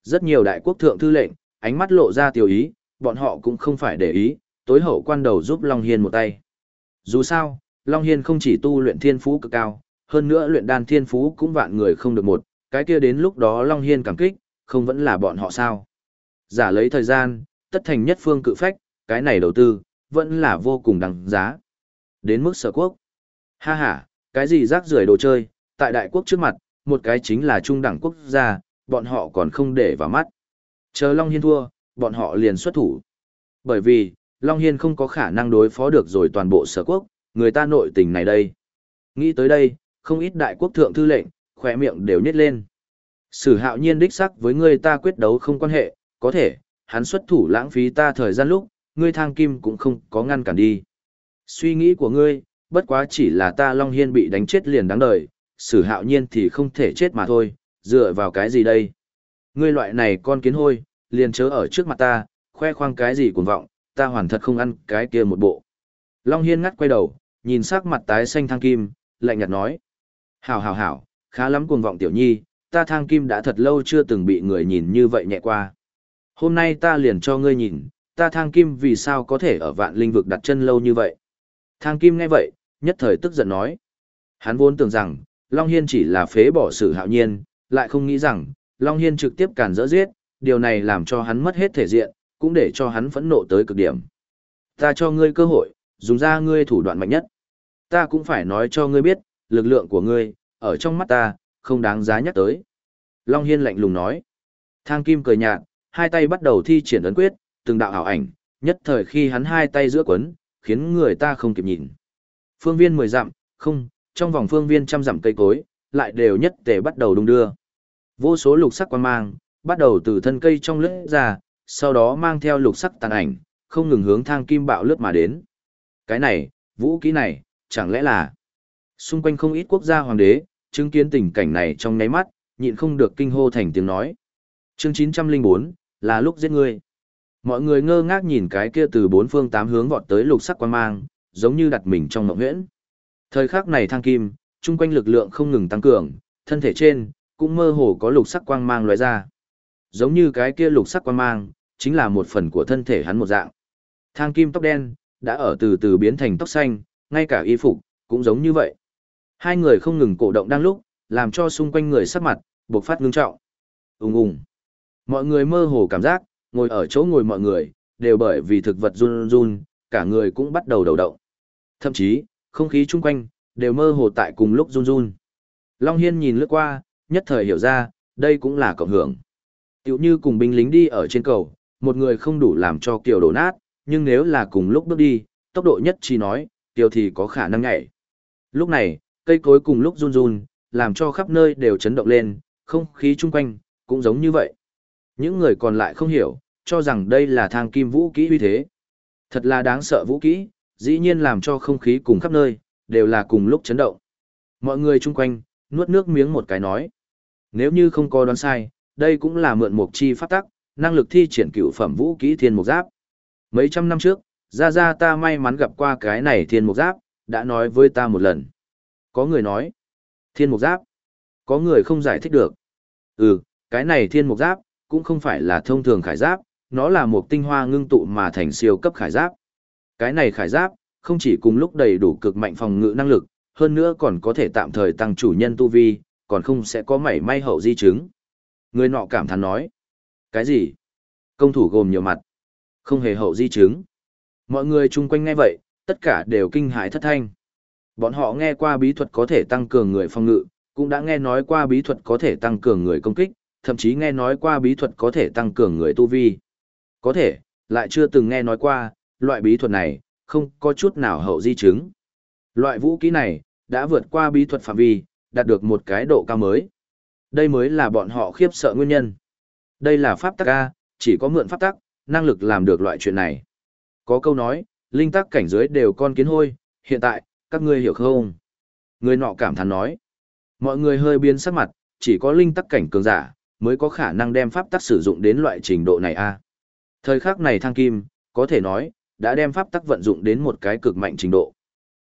Rất nhiều đại quốc thượng thư lệnh, ánh mắt lộ ra tiểu ý, bọn họ cũng không phải để ý, tối hậu quan đầu giúp Long Hiên một tay. Dù sao, Long Hiên không chỉ tu luyện thiên phú cực cao, hơn nữa luyện đan thiên phú cũng vạn người không được một, cái kia đến lúc đó Long Hiên cảm kích, không vẫn là bọn họ sao. Giả lấy thời gian, tất thành nhất phương cự phách, cái này đầu tư, vẫn là vô cùng đằng giá. Đến mức sở quốc. Ha ha, cái gì rác rưởi đồ chơi, tại đại quốc trước mặt, một cái chính là trung đẳng quốc gia, bọn họ còn không để vào mắt. Chờ Long Hiên thua, bọn họ liền xuất thủ. Bởi vì, Long Hiên không có khả năng đối phó được rồi toàn bộ sở quốc, người ta nội tình này đây. Nghĩ tới đây, không ít đại quốc thượng thư lệnh, khỏe miệng đều nhét lên. Sử hạo nhiên đích sắc với ngươi ta quyết đấu không quan hệ, có thể, hắn xuất thủ lãng phí ta thời gian lúc, ngươi thang kim cũng không có ngăn cản đi. Suy nghĩ của ngươi, bất quá chỉ là ta Long Hiên bị đánh chết liền đáng đời, sử hạo nhiên thì không thể chết mà thôi, dựa vào cái gì đây? Ngươi loại này con kiến hôi, liền chớ ở trước mặt ta, khoe khoang cái gì cuồng vọng, ta hoàn thật không ăn cái kia một bộ. Long Hiên ngắt quay đầu, nhìn sắc mặt tái xanh thang kim, lạnh nhạt nói. Hảo hảo hảo, khá lắm cuồng vọng tiểu nhi, ta thang kim đã thật lâu chưa từng bị người nhìn như vậy nhẹ qua. Hôm nay ta liền cho ngươi nhìn, ta thang kim vì sao có thể ở vạn linh vực đặt chân lâu như vậy. Thang kim nghe vậy, nhất thời tức giận nói. Hắn vốn tưởng rằng, Long Hiên chỉ là phế bỏ sự hạo nhiên, lại không nghĩ rằng, Long Hiên trực tiếp cản dỡ giết, điều này làm cho hắn mất hết thể diện, cũng để cho hắn phẫn nộ tới cực điểm. Ta cho ngươi cơ hội, dùng ra ngươi thủ đoạn mạnh nhất. Ta cũng phải nói cho ngươi biết, lực lượng của ngươi, ở trong mắt ta, không đáng giá nhắc tới. Long Hiên lạnh lùng nói. Thang Kim cười nhạt, hai tay bắt đầu thi triển ấn quyết, từng đạo ảo ảnh, nhất thời khi hắn hai tay giữa quấn, khiến người ta không kịp nhìn. Phương viên mười dặm, không, trong vòng phương viên trăm dặm cây cối, lại đều nhất tề bắt đầu đung đưa. Vô số lục sắc quan mang, bắt đầu từ thân cây trong lướt ra, sau đó mang theo lục sắc tàn ảnh, không ngừng hướng thang kim bạo lướt mà đến. Cái này, vũ kỹ này, chẳng lẽ là... Xung quanh không ít quốc gia hoàng đế, chứng kiến tình cảnh này trong nháy mắt, nhịn không được kinh hô thành tiếng nói. Chương 904, là lúc giết ngươi. Mọi người ngơ ngác nhìn cái kia từ bốn phương tám hướng vọt tới lục sắc quan mang, giống như đặt mình trong mộng huyễn. Thời khắc này thang kim, chung quanh lực lượng không ngừng tăng cường, thân thể trên, cũng mơ hồ có lục sắc quang mang lóe ra. Giống như cái kia lục sắc quang mang, chính là một phần của thân thể hắn một dạng. Thang kim tóc đen, đã ở từ từ biến thành tóc xanh, ngay cả y phục, cũng giống như vậy. Hai người không ngừng cổ động đang lúc, làm cho xung quanh người sắc mặt, bộc phát ngưng trọng. Úng Úng. Mọi người mơ hồ cảm giác, ngồi ở chỗ ngồi mọi người, đều bởi vì thực vật run run, cả người cũng bắt đầu đầu động. Thậm chí, không khí chung quanh, đều mơ hồ tại cùng lúc run run. Long Hiên nhìn lướt qua, nhất thời hiểu ra, đây cũng là cộng hưởng. Tiểu như cùng binh lính đi ở trên cầu, một người không đủ làm cho kiều đổ nát, nhưng nếu là cùng lúc bước đi, tốc độ nhất chi nói, tiêu thì có khả năng nhảy. Lúc này, cây cối cùng lúc run run, làm cho khắp nơi đều chấn động lên, không khí chung quanh, cũng giống như vậy. Những người còn lại không hiểu, cho rằng đây là thang kim vũ kỹ uy thế. Thật là đáng sợ vũ kỹ, dĩ nhiên làm cho không khí cùng khắp nơi, đều là cùng lúc chấn động. Mọi người chung quanh, nuốt nước miếng một cái nói. Nếu như không có đoán sai, đây cũng là mượn mục chi pháp tắc, năng lực thi triển cửu phẩm vũ kỹ thiên mục giáp. Mấy trăm năm trước, ra ra ta may mắn gặp qua cái này thiên mục giáp, đã nói với ta một lần. Có người nói, thiên mục giáp, có người không giải thích được. Ừ, cái này thiên mục giáp, cũng không phải là thông thường khải giáp, nó là một tinh hoa ngưng tụ mà thành siêu cấp khải giáp. Cái này khải giáp, không chỉ cùng lúc đầy đủ cực mạnh phòng ngự năng lực, hơn nữa còn có thể tạm thời tăng chủ nhân tu vi, còn không sẽ có mảy may hậu di chứng. Người nọ cảm thán nói. Cái gì? Công thủ gồm nhiều mặt. Không hề hậu di chứng. Mọi người chung quanh nghe vậy, tất cả đều kinh hãi thất thanh. Bọn họ nghe qua bí thuật có thể tăng cường người phòng ngự, cũng đã nghe nói qua bí thuật có thể tăng cường người công kích, thậm chí nghe nói qua bí thuật có thể tăng cường người tu vi. Có thể, lại chưa từng nghe nói qua, loại bí thuật này, không có chút nào hậu di chứng. Loại vũ kỹ này, đã vượt qua bí thuật phạm vi, đạt được một cái độ cao mới. Đây mới là bọn họ khiếp sợ nguyên nhân. Đây là pháp tắc A, chỉ có mượn pháp tắc, năng lực làm được loại chuyện này. Có câu nói, linh tắc cảnh giới đều con kiến hôi, hiện tại, các ngươi hiểu không? Người nọ cảm thán nói. Mọi người hơi biến sắc mặt, chỉ có linh tắc cảnh cường giả, mới có khả năng đem pháp tắc sử dụng đến loại trình độ này a. Thời khắc này thang kim, có thể nói, đã đem pháp tắc vận dụng đến một cái cực mạnh trình độ.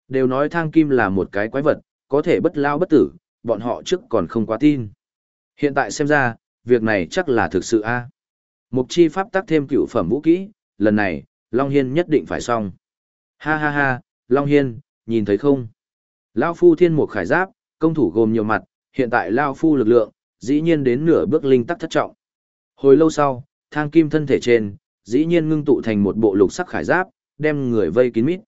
Đều nói thang kim là một cái quái vật, có thể bất lao bất tử, bọn họ trước còn không quá tin. Hiện tại xem ra, việc này chắc là thực sự a. Mục chi pháp tắc thêm cựu phẩm vũ kỹ, lần này, Long Hiên nhất định phải xong. Ha ha ha, Long Hiên, nhìn thấy không? Lao phu thiên mục khải giáp, công thủ gồm nhiều mặt, hiện tại Lao phu lực lượng, dĩ nhiên đến nửa bước linh tắc thất trọng. Hồi lâu sau, thang kim thân thể trên, dĩ nhiên ngưng tụ thành một bộ lục sắc khải giáp, đem người vây kín mít.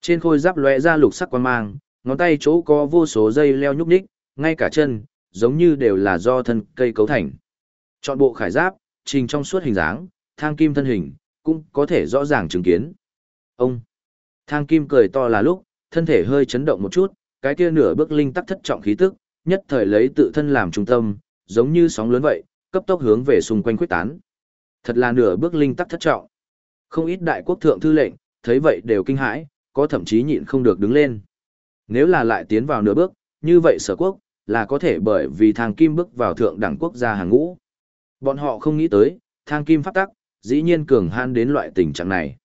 Trên khôi giáp lóe ra lục sắc quan mang, ngón tay chỗ có vô số dây leo nhúc nhích, ngay cả chân, giống như đều là do thân cây cấu thành. Chọn bộ khải giáp, trình trong suốt hình dáng, thang kim thân hình, cũng có thể rõ ràng chứng kiến. Ông! Thang kim cười to là lúc, thân thể hơi chấn động một chút, cái kia nửa bước linh tắc thất trọng khí tức, nhất thời lấy tự thân làm trung tâm, giống như sóng lớn vậy, cấp tốc hướng về xung quanh quyết tán. Thật là nửa bước linh tắc thất trọng. Không ít đại quốc thượng thư lệnh, thấy vậy đều kinh hãi, có thậm chí nhịn không được đứng lên. Nếu là lại tiến vào nửa bước, như vậy sở quốc, là có thể bởi vì thang kim bước vào thượng đẳng quốc gia hàng ngũ. Bọn họ không nghĩ tới, thang kim pháp tắc, dĩ nhiên cường han đến loại tình trạng này.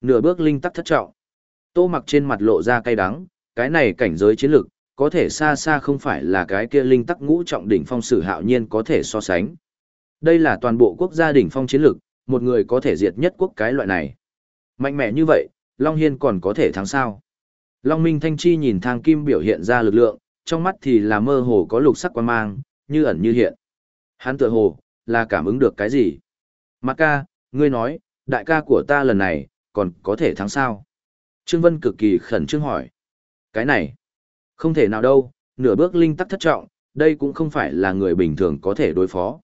Nửa bước linh tắc thất trọng. Tô mặc trên mặt lộ ra cay đắng, cái này cảnh giới chiến lực, có thể xa xa không phải là cái kia linh tắc ngũ trọng đỉnh phong sử hạo nhiên có thể so sánh. Đây là toàn bộ quốc gia đỉnh phong chiến lực, một người có thể diệt nhất quốc cái loại này. Mạnh mẽ như vậy, Long Hiên còn có thể thắng sao. Long Minh Thanh Chi nhìn thang kim biểu hiện ra lực lượng, trong mắt thì là mơ hồ có lục sắc quan mang, như ẩn như hiện. Hắn tựa hồ, là cảm ứng được cái gì? Mạc ca, ngươi nói, đại ca của ta lần này, còn có thể thắng sao? Trương Vân cực kỳ khẩn trương hỏi. Cái này, không thể nào đâu, nửa bước linh tắc thất trọng, đây cũng không phải là người bình thường có thể đối phó.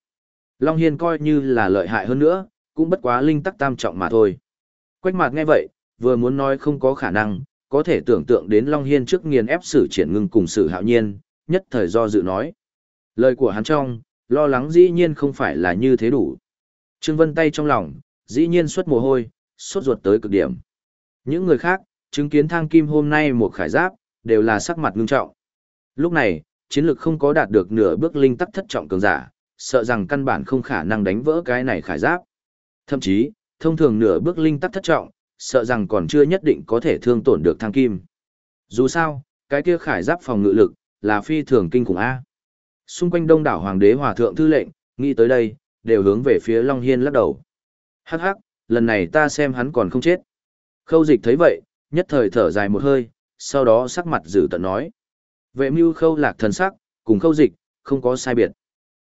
Long Hiên coi như là lợi hại hơn nữa, cũng bất quá linh tắc tam trọng mà thôi. Quách mạc nghe vậy, vừa muốn nói không có khả năng, có thể tưởng tượng đến Long Hiên trước nghiền ép sử triển ngưng cùng sử hạo nhiên, nhất thời do dự nói. Lời của hắn trong, lo lắng dĩ nhiên không phải là như thế đủ. Trương Vân tay trong lòng, dĩ nhiên xuất mồ hôi, sốt ruột tới cực điểm. Những người khác, chứng kiến thang kim hôm nay một khải giáp, đều là sắc mặt ngưng trọng. Lúc này, chiến lược không có đạt được nửa bước linh tắc thất trọng cường giả, sợ rằng căn bản không khả năng đánh vỡ cái này khải giáp. Thậm chí, thông thường nửa bước linh tắc thất trọng, sợ rằng còn chưa nhất định có thể thương tổn được thang kim. Dù sao, cái kia khải giáp phòng ngự lực, là phi thường kinh khủng A. Xung quanh đông đảo hoàng đế hòa thượng thư lệnh, nghĩ tới đây, đều hướng về phía Long Hiên lắc đầu. Hắc hắc, lần này ta xem hắn còn không chết. Khâu dịch thấy vậy, nhất thời thở dài một hơi, sau đó sắc mặt giữ tận nói. Vệ mưu khâu lạc thần sắc, cùng khâu dịch, không có sai biệt.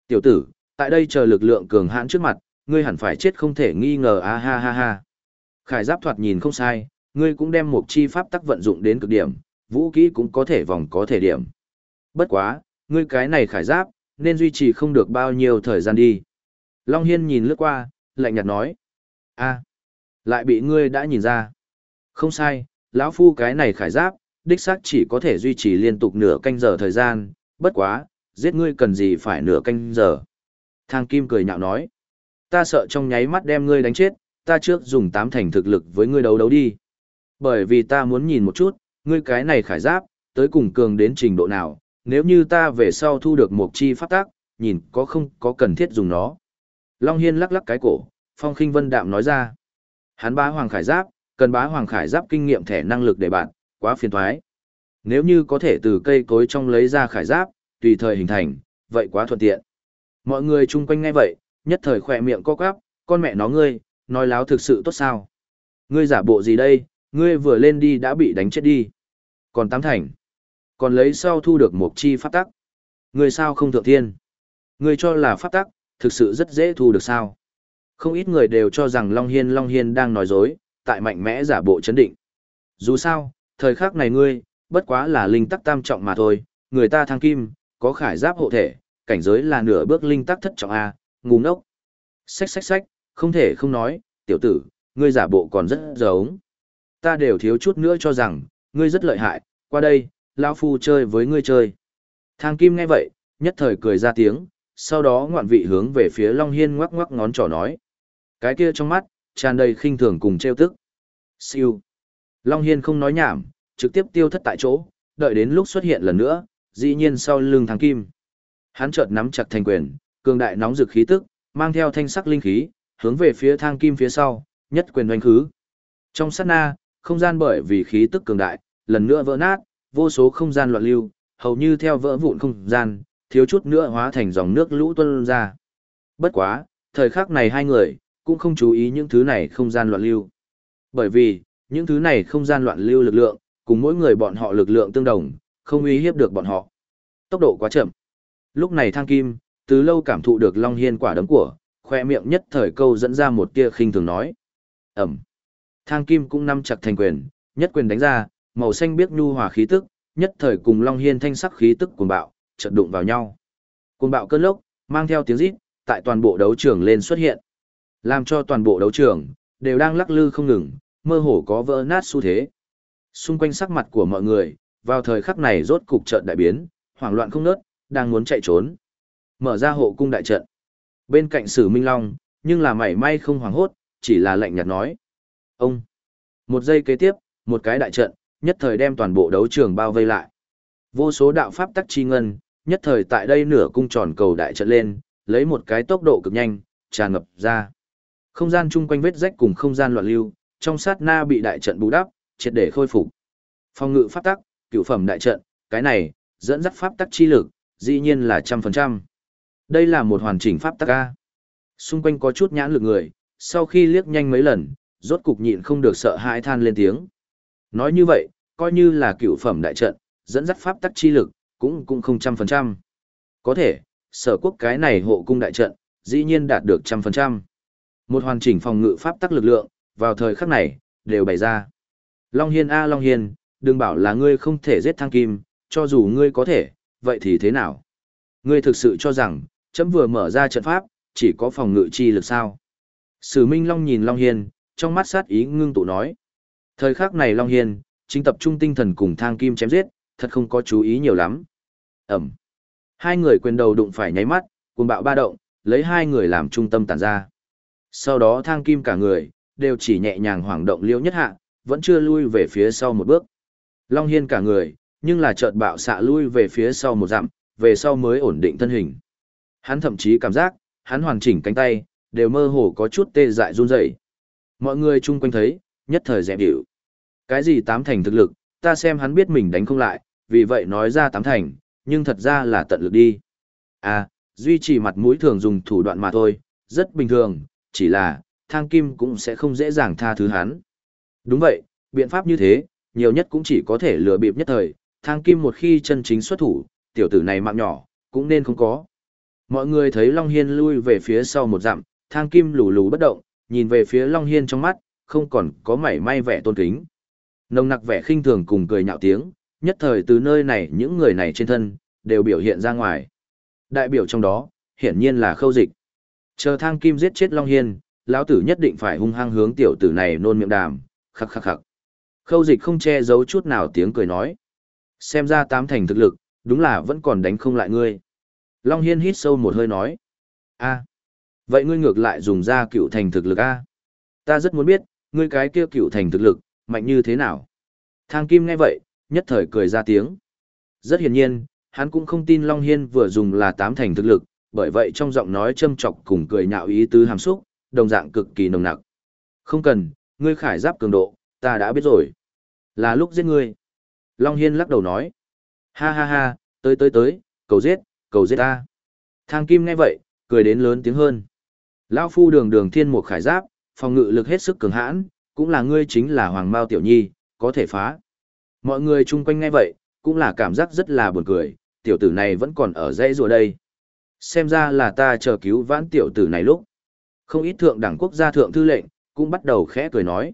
Tiểu tử, tại đây chờ lực lượng cường hãn trước mặt, ngươi hẳn phải chết không thể nghi ngờ a ha ha ha. Khải giáp thoạt nhìn không sai, ngươi cũng đem một chi pháp tắc vận dụng đến cực điểm, vũ kỹ cũng có thể vòng có thể điểm. Bất quá, ngươi cái này khải giáp, nên duy trì không được bao nhiêu thời gian đi. Long Hiên nhìn lướt qua, lạnh nhạt nói. a lại bị ngươi đã nhìn ra. Không sai, lão phu cái này khải giáp, đích xác chỉ có thể duy trì liên tục nửa canh giờ thời gian, bất quá, giết ngươi cần gì phải nửa canh giờ. Thang Kim cười nhạo nói. Ta sợ trong nháy mắt đem ngươi đánh chết, ta trước dùng tám thành thực lực với ngươi đấu đấu đi. Bởi vì ta muốn nhìn một chút, ngươi cái này khải giáp, tới cùng cường đến trình độ nào, nếu như ta về sau thu được một chi pháp tác, nhìn có không có cần thiết dùng nó. Long Hiên lắc lắc cái cổ, Phong Khinh Vân đạm nói ra. Hắn bá hoàng khải giáp, cần bá hoàng khải giáp kinh nghiệm thẻ năng lực để bạn, quá phiền thoái. Nếu như có thể từ cây cối trong lấy ra khải giáp, tùy thời hình thành, vậy quá thuận tiện. Mọi người chung quanh ngay vậy, nhất thời khỏe miệng co quắp, con mẹ nó ngươi, nói láo thực sự tốt sao? Ngươi giả bộ gì đây, ngươi vừa lên đi đã bị đánh chết đi. Còn tám thành, còn lấy sau thu được một chi pháp tắc. người sao không thượng thiên? người cho là pháp tắc, thực sự rất dễ thu được sao? Không ít người đều cho rằng Long Hiên Long Hiên đang nói dối, tại mạnh mẽ giả bộ chấn định. Dù sao, thời khắc này ngươi, bất quá là linh tắc tam trọng mà thôi, người ta thăng kim, có khải giáp hộ thể, cảnh giới là nửa bước linh tắc thất trọng A, ngu ngốc. Xách xách xách, không thể không nói, tiểu tử, ngươi giả bộ còn rất giống. Ta đều thiếu chút nữa cho rằng, ngươi rất lợi hại, qua đây, lão phu chơi với ngươi chơi. Thang Kim nghe vậy, nhất thời cười ra tiếng, sau đó ngoạn vị hướng về phía Long Hiên ngoắc ngoắc ngón trỏ nói. Cái kia trong mắt, tràn đầy khinh thường cùng trêu tức. Siêu. Long Hiên không nói nhảm, trực tiếp tiêu thất tại chỗ, đợi đến lúc xuất hiện lần nữa, dĩ nhiên sau lưng Thang Kim. Hắn chợt nắm chặt thành quyền, cường đại nóng rực khí tức, mang theo thanh sắc linh khí, hướng về phía thang kim phía sau, nhất quyền hoành khứ. Trong sát na, không gian bởi vì khí tức cường đại, lần nữa vỡ nát, vô số không gian loạn lưu, hầu như theo vỡ vụn không gian, thiếu chút nữa hóa thành dòng nước lũ tuôn ra. Bất quá, thời khắc này hai người, cũng không chú ý những thứ này không gian loạn lưu. Bởi vì, những thứ này không gian loạn lưu lực lượng, cùng mỗi người bọn họ lực lượng tương đồng, không uy hiếp được bọn họ. Tốc độ quá chậm. Lúc này thang kim, từ lâu cảm thụ được Long Hiên quả đấm của, khoe miệng nhất thời câu dẫn ra một tia khinh thường nói. Ẩm. Thang kim cũng nắm chặt thành quyền, nhất quyền đánh ra, màu xanh biếc nhu hòa khí tức, nhất thời cùng Long Hiên thanh sắc khí tức cuồng bạo, chợt đụng vào nhau. Cuồng bạo cơn lốc, mang theo tiếng rít, tại toàn bộ đấu trường lên xuất hiện. Làm cho toàn bộ đấu trường, đều đang lắc lư không ngừng, mơ hồ có vỡ nát xu thế. Xung quanh sắc mặt của mọi người, vào thời khắc này rốt cục trận đại biến, hoảng loạn không nớt, đang muốn chạy trốn. Mở ra hộ cung đại trận. Bên cạnh Sử Minh Long, nhưng là mảy may không hoảng hốt, chỉ là lạnh nhạt nói. Ông! Một giây kế tiếp, một cái đại trận, nhất thời đem toàn bộ đấu trường bao vây lại. Vô số đạo pháp tắc chi ngân, nhất thời tại đây nửa cung tròn cầu đại trận lên, lấy một cái tốc độ cực nhanh, tràn ngập ra. Không gian chung quanh vết rách cùng không gian loạn lưu, trong sát na bị đại trận bù đắp, triệt để khôi phục. Phong ngự pháp tắc, cựu phẩm đại trận, cái này, dẫn dắt pháp tắc chi lực, dĩ nhiên là trăm phần trăm. Đây là một hoàn chỉnh pháp tắc A. Xung quanh có chút nhãn lực người, sau khi liếc nhanh mấy lần, rốt cục nhịn không được sợ hãi than lên tiếng. Nói như vậy, coi như là cựu phẩm đại trận, dẫn dắt pháp tắc chi lực, cũng cũng không trăm phần trăm. Có thể, sở quốc cái này hộ cung đại trận, dĩ nhiên đạt được trăm phần trăm. Một hoàn chỉnh phòng ngự pháp tắc lực lượng, vào thời khắc này, đều bày ra. Long Hiên A Long Hiên, đừng bảo là ngươi không thể giết thang kim, cho dù ngươi có thể, vậy thì thế nào? Ngươi thực sự cho rằng, chấm vừa mở ra trận pháp, chỉ có phòng ngự chi lực sao? Sử Minh Long nhìn Long Hiên, trong mắt sát ý ngưng tụ nói. Thời khắc này Long Hiên, chính tập trung tinh thần cùng thang kim chém giết, thật không có chú ý nhiều lắm. Ẩm. Hai người quyền đầu đụng phải nháy mắt, cuồng bạo ba động, lấy hai người làm trung tâm tản ra. Sau đó thang kim cả người, đều chỉ nhẹ nhàng hoảng động liễu nhất hạ, vẫn chưa lui về phía sau một bước. Long Hiên cả người, nhưng là chợt bạo xạ lui về phía sau một dặm, về sau mới ổn định thân hình. Hắn thậm chí cảm giác, hắn hoàn chỉnh cánh tay, đều mơ hồ có chút tê dại run rẩy. Mọi người chung quanh thấy, nhất thời dẹp điệu. Cái gì tám thành thực lực, ta xem hắn biết mình đánh không lại, vì vậy nói ra tám thành, nhưng thật ra là tận lực đi. À, duy trì mặt mũi thường dùng thủ đoạn mà thôi, rất bình thường, chỉ là, thang kim cũng sẽ không dễ dàng tha thứ hắn. Đúng vậy, biện pháp như thế, nhiều nhất cũng chỉ có thể lừa bịp nhất thời, thang kim một khi chân chính xuất thủ, tiểu tử này mạng nhỏ, cũng nên không có. Mọi người thấy Long Hiên lui về phía sau một dặm, thang kim lù lù bất động, nhìn về phía Long Hiên trong mắt, không còn có mảy may vẻ tôn kính. Nồng nặc vẻ khinh thường cùng cười nhạo tiếng, nhất thời từ nơi này những người này trên thân, đều biểu hiện ra ngoài. Đại biểu trong đó, hiển nhiên là khâu dịch. Chờ thang kim giết chết Long Hiên, lão tử nhất định phải hung hăng hướng tiểu tử này nôn miệng đàm, khắc khắc khắc. Khâu dịch không che giấu chút nào tiếng cười nói. Xem ra tám thành thực lực, đúng là vẫn còn đánh không lại ngươi. Long Hiên hít sâu một hơi nói. a vậy ngươi ngược lại dùng ra cựu thành thực lực a Ta rất muốn biết, ngươi cái kia cựu thành thực lực, mạnh như thế nào? Thang Kim nghe vậy, nhất thời cười ra tiếng. Rất hiển nhiên, hắn cũng không tin Long Hiên vừa dùng là tám thành thực lực, bởi vậy trong giọng nói châm chọc cùng cười nhạo ý tứ hàm xúc, đồng dạng cực kỳ nồng nặc. Không cần, ngươi khải giáp cường độ, ta đã biết rồi. Là lúc giết ngươi. Long Hiên lắc đầu nói. Ha ha ha, tới tới tới, cầu giết, cầu giết ta. Thang Kim nghe vậy, cười đến lớn tiếng hơn. Lão phu đường đường thiên một khải giáp, phòng ngự lực hết sức cường hãn, cũng là ngươi chính là Hoàng Mao Tiểu Nhi, có thể phá. Mọi người chung quanh nghe vậy, cũng là cảm giác rất là buồn cười, tiểu tử này vẫn còn ở dãy rùa đây. Xem ra là ta chờ cứu vãn tiểu tử này lúc. Không ít thượng đẳng quốc gia thượng thư lệnh, cũng bắt đầu khẽ cười nói.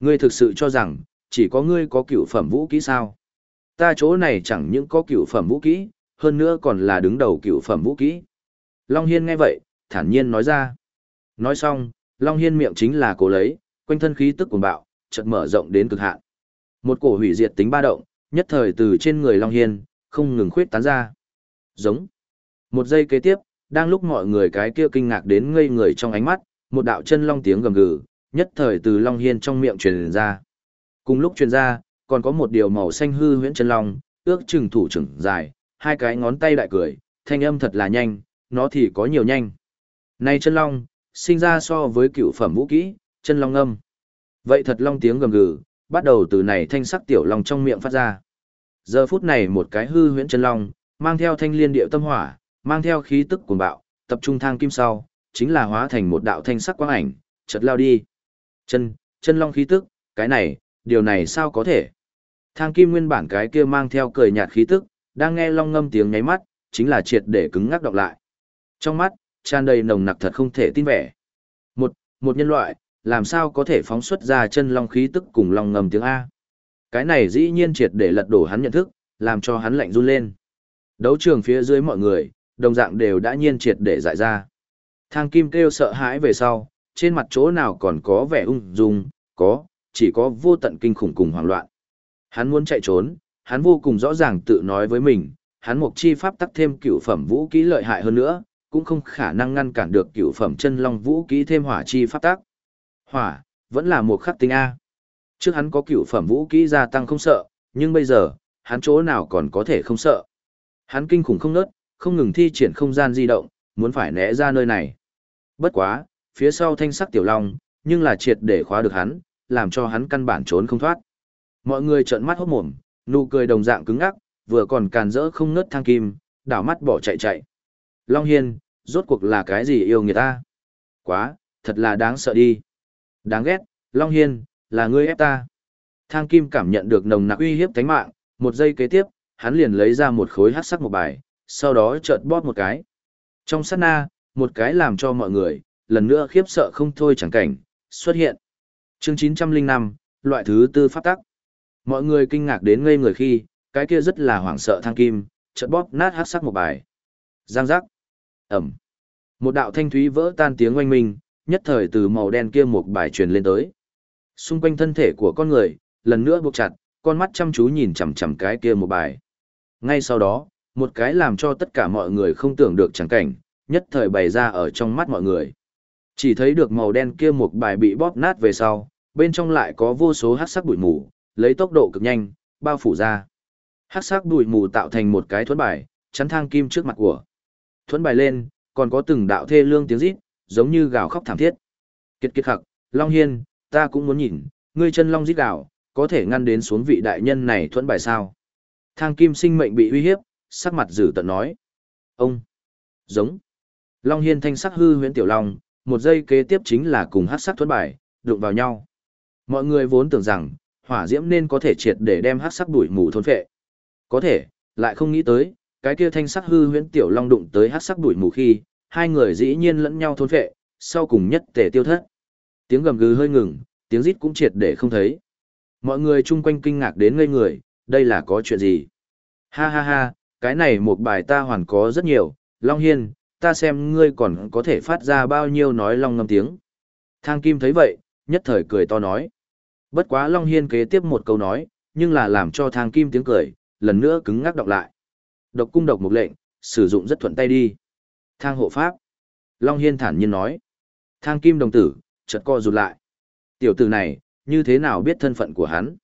Ngươi thực sự cho rằng, chỉ có ngươi có cựu phẩm vũ kỹ sao? Ta chỗ này chẳng những có cựu phẩm vũ kỹ, hơn nữa còn là đứng đầu cựu phẩm vũ kỹ. Long Hiên nghe vậy, thản nhiên nói ra. Nói xong, Long Hiên miệng chính là cố lấy, quanh thân khí tức cuồng bạo, chợt mở rộng đến cực hạn. Một cổ hủy diệt tính ba động, nhất thời từ trên người Long Hiên, không ngừng khuyết tán ra. Giống. Một giây kế tiếp, đang lúc mọi người cái kia kinh ngạc đến ngây người trong ánh mắt, một đạo chân long tiếng gầm gừ, nhất thời từ Long Hiên trong miệng truyền ra. Cùng lúc truyền ra, còn có một điều màu xanh hư huyễn chân long, ước chừng thủ trưởng dài, hai cái ngón tay đại cười, thanh âm thật là nhanh, nó thì có nhiều nhanh. Này chân long, sinh ra so với cựu phẩm vũ kỹ, chân long âm. Vậy thật long tiếng gầm gừ, bắt đầu từ này thanh sắc tiểu long trong miệng phát ra. Giờ phút này một cái hư huyễn chân long, mang theo thanh liên điệu tâm hỏa, mang theo khí tức cuồng bạo, tập trung thang kim sau, chính là hóa thành một đạo thanh sắc quang ảnh, chợt lao đi. Chân, chân long khí tức, cái này, điều này sao có thể? Thang kim nguyên bản cái kia mang theo cười nhạt khí tức, đang nghe long ngâm tiếng nháy mắt, chính là triệt để cứng ngắc đọc lại. Trong mắt, tràn đầy nồng nặc thật không thể tin vẻ. Một, một nhân loại, làm sao có thể phóng xuất ra chân long khí tức cùng long ngầm tiếng A. Cái này dĩ nhiên triệt để lật đổ hắn nhận thức, làm cho hắn lạnh run lên. Đấu trường phía dưới mọi người, đồng dạng đều đã nhiên triệt để giải ra. Thang Kim kêu sợ hãi về sau, trên mặt chỗ nào còn có vẻ ung dung, có, chỉ có vô tận kinh khủng cùng hoảng loạn. Hắn muốn chạy trốn, hắn vô cùng rõ ràng tự nói với mình, hắn mục chi pháp tắc thêm cửu phẩm vũ kỹ lợi hại hơn nữa, cũng không khả năng ngăn cản được cửu phẩm chân long vũ kỹ thêm hỏa chi pháp tác Hỏa, vẫn là một khắc tinh A. Trước hắn có cửu phẩm vũ kỹ gia tăng không sợ, nhưng bây giờ, hắn chỗ nào còn có thể không sợ. Hắn kinh khủng không nớt, không ngừng thi triển không gian di động, muốn phải né ra nơi này. Bất quá, phía sau thanh sắc tiểu long, nhưng là triệt để khóa được hắn, làm cho hắn căn bản trốn không thoát. Mọi người trợn mắt hốt mồm, nụ cười đồng dạng cứng ngắc, vừa còn càn rỡ không nớt thang kim, đảo mắt bỏ chạy chạy. Long Hiên, rốt cuộc là cái gì yêu người ta? Quá, thật là đáng sợ đi. Đáng ghét, Long Hiên, là ngươi ép ta. Thang kim cảm nhận được nồng nặc uy hiếp thánh mạng, một giây kế tiếp, hắn liền lấy ra một khối hát sắc một bài, sau đó chợt bóp một cái. Trong sát na, một cái làm cho mọi người, lần nữa khiếp sợ không thôi chẳng cảnh, xuất hiện. Chương 905, loại thứ tư pháp tắc. Mọi người kinh ngạc đến ngây người khi, cái kia rất là hoảng sợ thang kim, chợt bóp nát hát sắc một bài. Giang giác. Ẩm. Một đạo thanh thúy vỡ tan tiếng oanh minh, nhất thời từ màu đen kia một bài truyền lên tới. Xung quanh thân thể của con người, lần nữa buộc chặt, con mắt chăm chú nhìn chằm chằm cái kia một bài. Ngay sau đó, một cái làm cho tất cả mọi người không tưởng được chẳng cảnh, nhất thời bày ra ở trong mắt mọi người. Chỉ thấy được màu đen kia một bài bị bóp nát về sau, bên trong lại có vô số hắc sắc bụi mù, lấy tốc độ cực nhanh, bao phủ ra. Hắc sắc bụi mù tạo thành một cái thuẫn bài, chắn thang kim trước mặt của. Thuẫn bài lên, còn có từng đạo thê lương tiếng rít, giống như gào khóc thảm thiết. Kiệt kiệt khặc, Long Hiên, ta cũng muốn nhìn, ngươi chân long rít gào, có thể ngăn đến xuống vị đại nhân này thuẫn bài sao. Thang kim sinh mệnh bị uy hiếp, sắc mặt dữ tận nói. Ông! Giống! Long Hiên thanh sắc hư huyễn tiểu long, một giây kế tiếp chính là cùng hát sắc thuẫn bài, đụng vào nhau. Mọi người vốn tưởng rằng, hỏa diễm nên có thể triệt để đem hát sắc đuổi mù thôn phệ. Có thể, lại không nghĩ tới, cái kia thanh sắc hư huyễn tiểu long đụng tới hát sắc đuổi mù khi, hai người dĩ nhiên lẫn nhau thôn phệ, sau cùng nhất tề tiêu thất. Tiếng gầm gừ hơi ngừng, tiếng rít cũng triệt để không thấy. Mọi người chung quanh kinh ngạc đến ngây người, đây là có chuyện gì? Ha ha ha, cái này một bài ta hoàn có rất nhiều, Long Hiên, ta xem ngươi còn có thể phát ra bao nhiêu nói long ngâm tiếng. Thang Kim thấy vậy, nhất thời cười to nói. Bất quá Long Hiên kế tiếp một câu nói, nhưng là làm cho Thang Kim tiếng cười, lần nữa cứng ngắc đọc lại. Độc cung độc mục lệnh, sử dụng rất thuận tay đi. Thang hộ pháp. Long Hiên thản nhiên nói. Thang Kim đồng tử, chợt co rụt lại. Tiểu tử này, như thế nào biết thân phận của hắn?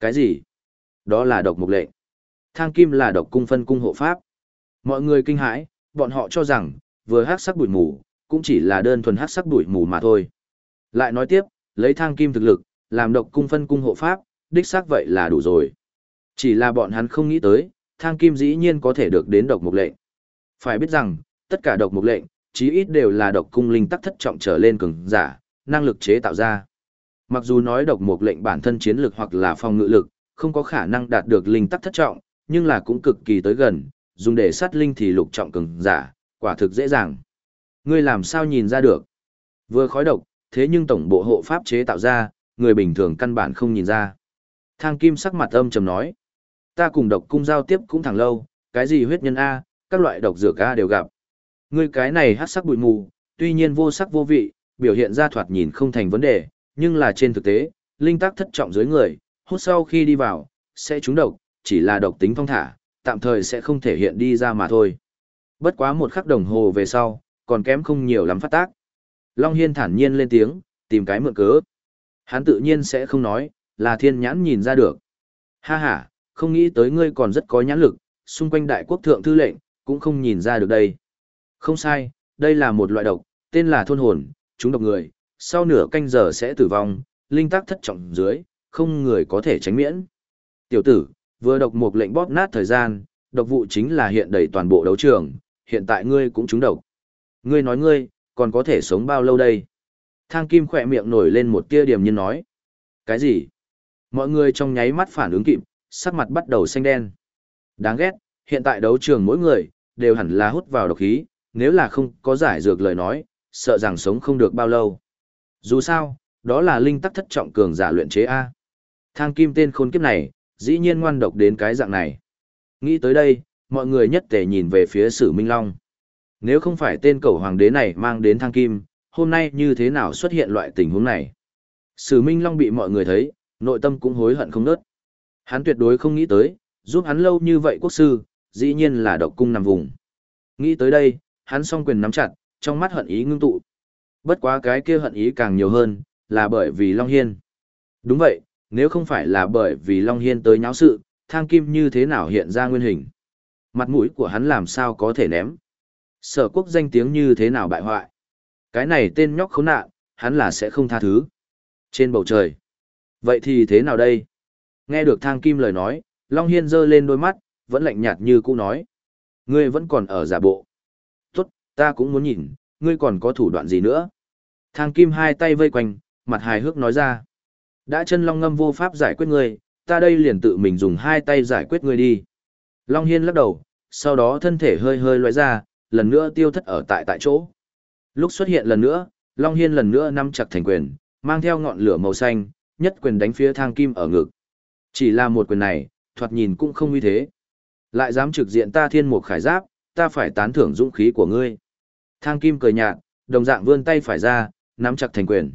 Cái gì? Đó là độc mục lệnh. Thang Kim là độc cung phân cung hộ pháp. Mọi người kinh hãi, bọn họ cho rằng, vừa hát sắc bụi mù, cũng chỉ là đơn thuần hát sắc bụi mù mà thôi. Lại nói tiếp, lấy thang kim thực lực, làm độc cung phân cung hộ pháp, đích xác vậy là đủ rồi. Chỉ là bọn hắn không nghĩ tới, thang kim dĩ nhiên có thể được đến độc mục lệnh. Phải biết rằng, tất cả độc mục lệnh, chí ít đều là độc cung linh tắc thất trọng trở lên cường giả, năng lực chế tạo ra. Mặc dù nói độc mục lệnh bản thân chiến lực hoặc là phòng ngự lực, không có khả năng đạt được linh tắc thất trọng, nhưng là cũng cực kỳ tới gần, dùng để sát linh thì lục trọng cường giả, quả thực dễ dàng. Ngươi làm sao nhìn ra được? Vừa khói độc, thế nhưng tổng bộ hộ pháp chế tạo ra, người bình thường căn bản không nhìn ra. Thang Kim sắc mặt âm trầm nói, ta cùng độc cung giao tiếp cũng thẳng lâu, cái gì huyết nhân A, các loại độc dược A đều gặp. Ngươi cái này hát sắc bụi mù, tuy nhiên vô sắc vô vị, biểu hiện ra thoạt nhìn không thành vấn đề, nhưng là trên thực tế, linh tác thất trọng dưới người, hút sau khi đi vào, sẽ trúng độc, chỉ là độc tính phong thả, tạm thời sẽ không thể hiện đi ra mà thôi. Bất quá một khắc đồng hồ về sau, còn kém không nhiều lắm phát tác. Long Hiên thản nhiên lên tiếng, tìm cái mượn cớ. Hắn tự nhiên sẽ không nói, là thiên nhãn nhìn ra được. Ha ha, không nghĩ tới ngươi còn rất có nhãn lực, xung quanh đại quốc thượng thư lệnh, cũng không nhìn ra được đây. Không sai, đây là một loại độc, tên là thôn hồn, chúng độc người, sau nửa canh giờ sẽ tử vong, linh tác thất trọng dưới, không người có thể tránh miễn. Tiểu tử, vừa độc một lệnh bóp nát thời gian, độc vụ chính là hiện đầy toàn bộ đấu trường, hiện tại ngươi cũng trúng độc. Ngươi nói ngươi, còn có thể sống bao lâu đây? Thang Kim khỏe miệng nổi lên một tia điểm nhiên nói. Cái gì? Mọi người trong nháy mắt phản ứng kịp, sắc mặt bắt đầu xanh đen. Đáng ghét, hiện tại đấu trường mỗi người, đều hẳn là hút vào độc khí, nếu là không có giải dược lời nói, sợ rằng sống không được bao lâu. Dù sao, đó là linh tắc thất trọng cường giả luyện chế A. Thang Kim tên khôn kiếp này, dĩ nhiên ngoan độc đến cái dạng này. Nghĩ tới đây, mọi người nhất tề nhìn về phía sử Minh Long. Nếu không phải tên cầu hoàng đế này mang đến thang kim, hôm nay như thế nào xuất hiện loại tình huống này? Sử Minh Long bị mọi người thấy, nội tâm cũng hối hận không nớt. Hắn tuyệt đối không nghĩ tới, giúp hắn lâu như vậy quốc sư, dĩ nhiên là độc cung nằm vùng. Nghĩ tới đây, hắn song quyền nắm chặt, trong mắt hận ý ngưng tụ. Bất quá cái kia hận ý càng nhiều hơn, là bởi vì Long Hiên. Đúng vậy, nếu không phải là bởi vì Long Hiên tới nháo sự, thang kim như thế nào hiện ra nguyên hình. Mặt mũi của hắn làm sao có thể ném. Sở quốc danh tiếng như thế nào bại hoại. Cái này tên nhóc khốn nạn, hắn là sẽ không tha thứ. Trên bầu trời. Vậy thì thế nào đây? Nghe được thang kim lời nói, Long Hiên giơ lên đôi mắt, vẫn lạnh nhạt như cũ nói. Ngươi vẫn còn ở giả bộ. Tốt, ta cũng muốn nhìn, ngươi còn có thủ đoạn gì nữa. Thang kim hai tay vây quanh, mặt hài hước nói ra. Đã chân Long ngâm vô pháp giải quyết ngươi, ta đây liền tự mình dùng hai tay giải quyết ngươi đi. Long Hiên lắc đầu, sau đó thân thể hơi hơi loại ra, lần nữa tiêu thất ở tại tại chỗ. Lúc xuất hiện lần nữa, Long Hiên lần nữa nắm chặt thành quyền, mang theo ngọn lửa màu xanh, nhất quyền đánh phía thang kim ở ngực. Chỉ là một quyền này, thoạt nhìn cũng không uy thế. Lại dám trực diện ta thiên mục khải giáp, ta phải tán thưởng dũng khí của ngươi. Thang kim cười nhạt, đồng dạng vươn tay phải ra, nắm chặt thành quyền.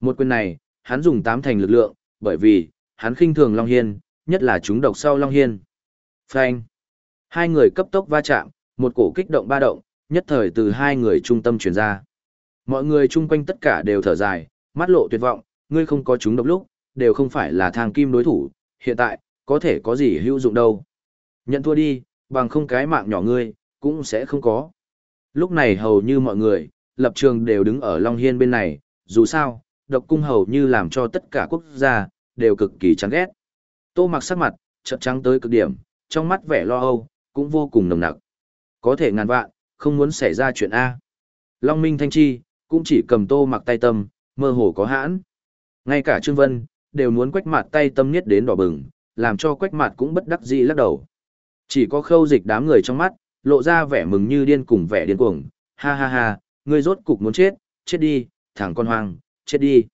Một quyền này, hắn dùng tám thành lực lượng, bởi vì, hắn khinh thường Long Hiên, nhất là chúng độc sau Long Hiên. Phanh. Hai người cấp tốc va chạm, một cổ kích động ba động, nhất thời từ hai người trung tâm truyền ra. Mọi người chung quanh tất cả đều thở dài, mắt lộ tuyệt vọng, ngươi không có chúng độc lúc, đều không phải là thang kim đối thủ, hiện tại, có thể có gì hữu dụng đâu. Nhận thua đi, bằng không cái mạng nhỏ ngươi, cũng sẽ không có. Lúc này hầu như mọi người, lập trường đều đứng ở Long Hiên bên này, dù sao, độc cung hầu như làm cho tất cả quốc gia, đều cực kỳ chán ghét. Tô mặc sắc mặt, chợt trắng tới cực điểm, trong mắt vẻ lo âu, cũng vô cùng nồng nặc. Có thể ngàn vạn, không muốn xảy ra chuyện A. Long Minh Thanh Chi, cũng chỉ cầm tô mặc tay tâm, mơ hồ có hãn. Ngay cả Trương Vân, đều muốn quách mặt tay tâm nhất đến đỏ bừng, làm cho quách mặt cũng bất đắc dĩ lắc đầu. Chỉ có khâu dịch đám người trong mắt, lộ ra vẻ mừng như điên cùng vẻ điên cuồng, ha ha ha, ngươi rốt cục muốn chết, chết đi, thằng con hoang, chết đi.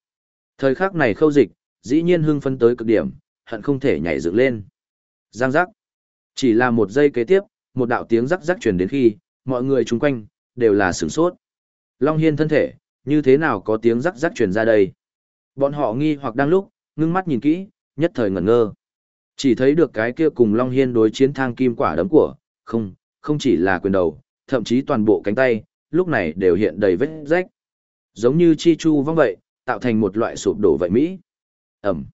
Thời khắc này khâu dịch, dĩ nhiên hưng phấn tới cực điểm, hận không thể nhảy dựng lên. Giang giác. Chỉ là một giây kế tiếp, một đạo tiếng rắc rắc truyền đến khi, mọi người chung quanh, đều là sửng sốt. Long Hiên thân thể, như thế nào có tiếng rắc rắc truyền ra đây? Bọn họ nghi hoặc đang lúc, ngưng mắt nhìn kỹ, nhất thời ngẩn ngơ. Chỉ thấy được cái kia cùng Long Hiên đối chiến thang kim quả đấm của, không, không chỉ là quyền đầu, thậm chí toàn bộ cánh tay, lúc này đều hiện đầy vết rách. Giống như chi chu vong vậy, tạo thành một loại sụp đổ vậy Mỹ. Ẩm.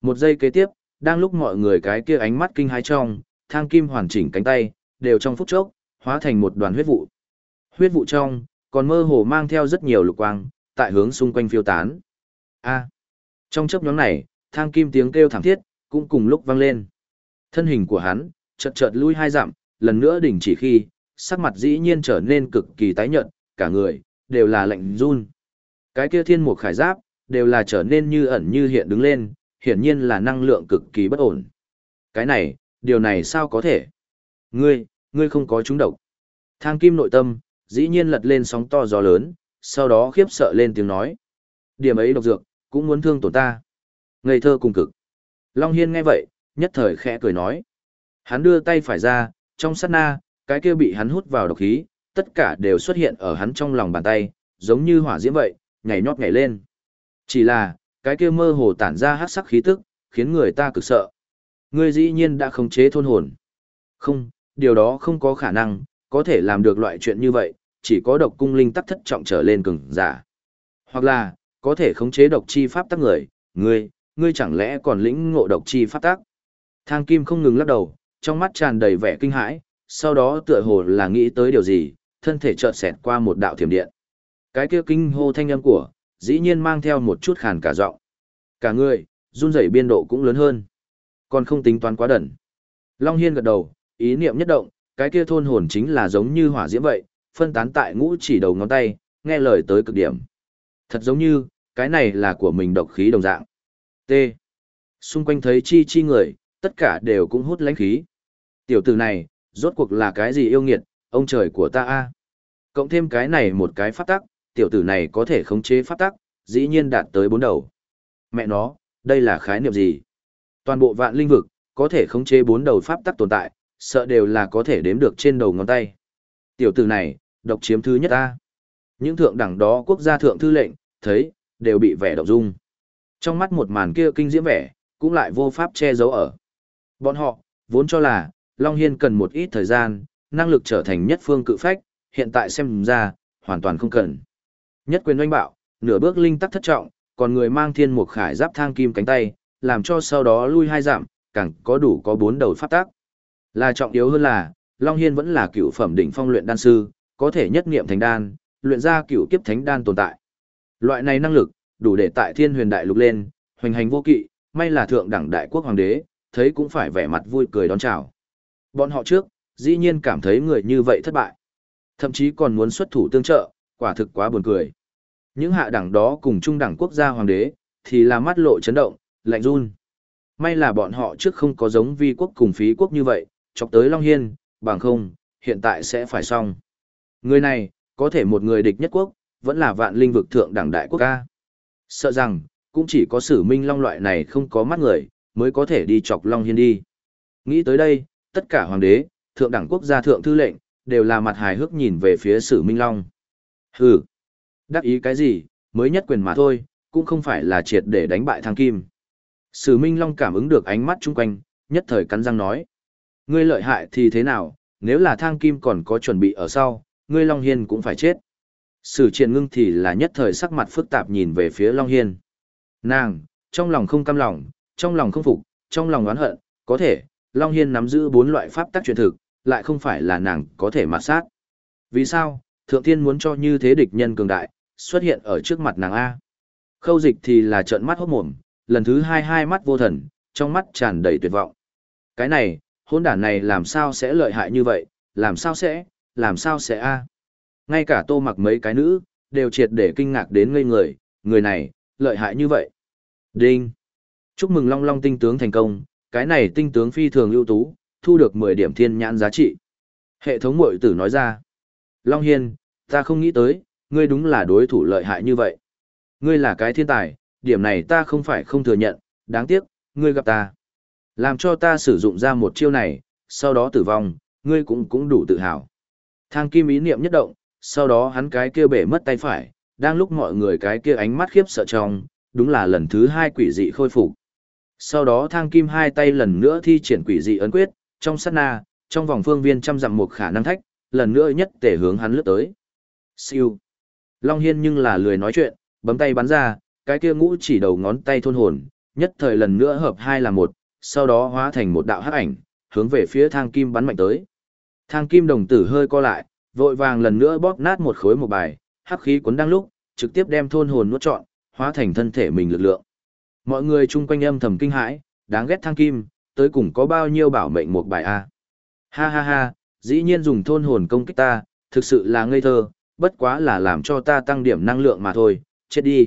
Một giây kế tiếp, đang lúc mọi người cái kia ánh mắt kinh hãi trong, thang kim hoàn chỉnh cánh tay, đều trong phút chốc, hóa thành một đoàn huyết vụ. Huyết vụ trong, còn mơ hồ mang theo rất nhiều lục quang, tại hướng xung quanh phiêu tán. A. Trong chớp nhóm này, thang kim tiếng kêu thảm thiết, cũng cùng lúc vang lên. Thân hình của hắn, chợt chợt lui hai dặm, lần nữa đỉnh chỉ khi, sắc mặt dĩ nhiên trở nên cực kỳ tái nhợt, cả người, đều là lạnh run. Cái kia thiên mục khải giáp, đều là trở nên như ẩn như hiện đứng lên, hiển nhiên là năng lượng cực kỳ bất ổn. Cái này, điều này sao có thể? Ngươi, ngươi không có trúng độc. Thang kim nội tâm, dĩ nhiên lật lên sóng to gió lớn, sau đó khiếp sợ lên tiếng nói. Điểm ấy độc dược, cũng muốn thương tổn ta. Ngây thơ cùng cực. Long Hiên nghe vậy, nhất thời khẽ cười nói. Hắn đưa tay phải ra, trong sát na, cái kia bị hắn hút vào độc khí, tất cả đều xuất hiện ở hắn trong lòng bàn tay, giống như hỏa diễm vậy, nhảy nhót nhảy lên. Chỉ là, cái kia mơ hồ tản ra hát sắc khí tức, khiến người ta cực sợ. Ngươi dĩ nhiên đã khống chế thôn hồn. Không, điều đó không có khả năng, có thể làm được loại chuyện như vậy, chỉ có độc cung linh tắc thất trọng trở lên cường giả. Hoặc là, có thể khống chế độc chi pháp tắc người, ngươi, ngươi chẳng lẽ còn lĩnh ngộ độc chi pháp tắc? Thang Kim không ngừng lắc đầu, trong mắt tràn đầy vẻ kinh hãi, sau đó tựa hồ là nghĩ tới điều gì, thân thể chợt xẹt qua một đạo thiểm điện. Cái kia kinh hô thanh âm của, dĩ nhiên mang theo một chút khàn cả giọng. Cả người, run rẩy biên độ cũng lớn hơn. Còn không tính toán quá đẩn. Long Hiên gật đầu, ý niệm nhất động, cái kia thôn hồn chính là giống như hỏa diễm vậy, phân tán tại ngũ chỉ đầu ngón tay, nghe lời tới cực điểm. Thật giống như, cái này là của mình độc khí đồng dạng. T. Xung quanh thấy chi chi người, tất cả đều cũng hút lãnh khí. Tiểu tử này, rốt cuộc là cái gì yêu nghiệt, ông trời của ta a Cộng thêm cái này một cái pháp tắc, tiểu tử này có thể khống chế pháp tắc, dĩ nhiên đạt tới bốn đầu. Mẹ nó, đây là khái niệm gì? Toàn bộ vạn linh vực, có thể khống chế bốn đầu pháp tắc tồn tại, sợ đều là có thể đếm được trên đầu ngón tay. Tiểu tử này, độc chiếm thứ nhất a những thượng đẳng đó quốc gia thượng thư lệnh, thấy, đều bị vẻ động dung. Trong mắt một màn kia kinh diễm vẻ, cũng lại vô pháp che giấu ở. Bọn họ, vốn cho là, Long Hiên cần một ít thời gian, năng lực trở thành nhất phương cự phách, hiện tại xem ra, hoàn toàn không cần. Nhất quyền oanh bạo, nửa bước linh tắc thất trọng, còn người mang thiên mục khải giáp thang kim cánh tay, làm cho sau đó lui hai giảm, càng có đủ có bốn đầu phát tác. Là trọng yếu hơn là, Long Hiên vẫn là cựu phẩm đỉnh phong luyện đan sư, có thể nhất nghiệm thành đan, luyện ra cựu kiếp thánh đan tồn tại. Loại này năng lực, đủ để tại thiên huyền đại lục lên, hoành hành vô kỵ, may là thượng đẳng đại quốc hoàng đế, thấy cũng phải vẻ mặt vui cười đón chào. Bọn họ trước, dĩ nhiên cảm thấy người như vậy thất bại. Thậm chí còn muốn xuất thủ tương trợ, quả thực quá buồn cười. Những hạ đẳng đó cùng trung đẳng quốc gia hoàng đế, thì là mắt lộ chấn động, lạnh run. May là bọn họ trước không có giống vi quốc cùng phí quốc như vậy, chọc tới Long Hiên, bằng không, hiện tại sẽ phải xong. Người này, có thể một người địch nhất quốc, vẫn là vạn linh vực thượng đẳng đại quốc ca. Sợ rằng, cũng chỉ có sử minh long loại này không có mắt người, mới có thể đi chọc Long Hiên đi. Nghĩ tới đây, tất cả hoàng đế, thượng đẳng quốc gia thượng thư lệnh, đều là mặt hài hước nhìn về phía sử minh long. Hừ, đắc ý cái gì, mới nhất quyền mà thôi, cũng không phải là triệt để đánh bại thang kim. Sử minh long cảm ứng được ánh mắt chung quanh, nhất thời cắn răng nói. Ngươi lợi hại thì thế nào, nếu là thang kim còn có chuẩn bị ở sau, ngươi Long Hiên cũng phải chết. Sử triển ngưng thì là nhất thời sắc mặt phức tạp nhìn về phía Long Hiên. Nàng, trong lòng không cam lòng, trong lòng không phục, trong lòng oán hận, có thể, Long Hiên nắm giữ bốn loại pháp tắc truyền thực, lại không phải là nàng có thể mà sát. Vì sao, Thượng Thiên muốn cho như thế địch nhân cường đại, xuất hiện ở trước mặt nàng A. Khâu dịch thì là trợn mắt hốt mồm, lần thứ hai hai mắt vô thần, trong mắt tràn đầy tuyệt vọng. Cái này, hôn đản này làm sao sẽ lợi hại như vậy, làm sao sẽ, làm sao sẽ A. Ngay cả tô mặc mấy cái nữ, đều triệt để kinh ngạc đến ngây người, người này, lợi hại như vậy. Đinh! Chúc mừng Long Long tinh tướng thành công, cái này tinh tướng phi thường ưu tú, thu được 10 điểm thiên nhãn giá trị. Hệ thống mội tử nói ra. Long Hiên, ta không nghĩ tới, ngươi đúng là đối thủ lợi hại như vậy. Ngươi là cái thiên tài, điểm này ta không phải không thừa nhận, đáng tiếc, ngươi gặp ta. Làm cho ta sử dụng ra một chiêu này, sau đó tử vong, ngươi cũng cũng đủ tự hào. Thang kim ý niệm nhất động, sau đó hắn cái kia bể mất tay phải, đang lúc mọi người cái kia ánh mắt khiếp sợ trong, đúng là lần thứ hai quỷ dị khôi phục. Sau đó thang kim hai tay lần nữa thi triển quỷ dị ấn quyết, trong sát na, trong vòng phương viên trăm dặm một khả năng thách, lần nữa nhất tể hướng hắn lướt tới. Siêu. Long Hiên nhưng là lười nói chuyện, bấm tay bắn ra, cái kia ngũ chỉ đầu ngón tay thôn hồn, nhất thời lần nữa hợp hai là một, sau đó hóa thành một đạo hắc ảnh, hướng về phía thang kim bắn mạnh tới. Thang kim đồng tử hơi co lại, vội vàng lần nữa bóp nát một khối một bài, hắc khí cuốn đang lúc, trực tiếp đem thôn hồn nuốt trọn, hóa thành thân thể mình lực lượng. Mọi người chung quanh âm thầm kinh hãi, đáng ghét thang kim, tới cùng có bao nhiêu bảo mệnh một bài a. Ha ha ha, dĩ nhiên dùng thôn hồn công kích ta, thực sự là ngây thơ, bất quá là làm cho ta tăng điểm năng lượng mà thôi, chết đi.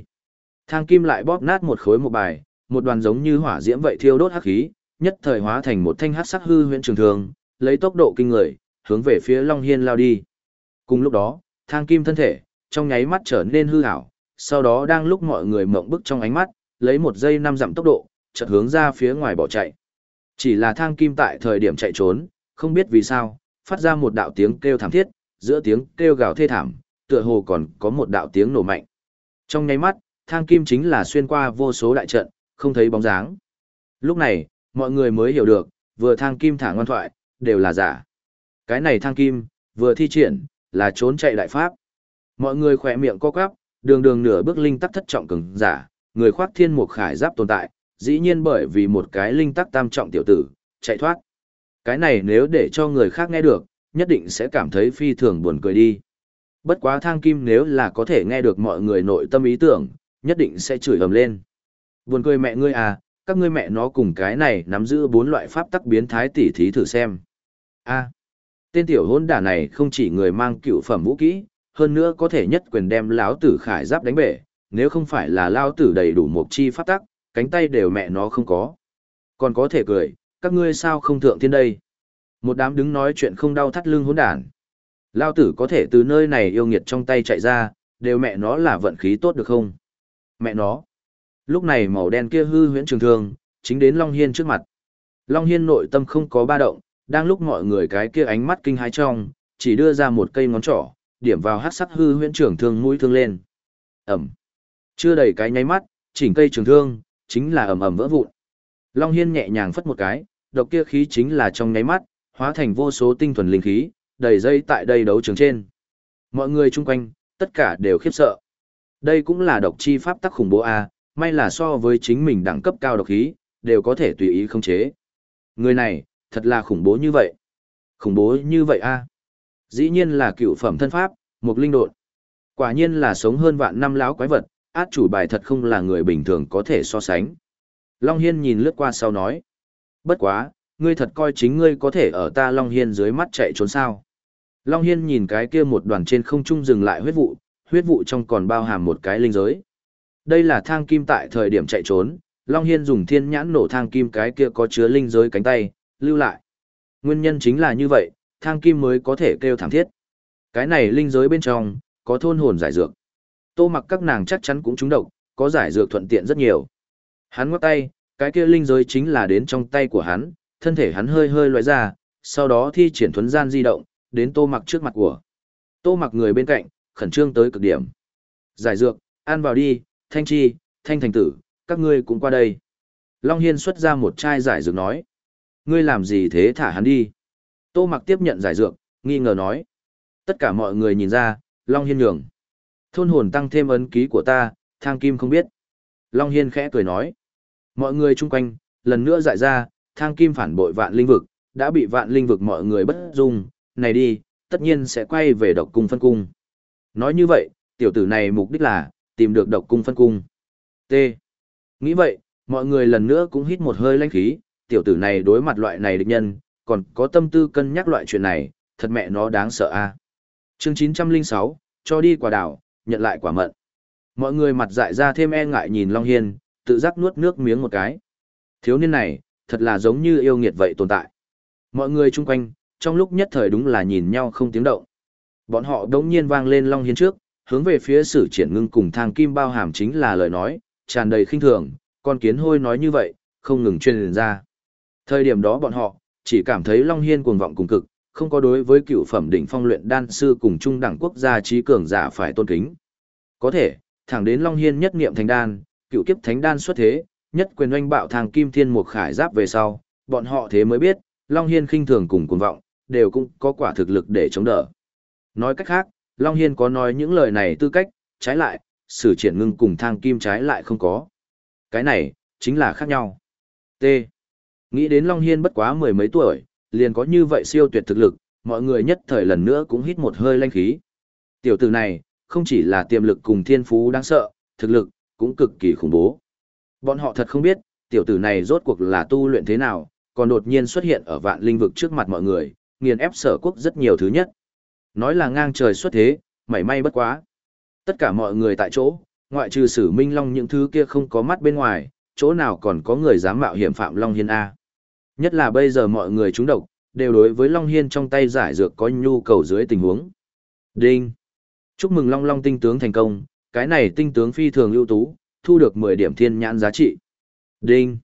Thang kim lại bóp nát một khối một bài, một đoàn giống như hỏa diễm vậy thiêu đốt hắc khí, nhất thời hóa thành một thanh hắc sắc hư huyễn trường thường, lấy tốc độ kinh người, hướng về phía Long Hiên lao đi. Cùng lúc đó, thang kim thân thể, trong nháy mắt trở nên hư ảo, sau đó đang lúc mọi người mộng bức trong ánh mắt, lấy một giây năm dặm tốc độ, chợt hướng ra phía ngoài bỏ chạy. Chỉ là thang kim tại thời điểm chạy trốn, không biết vì sao, phát ra một đạo tiếng kêu thảm thiết, giữa tiếng kêu gào thê thảm, tựa hồ còn có một đạo tiếng nổ mạnh. Trong nháy mắt, thang kim chính là xuyên qua vô số đại trận, không thấy bóng dáng. Lúc này, mọi người mới hiểu được, vừa thang kim thả ngoan thoại, đều là giả. Cái này thang kim, vừa thi triển, là trốn chạy đại pháp. Mọi người khỏe miệng co quắp, đường đường nửa bước linh tắc thất trọng cường giả, người khoác thiên mục khải giáp tồn tại, dĩ nhiên bởi vì một cái linh tắc tam trọng tiểu tử, chạy thoát. Cái này nếu để cho người khác nghe được, nhất định sẽ cảm thấy phi thường buồn cười đi. Bất quá thang kim nếu là có thể nghe được mọi người nội tâm ý tưởng, nhất định sẽ chửi ầm lên. Buồn cười mẹ ngươi à, các ngươi mẹ nó cùng cái này nắm giữ bốn loại pháp tắc biến thái tỉ thí thử xem. A tên tiểu hôn đả này không chỉ người mang cựu phẩm vũ kỹ, hơn nữa có thể nhất quyền đem lão tử khải giáp đánh bể, nếu không phải là lao tử đầy đủ một chi pháp tắc, cánh tay đều mẹ nó không có. Còn có thể cười, các ngươi sao không thượng thiên đây? Một đám đứng nói chuyện không đau thắt lưng hỗn đản. Lao tử có thể từ nơi này yêu nghiệt trong tay chạy ra, đều mẹ nó là vận khí tốt được không? Mẹ nó. Lúc này màu đen kia hư huyễn trường thương, chính đến Long Hiên trước mặt. Long Hiên nội tâm không có ba động, đang lúc mọi người cái kia ánh mắt kinh hãi trong, chỉ đưa ra một cây ngón trỏ, điểm vào hát sắc hư huyễn trưởng thương mũi thương lên. Ẩm. Chưa đầy cái nháy mắt, chỉnh cây trường thương, chính là ầm ầm vỡ vụn. Long Hiên nhẹ nhàng phất một cái, độc kia khí chính là trong nháy mắt, hóa thành vô số tinh thuần linh khí, đầy dây tại đây đấu trường trên. Mọi người chung quanh, tất cả đều khiếp sợ. Đây cũng là độc chi pháp tắc khủng bố A, may là so với chính mình đẳng cấp cao độc khí, đều có thể tùy ý khống chế. Người này, thật là khủng bố như vậy. Khủng bố như vậy A. Dĩ nhiên là cựu phẩm thân pháp, một linh độn. Quả nhiên là sống hơn vạn năm láo quái vật, át chủ bài thật không là người bình thường có thể so sánh. Long Hiên nhìn lướt qua sau nói. Bất quá, ngươi thật coi chính ngươi có thể ở ta Long Hiên dưới mắt chạy trốn sao. Long Hiên nhìn cái kia một đoàn trên không trung dừng lại huyết vụ, huyết vụ trong còn bao hàm một cái linh giới. Đây là thang kim tại thời điểm chạy trốn, Long Hiên dùng thiên nhãn nổ thang kim cái kia có chứa linh giới cánh tay, lưu lại. Nguyên nhân chính là như vậy, thang kim mới có thể kêu thẳng thiết. Cái này linh giới bên trong, có thôn hồn giải dược. Tô mặc các nàng chắc chắn cũng trúng độc, có giải dược thuận tiện rất nhiều. Hắn ngoắc tay, cái kia linh giới chính là đến trong tay của hắn, thân thể hắn hơi hơi loại ra, sau đó thi triển thuấn gian di động, đến tô mặc trước mặt của. Tô mặc người bên cạnh, khẩn trương tới cực điểm. Giải dược, ăn vào đi, thanh chi, thanh thành tử, các ngươi cũng qua đây. Long Hiên xuất ra một chai giải dược nói. Ngươi làm gì thế thả hắn đi. Tô mặc tiếp nhận giải dược, nghi ngờ nói. Tất cả mọi người nhìn ra, Long Hiên nhường. Thôn hồn tăng thêm ấn ký của ta, thang kim không biết. Long Hiên khẽ cười nói. Mọi người chung quanh, lần nữa dại ra, thang kim phản bội vạn linh vực, đã bị vạn linh vực mọi người bất dung, này đi, tất nhiên sẽ quay về độc cung phân cung. Nói như vậy, tiểu tử này mục đích là, tìm được độc cung phân cung. T. Nghĩ vậy, mọi người lần nữa cũng hít một hơi lãnh khí, tiểu tử này đối mặt loại này địch nhân, còn có tâm tư cân nhắc loại chuyện này, thật mẹ nó đáng sợ a. Chương 906, cho đi quả đảo, nhận lại quả mận. Mọi người mặt dại ra thêm e ngại nhìn Long Hiên, tự giác nuốt nước miếng một cái. Thiếu niên này, thật là giống như yêu nghiệt vậy tồn tại. Mọi người chung quanh, trong lúc nhất thời đúng là nhìn nhau không tiếng động. Bọn họ đống nhiên vang lên Long Hiên trước, hướng về phía sử triển ngưng cùng thang kim bao hàm chính là lời nói, tràn đầy khinh thường, con kiến hôi nói như vậy, không ngừng truyền ra. Thời điểm đó bọn họ, chỉ cảm thấy Long Hiên cuồng vọng cùng cực, không có đối với cựu phẩm đỉnh phong luyện đan sư cùng trung đẳng quốc gia trí cường giả phải tôn kính. Có thể, thẳng đến Long Hiên nhất niệm thành đan, cựu kiếp thánh đan xuất thế, nhất quyền oanh bạo thằng kim thiên Mục khải giáp về sau, bọn họ thế mới biết, Long Hiên khinh thường cùng cuồng vọng, đều cũng có quả thực lực để chống đỡ. Nói cách khác, Long Hiên có nói những lời này tư cách, trái lại, sử triển ngưng cùng thang kim trái lại không có. Cái này, chính là khác nhau. T. Nghĩ đến Long Hiên bất quá mười mấy tuổi, liền có như vậy siêu tuyệt thực lực, mọi người nhất thời lần nữa cũng hít một hơi lanh khí. Tiểu tử này, không chỉ là tiềm lực cùng thiên phú đáng sợ, thực lực, cũng cực kỳ khủng bố. Bọn họ thật không biết, tiểu tử này rốt cuộc là tu luyện thế nào, còn đột nhiên xuất hiện ở vạn linh vực trước mặt mọi người, nghiền ép sở quốc rất nhiều thứ nhất. Nói là ngang trời xuất thế, mảy may bất quá. Tất cả mọi người tại chỗ, ngoại trừ sử minh long những thứ kia không có mắt bên ngoài, chỗ nào còn có người dám mạo hiểm phạm Long Hiên A. Nhất là bây giờ mọi người trúng độc, đều đối với Long Hiên trong tay giải dược có nhu cầu dưới tình huống. Đinh! Chúc mừng Long Long tinh tướng thành công, cái này tinh tướng phi thường ưu tú, thu được 10 điểm thiên nhãn giá trị. Đinh!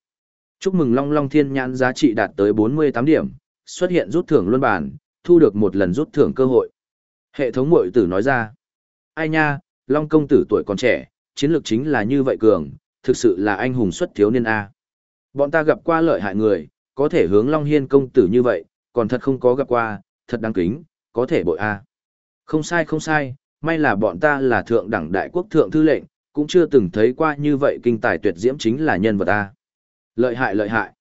Chúc mừng Long Long thiên nhãn giá trị đạt tới 48 điểm, xuất hiện rút thưởng luân bản, thu được một lần rút thưởng cơ hội. Hệ thống mội tử nói ra. Ai nha, Long công tử tuổi còn trẻ, chiến lược chính là như vậy cường, thực sự là anh hùng xuất thiếu niên A. Bọn ta gặp qua lợi hại người, có thể hướng Long Hiên công tử như vậy, còn thật không có gặp qua, thật đáng kính, có thể bội A. Không sai không sai, may là bọn ta là thượng đẳng đại quốc thượng thư lệnh, cũng chưa từng thấy qua như vậy kinh tài tuyệt diễm chính là nhân vật A. Lợi hại lợi hại.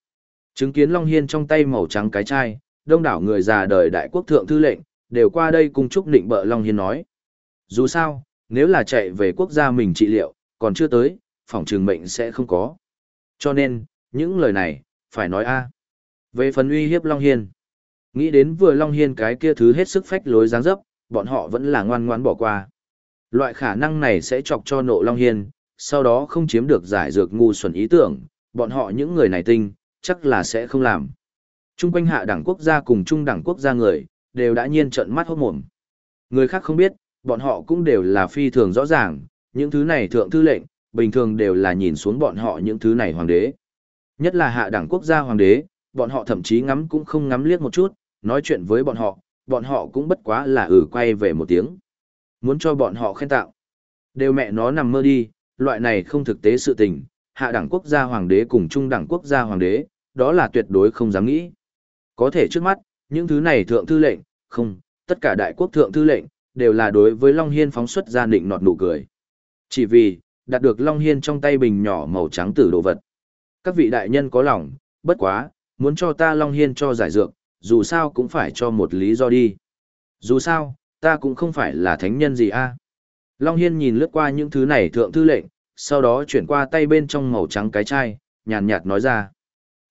Chứng kiến Long Hiên trong tay màu trắng cái chai, đông đảo người già đời đại quốc thượng thư lệnh, đều qua đây cùng chúc định bợ Long Hiên nói. Dù sao, nếu là chạy về quốc gia mình trị liệu, còn chưa tới, phòng trường mệnh sẽ không có. Cho nên, những lời này, phải nói a về phần uy hiếp Long Hiên, nghĩ đến vừa Long Hiên cái kia thứ hết sức phách lối dáng dấp, bọn họ vẫn là ngoan ngoãn bỏ qua. Loại khả năng này sẽ chọc cho nộ Long Hiên, sau đó không chiếm được giải dược ngu xuẩn ý tưởng, bọn họ những người này tinh, chắc là sẽ không làm. Trung quanh hạ đẳng quốc gia cùng trung đẳng quốc gia người, đều đã nhiên trận mắt hốt mồm. Người khác không biết, bọn họ cũng đều là phi thường rõ ràng, những thứ này thượng thư lệnh, bình thường đều là nhìn xuống bọn họ những thứ này hoàng đế. Nhất là hạ đẳng quốc gia hoàng đế, bọn họ thậm chí ngắm cũng không ngắm liếc một chút, nói chuyện với bọn họ, bọn họ cũng bất quá là ử quay về một tiếng. Muốn cho bọn họ khen tạo. Đều mẹ nó nằm mơ đi, loại này không thực tế sự tình, hạ đẳng quốc gia hoàng đế cùng trung đẳng quốc gia hoàng đế, đó là tuyệt đối không dám nghĩ. Có thể trước mắt, những thứ này thượng thư lệnh, không, tất cả đại quốc thượng thư lệnh, đều là đối với Long Hiên phóng xuất ra định nọt nụ cười. Chỉ vì, đạt được Long Hiên trong tay bình nhỏ màu trắng tử đồ vật. Các vị đại nhân có lòng, bất quá, muốn cho ta Long Hiên cho giải dược, dù sao cũng phải cho một lý do đi. Dù sao, ta cũng không phải là thánh nhân gì a Long Hiên nhìn lướt qua những thứ này thượng thư lệnh, sau đó chuyển qua tay bên trong màu trắng cái chai, nhàn nhạt nói ra.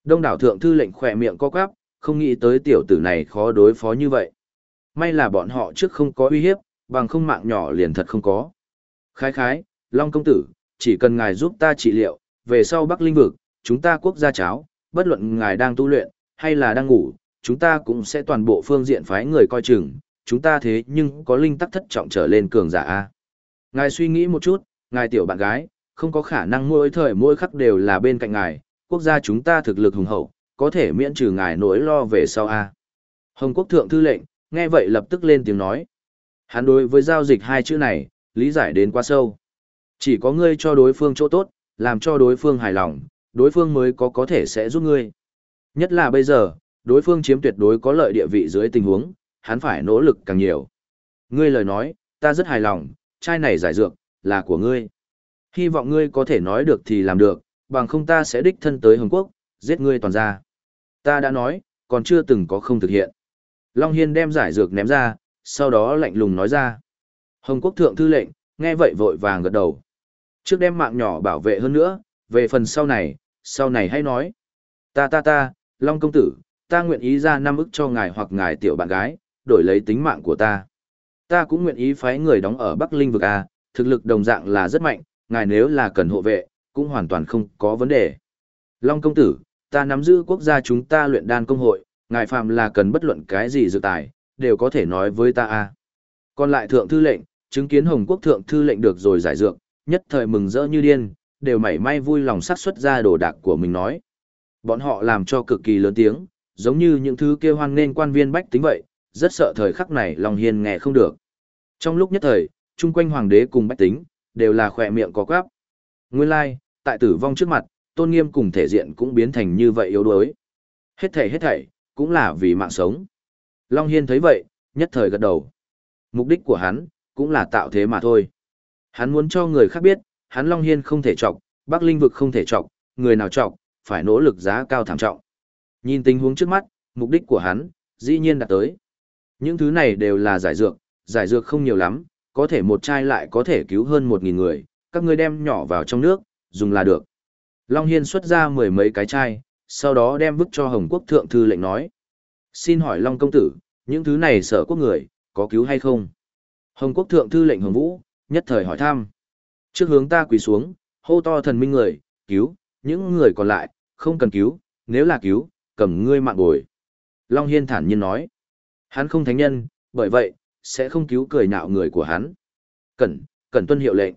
Đông đảo thượng thư lệnh khỏe miệng co quắp, không nghĩ tới tiểu tử này khó đối phó như vậy. May là bọn họ trước không có uy hiếp, bằng không mạng nhỏ liền thật không có. Khái khái, Long công tử, chỉ cần ngài giúp ta trị liệu, về sau Bắc Linh vực, chúng ta quốc gia cháo, bất luận ngài đang tu luyện, hay là đang ngủ, chúng ta cũng sẽ toàn bộ phương diện phái người coi chừng, chúng ta thế nhưng có linh tắc thất trọng trở lên cường giả a. Ngài suy nghĩ một chút, ngài tiểu bạn gái, không có khả năng mỗi thời mỗi khắc đều là bên cạnh ngài, quốc gia chúng ta thực lực hùng hậu, có thể miễn trừ ngài nỗi lo về sau a. Hồng quốc thượng thư lệnh, nghe vậy lập tức lên tiếng nói. Hắn đối với giao dịch hai chữ này, lý giải đến quá sâu. Chỉ có ngươi cho đối phương chỗ tốt, làm cho đối phương hài lòng, đối phương mới có có thể sẽ giúp ngươi. Nhất là bây giờ, đối phương chiếm tuyệt đối có lợi địa vị dưới tình huống, hắn phải nỗ lực càng nhiều. Ngươi lời nói, ta rất hài lòng, chai này giải dược, là của ngươi. Hy vọng ngươi có thể nói được thì làm được, bằng không ta sẽ đích thân tới Hồng Quốc, giết ngươi toàn ra. Ta đã nói, còn chưa từng có không thực hiện. Long Hiên đem giải dược ném ra, sau đó lạnh lùng nói ra. Hồng Quốc thượng thư lệnh, nghe vậy vội vàng gật đầu. Trước đem mạng nhỏ bảo vệ hơn nữa, về phần sau này, sau này hãy nói. Ta ta ta, Long công tử, ta nguyện ý ra năm ức cho ngài hoặc ngài tiểu bạn gái, đổi lấy tính mạng của ta. Ta cũng nguyện ý phái người đóng ở Bắc Linh vực A, thực lực đồng dạng là rất mạnh, ngài nếu là cần hộ vệ, cũng hoàn toàn không có vấn đề. Long công tử, ta nắm giữ quốc gia chúng ta luyện đan công hội, ngài phạm là cần bất luận cái gì dự tài, đều có thể nói với ta A. Còn lại thượng thư lệnh, chứng kiến Hồng Quốc thượng thư lệnh được rồi giải dược, nhất thời mừng rỡ như điên, đều mảy may vui lòng sát xuất ra đồ đạc của mình nói. Bọn họ làm cho cực kỳ lớn tiếng, giống như những thứ kêu hoan nên quan viên bách tính vậy, rất sợ thời khắc này Long Hiên nghe không được. Trong lúc nhất thời, chung quanh hoàng đế cùng bách tính, đều là khỏe miệng có quáp. Nguyên lai, like, tại tử vong trước mặt, tôn nghiêm cùng thể diện cũng biến thành như vậy yếu đuối. Hết thảy hết thảy, cũng là vì mạng sống. Long Hiên thấy vậy, nhất thời gật đầu. Mục đích của hắn, cũng là tạo thế mà thôi. Hắn muốn cho người khác biết, hắn Long Hiên không thể trọc, Bắc Linh vực không thể trọc, người nào trọc, phải nỗ lực giá cao thảm trọng. Nhìn tình huống trước mắt, mục đích của hắn, dĩ nhiên đạt tới. Những thứ này đều là giải dược, giải dược không nhiều lắm, có thể một chai lại có thể cứu hơn một nghìn người, các ngươi đem nhỏ vào trong nước, dùng là được. Long Hiên xuất ra mười mấy cái chai, sau đó đem vứt cho Hồng Quốc Thượng Thư lệnh nói. Xin hỏi Long Công Tử, những thứ này sở quốc người, có cứu hay không? Hồng Quốc Thượng Thư lệnh Hồng Vũ, nhất thời hỏi thăm. Trước hướng ta quỳ xuống, hô to thần minh người, cứu, những người còn lại, không cần cứu, nếu là cứu, cầm ngươi mạng bồi. Long Hiên thản nhiên nói. Hắn không thánh nhân, bởi vậy, sẽ không cứu cười nhạo người của hắn. Cẩn, cẩn tuân hiệu lệnh.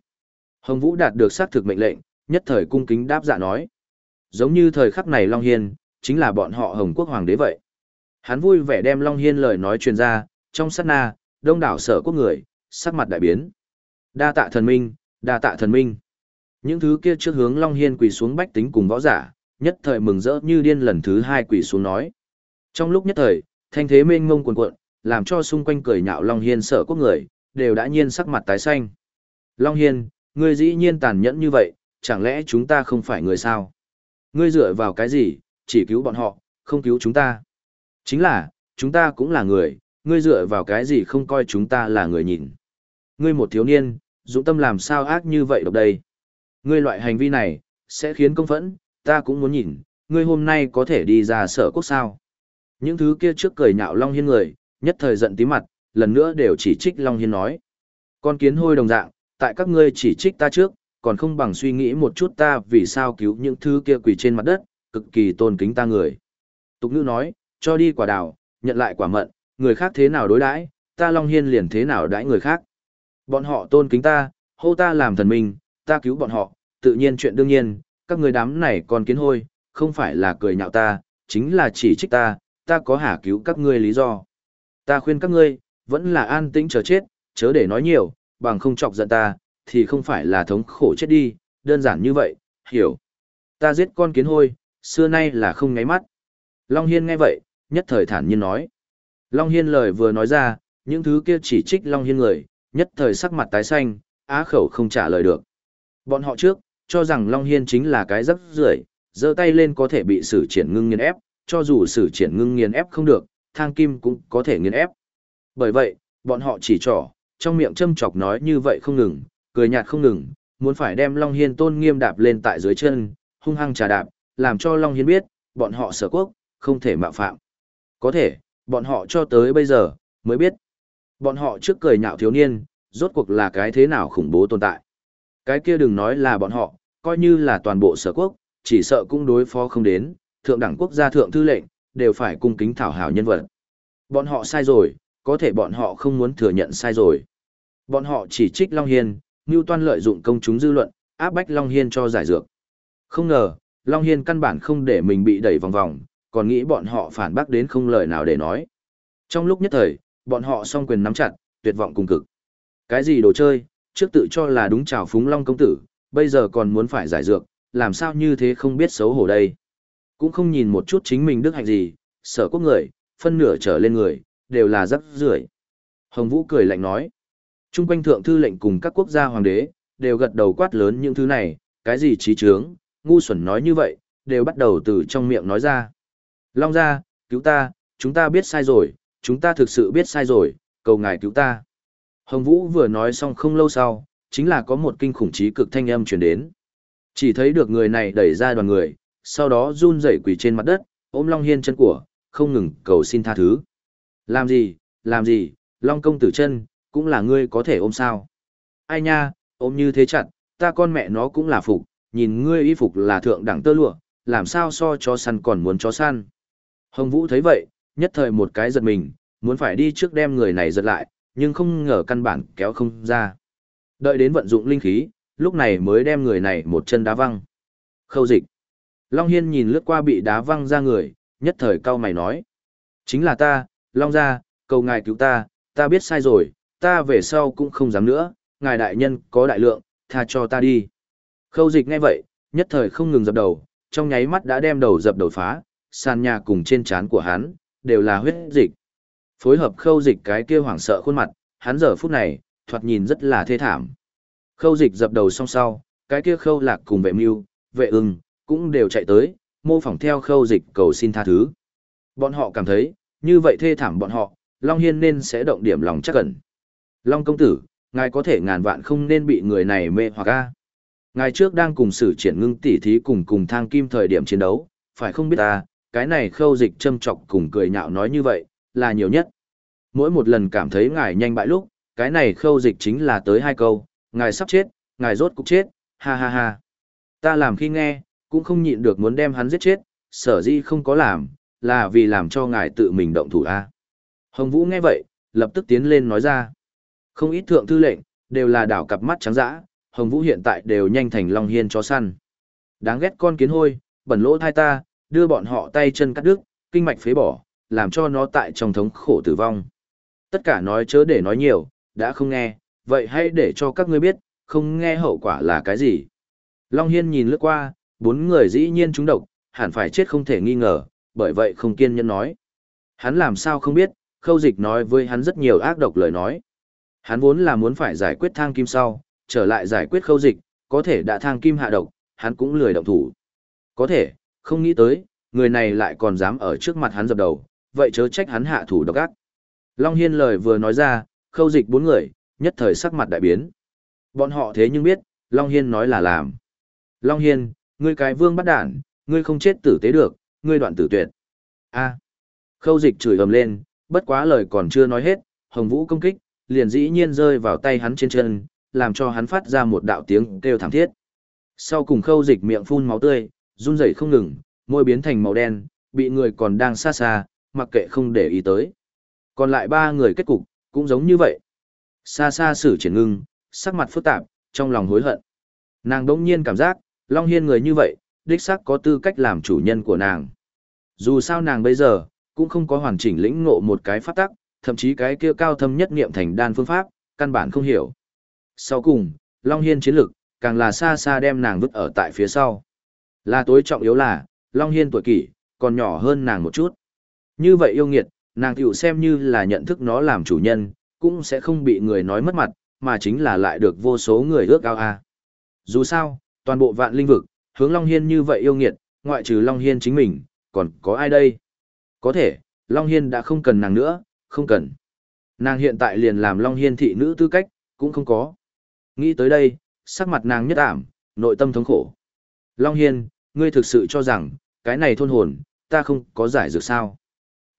Hồng Vũ đạt được xác thực mệnh lệnh, nhất thời cung kính đáp dạ nói. Giống như thời khắc này Long Hiên, chính là bọn họ Hồng Quốc Hoàng đế vậy. Hắn vui vẻ đem Long Hiên lời nói truyền ra, trong sát na, đông đảo sở quốc người, sắc mặt đại biến. Đa tạ thần minh, đa tạ thần minh. Những thứ kia trước hướng Long Hiên quỳ xuống bách tính cùng võ giả, nhất thời mừng rỡ như điên lần thứ hai quỳ xuống nói. Trong lúc nhất thời, thanh thế mênh mông cuồn cuộn, làm cho xung quanh cười nhạo Long Hiên sợ quốc người, đều đã nhiên sắc mặt tái xanh. Long Hiên, ngươi dĩ nhiên tàn nhẫn như vậy, chẳng lẽ chúng ta không phải người sao? Ngươi dựa vào cái gì, chỉ cứu bọn họ, không cứu chúng ta? Chính là, chúng ta cũng là người, ngươi dựa vào cái gì không coi chúng ta là người nhìn? Ngươi một thiếu niên, dũng tâm làm sao ác như vậy độc đây? Ngươi loại hành vi này, sẽ khiến công phẫn, ta cũng muốn nhìn, ngươi hôm nay có thể đi ra sở quốc sao? Những thứ kia trước cười nhạo Long Hiên người, nhất thời giận tí mặt, lần nữa đều chỉ trích Long Hiên nói. Con kiến hôi đồng dạng, tại các ngươi chỉ trích ta trước, còn không bằng suy nghĩ một chút ta vì sao cứu những thứ kia quỷ trên mặt đất, cực kỳ tôn kính ta người. Tục ngữ nói, cho đi quả đào, nhận lại quả mận, người khác thế nào đối đãi, ta Long Hiên liền thế nào đãi người khác. Bọn họ tôn kính ta, hô ta làm thần minh, ta cứu bọn họ, tự nhiên chuyện đương nhiên, các người đám này còn kiến hôi, không phải là cười nhạo ta, chính là chỉ trích ta, ta có hả cứu các ngươi lý do. Ta khuyên các ngươi, vẫn là an tĩnh chờ chết, chớ để nói nhiều, bằng không chọc giận ta, thì không phải là thống khổ chết đi, đơn giản như vậy, hiểu. Ta giết con kiến hôi, xưa nay là không ngáy mắt. Long Hiên nghe vậy, nhất thời thản nhiên nói. Long Hiên lời vừa nói ra, những thứ kia chỉ trích Long Hiên người, nhất thời sắc mặt tái xanh, á khẩu không trả lời được. Bọn họ trước, cho rằng Long Hiên chính là cái rắc rưởi giơ tay lên có thể bị sử triển ngưng nghiền ép, cho dù sử triển ngưng nghiền ép không được, thang kim cũng có thể nghiền ép. Bởi vậy, bọn họ chỉ trỏ, trong miệng châm chọc nói như vậy không ngừng, cười nhạt không ngừng, muốn phải đem Long Hiên tôn nghiêm đạp lên tại dưới chân, hung hăng trà đạp, làm cho Long Hiên biết, bọn họ sở quốc, không thể mạo phạm. Có thể, bọn họ cho tới bây giờ, mới biết. Bọn họ trước cười nhạo thiếu niên, rốt cuộc là cái thế nào khủng bố tồn tại. Cái kia đừng nói là bọn họ, coi như là toàn bộ sở quốc, chỉ sợ cũng đối phó không đến, thượng đẳng quốc gia thượng thư lệnh, đều phải cung kính thảo hảo nhân vật. Bọn họ sai rồi, có thể bọn họ không muốn thừa nhận sai rồi. Bọn họ chỉ trích Long Hiên, Ngưu Toan lợi dụng công chúng dư luận, áp bách Long Hiên cho giải dược. Không ngờ, Long Hiên căn bản không để mình bị đẩy vòng vòng, còn nghĩ bọn họ phản bác đến không lời nào để nói. Trong lúc nhất thời, bọn họ song quyền nắm chặt, tuyệt vọng cùng cực. Cái gì đồ chơi, trước tự cho là đúng chào phúng Long công tử, bây giờ còn muốn phải giải dược, làm sao như thế không biết xấu hổ đây. Cũng không nhìn một chút chính mình đức hạnh gì, sở quốc người, phân nửa trở lên người, đều là rắc rưởi. Hồng Vũ cười lạnh nói. Trung quanh thượng thư lệnh cùng các quốc gia hoàng đế, đều gật đầu quát lớn những thứ này, cái gì trí trướng, ngu xuẩn nói như vậy, đều bắt đầu từ trong miệng nói ra. Long ra, cứu ta, chúng ta biết sai rồi, chúng ta thực sự biết sai rồi, cầu ngài cứu ta. Hồng Vũ vừa nói xong không lâu sau, chính là có một kinh khủng trí cực thanh âm truyền đến. Chỉ thấy được người này đẩy ra đoàn người, sau đó run rẩy quỳ trên mặt đất, ôm Long Hiên chân của, không ngừng cầu xin tha thứ. Làm gì, làm gì, Long công tử chân, cũng là ngươi có thể ôm sao. Ai nha, ôm như thế chặt, ta con mẹ nó cũng là phục, nhìn ngươi y phục là thượng đẳng tơ lụa, làm sao so cho săn còn muốn chó săn. Hồng Vũ thấy vậy, nhất thời một cái giật mình, muốn phải đi trước đem người này giật lại, nhưng không ngờ căn bản kéo không ra. Đợi đến vận dụng linh khí, lúc này mới đem người này một chân đá văng. Khâu dịch. Long Hiên nhìn lướt qua bị đá văng ra người, nhất thời cao mày nói. Chính là ta, Long gia, cầu ngài cứu ta, ta biết sai rồi, ta về sau cũng không dám nữa, ngài đại nhân có đại lượng, tha cho ta đi. Khâu dịch nghe vậy, nhất thời không ngừng dập đầu, trong nháy mắt đã đem đầu dập đầu phá, sàn nhà cùng trên trán của hắn, đều là huyết dịch. Phối hợp khâu dịch cái kia hoảng sợ khuôn mặt, hắn giờ phút này, thoạt nhìn rất là thê thảm. Khâu dịch dập đầu song sau, cái kia khâu lạc cùng vệ mưu, vệ ưng, cũng đều chạy tới, mô phỏng theo khâu dịch cầu xin tha thứ. Bọn họ cảm thấy, như vậy thê thảm bọn họ, Long Hiên nên sẽ động điểm lòng chắc cẩn. Long công tử, ngài có thể ngàn vạn không nên bị người này mê hoặc a. Ngài trước đang cùng sử triển ngưng tỉ thí cùng cùng thang kim thời điểm chiến đấu, phải không biết ta, cái này khâu dịch châm chọc cùng cười nhạo nói như vậy, là nhiều nhất. Mỗi một lần cảm thấy ngài nhanh bại lúc, cái này khâu dịch chính là tới hai câu, ngài sắp chết, ngài rốt cục chết, ha ha ha. Ta làm khi nghe, cũng không nhịn được muốn đem hắn giết chết, sở dĩ không có làm, là vì làm cho ngài tự mình động thủ a. Hồng Vũ nghe vậy, lập tức tiến lên nói ra. Không ít thượng thư lệnh, đều là đảo cặp mắt trắng dã, Hồng Vũ hiện tại đều nhanh thành Long Hiên chó săn. Đáng ghét con kiến hôi, bẩn lỗ thai ta, đưa bọn họ tay chân cắt đứt, kinh mạch phế bỏ, làm cho nó tại trong thống khổ tử vong. Tất cả nói chớ để nói nhiều, đã không nghe, vậy hãy để cho các ngươi biết, không nghe hậu quả là cái gì. Long Hiên nhìn lướt qua, bốn người dĩ nhiên trúng độc, hẳn phải chết không thể nghi ngờ, bởi vậy không kiên nhẫn nói. Hắn làm sao không biết, khâu dịch nói với hắn rất nhiều ác độc lời nói. Hắn vốn là muốn phải giải quyết thang kim sau, trở lại giải quyết khâu dịch, có thể đã thang kim hạ độc, hắn cũng lười động thủ. Có thể, không nghĩ tới, người này lại còn dám ở trước mặt hắn dập đầu, vậy chớ trách hắn hạ thủ độc ác. Long Hiên lời vừa nói ra, khâu dịch bốn người, nhất thời sắc mặt đại biến. Bọn họ thế nhưng biết, Long Hiên nói là làm. Long Hiên, ngươi cái vương bắt đản, ngươi không chết tử tế được, ngươi đoạn tử tuyệt. A. Khâu dịch chửi ầm lên, bất quá lời còn chưa nói hết, Hồng Vũ công kích, liền dĩ nhiên rơi vào tay hắn trên chân, làm cho hắn phát ra một đạo tiếng kêu thảm thiết. Sau cùng khâu dịch miệng phun máu tươi, run rẩy không ngừng, môi biến thành màu đen, bị người còn đang xa xa, mặc kệ không để ý tới. Còn lại ba người kết cục, cũng giống như vậy. Xa xa sử triển ngưng, sắc mặt phức tạp, trong lòng hối hận. Nàng đỗng nhiên cảm giác, Long Hiên người như vậy, đích xác có tư cách làm chủ nhân của nàng. Dù sao nàng bây giờ, cũng không có hoàn chỉnh lĩnh ngộ một cái pháp tắc, thậm chí cái kia cao thâm nhất niệm thành đan phương pháp, căn bản không hiểu. Sau cùng, Long Hiên chiến lực, càng là xa xa đem nàng vứt ở tại phía sau. Là tối trọng yếu là, Long Hiên tuổi kỷ, còn nhỏ hơn nàng một chút. Như vậy yêu nghiệt, Nàng tiểu xem như là nhận thức nó làm chủ nhân, cũng sẽ không bị người nói mất mặt, mà chính là lại được vô số người ước ao a. Dù sao, toàn bộ vạn linh vực, hướng Long Hiên như vậy yêu nghiệt, ngoại trừ Long Hiên chính mình, còn có ai đây? Có thể, Long Hiên đã không cần nàng nữa, không cần. Nàng hiện tại liền làm Long Hiên thị nữ tư cách, cũng không có. Nghĩ tới đây, sắc mặt nàng nhất ảm, nội tâm thống khổ. Long Hiên, ngươi thực sự cho rằng, cái này thôn hồn, ta không có giải dược sao.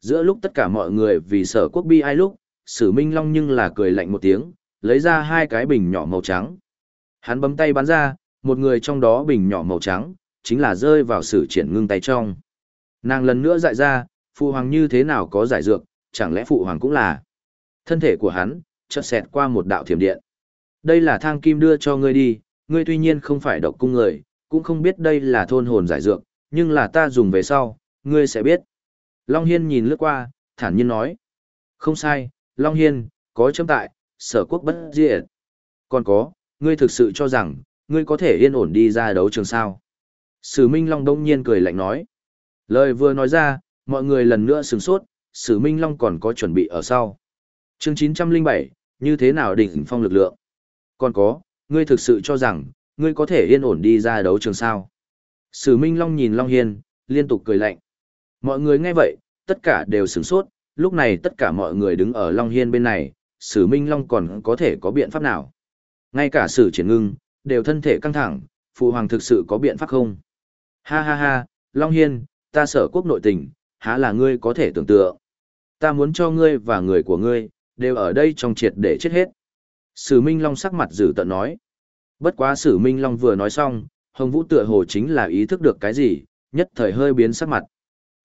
Giữa lúc tất cả mọi người vì sở quốc bi ai lúc, sử minh long nhưng là cười lạnh một tiếng, lấy ra hai cái bình nhỏ màu trắng. Hắn bấm tay bắn ra, một người trong đó bình nhỏ màu trắng, chính là rơi vào sử triển ngưng tay trong. Nàng lần nữa dại ra, phụ hoàng như thế nào có giải dược, chẳng lẽ phụ hoàng cũng là. Thân thể của hắn, chợt xẹt qua một đạo thiểm điện. Đây là thang kim đưa cho ngươi đi, ngươi tuy nhiên không phải độc cung người, cũng không biết đây là thôn hồn giải dược, nhưng là ta dùng về sau, ngươi sẽ biết. Long Hiên nhìn lướt qua, thản nhiên nói. Không sai, Long Hiên, có châm tại, sở quốc bất diệt. Còn có, ngươi thực sự cho rằng, ngươi có thể yên ổn đi ra đấu trường sao. Sử Minh Long đông nhiên cười lạnh nói. Lời vừa nói ra, mọi người lần nữa sừng sốt, Sử Minh Long còn có chuẩn bị ở sau. chương 907, như thế nào đỉnh phong lực lượng? Còn có, ngươi thực sự cho rằng, ngươi có thể yên ổn đi ra đấu trường sao? Sử Minh Long nhìn Long Hiên, liên tục cười lạnh. Mọi người nghe vậy, tất cả đều sửng sốt, lúc này tất cả mọi người đứng ở Long Hiên bên này, Sử Minh Long còn có thể có biện pháp nào? Ngay cả Sử Triển Ngưng, đều thân thể căng thẳng, Phụ Hoàng thực sự có biện pháp không? Ha ha ha, Long Hiên, ta sở quốc nội tình, há là ngươi có thể tưởng tượng. Ta muốn cho ngươi và người của ngươi, đều ở đây trong triệt để chết hết. Sử Minh Long sắc mặt dữ tợn nói. Bất quá Sử Minh Long vừa nói xong, Hồng Vũ tựa hồ chính là ý thức được cái gì, nhất thời hơi biến sắc mặt.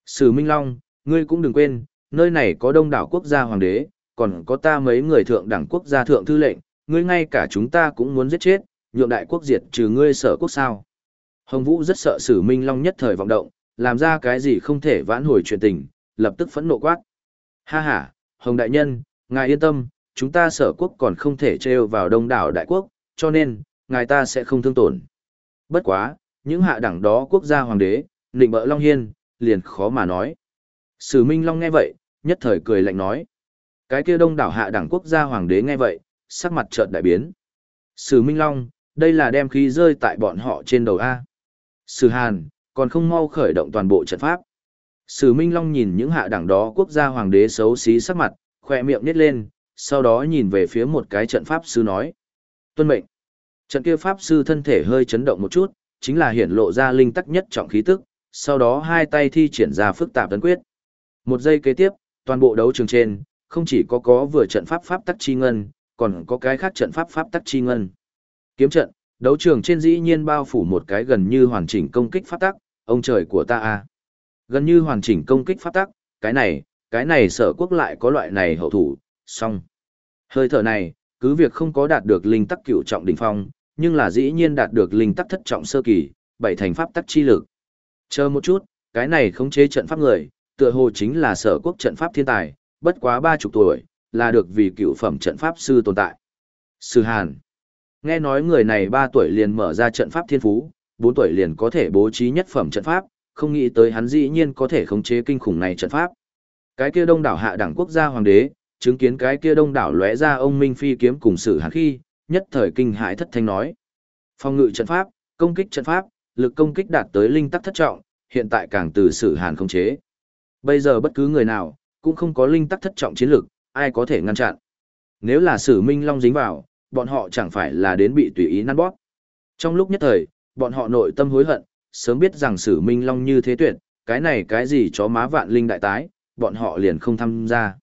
Sử Minh Long, ngươi cũng đừng quên, nơi này có đông đảo quốc gia hoàng đế, còn có ta mấy người thượng đẳng quốc gia thượng thư lệnh, ngươi ngay cả chúng ta cũng muốn giết chết, nhượng đại quốc diệt trừ ngươi sở quốc sao. Hồng Vũ rất sợ Sử Minh Long nhất thời vọng động, làm ra cái gì không thể vãn hồi chuyện tình, lập tức phẫn nộ quát. Ha ha, Hồng Đại Nhân, ngài yên tâm, chúng ta sở quốc còn không thể trêu vào đông đảo đại quốc, cho nên, ngài ta sẽ không thương tổn. Bất quá, những hạ đẳng đó quốc gia hoàng đế, nịnh bỡ Long Hiên, liền khó mà nói. Sử Minh Long nghe vậy, nhất thời cười lạnh nói. Cái kia đông đảo hạ đẳng quốc gia hoàng đế nghe vậy, sắc mặt chợt đại biến. Sử Minh Long, đây là đem khí rơi tại bọn họ trên đầu A. Sử Hàn, còn không mau khởi động toàn bộ trận pháp. Sử Minh Long nhìn những hạ đẳng đó quốc gia hoàng đế xấu xí sắc mặt, khỏe miệng nít lên, sau đó nhìn về phía một cái trận pháp sư nói. Tuân mệnh. Trận kia pháp sư thân thể hơi chấn động một chút, chính là hiển lộ ra linh tắc nhất trọng khí tức, sau đó hai tay thi triển ra phức tạp tấn quyết. Một giây kế tiếp, toàn bộ đấu trường trên, không chỉ có có vừa trận pháp pháp tắc chi ngân, còn có cái khác trận pháp pháp tắc chi ngân. Kiếm trận, đấu trường trên dĩ nhiên bao phủ một cái gần như hoàn chỉnh công kích pháp tắc, ông trời của ta a. Gần như hoàn chỉnh công kích pháp tắc, cái này, cái này sở quốc lại có loại này hậu thủ, xong. Hơi thở này, cứ việc không có đạt được linh tắc cửu trọng đỉnh phong, nhưng là dĩ nhiên đạt được linh tắc thất trọng sơ kỳ, bảy thành pháp tắc chi lực. Chờ một chút, cái này khống chế trận pháp người, tựa hồ chính là sở quốc trận pháp thiên tài, bất quá ba chục tuổi, là được vì cựu phẩm trận pháp sư tồn tại. Sư Hàn. Nghe nói người này ba tuổi liền mở ra trận pháp thiên phú, bốn tuổi liền có thể bố trí nhất phẩm trận pháp, không nghĩ tới hắn dĩ nhiên có thể khống chế kinh khủng này trận pháp. Cái kia đông đảo hạ đẳng quốc gia hoàng đế, chứng kiến cái kia đông đảo lóe ra ông Minh Phi kiếm cùng sự hàn khi, nhất thời kinh hãi thất thanh nói. Phong ngự trận pháp, công kích trận pháp, lực công kích đạt tới linh tắc thất trọng, hiện tại càng từ sự hàn không chế. Bây giờ bất cứ người nào, cũng không có linh tắc thất trọng chiến lực, ai có thể ngăn chặn. Nếu là sử minh long dính vào, bọn họ chẳng phải là đến bị tùy ý năn bóp. Trong lúc nhất thời, bọn họ nội tâm hối hận, sớm biết rằng sử minh long như thế tuyệt, cái này cái gì chó má vạn linh đại tái, bọn họ liền không tham gia.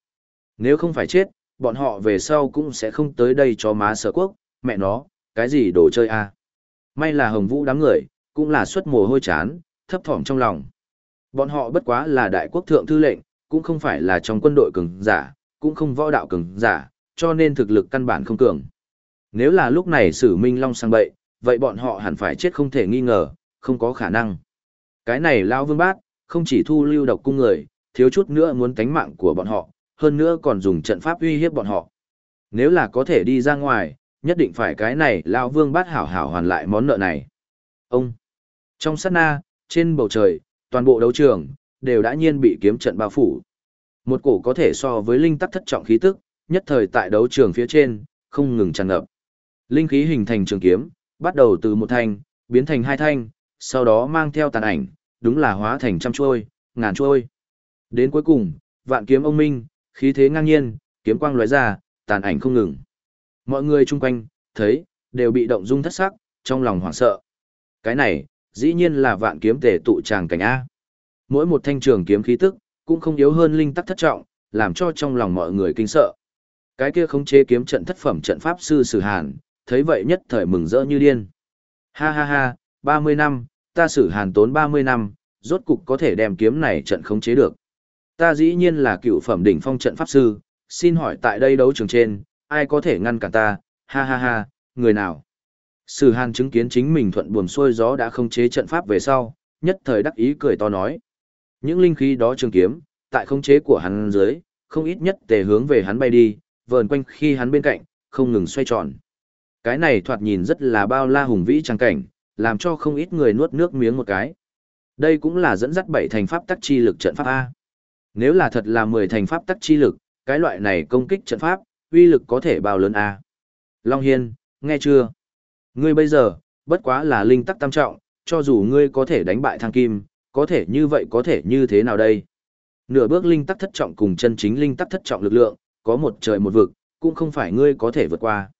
Nếu không phải chết, bọn họ về sau cũng sẽ không tới đây cho má sở quốc, mẹ nó, cái gì đồ chơi a à? May là hồng vũ đám người, cũng là suất mồ hôi chán, thấp thỏm trong lòng. Bọn họ bất quá là đại quốc thượng thư lệnh, cũng không phải là trong quân đội cường giả, cũng không võ đạo cường giả, cho nên thực lực căn bản không cường. Nếu là lúc này sử minh long sang bậy, vậy bọn họ hẳn phải chết không thể nghi ngờ, không có khả năng. Cái này lao vương bát, không chỉ thu lưu độc cung người, thiếu chút nữa muốn tánh mạng của bọn họ, hơn nữa còn dùng trận pháp uy hiếp bọn họ. Nếu là có thể đi ra ngoài, nhất định phải cái này lão vương bát hảo hảo hoàn lại món nợ này. Ông, trong sát na, trên bầu trời, toàn bộ đấu trường, đều đã nhiên bị kiếm trận bao phủ. Một cổ có thể so với linh tắc thất trọng khí tức, nhất thời tại đấu trường phía trên, không ngừng tràn ngập. Linh khí hình thành trường kiếm, bắt đầu từ một thanh, biến thành hai thanh, sau đó mang theo tàn ảnh, đúng là hóa thành trăm chuôi, ngàn chuôi. Đến cuối cùng, vạn kiếm ông minh, khí thế ngang nhiên, kiếm quang lóe ra, tàn ảnh không ngừng. Mọi người chung quanh, thấy, đều bị động dung thất sắc, trong lòng hoảng sợ. Cái này, dĩ nhiên là vạn kiếm tề tụ tràng cảnh A. Mỗi một thanh trường kiếm khí tức, cũng không yếu hơn linh tắc thất trọng, làm cho trong lòng mọi người kinh sợ. Cái kia không chế kiếm trận thất phẩm trận pháp sư Sử Hàn, thấy vậy nhất thời mừng rỡ như điên. Ha ha ha, 30 năm, ta Sử Hàn tốn 30 năm, rốt cục có thể đem kiếm này trận khống chế được. Ta dĩ nhiên là cựu phẩm đỉnh phong trận pháp sư, xin hỏi tại đây đấu trường trên, ai có thể ngăn cản ta, ha ha ha, người nào? Sử Hàn chứng kiến chính mình thuận buồm xuôi gió đã không chế trận pháp về sau, nhất thời đắc ý cười to nói. Những linh khí đó trường kiếm, tại không chế của hắn dưới, không ít nhất tề hướng về hắn bay đi, vờn quanh khi hắn bên cạnh, không ngừng xoay tròn. Cái này thoạt nhìn rất là bao la hùng vĩ trang cảnh, làm cho không ít người nuốt nước miếng một cái. Đây cũng là dẫn dắt bảy thành pháp tắc chi lực trận pháp A. Nếu là thật là mười thành pháp tắc chi lực, cái loại này công kích trận pháp, uy lực có thể bao lớn A. Long Hiên, nghe chưa? Ngươi bây giờ, bất quá là linh tắc tam trọng, cho dù ngươi có thể đánh bại thang kim, có thể như vậy có thể như thế nào đây? Nửa bước linh tắc thất trọng cùng chân chính linh tắc thất trọng lực lượng, có một trời một vực, cũng không phải ngươi có thể vượt qua.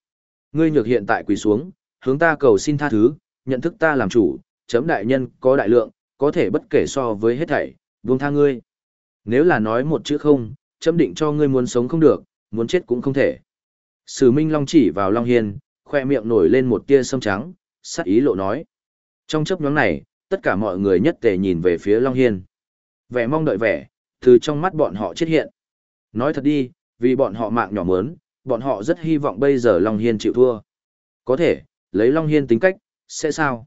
Ngươi nhược hiện tại quỳ xuống, hướng ta cầu xin tha thứ, nhận thức ta làm chủ, chấm đại nhân, có đại lượng, có thể bất kể so với hết thảy, buông tha ngươi. Nếu là nói một chữ không, chấm định cho ngươi muốn sống không được, muốn chết cũng không thể. Sử Minh Long chỉ vào Long Hiên, khoe miệng nổi lên một tia sâm trắng, sắc ý lộ nói. Trong chấp nhóm này, tất cả mọi người nhất tề nhìn về phía Long Hiên. Vẻ mong đợi vẻ, từ trong mắt bọn họ chết hiện. Nói thật đi, vì bọn họ mạng nhỏ mớn, bọn họ rất hy vọng bây giờ Long Hiên chịu thua. Có thể, lấy Long Hiên tính cách, sẽ sao?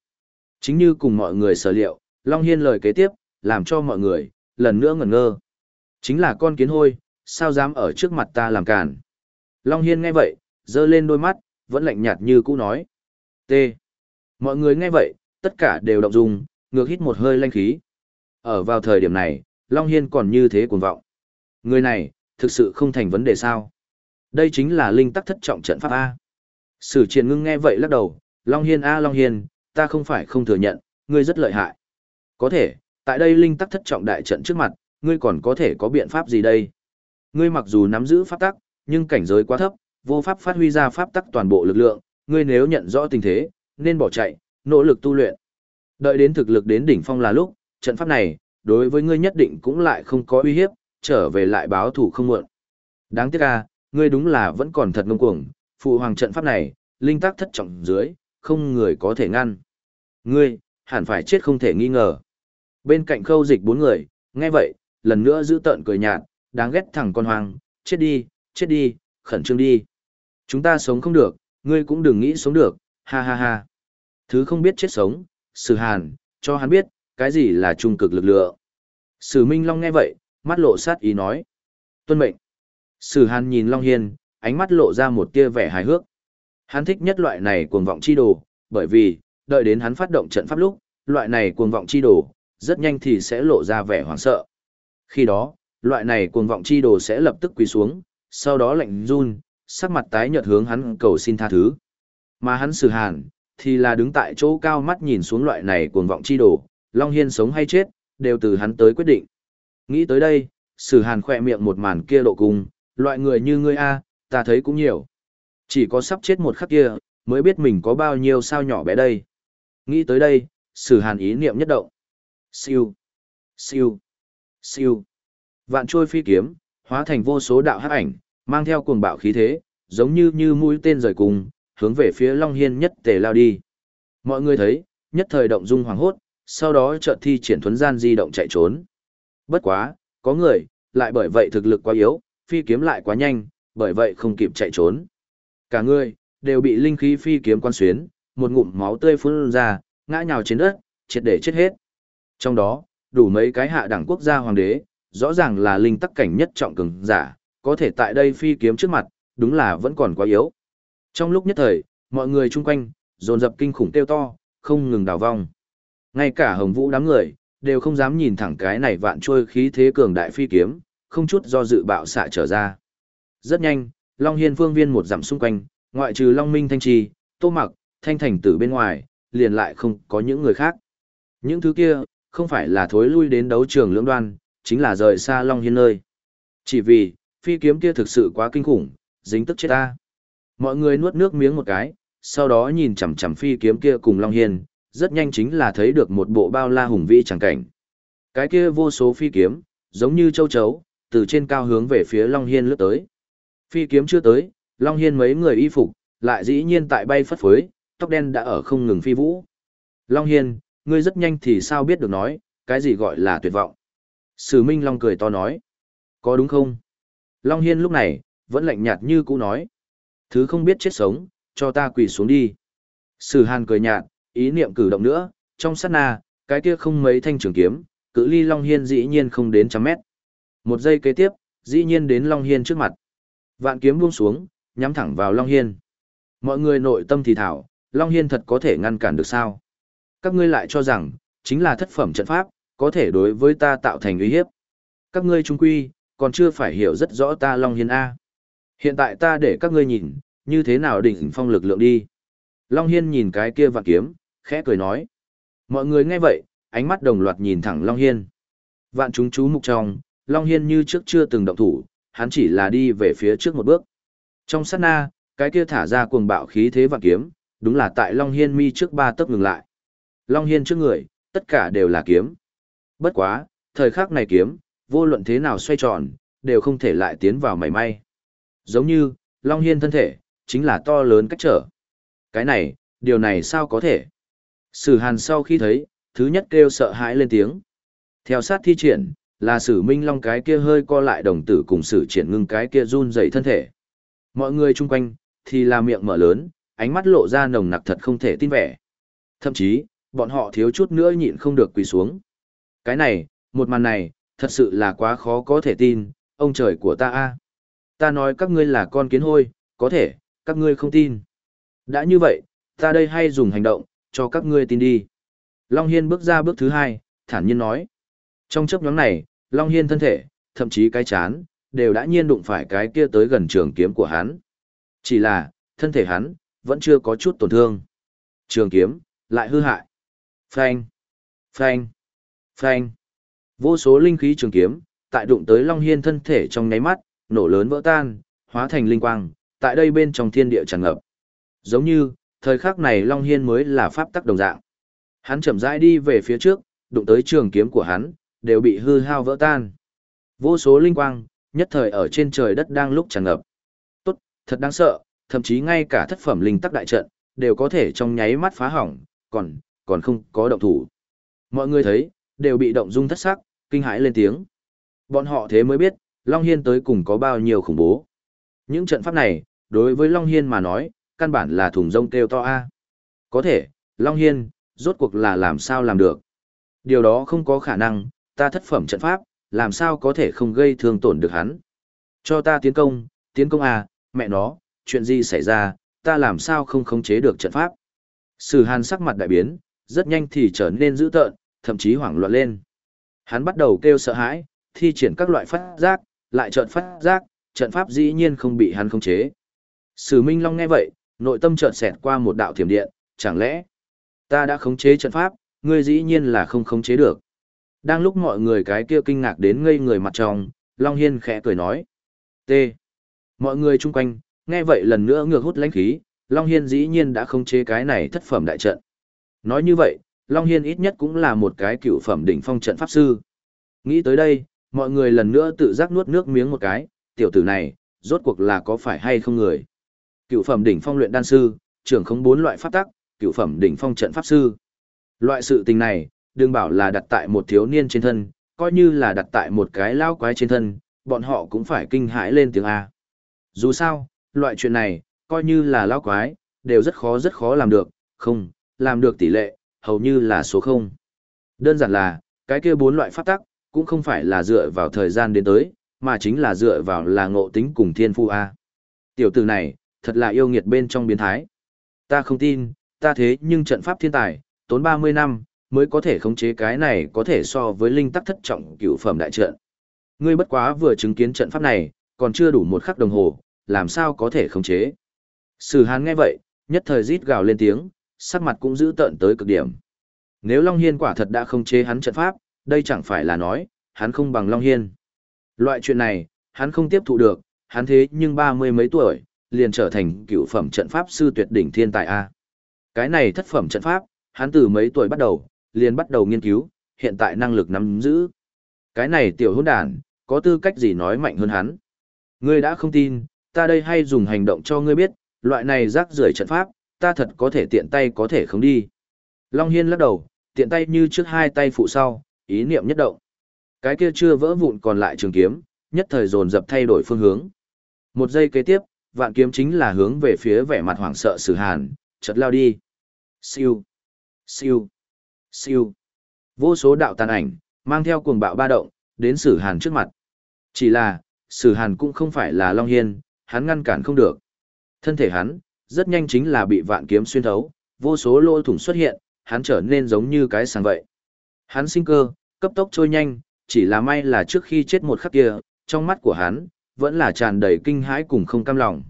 Chính như cùng mọi người sở liệu, Long Hiên lời kế tiếp, làm cho mọi người, lần nữa ngẩn ngơ. Chính là con kiến hôi, sao dám ở trước mặt ta làm càn. Long Hiên nghe vậy, dơ lên đôi mắt, vẫn lạnh nhạt như cũ nói. T. Mọi người nghe vậy, tất cả đều động dung, ngược hít một hơi lanh khí. Ở vào thời điểm này, Long Hiên còn như thế cuồng vọng. Người này, thực sự không thành vấn đề sao. Đây chính là linh tắc thất trọng trận pháp A. Sử triền ngưng nghe vậy lắc đầu, Long Hiên A Long Hiên, ta không phải không thừa nhận, ngươi rất lợi hại. Có thể, tại đây linh tắc thất trọng đại trận trước mặt, ngươi còn có thể có biện pháp gì đây? Ngươi mặc dù nắm giữ pháp tắc, nhưng cảnh giới quá thấp, vô pháp phát huy ra pháp tắc toàn bộ lực lượng, ngươi nếu nhận rõ tình thế, nên bỏ chạy, nỗ lực tu luyện. Đợi đến thực lực đến đỉnh phong là lúc, trận pháp này, đối với ngươi nhất định cũng lại không có uy hiếp, trở về lại báo thủ không muộn. Đáng tiếc à, ngươi đúng là vẫn còn thật ngông cuồng, phụ hoàng trận pháp này, linh tác thất trọng dưới, không người có thể ngăn. Ngươi, hẳn phải chết không thể nghi ngờ. Bên cạnh khâu dịch bốn người, nghe vậy, lần nữa giữ tợn cười nhạt, đáng ghét thằng con hoang, chết đi, chết đi, khẩn trương đi. Chúng ta sống không được, ngươi cũng đừng nghĩ sống được, ha ha ha. Thứ không biết chết sống, sử hàn, cho hắn biết, cái gì là trung cực lực lượng. Sử Minh Long nghe vậy, mắt lộ sát ý nói. Tuân mệnh. Sử hàn nhìn Long Hiên, ánh mắt lộ ra một tia vẻ hài hước. Hắn thích nhất loại này cuồng vọng chi đồ, bởi vì, đợi đến hắn phát động trận pháp lúc, loại này cuồng vọng chi đồ, rất nhanh thì sẽ lộ ra vẻ hoảng sợ. Khi đó, loại này cuồng vọng chi đồ sẽ lập tức quỳ xuống, sau đó lạnh run, sắc mặt tái nhợt hướng hắn cầu xin tha thứ. Mà hắn sử hàn, thì là đứng tại chỗ cao mắt nhìn xuống loại này cuồng vọng chi đồ, Long Hiên sống hay chết, đều từ hắn tới quyết định. Nghĩ tới đây, sử hàn khỏe miệng một màn kia lộ cùng, loại người như ngươi A, ta thấy cũng nhiều. Chỉ có sắp chết một khắc kia, mới biết mình có bao nhiêu sao nhỏ bé đây. Nghĩ tới đây, sử hàn ý niệm nhất động. Siêu, siêu, siêu. Vạn trôi phi kiếm, hóa thành vô số đạo hắc ảnh, mang theo cuồng bạo khí thế, giống như như mũi tên rời cùng, hướng về phía Long Hiên nhất tề lao đi. Mọi người thấy, nhất thời động dung hoàng hốt, sau đó chợt thi triển thuấn gian di động chạy trốn. Bất quá, có người, lại bởi vậy thực lực quá yếu, phi kiếm lại quá nhanh, bởi vậy không kịp chạy trốn. Cả người, đều bị linh khí phi kiếm quan xuyến, một ngụm máu tươi phun ra, ngã nhào trên đất, triệt để chết hết. Trong đó, đủ mấy cái hạ đẳng quốc gia hoàng đế, rõ ràng là linh tắc cảnh nhất trọng cường giả, có thể tại đây phi kiếm trước mặt, đúng là vẫn còn quá yếu. Trong lúc nhất thời, mọi người chung quanh, dồn dập kinh khủng tiêu to, không ngừng đào vong. Ngay cả hồng vũ đám người, đều không dám nhìn thẳng cái này vạn trôi khí thế cường đại phi kiếm, không chút do dự bạo xạ trở ra. Rất nhanh, Long Hiên phương viên một dặm xung quanh, ngoại trừ Long Minh Thanh Trì, Tô Mặc, Thanh Thành Tử bên ngoài, liền lại không có những người khác. Những thứ kia, không phải là thối lui đến đấu trường lưỡng đoan, chính là rời xa Long Hiên nơi. Chỉ vì, phi kiếm kia thực sự quá kinh khủng, dính tức chết ta. Mọi người nuốt nước miếng một cái, sau đó nhìn chằm chằm phi kiếm kia cùng Long Hiên, rất nhanh chính là thấy được một bộ bao la hùng vĩ chẳng cảnh. Cái kia vô số phi kiếm, giống như châu chấu, từ trên cao hướng về phía Long Hiên lướt tới. Phi kiếm chưa tới, Long Hiên mấy người y phục, lại dĩ nhiên tại bay phất phới, tóc đen đã ở không ngừng phi vũ. Long Hiên, ngươi rất nhanh thì sao biết được nói, cái gì gọi là tuyệt vọng. Sử Minh Long cười to nói. Có đúng không? Long Hiên lúc này, vẫn lạnh nhạt như cũ nói. Thứ không biết chết sống, cho ta quỳ xuống đi. Sử Hàn cười nhạt, ý niệm cử động nữa, trong sát na, cái kia không mấy thanh trường kiếm, cự ly Long Hiên dĩ nhiên không đến trăm mét. Một giây kế tiếp, dĩ nhiên đến Long Hiên trước mặt. Vạn kiếm buông xuống, nhắm thẳng vào Long Hiên. Mọi người nội tâm thì thảo, Long Hiên thật có thể ngăn cản được sao? Các ngươi lại cho rằng, chính là thất phẩm trận pháp, có thể đối với ta tạo thành uy hiếp. Các ngươi trung quy, còn chưa phải hiểu rất rõ ta Long Hiên A. Hiện tại ta để các ngươi nhìn, như thế nào đỉnh phong lực lượng đi. Long Hiên nhìn cái kia vạn kiếm, khẽ cười nói. Mọi người nghe vậy, ánh mắt đồng loạt nhìn thẳng Long Hiên. Vạn chúng chú mục trong, Long Hiên như trước chưa từng động thủ, hắn chỉ là đi về phía trước một bước. Trong sát na, cái kia thả ra cuồng bạo khí thế vạn kiếm, đúng là tại Long Hiên mi trước ba tấc ngừng lại. Long Hiên trước người, tất cả đều là kiếm. Bất quá, thời khắc này kiếm, vô luận thế nào xoay tròn, đều không thể lại tiến vào mảy may. Giống như, Long Hiên thân thể, chính là to lớn cách trở. Cái này, điều này sao có thể? Sử hàn sau khi thấy, thứ nhất kêu sợ hãi lên tiếng. Theo sát thi triển, là sử minh long cái kia hơi co lại đồng tử cùng sử triển ngưng cái kia run dậy thân thể. Mọi người chung quanh, thì là miệng mở lớn, ánh mắt lộ ra nồng nặc thật không thể tin vẻ. Thậm chí, bọn họ thiếu chút nữa nhịn không được quỳ xuống. Cái này, một màn này, thật sự là quá khó có thể tin, ông trời của ta a Ta nói các ngươi là con kiến hôi, có thể, các ngươi không tin. Đã như vậy, ta đây hay dùng hành động, cho các ngươi tin đi. Long Hiên bước ra bước thứ hai, thản nhiên nói. Trong chấp nhóm này, Long Hiên thân thể, thậm chí cái chán, đều đã nhiên đụng phải cái kia tới gần trường kiếm của hắn. Chỉ là, thân thể hắn, vẫn chưa có chút tổn thương. Trường kiếm, lại hư hại. Phanh, phanh, phanh. Vô số linh khí trường kiếm, tại đụng tới Long Hiên thân thể trong nháy mắt, nổ lớn vỡ tan, hóa thành linh quang, tại đây bên trong thiên địa tràn ngập. Giống như, thời khắc này Long Hiên mới là pháp tắc đồng dạng. Hắn chậm rãi đi về phía trước, đụng tới trường kiếm của hắn, đều bị hư hao vỡ tan. Vô số linh quang, nhất thời ở trên trời đất đang lúc tràn ngập. Tốt, thật đáng sợ, thậm chí ngay cả thất phẩm linh tắc đại trận, đều có thể trong nháy mắt phá hỏng, còn, còn không có động thủ. Mọi người thấy, đều bị động dung thất sắc, kinh hãi lên tiếng. Bọn họ thế mới biết, Long Hiên tới cùng có bao nhiêu khủng bố. Những trận pháp này, đối với Long Hiên mà nói, căn bản là thùng rông kêu to a. Có thể, Long Hiên, rốt cuộc là làm sao làm được. Điều đó không có khả năng, ta thất phẩm trận pháp, làm sao có thể không gây thương tổn được hắn. Cho ta tiến công, tiến công à, mẹ nó, chuyện gì xảy ra, ta làm sao không khống chế được trận pháp. Sử hàn sắc mặt đại biến, rất nhanh thì trở nên dữ tợn, thậm chí hoảng loạn lên. Hắn bắt đầu kêu sợ hãi, thi triển các loại phát giác, lại trận phát giác, trận pháp dĩ nhiên không bị hắn khống chế. Sử Minh Long nghe vậy, nội tâm chợt xẹt qua một đạo thiểm điện, chẳng lẽ ta đã khống chế trận pháp, ngươi dĩ nhiên là không khống chế được. Đang lúc mọi người cái kia kinh ngạc đến ngây người mặt trong, Long Hiên khẽ cười nói. T. Mọi người chung quanh, nghe vậy lần nữa ngược hút lãnh khí, Long Hiên dĩ nhiên đã khống chế cái này thất phẩm đại trận. Nói như vậy, Long Hiên ít nhất cũng là một cái cựu phẩm đỉnh phong trận pháp sư. Nghĩ tới đây, mọi người lần nữa tự giác nuốt nước miếng một cái, tiểu tử này, rốt cuộc là có phải hay không người. Cựu phẩm đỉnh phong luyện đan sư, trưởng không bốn loại pháp tắc, cựu phẩm đỉnh phong trận pháp sư. Loại sự tình này, đừng bảo là đặt tại một thiếu niên trên thân, coi như là đặt tại một cái lao quái trên thân, bọn họ cũng phải kinh hãi lên tiếng A. Dù sao, loại chuyện này, coi như là lao quái, đều rất khó rất khó làm được, không, làm được tỷ lệ, hầu như là số không. Đơn giản là, cái kia bốn loại pháp tắc, cũng không phải là dựa vào thời gian đến tới, mà chính là dựa vào là ngộ tính cùng thiên phu A. Tiểu tử này, thật là yêu nghiệt bên trong biến thái. Ta không tin, ta thế nhưng trận pháp thiên tài, tốn 30 năm, mới có thể khống chế cái này có thể so với linh tắc thất trọng cửu phẩm đại trận. Ngươi bất quá vừa chứng kiến trận pháp này, còn chưa đủ một khắc đồng hồ, làm sao có thể khống chế. Sử hán nghe vậy, nhất thời rít gào lên tiếng, sắc mặt cũng giữ tợn tới cực điểm. Nếu Long Hiên quả thật đã không chế hắn trận pháp, đây chẳng phải là nói, hắn không bằng Long Hiên. Loại chuyện này, hắn không tiếp thụ được, hắn thế nhưng ba mươi mấy tuổi, liền trở thành cựu phẩm trận pháp sư tuyệt đỉnh thiên tài A. Cái này thất phẩm trận pháp, hắn từ mấy tuổi bắt đầu, liền bắt đầu nghiên cứu, hiện tại năng lực nắm giữ. Cái này tiểu hôn đàn, có tư cách gì nói mạnh hơn hắn. Ngươi đã không tin, ta đây hay dùng hành động cho ngươi biết, loại này rác rưởi trận pháp, ta thật có thể tiện tay có thể không đi. Long Hiên lắc đầu, tiện tay như trước hai tay phụ sau, ý niệm nhất động. Cái kia chưa vỡ vụn còn lại trường kiếm, nhất thời dồn dập thay đổi phương hướng. Một giây kế tiếp, vạn kiếm chính là hướng về phía vẻ mặt hoảng sợ Sử Hàn, chợt lao đi. Siêu, siêu, siêu. Vô số đạo tàn ảnh, mang theo cuồng bạo ba động, đến Sử Hàn trước mặt. Chỉ là, Sử Hàn cũng không phải là Long Hiên, hắn ngăn cản không được. Thân thể hắn, rất nhanh chính là bị vạn kiếm xuyên thấu, vô số lỗ thủng xuất hiện, hắn trở nên giống như cái sàng vậy. Hắn sinh cơ, cấp tốc trôi nhanh, chỉ là may là trước khi chết một khắc kia, trong mắt của hắn, vẫn là tràn đầy kinh hãi cùng không cam lòng.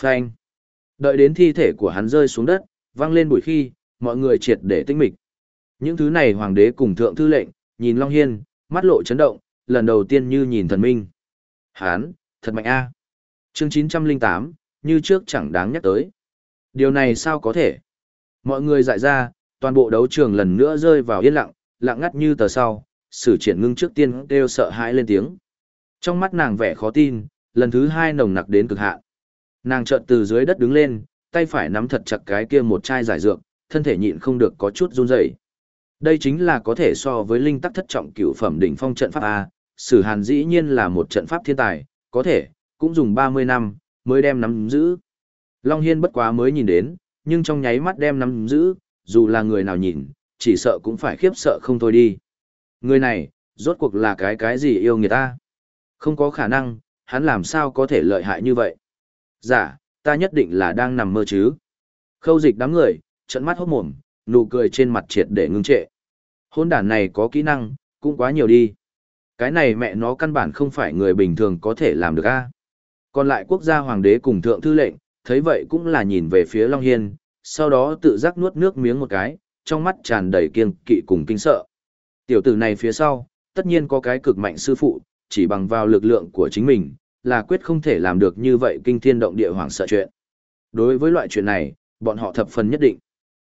Phanh. Đợi đến thi thể của hắn rơi xuống đất, vang lên bụi khi, mọi người triệt để tinh mịch. Những thứ này hoàng đế cùng thượng thư lệnh, nhìn Long Hiên, mắt lộ chấn động, lần đầu tiên như nhìn thần minh. Hán, thật mạnh a. À. Chương 908, như trước chẳng đáng nhắc tới. Điều này sao có thể? Mọi người dại ra, toàn bộ đấu trường lần nữa rơi vào yên lặng, lặng ngắt như tờ sau, sử triển ngưng trước tiên đều sợ hãi lên tiếng. Trong mắt nàng vẻ khó tin, lần thứ hai nồng nặc đến cực hạn. Nàng chợt từ dưới đất đứng lên, tay phải nắm thật chặt cái kia một chai giải dược, thân thể nhịn không được có chút run rẩy. Đây chính là có thể so với linh tắc thất trọng cửu phẩm đỉnh phong trận pháp A, Sử Hàn dĩ nhiên là một trận pháp thiên tài, có thể, cũng dùng 30 năm, mới đem nắm giữ. Long Hiên bất quá mới nhìn đến, nhưng trong nháy mắt đem nắm giữ, dù là người nào nhìn, chỉ sợ cũng phải khiếp sợ không thôi đi. Người này, rốt cuộc là cái cái gì yêu người ta? Không có khả năng, hắn làm sao có thể lợi hại như vậy? Giả, dạ, ta nhất định là đang nằm mơ chứ. Khâu dịch đám người, trận mắt hốt mồm, nụ cười trên mặt triệt để ngưng trệ. Hôn đàn này có kỹ năng, cũng quá nhiều đi. Cái này mẹ nó căn bản không phải người bình thường có thể làm được a. Còn lại quốc gia hoàng đế cùng thượng thư lệnh, thấy vậy cũng là nhìn về phía Long Hiên, sau đó tự giác nuốt nước miếng một cái, trong mắt tràn đầy kiêng kỵ cùng kinh sợ. Tiểu tử này phía sau, tất nhiên có cái cực mạnh sư phụ, chỉ bằng vào lực lượng của chính mình, là quyết không thể làm được như vậy kinh thiên động địa hoàng sợ chuyện. Đối với loại chuyện này, bọn họ thập phần nhất định.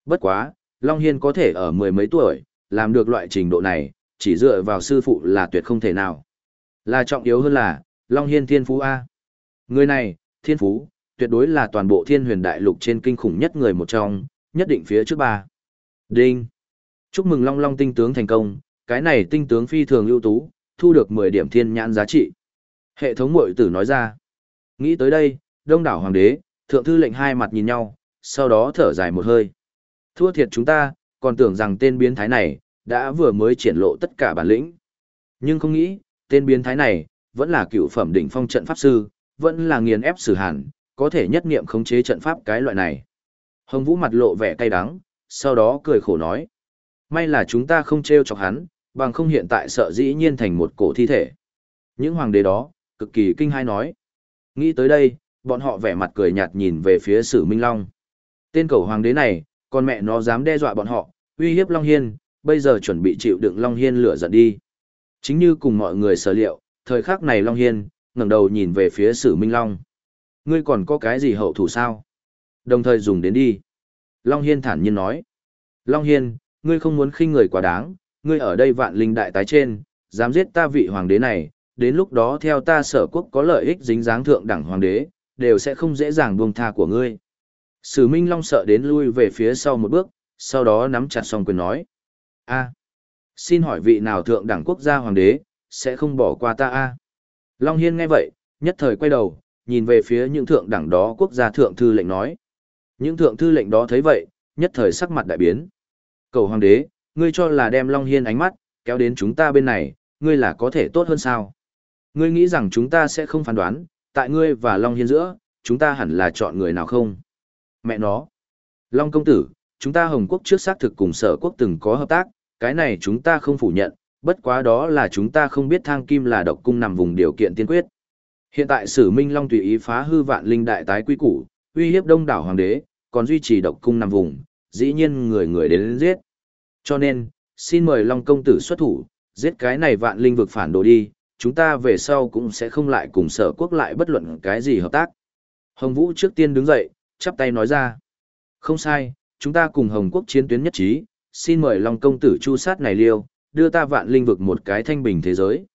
Bất quá, Long Hiên có thể ở mười mấy tuổi, làm được loại trình độ này, chỉ dựa vào sư phụ là tuyệt không thể nào. Là trọng yếu hơn là, Long Hiên thiên phú A. Người này, thiên phú, tuyệt đối là toàn bộ thiên huyền đại lục trên kinh khủng nhất người một trong, nhất định phía trước ba. Đinh! Chúc mừng Long Long tinh tướng thành công, cái này tinh tướng phi thường ưu tú, thu được 10 điểm thiên nhãn giá trị. Hệ thống mội tử nói ra. Nghĩ tới đây, đông đảo hoàng đế, thượng thư lệnh hai mặt nhìn nhau, sau đó thở dài một hơi. Thua thiệt chúng ta, còn tưởng rằng tên biến thái này, đã vừa mới triển lộ tất cả bản lĩnh. Nhưng không nghĩ, tên biến thái này, vẫn là cựu phẩm đỉnh phong trận pháp sư, vẫn là nghiền ép sử hàn, có thể nhất nghiệm khống chế trận pháp cái loại này. Hồng Vũ mặt lộ vẻ cay đắng, sau đó cười khổ nói. May là chúng ta không treo chọc hắn, bằng không hiện tại sợ dĩ nhiên thành một cổ thi thể. Những hoàng đế đó, cực kỳ kinh hai nói. Nghĩ tới đây, bọn họ vẻ mặt cười nhạt nhìn về phía sử Minh Long. Tên cầu hoàng đế này, con mẹ nó dám đe dọa bọn họ, uy hiếp Long Hiên, bây giờ chuẩn bị chịu đựng Long Hiên lửa giận đi. Chính như cùng mọi người sở liệu, thời khắc này Long Hiên, ngẩng đầu nhìn về phía sử Minh Long. Ngươi còn có cái gì hậu thủ sao? Đồng thời dùng đến đi. Long Hiên thản nhiên nói. Long Hiên, ngươi không muốn khinh người quá đáng, ngươi ở đây vạn linh đại tái trên, dám giết ta vị hoàng đế này, đến lúc đó theo ta sở quốc có lợi ích dính dáng thượng đẳng hoàng đế, đều sẽ không dễ dàng buông tha của ngươi. Sử Minh Long sợ đến lui về phía sau một bước, sau đó nắm chặt song quyền nói. a xin hỏi vị nào thượng đẳng quốc gia hoàng đế, sẽ không bỏ qua ta a Long Hiên nghe vậy, nhất thời quay đầu, nhìn về phía những thượng đẳng đó quốc gia thượng thư lệnh nói. Những thượng thư lệnh đó thấy vậy, nhất thời sắc mặt đại biến. Cầu hoàng đế, ngươi cho là đem Long Hiên ánh mắt, kéo đến chúng ta bên này, ngươi là có thể tốt hơn sao? Ngươi nghĩ rằng chúng ta sẽ không phán đoán, tại ngươi và Long Hiên giữa, chúng ta hẳn là chọn người nào không? Mẹ nó! Long công tử, chúng ta Hồng Quốc trước xác thực cùng sở quốc từng có hợp tác, cái này chúng ta không phủ nhận, bất quá đó là chúng ta không biết thang kim là độc cung nằm vùng điều kiện tiên quyết. Hiện tại Sử Minh Long tùy ý phá hư vạn linh đại tái quy củ, uy hiếp đông đảo hoàng đế, còn duy trì độc cung nằm vùng, dĩ nhiên người người đến, đến giết. Cho nên, xin mời Long công tử xuất thủ, giết cái này vạn linh vực phản đồ đi, chúng ta về sau cũng sẽ không lại cùng sở quốc lại bất luận cái gì hợp tác. Hồng Vũ trước tiên đứng dậy, chắp tay nói ra. Không sai, chúng ta cùng Hồng Quốc chiến tuyến nhất trí, xin mời Long công tử chu sát này liêu, đưa ta vạn linh vực một cái thanh bình thế giới.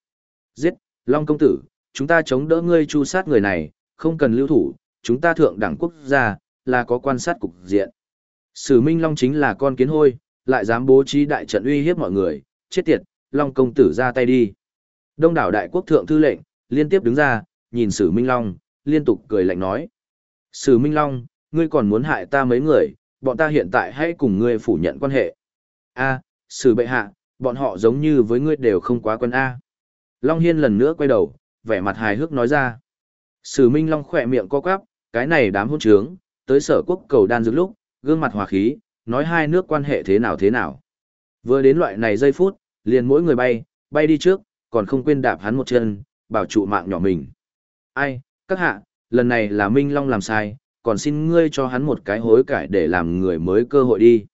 Giết, Long công tử, chúng ta chống đỡ ngươi chu sát người này, không cần lưu thủ, chúng ta thượng đẳng quốc gia, là có quan sát cục diện. Sử Minh Long chính là con kiến hôi, lại dám bố trí đại trận uy hiếp mọi người, chết tiệt, Long công tử ra tay đi. Đông đảo đại quốc thượng thư lệnh, liên tiếp đứng ra, nhìn Sử Minh Long, liên tục cười lạnh nói. Sử Minh Long, ngươi còn muốn hại ta mấy người, bọn ta hiện tại hãy cùng ngươi phủ nhận quan hệ. A, Sử bệ hạ, bọn họ giống như với ngươi đều không quá quân A. Long Hiên lần nữa quay đầu, vẻ mặt hài hước nói ra. Sử Minh Long khỏe miệng co quắp, cái này đám hôn trướng, tới sở quốc cầu đan dược lúc, gương mặt hòa khí, nói hai nước quan hệ thế nào thế nào. Vừa đến loại này giây phút, liền mỗi người bay, bay đi trước, còn không quên đạp hắn một chân, bảo trụ mạng nhỏ mình. Ai, các hạ, lần này là Minh Long làm sai, còn xin ngươi cho hắn một cái hối cải để làm người mới cơ hội đi.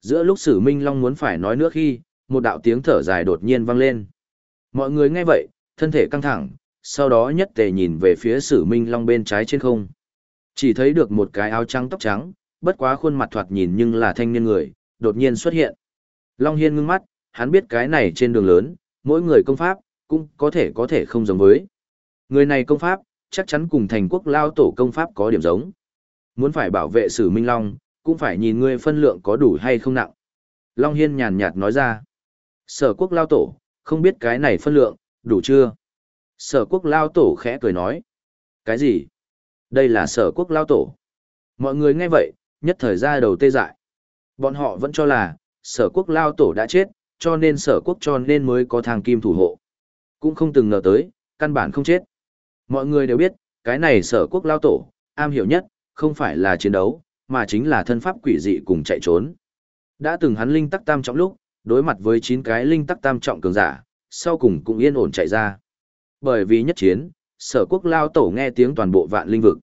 Giữa lúc sử Minh Long muốn phải nói nữa khi, một đạo tiếng thở dài đột nhiên vang lên. Mọi người nghe vậy, thân thể căng thẳng, sau đó nhất tề nhìn về phía sử Minh Long bên trái trên không. Chỉ thấy được một cái áo trắng tóc trắng, bất quá khuôn mặt thoạt nhìn nhưng là thanh niên người, đột nhiên xuất hiện. Long Hiên ngưng mắt, hắn biết cái này trên đường lớn, mỗi người công pháp, cũng có thể có thể không giống với. Người này công pháp, chắc chắn cùng thành quốc lao tổ công pháp có điểm giống. Muốn phải bảo vệ sử Minh Long, cũng phải nhìn ngươi phân lượng có đủ hay không nặng. Long Hiên nhàn nhạt nói ra. Sở quốc lao tổ, không biết cái này phân lượng, đủ chưa? Sở quốc lao tổ khẽ cười nói. Cái gì? Đây là sở quốc lao tổ. Mọi người nghe vậy, nhất thời ra đầu tê dại. Bọn họ vẫn cho là, sở quốc lao tổ đã chết, cho nên sở quốc cho nên mới có thang kim thủ hộ. Cũng không từng ngờ tới, căn bản không chết. Mọi người đều biết, cái này sở quốc lao tổ, am hiểu nhất, không phải là chiến đấu, mà chính là thân pháp quỷ dị cùng chạy trốn. Đã từng hắn linh tắc tam trọng lúc, đối mặt với 9 cái linh tắc tam trọng cường giả, sau cùng cũng yên ổn chạy ra. Bởi vì nhất chiến, sở quốc lao tổ nghe tiếng toàn bộ vạn linh vực.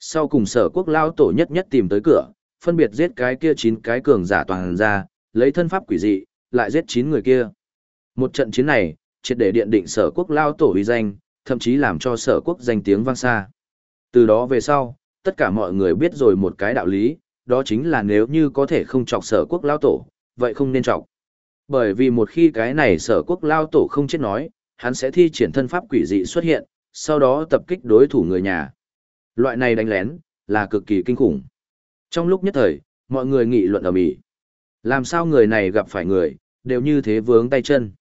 Sau cùng sở quốc lao tổ nhất nhất tìm tới cửa, phân biệt giết cái kia 9 cái cường giả toàn ra, lấy thân pháp quỷ dị, lại giết 9 người kia. Một trận chiến này, triệt để điện định sở quốc lao tổ uy danh, thậm chí làm cho sở quốc danh tiếng vang xa. Từ đó về sau, tất cả mọi người biết rồi một cái đạo lý, đó chính là nếu như có thể không chọc sở quốc lao tổ, vậy không nên chọc. Bởi vì một khi cái này sở quốc lao tổ không chết nói, hắn sẽ thi triển thân pháp quỷ dị xuất hiện, sau đó tập kích đối thủ người nhà. Loại này đánh lén, là cực kỳ kinh khủng. Trong lúc nhất thời, mọi người nghị luận ở mỹ. Làm sao người này gặp phải người, đều như thế vướng tay chân.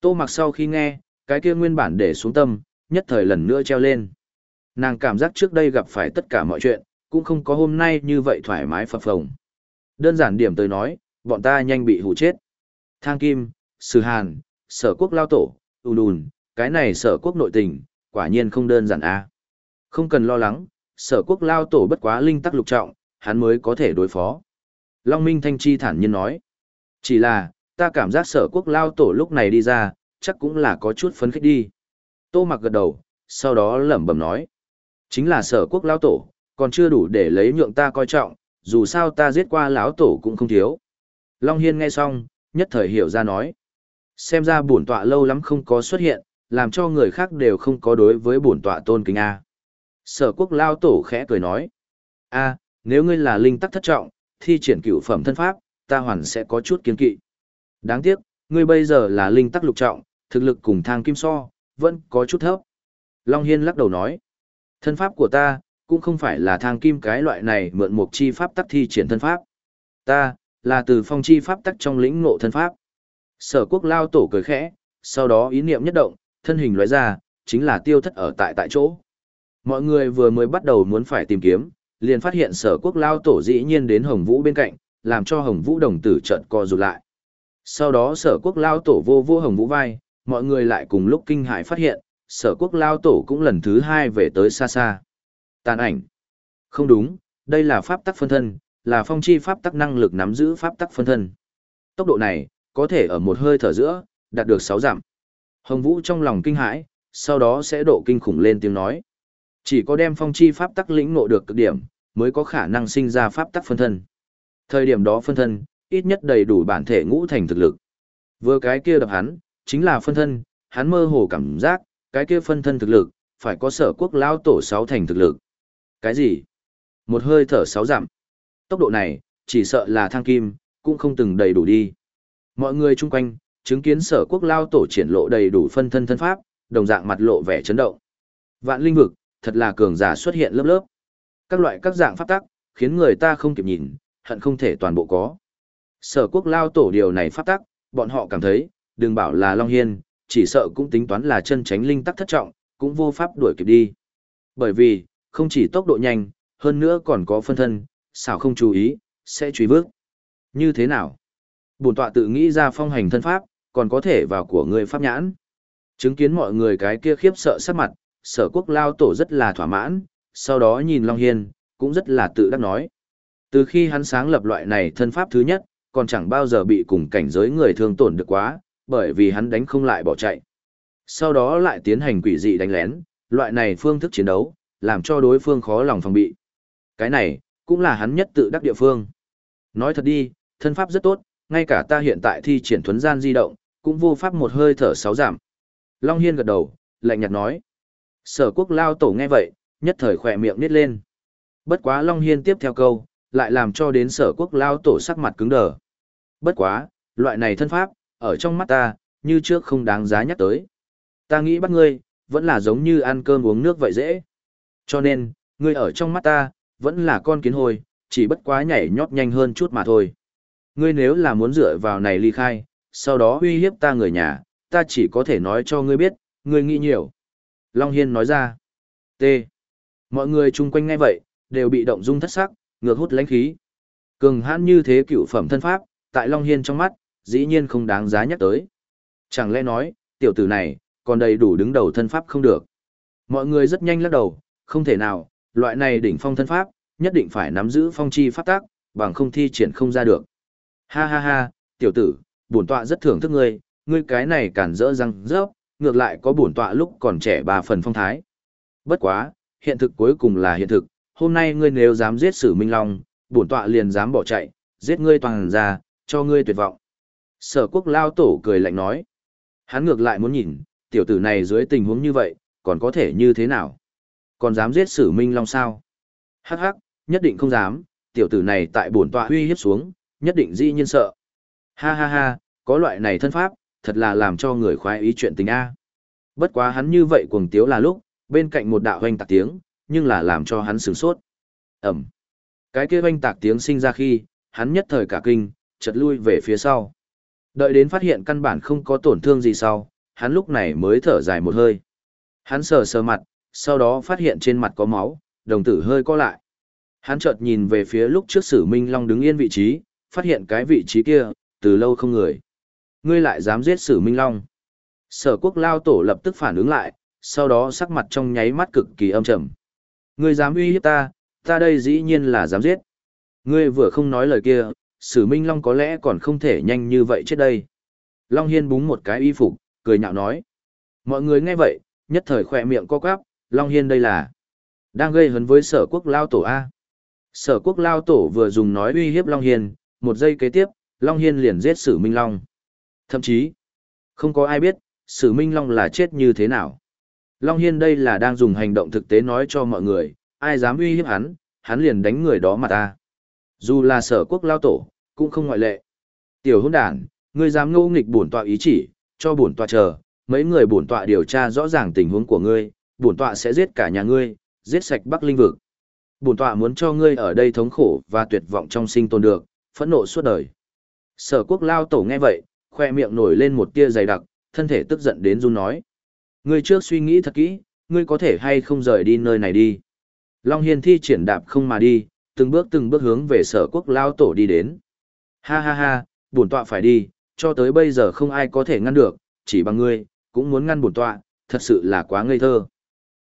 Tô mặc sau khi nghe, cái kia nguyên bản để xuống tâm, nhất thời lần nữa treo lên. Nàng cảm giác trước đây gặp phải tất cả mọi chuyện, cũng không có hôm nay như vậy thoải mái phập phồng. Đơn giản điểm tới nói, bọn ta nhanh bị hủ chết. Thang Kim, Sử Hàn, Sở Quốc Lao Tổ, ùn Đùn, cái này Sở Quốc nội tình, quả nhiên không đơn giản a. Không cần lo lắng, Sở Quốc Lao Tổ bất quá linh tắc lục trọng, hắn mới có thể đối phó. Long Minh Thanh Chi thản nhiên nói. Chỉ là, ta cảm giác Sở Quốc Lao Tổ lúc này đi ra, chắc cũng là có chút phấn khích đi. Tô mặc gật đầu, sau đó lẩm bẩm nói. Chính là sở quốc lão tổ, còn chưa đủ để lấy nhượng ta coi trọng, dù sao ta giết qua lão tổ cũng không thiếu. Long Hiên nghe xong, nhất thời hiểu ra nói. Xem ra bổn tọa lâu lắm không có xuất hiện, làm cho người khác đều không có đối với bổn tọa tôn kính A. Sở quốc lao tổ khẽ cười nói. A, nếu ngươi là linh tắc thất trọng, thi triển cửu phẩm thân pháp, ta hoàn sẽ có chút kiên kỵ. Đáng tiếc, ngươi bây giờ là linh tắc lục trọng, thực lực cùng thang kim so, vẫn có chút thấp. Long Hiên lắc đầu nói. Thân pháp của ta, cũng không phải là thang kim cái loại này mượn một chi pháp tắc thi triển thân pháp. Ta, là từ phong chi pháp tắc trong lĩnh ngộ thân pháp. Sở quốc lao tổ cười khẽ, sau đó ý niệm nhất động, thân hình lóe ra, chính là tiêu thất ở tại tại chỗ. Mọi người vừa mới bắt đầu muốn phải tìm kiếm, liền phát hiện sở quốc lao tổ dĩ nhiên đến Hồng Vũ bên cạnh, làm cho Hồng Vũ đồng tử trận co rụt lại. Sau đó sở quốc lao tổ vô vô Hồng Vũ vai, mọi người lại cùng lúc kinh hãi phát hiện, sở quốc lao tổ cũng lần thứ hai về tới xa xa. Tàn ảnh. Không đúng, đây là pháp tắc phân thân, là phong chi pháp tắc năng lực nắm giữ pháp tắc phân thân. Tốc độ này, có thể ở một hơi thở giữa, đạt được 6 giảm. Hồng Vũ trong lòng kinh hãi, sau đó sẽ độ kinh khủng lên tiếng nói. Chỉ có đem phong chi pháp tắc lĩnh ngộ được cực điểm, mới có khả năng sinh ra pháp tắc phân thân. Thời điểm đó phân thân, ít nhất đầy đủ bản thể ngũ thành thực lực. Vừa cái kia đập hắn, chính là phân thân, hắn mơ hồ cảm giác, cái kia phân thân thực lực, phải có sở quốc lao tổ sáu thành thực lực. Cái gì? Một hơi thở sáu giảm. Tốc độ này, chỉ sợ là thang kim, cũng không từng đầy đủ đi. Mọi người chung quanh, chứng kiến sở quốc lao tổ triển lộ đầy đủ phân thân thân pháp, đồng dạng mặt lộ vẻ chấn động. Vạn linh vực, thật là cường giả xuất hiện lớp lớp. Các loại các dạng pháp tắc, khiến người ta không kịp nhìn, hận không thể toàn bộ có. Sở quốc lao tổ điều này pháp tắc, bọn họ cảm thấy, đừng bảo là Long Hiên, chỉ sợ cũng tính toán là chân tránh linh tắc thất trọng, cũng vô pháp đuổi kịp đi. Bởi vì, không chỉ tốc độ nhanh, hơn nữa còn có phân thân, xảo không chú ý, sẽ truy bước. Như thế nào? Bổn tọa tự nghĩ ra phong hành thân pháp, còn có thể vào của người pháp nhãn. Chứng kiến mọi người cái kia khiếp sợ sắc mặt, sở quốc lao tổ rất là thỏa mãn, sau đó nhìn Long Hiên, cũng rất là tự đắc nói. Từ khi hắn sáng lập loại này thân pháp thứ nhất, còn chẳng bao giờ bị cùng cảnh giới người thương tổn được quá, bởi vì hắn đánh không lại bỏ chạy. Sau đó lại tiến hành quỷ dị đánh lén, loại này phương thức chiến đấu, làm cho đối phương khó lòng phòng bị. Cái này, cũng là hắn nhất tự đắc địa phương. Nói thật đi, thân pháp rất tốt, ngay cả ta hiện tại thi triển thuấn gian di động, cũng vô pháp một hơi thở sáu giảm. Long Hiên gật đầu, lạnh nhạt nói. Sở quốc lao tổ nghe vậy, nhất thời khỏe miệng nít lên. Bất quá Long Hiên tiếp theo câu, lại làm cho đến sở quốc lao tổ sắc mặt cứng đờ. Bất quá, loại này thân pháp, ở trong mắt ta, như trước không đáng giá nhắc tới. Ta nghĩ bắt ngươi, vẫn là giống như ăn cơm uống nước vậy dễ. Cho nên, ngươi ở trong mắt ta, vẫn là con kiến hồi, chỉ bất quá nhảy nhót nhanh hơn chút mà thôi. Ngươi nếu là muốn dựa vào này ly khai, sau đó uy hiếp ta người nhà, ta chỉ có thể nói cho ngươi biết, ngươi nghĩ nhiều. Long Hiên nói ra. T. Mọi người chung quanh ngay vậy, đều bị động dung thất sắc, ngược hút lãnh khí. Cường hãn như thế cựu phẩm thân pháp, tại Long Hiên trong mắt, dĩ nhiên không đáng giá nhắc tới. Chẳng lẽ nói, tiểu tử này, còn đầy đủ đứng đầu thân pháp không được. Mọi người rất nhanh lắc đầu, không thể nào, loại này đỉnh phong thân pháp, nhất định phải nắm giữ phong chi pháp tác, bằng không thi triển không ra được. Ha ha ha, tiểu tử, bổn tọa rất thưởng thức ngươi, ngươi cái này cản rỡ răng rớp, ngược lại có bổn tọa lúc còn trẻ bà phần phong thái. Bất quá, hiện thực cuối cùng là hiện thực, hôm nay ngươi nếu dám giết Sử Minh Long, bổn tọa liền dám bỏ chạy, giết ngươi toàn ra, cho ngươi tuyệt vọng. Sở quốc lao tổ cười lạnh nói. Hắn ngược lại muốn nhìn, tiểu tử này dưới tình huống như vậy, còn có thể như thế nào? Còn dám giết Sử Minh Long sao? Hắc hắc, nhất định không dám, tiểu tử này tại bổn tọa uy hiếp xuống, nhất định dĩ nhiên sợ. Ha ha ha, có loại này thân pháp, thật là làm cho người khoái ý chuyện tình A. Bất quá hắn như vậy cuồng tiếu là lúc, bên cạnh một đạo hoanh tạc tiếng, nhưng là làm cho hắn sửng sốt. Ẩm. Cái kia hoanh tạc tiếng sinh ra khi, hắn nhất thời cả kinh, chật lui về phía sau. Đợi đến phát hiện căn bản không có tổn thương gì sau, hắn lúc này mới thở dài một hơi. Hắn sờ sờ mặt, sau đó phát hiện trên mặt có máu, đồng tử hơi co lại. Hắn chợt nhìn về phía lúc trước Sử Minh Long đứng yên vị trí, phát hiện cái vị trí kia, từ lâu không người. Ngươi lại dám giết Sử Minh Long. Sở quốc lao tổ lập tức phản ứng lại, sau đó sắc mặt trong nháy mắt cực kỳ âm trầm. Ngươi dám uy hiếp ta, ta đây dĩ nhiên là dám giết. Ngươi vừa không nói lời kia, Sử Minh Long có lẽ còn không thể nhanh như vậy chết đây. Long Hiên búng một cái y phục, cười nhạo nói. Mọi người nghe vậy, nhất thời khỏe miệng co quắp, Long Hiên đây là đang gây hấn với sở quốc lao tổ A. Sở quốc lao tổ vừa dùng nói uy hiếp Long Hiên, một giây kế tiếp, Long Hiên liền giết Sử Minh Long. Thậm chí, không có ai biết, Sử Minh Long là chết như thế nào. Long Hiên đây là đang dùng hành động thực tế nói cho mọi người, ai dám uy hiếp hắn, hắn liền đánh người đó mà ta. Dù là sở quốc lao tổ, cũng không ngoại lệ. Tiểu hôn đàn, ngươi dám ngô nghịch bổn tọa ý chỉ, cho bổn tọa chờ, mấy người bổn tọa điều tra rõ ràng tình huống của ngươi, bổn tọa sẽ giết cả nhà ngươi, giết sạch Bắc Linh vực. Bổn tọa muốn cho ngươi ở đây thống khổ và tuyệt vọng trong sinh tồn được, phẫn nộ suốt đời. Sở quốc lao tổ nghe vậy, khoe miệng nổi lên một tia dày đặc, thân thể tức giận đến run nói. Ngươi trước suy nghĩ thật kỹ, ngươi có thể hay không rời đi nơi này đi. Long Hiên thi triển đạp không mà đi, từng bước từng bước hướng về sở quốc lao tổ đi đến. Ha ha ha, bổn tọa phải đi, cho tới bây giờ không ai có thể ngăn được, chỉ bằng ngươi, cũng muốn ngăn bổn tọa, thật sự là quá ngây thơ.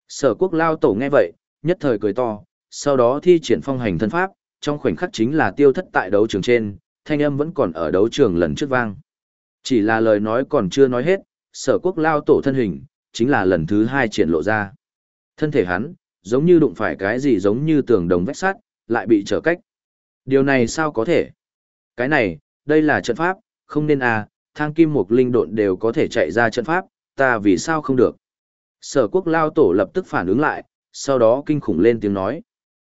Sở quốc lao tổ nghe vậy, nhất thời cười to, sau đó thi triển phong hành thân pháp, trong khoảnh khắc chính là tiêu thất tại đấu trường trên, thanh âm vẫn còn ở đấu trường lần trước vang. Chỉ là lời nói còn chưa nói hết, sở quốc lao tổ thân hình, chính là lần thứ hai triển lộ ra. Thân thể hắn, giống như đụng phải cái gì giống như tường đồng vách sắt, lại bị trở cách. Điều này sao có thể? Cái này, đây là trận pháp, không nên à, thang kim mục linh độn đều có thể chạy ra trận pháp, ta vì sao không được? Sở quốc lao tổ lập tức phản ứng lại, sau đó kinh khủng lên tiếng nói.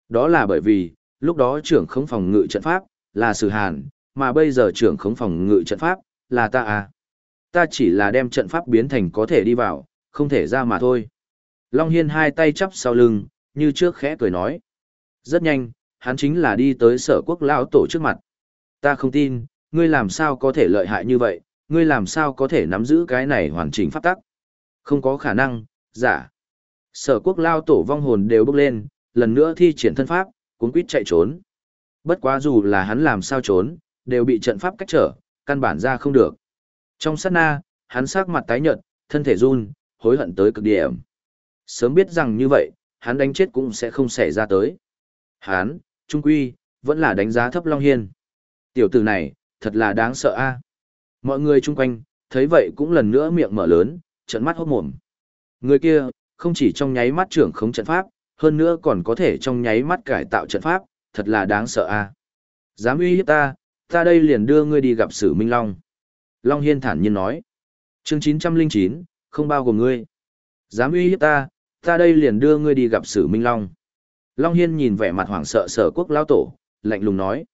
Đó là bởi vì, lúc đó trưởng khống phòng ngự trận pháp, là sử hàn, mà bây giờ trưởng khống phòng ngự trận pháp, là ta à. Ta chỉ là đem trận pháp biến thành có thể đi vào, không thể ra mà thôi. Long Hiên hai tay chắp sau lưng, như trước khẽ cười nói. Rất nhanh, hắn chính là đi tới sở quốc Lão tổ trước mặt. Ta không tin, ngươi làm sao có thể lợi hại như vậy, ngươi làm sao có thể nắm giữ cái này hoàn chỉnh pháp tắc. Không có khả năng, giả. Sở quốc lao tổ vong hồn đều bước lên, lần nữa thi triển thân pháp, cuốn quýt chạy trốn. Bất quá dù là hắn làm sao trốn, đều bị trận pháp cách trở, căn bản ra không được. Trong sát na, hắn sắc mặt tái nhợt, thân thể run, hối hận tới cực điểm. Sớm biết rằng như vậy, hắn đánh chết cũng sẽ không xảy ra tới. Hắn, trung quy, vẫn là đánh giá thấp Long Hiên. Tiểu tử này, thật là đáng sợ a. Mọi người chung quanh, thấy vậy cũng lần nữa miệng mở lớn, trận mắt hốt mồm. Người kia, không chỉ trong nháy mắt trưởng khống trận pháp, hơn nữa còn có thể trong nháy mắt cải tạo trận pháp, thật là đáng sợ a. Dám uy hiếp ta, ta đây liền đưa ngươi đi gặp Sử Minh Long. Long Hiên thản nhiên nói. Chương 909, không bao gồm ngươi. Dám uy hiếp ta, ta đây liền đưa ngươi đi gặp Sử Minh Long. Long Hiên nhìn vẻ mặt hoảng sợ sở quốc lao tổ, lạnh lùng nói.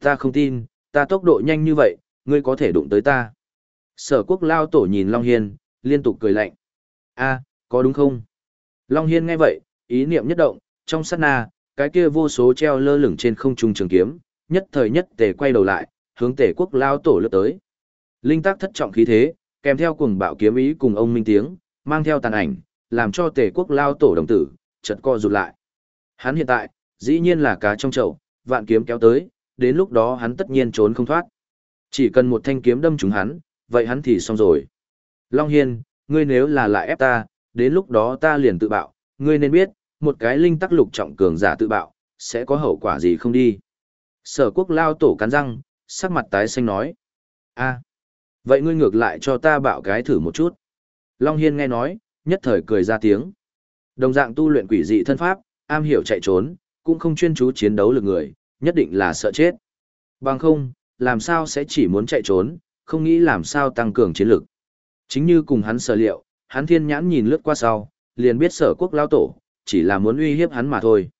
Ta không tin, ta tốc độ nhanh như vậy, ngươi có thể đụng tới ta. Sở quốc lao tổ nhìn Long Hiên, liên tục cười lạnh a có đúng không? Long Hiên nghe vậy, ý niệm nhất động, trong sát na, cái kia vô số treo lơ lửng trên không trung trường kiếm, nhất thời nhất tề quay đầu lại, hướng Tề quốc lao tổ lướt tới. Linh tác thất trọng khí thế, kèm theo cùng bạo kiếm ý cùng ông minh tiếng, mang theo tàn ảnh, làm cho Tề quốc lao tổ đồng tử, chật co rụt lại. Hắn hiện tại, dĩ nhiên là cá trong chậu, vạn kiếm kéo tới, đến lúc đó hắn tất nhiên trốn không thoát. Chỉ cần một thanh kiếm đâm trúng hắn, vậy hắn thì xong rồi. Long Hiên, ngươi nếu là lại ép ta, đến lúc đó ta liền tự bạo, ngươi nên biết, một cái linh tắc lục trọng cường giả tự bạo, sẽ có hậu quả gì không đi. Sở quốc lao tổ cắn răng, sắc mặt tái xanh nói. a vậy ngươi ngược lại cho ta bạo cái thử một chút. Long Hiên nghe nói, nhất thời cười ra tiếng. Đồng dạng tu luyện quỷ dị thân pháp, am hiểu chạy trốn, cũng không chuyên chú chiến đấu lực người, nhất định là sợ chết. Bằng không, làm sao sẽ chỉ muốn chạy trốn, không nghĩ làm sao tăng cường chiến lực. Chính như cùng hắn sở liệu, hắn thiên nhãn nhìn lướt qua sau, liền biết sở quốc lao tổ, chỉ là muốn uy hiếp hắn mà thôi.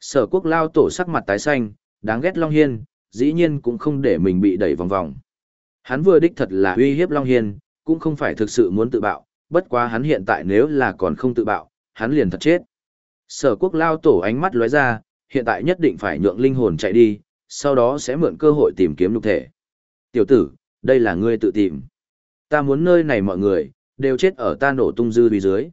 Sở quốc lao tổ sắc mặt tái xanh, đáng ghét Long Hiên, dĩ nhiên cũng không để mình bị đẩy vòng vòng. Hắn vừa đích thật là uy hiếp Long Hiên, cũng không phải thực sự muốn tự bạo, bất quá hắn hiện tại nếu là còn không tự bạo, hắn liền thật chết. Sở quốc lao tổ ánh mắt lóe ra, hiện tại nhất định phải nhượng linh hồn chạy đi, sau đó sẽ mượn cơ hội tìm kiếm lục thể. Tiểu tử, đây là ngươi tự tìm. Ta muốn nơi này mọi người, đều chết ở ta nổ tung dư vì dưới.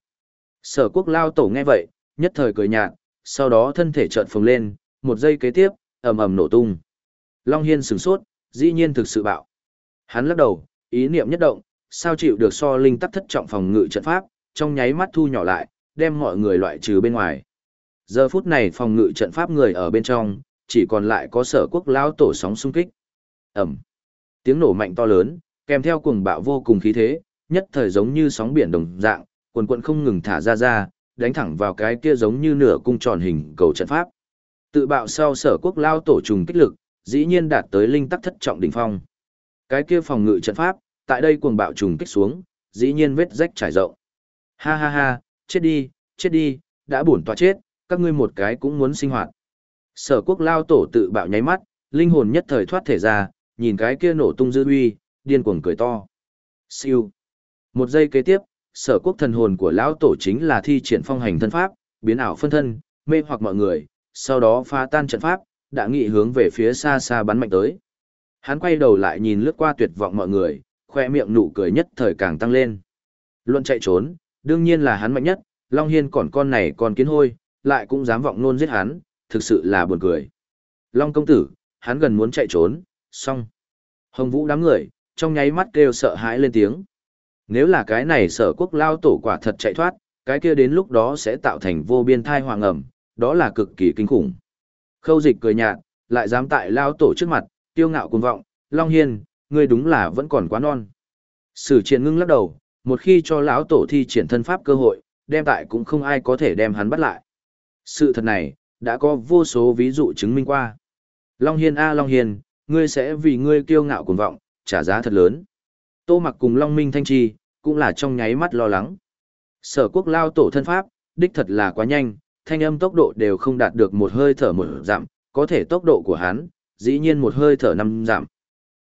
Sở quốc lao tổ nghe vậy, nhất thời cười nhạt, sau đó thân thể trợn phồng lên, một giây kế tiếp, ầm ầm nổ tung. Long Hiên sửng sốt, dĩ nhiên thực sự bạo. Hắn lắc đầu, ý niệm nhất động, sao chịu được so linh tắc thất trọng phòng ngự trận pháp, trong nháy mắt thu nhỏ lại, đem mọi người loại trừ bên ngoài. Giờ phút này phòng ngự trận pháp người ở bên trong, chỉ còn lại có sở quốc lao tổ sóng xung kích. Ẩm. Tiếng nổ mạnh to lớn, kèm theo cuồng bạo vô cùng khí thế, nhất thời giống như sóng biển đồng dạng, quần quần không ngừng thả ra ra, đánh thẳng vào cái kia giống như nửa cung tròn hình cầu trận pháp. Tự bạo sau sở quốc lao tổ trùng kích lực, dĩ nhiên đạt tới linh tắc thất trọng đỉnh phong. Cái kia phòng ngự trận pháp, tại đây cuồng bạo trùng kích xuống, dĩ nhiên vết rách trải rộng. Ha ha ha, chết đi, chết đi, đã bổn tòa chết, các ngươi một cái cũng muốn sinh hoạt. Sở quốc lao tổ tự bạo nháy mắt, linh hồn nhất thời thoát thể ra, nhìn cái kia nổ tung dư uy, điên cuồng cười to. Siêu. Một giây kế tiếp, sở quốc thần hồn của lão tổ chính là thi triển phong hành thân pháp, biến ảo phân thân, mê hoặc mọi người, sau đó phá tan trận pháp, đã nghị hướng về phía xa xa bắn mạnh tới. Hắn quay đầu lại nhìn lướt qua tuyệt vọng mọi người, khoe miệng nụ cười nhất thời càng tăng lên. Luận chạy trốn, đương nhiên là hắn mạnh nhất, Long Hiên còn con này còn kiến hôi, lại cũng dám vọng nôn giết hắn, thực sự là buồn cười. Long công tử, hắn gần muốn chạy trốn, xong. Hồng Vũ đám người, trong nháy mắt kêu sợ hãi lên tiếng. Nếu là cái này sở quốc lao tổ quả thật chạy thoát, cái kia đến lúc đó sẽ tạo thành vô biên thai hoàng ẩm, đó là cực kỳ kinh khủng. Khâu dịch cười nhạt, lại dám tại lao tổ trước mặt, tiêu ngạo cuồng vọng, Long Hiên, ngươi đúng là vẫn còn quá non. Sử triển ngưng lắc đầu, một khi cho lão tổ thi triển thân pháp cơ hội, đem tại cũng không ai có thể đem hắn bắt lại. Sự thật này, đã có vô số ví dụ chứng minh qua. Long Hiên A Long Hiên, ngươi sẽ vì ngươi kiêu ngạo cuồng vọng, trả giá thật lớn. Tô mặc cùng Long Minh Thanh Chi, cũng là trong nháy mắt lo lắng. Sở quốc lao tổ thân pháp, đích thật là quá nhanh, thanh âm tốc độ đều không đạt được một hơi thở một giảm, có thể tốc độ của hắn, dĩ nhiên một hơi thở năm giảm.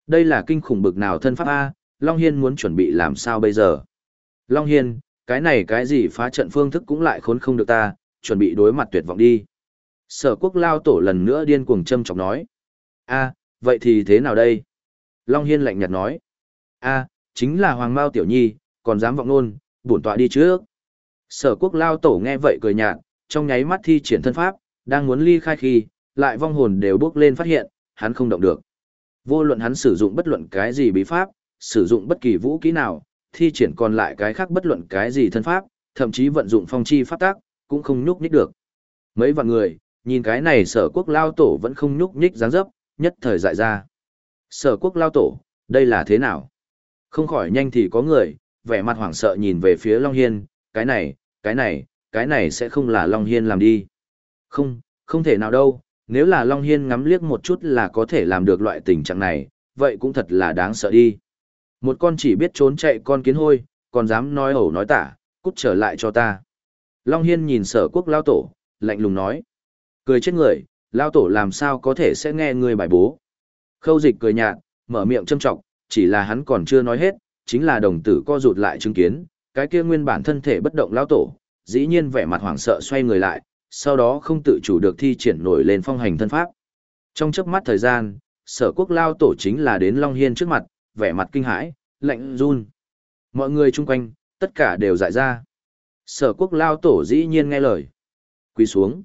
Đây là kinh khủng bực nào thân pháp A, Long Hiên muốn chuẩn bị làm sao bây giờ? Long Hiên, cái này cái gì phá trận phương thức cũng lại khốn không được ta, chuẩn bị đối mặt tuyệt vọng đi. Sở quốc lao tổ lần nữa điên cuồng châm chọc nói. a vậy thì thế nào đây? Long Hiên lạnh nhạt nói. a chính là Hoàng Mao Tiểu Nhi, còn dám vọng nôn, bổn tọa đi trước. Sở quốc lao tổ nghe vậy cười nhạt, trong nháy mắt thi triển thân pháp, đang muốn ly khai khi, lại vong hồn đều bước lên phát hiện, hắn không động được. Vô luận hắn sử dụng bất luận cái gì bí pháp, sử dụng bất kỳ vũ kỹ nào, thi triển còn lại cái khác bất luận cái gì thân pháp, thậm chí vận dụng phong chi pháp tác, cũng không nhúc nhích được. Mấy vạn người, nhìn cái này sở quốc lao tổ vẫn không nhúc nhích dáng dấp, nhất thời dại ra. Sở quốc lao tổ, đây là thế nào? Không khỏi nhanh thì có người, vẻ mặt hoảng sợ nhìn về phía Long Hiên, cái này, cái này, cái này sẽ không là Long Hiên làm đi. Không, không thể nào đâu, nếu là Long Hiên ngắm liếc một chút là có thể làm được loại tình trạng này, vậy cũng thật là đáng sợ đi. Một con chỉ biết trốn chạy con kiến hôi, còn dám nói ẩu nói tả, cút trở lại cho ta. Long Hiên nhìn sở quốc lao tổ, lạnh lùng nói. Cười chết người, lao tổ làm sao có thể sẽ nghe người bài bố. Khâu dịch cười nhạt, mở miệng châm trọng, chỉ là hắn còn chưa nói hết, chính là đồng tử co rụt lại chứng kiến, cái kia nguyên bản thân thể bất động lao tổ, dĩ nhiên vẻ mặt hoảng sợ xoay người lại, sau đó không tự chủ được thi triển nổi lên phong hành thân pháp. Trong chớp mắt thời gian, sở quốc lao tổ chính là đến Long Hiên trước mặt, vẻ mặt kinh hãi, lạnh run. Mọi người chung quanh, tất cả đều dại ra. Sở quốc lao tổ dĩ nhiên nghe lời. Quỳ xuống.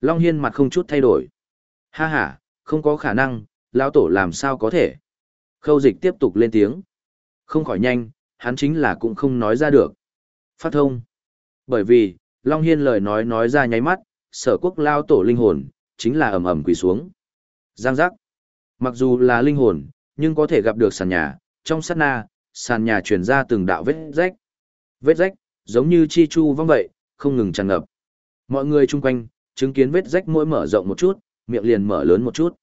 Long Hiên mặt không chút thay đổi. Ha ha, không có khả năng, lao tổ làm sao có thể. Khâu dịch tiếp tục lên tiếng. Không khỏi nhanh, hắn chính là cũng không nói ra được. Phát thông. Bởi vì, Long Hiên lời nói nói ra nháy mắt, sở quốc lao tổ linh hồn, chính là ầm ầm quỳ xuống. Giang giác. Mặc dù là linh hồn, nhưng có thể gặp được sàn nhà, trong sát na, sàn nhà truyền ra từng đạo vết rách. Vết rách, giống như chi chu vong vậy, không ngừng tràn ngập. Mọi người chung quanh, chứng kiến vết rách mỗi mở rộng một chút, miệng liền mở lớn một chút.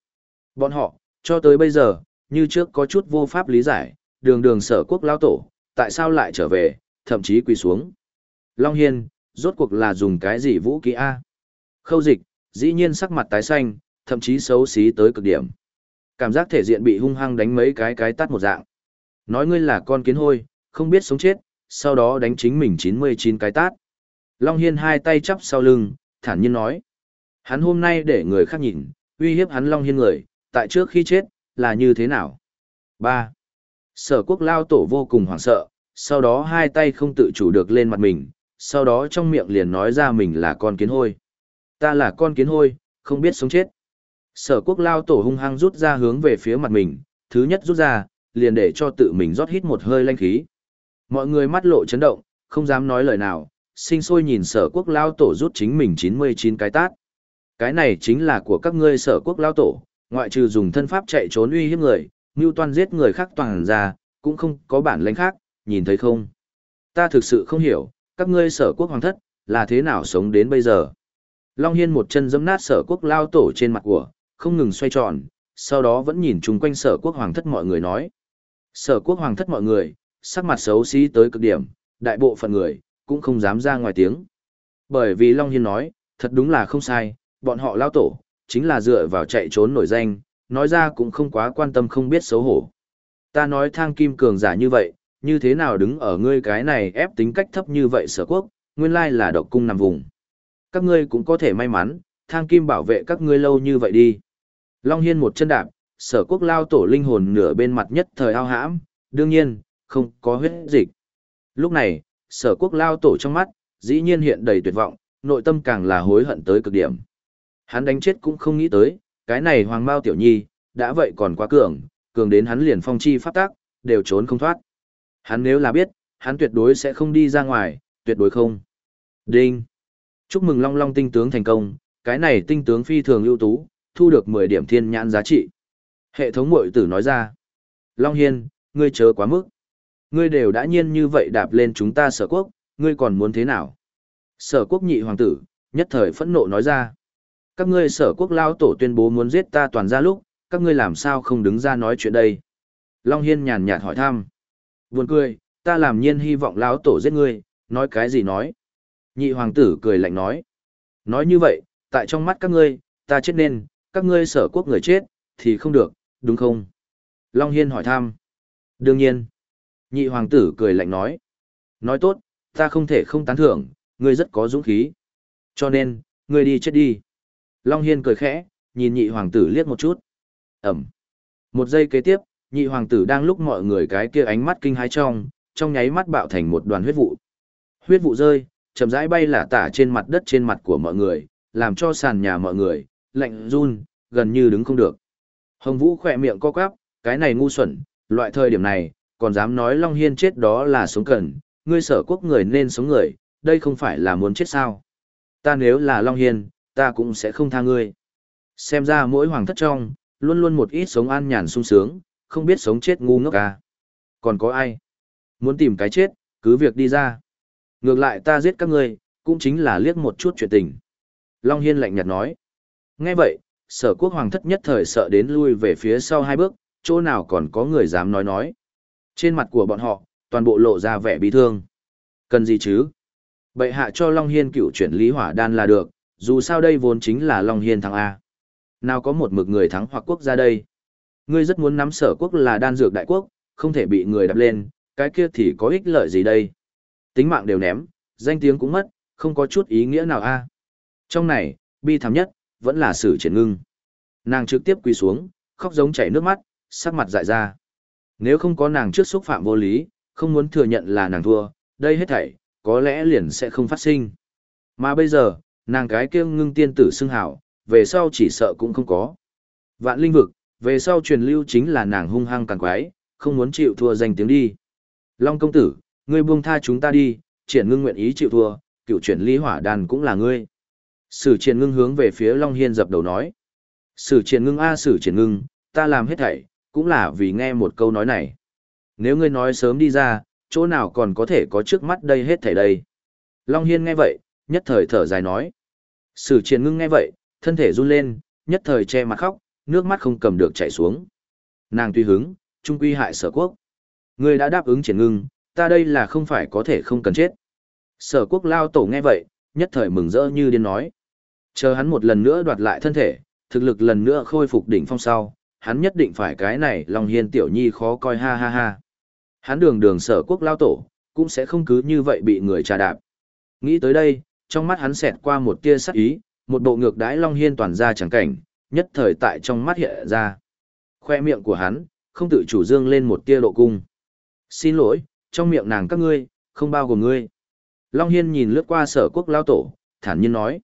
Bọn họ, cho tới bây giờ, như trước có chút vô pháp lý giải, đường đường sở quốc lao tổ, tại sao lại trở về, thậm chí quỳ xuống. Long Hiên, rốt cuộc là dùng cái gì vũ khí A? Khâu dịch, dĩ nhiên sắc mặt tái xanh, thậm chí xấu xí tới cực điểm. Cảm giác thể diện bị hung hăng đánh mấy cái cái tắt một dạng. Nói ngươi là con kiến hôi, không biết sống chết, sau đó đánh chính mình 99 cái tát. Long Hiên hai tay chắp sau lưng, thản nhiên nói. Hắn hôm nay để người khác nhìn, uy hiếp hắn Long Hiên người, tại trước khi chết, là như thế nào? 3. Sở quốc lao tổ vô cùng hoảng sợ, sau đó hai tay không tự chủ được lên mặt mình, sau đó trong miệng liền nói ra mình là con kiến hôi. Ta là con kiến hôi, không biết sống chết. Sở quốc lao tổ hung hăng rút ra hướng về phía mặt mình, thứ nhất rút ra, liền để cho tự mình rót hít một hơi lanh khí. Mọi người mắt lộ chấn động, không dám nói lời nào, sinh sôi nhìn sở quốc lao tổ rút chính mình 99 cái tát. Cái này chính là của các ngươi sở quốc lao tổ, ngoại trừ dùng thân pháp chạy trốn uy hiếp người, mưu toan giết người khác toàn ra, cũng không có bản lãnh khác, nhìn thấy không? Ta thực sự không hiểu, các ngươi sở quốc hoàng thất, là thế nào sống đến bây giờ? Long Hiên một chân giẫm nát sở quốc lao tổ trên mặt của, không ngừng xoay tròn, sau đó vẫn nhìn chung quanh sở quốc hoàng thất mọi người nói. Sở quốc hoàng thất mọi người, sắc mặt xấu xí tới cực điểm, đại bộ phận người, cũng không dám ra ngoài tiếng. Bởi vì Long Hiên nói, thật đúng là không sai, bọn họ lao tổ, chính là dựa vào chạy trốn nổi danh, nói ra cũng không quá quan tâm không biết xấu hổ. Ta nói thang kim cường giả như vậy, như thế nào đứng ở ngươi cái này ép tính cách thấp như vậy sở quốc, nguyên lai là độc cung nằm vùng. Các ngươi cũng có thể may mắn, thang kim bảo vệ các ngươi lâu như vậy đi. Long Hiên một chân đạp, sở quốc lao tổ linh hồn nửa bên mặt nhất thời ao hãm, đương nhiên, không có huyết dịch. Lúc này, sở quốc lao tổ trong mắt, dĩ nhiên hiện đầy tuyệt vọng, nội tâm càng là hối hận tới cực điểm. Hắn đánh chết cũng không nghĩ tới, cái này hoàng mao tiểu nhi, đã vậy còn quá cường, cường đến hắn liền phong chi pháp tác, đều trốn không thoát. Hắn nếu là biết, hắn tuyệt đối sẽ không đi ra ngoài, tuyệt đối không. Đinh! Chúc mừng Long Long tinh tướng thành công, cái này tinh tướng phi thường ưu tú, thu được 10 điểm thiên nhãn giá trị. Hệ thống mội tử nói ra. Long Hiên, ngươi chớ quá mức. Ngươi đều đã nhiên như vậy đạp lên chúng ta sở quốc, ngươi còn muốn thế nào? Sở quốc nhị hoàng tử, nhất thời phẫn nộ nói ra. Các ngươi sở quốc lao tổ tuyên bố muốn giết ta toàn ra lúc, các ngươi làm sao không đứng ra nói chuyện đây? Long Hiên nhàn nhạt hỏi thăm. Buồn cười, ta làm nhiên hy vọng lão tổ giết ngươi, nói cái gì nói? Nhị hoàng tử cười lạnh nói. Nói như vậy, tại trong mắt các ngươi, ta chết nên, các ngươi sở quốc người chết, thì không được, đúng không? Long Hiên hỏi thăm. Đương nhiên. Nhị hoàng tử cười lạnh nói. Nói tốt, ta không thể không tán thưởng, ngươi rất có dũng khí. Cho nên, ngươi đi chết đi. Long Hiên cười khẽ, nhìn nhị hoàng tử liếc một chút. Ẩm. Một giây kế tiếp, nhị hoàng tử đang lúc mọi người cái kia ánh mắt kinh hãi trong, trong nháy mắt bạo thành một đoàn huyết vụ. Huyết vụ rơi, chậm rãi bay lả tả trên mặt đất trên mặt của mọi người, làm cho sàn nhà mọi người, lạnh run, gần như đứng không được. Hồng Vũ khỏe miệng co quắp, cái này ngu xuẩn, loại thời điểm này, còn dám nói Long Hiên chết đó là sống cần, ngươi sở quốc người nên sống người, đây không phải là muốn chết sao. Ta nếu là Long Hiên, ta cũng sẽ không tha ngươi. Xem ra mỗi hoàng thất trong, luôn luôn một ít sống an nhàn sung sướng, không biết sống chết ngu ngốc à. Còn có ai? Muốn tìm cái chết, cứ việc đi ra. Ngược lại ta giết các ngươi, cũng chính là liếc một chút chuyện tình. Long Hiên lạnh nhạt nói. Nghe vậy, sở quốc hoàng thất nhất thời sợ đến lui về phía sau hai bước, chỗ nào còn có người dám nói nói. Trên mặt của bọn họ, toàn bộ lộ ra vẻ bị thương. Cần gì chứ? Bệ hạ cho Long Hiên cựu chuyển lý hỏa đan là được, dù sao đây vốn chính là Long Hiên thắng A. Nào có một mực người thắng hoặc quốc gia đây. Ngươi rất muốn nắm sở quốc là đan dược đại quốc, không thể bị người đập lên, cái kia thì có ích lợi gì đây? Tính mạng đều ném, danh tiếng cũng mất, không có chút ý nghĩa nào a. Trong này, bi thảm nhất, vẫn là sử triển ngưng. Nàng trực tiếp quỳ xuống, khóc giống chảy nước mắt, sắc mặt dại ra. Nếu không có nàng trước xúc phạm vô lý, không muốn thừa nhận là nàng thua, đây hết thảy, có lẽ liền sẽ không phát sinh. Mà bây giờ, nàng cái kia ngưng tiên tử xưng hảo, về sau chỉ sợ cũng không có. Vạn linh vực, về sau truyền lưu chính là nàng hung hăng càng quái, không muốn chịu thua danh tiếng đi. Long công tử, ngươi buông tha chúng ta đi, triển ngưng nguyện ý chịu thua, cựu chuyển lý hỏa đàn cũng là ngươi. Sử triển ngưng hướng về phía Long Hiên dập đầu nói. Sử triển ngưng a sử triển ngưng, ta làm hết thảy, cũng là vì nghe một câu nói này. Nếu ngươi nói sớm đi ra, chỗ nào còn có thể có trước mắt đây hết thảy đây. Long Hiên nghe vậy, nhất thời thở dài nói. Sử triển ngưng nghe vậy, thân thể run lên, nhất thời che mặt khóc, nước mắt không cầm được chảy xuống. Nàng tuy hứng, trung quy hại sở quốc. Ngươi đã đáp ứng triển ngưng, ta đây là không phải có thể không cần chết. Sở quốc lao tổ nghe vậy, nhất thời mừng rỡ như điên nói. Chờ hắn một lần nữa đoạt lại thân thể, thực lực lần nữa khôi phục đỉnh phong sau, hắn nhất định phải cái này lòng hiên tiểu nhi khó coi ha ha ha. Hắn đường đường sở quốc lao tổ, cũng sẽ không cứ như vậy bị người trà đạp. Nghĩ tới đây, trong mắt hắn xẹt qua một tia sắc ý, một bộ ngược đái long hiên toàn ra chẳng cảnh, nhất thời tại trong mắt hiện ra. Khoe miệng của hắn, không tự chủ dương lên một tia độ cung. Xin lỗi, trong miệng nàng các ngươi, không bao gồm ngươi. Long Hiên nhìn lướt qua sở quốc lao tổ, thản nhiên nói.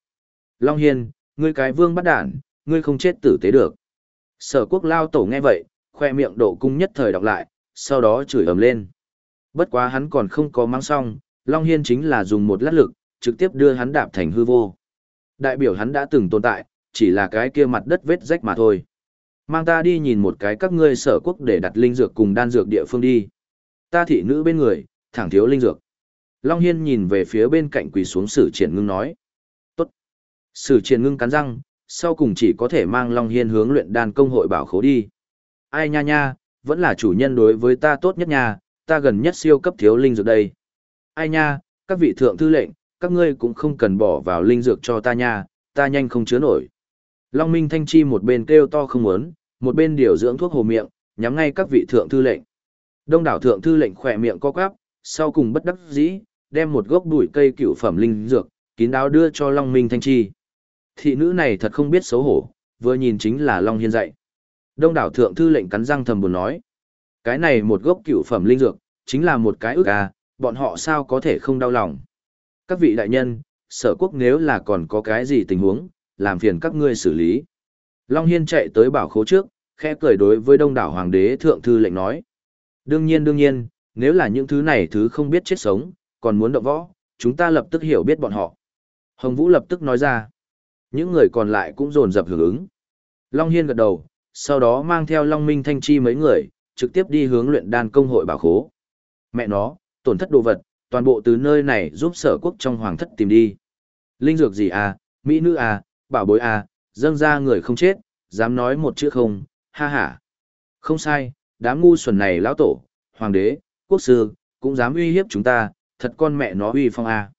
Long Hiên, ngươi cái vương bắt đản, ngươi không chết tử tế được. Sở quốc lao tổ nghe vậy, khoe miệng độ cung nhất thời đọc lại, sau đó chửi ầm lên. Bất quá hắn còn không có mang xong, Long Hiên chính là dùng một lát lực, trực tiếp đưa hắn đạp thành hư vô. Đại biểu hắn đã từng tồn tại, chỉ là cái kia mặt đất vết rách mà thôi. Mang ta đi nhìn một cái các ngươi sở quốc để đặt linh dược cùng đan dược địa phương đi. Ta thị nữ bên người, thẳng thiếu linh dược. Long Hiên nhìn về phía bên cạnh quỳ xuống sử triển ngưng nói. Tốt. Sử triển ngưng cắn răng, sau cùng chỉ có thể mang Long Hiên hướng luyện đan công hội bảo khố đi. Ai nha nha, vẫn là chủ nhân đối với ta tốt nhất nha, ta gần nhất siêu cấp thiếu linh dược đây. Ai nha, các vị thượng thư lệnh, các ngươi cũng không cần bỏ vào linh dược cho ta nha, ta nhanh không chứa nổi. Long Minh Thanh Chi một bên kêu to không muốn, một bên điều dưỡng thuốc hồ miệng, nhắm ngay các vị thượng thư lệnh. Đông đảo thượng thư lệnh khỏe miệng co quắp, sau cùng bất đắc dĩ, đem một gốc bụi cây cựu phẩm linh dược, kín đáo đưa cho Long Minh Thanh Chi. Thị nữ này thật không biết xấu hổ, vừa nhìn chính là Long Hiên dạy. Đông đảo thượng thư lệnh cắn răng thầm buồn nói. Cái này một gốc cựu phẩm linh dược, chính là một cái ước à, bọn họ sao có thể không đau lòng. Các vị đại nhân, sở quốc nếu là còn có cái gì tình huống, làm phiền các ngươi xử lý. Long Hiên chạy tới bảo khố trước, khẽ cười đối với đông đảo hoàng đế thượng thư lệnh nói. Đương nhiên đương nhiên, nếu là những thứ này thứ không biết chết sống, còn muốn động võ, chúng ta lập tức hiểu biết bọn họ. Hồng Vũ lập tức nói ra. Những người còn lại cũng dồn dập hưởng ứng. Long Hiên gật đầu, sau đó mang theo Long Minh Thanh Chi mấy người, trực tiếp đi hướng luyện đan công hội bảo khố. Mẹ nó, tổn thất đồ vật, toàn bộ từ nơi này giúp sở quốc trong hoàng thất tìm đi. Linh dược gì à, mỹ nữ à, bảo bối à, dâng ra người không chết, dám nói một chữ không, ha ha. Không sai, đám ngu xuẩn này lão tổ, hoàng đế, quốc sư, cũng dám uy hiếp chúng ta, thật con mẹ nó uy phong à.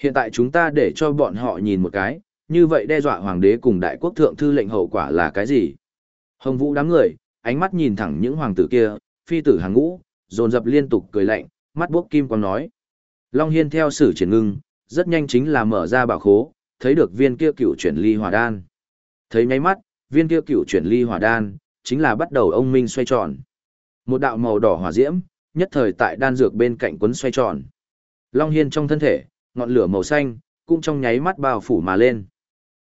Hiện tại chúng ta để cho bọn họ nhìn một cái, như vậy đe dọa hoàng đế cùng đại quốc thượng thư lệnh hậu quả là cái gì? Hồng Vũ đám người, ánh mắt nhìn thẳng những hoàng tử kia, phi tử hàng ngũ, dồn dập liên tục cười lạnh, mắt bốc kim quang nói. Long Hiên theo sử triển ngưng, rất nhanh chính là mở ra bảo khố, thấy được viên kia cựu chuyển ly hỏa đan. Thấy nháy mắt, viên kia cựu chuyển ly hỏa đan, chính là bắt đầu ông minh xoay tròn. Một đạo màu đỏ hỏa diễm, nhất thời tại đan dược bên cạnh quấn xoay tròn. Long Hiên trong thân thể, ngọn lửa màu xanh, cũng trong nháy mắt bao phủ mà lên.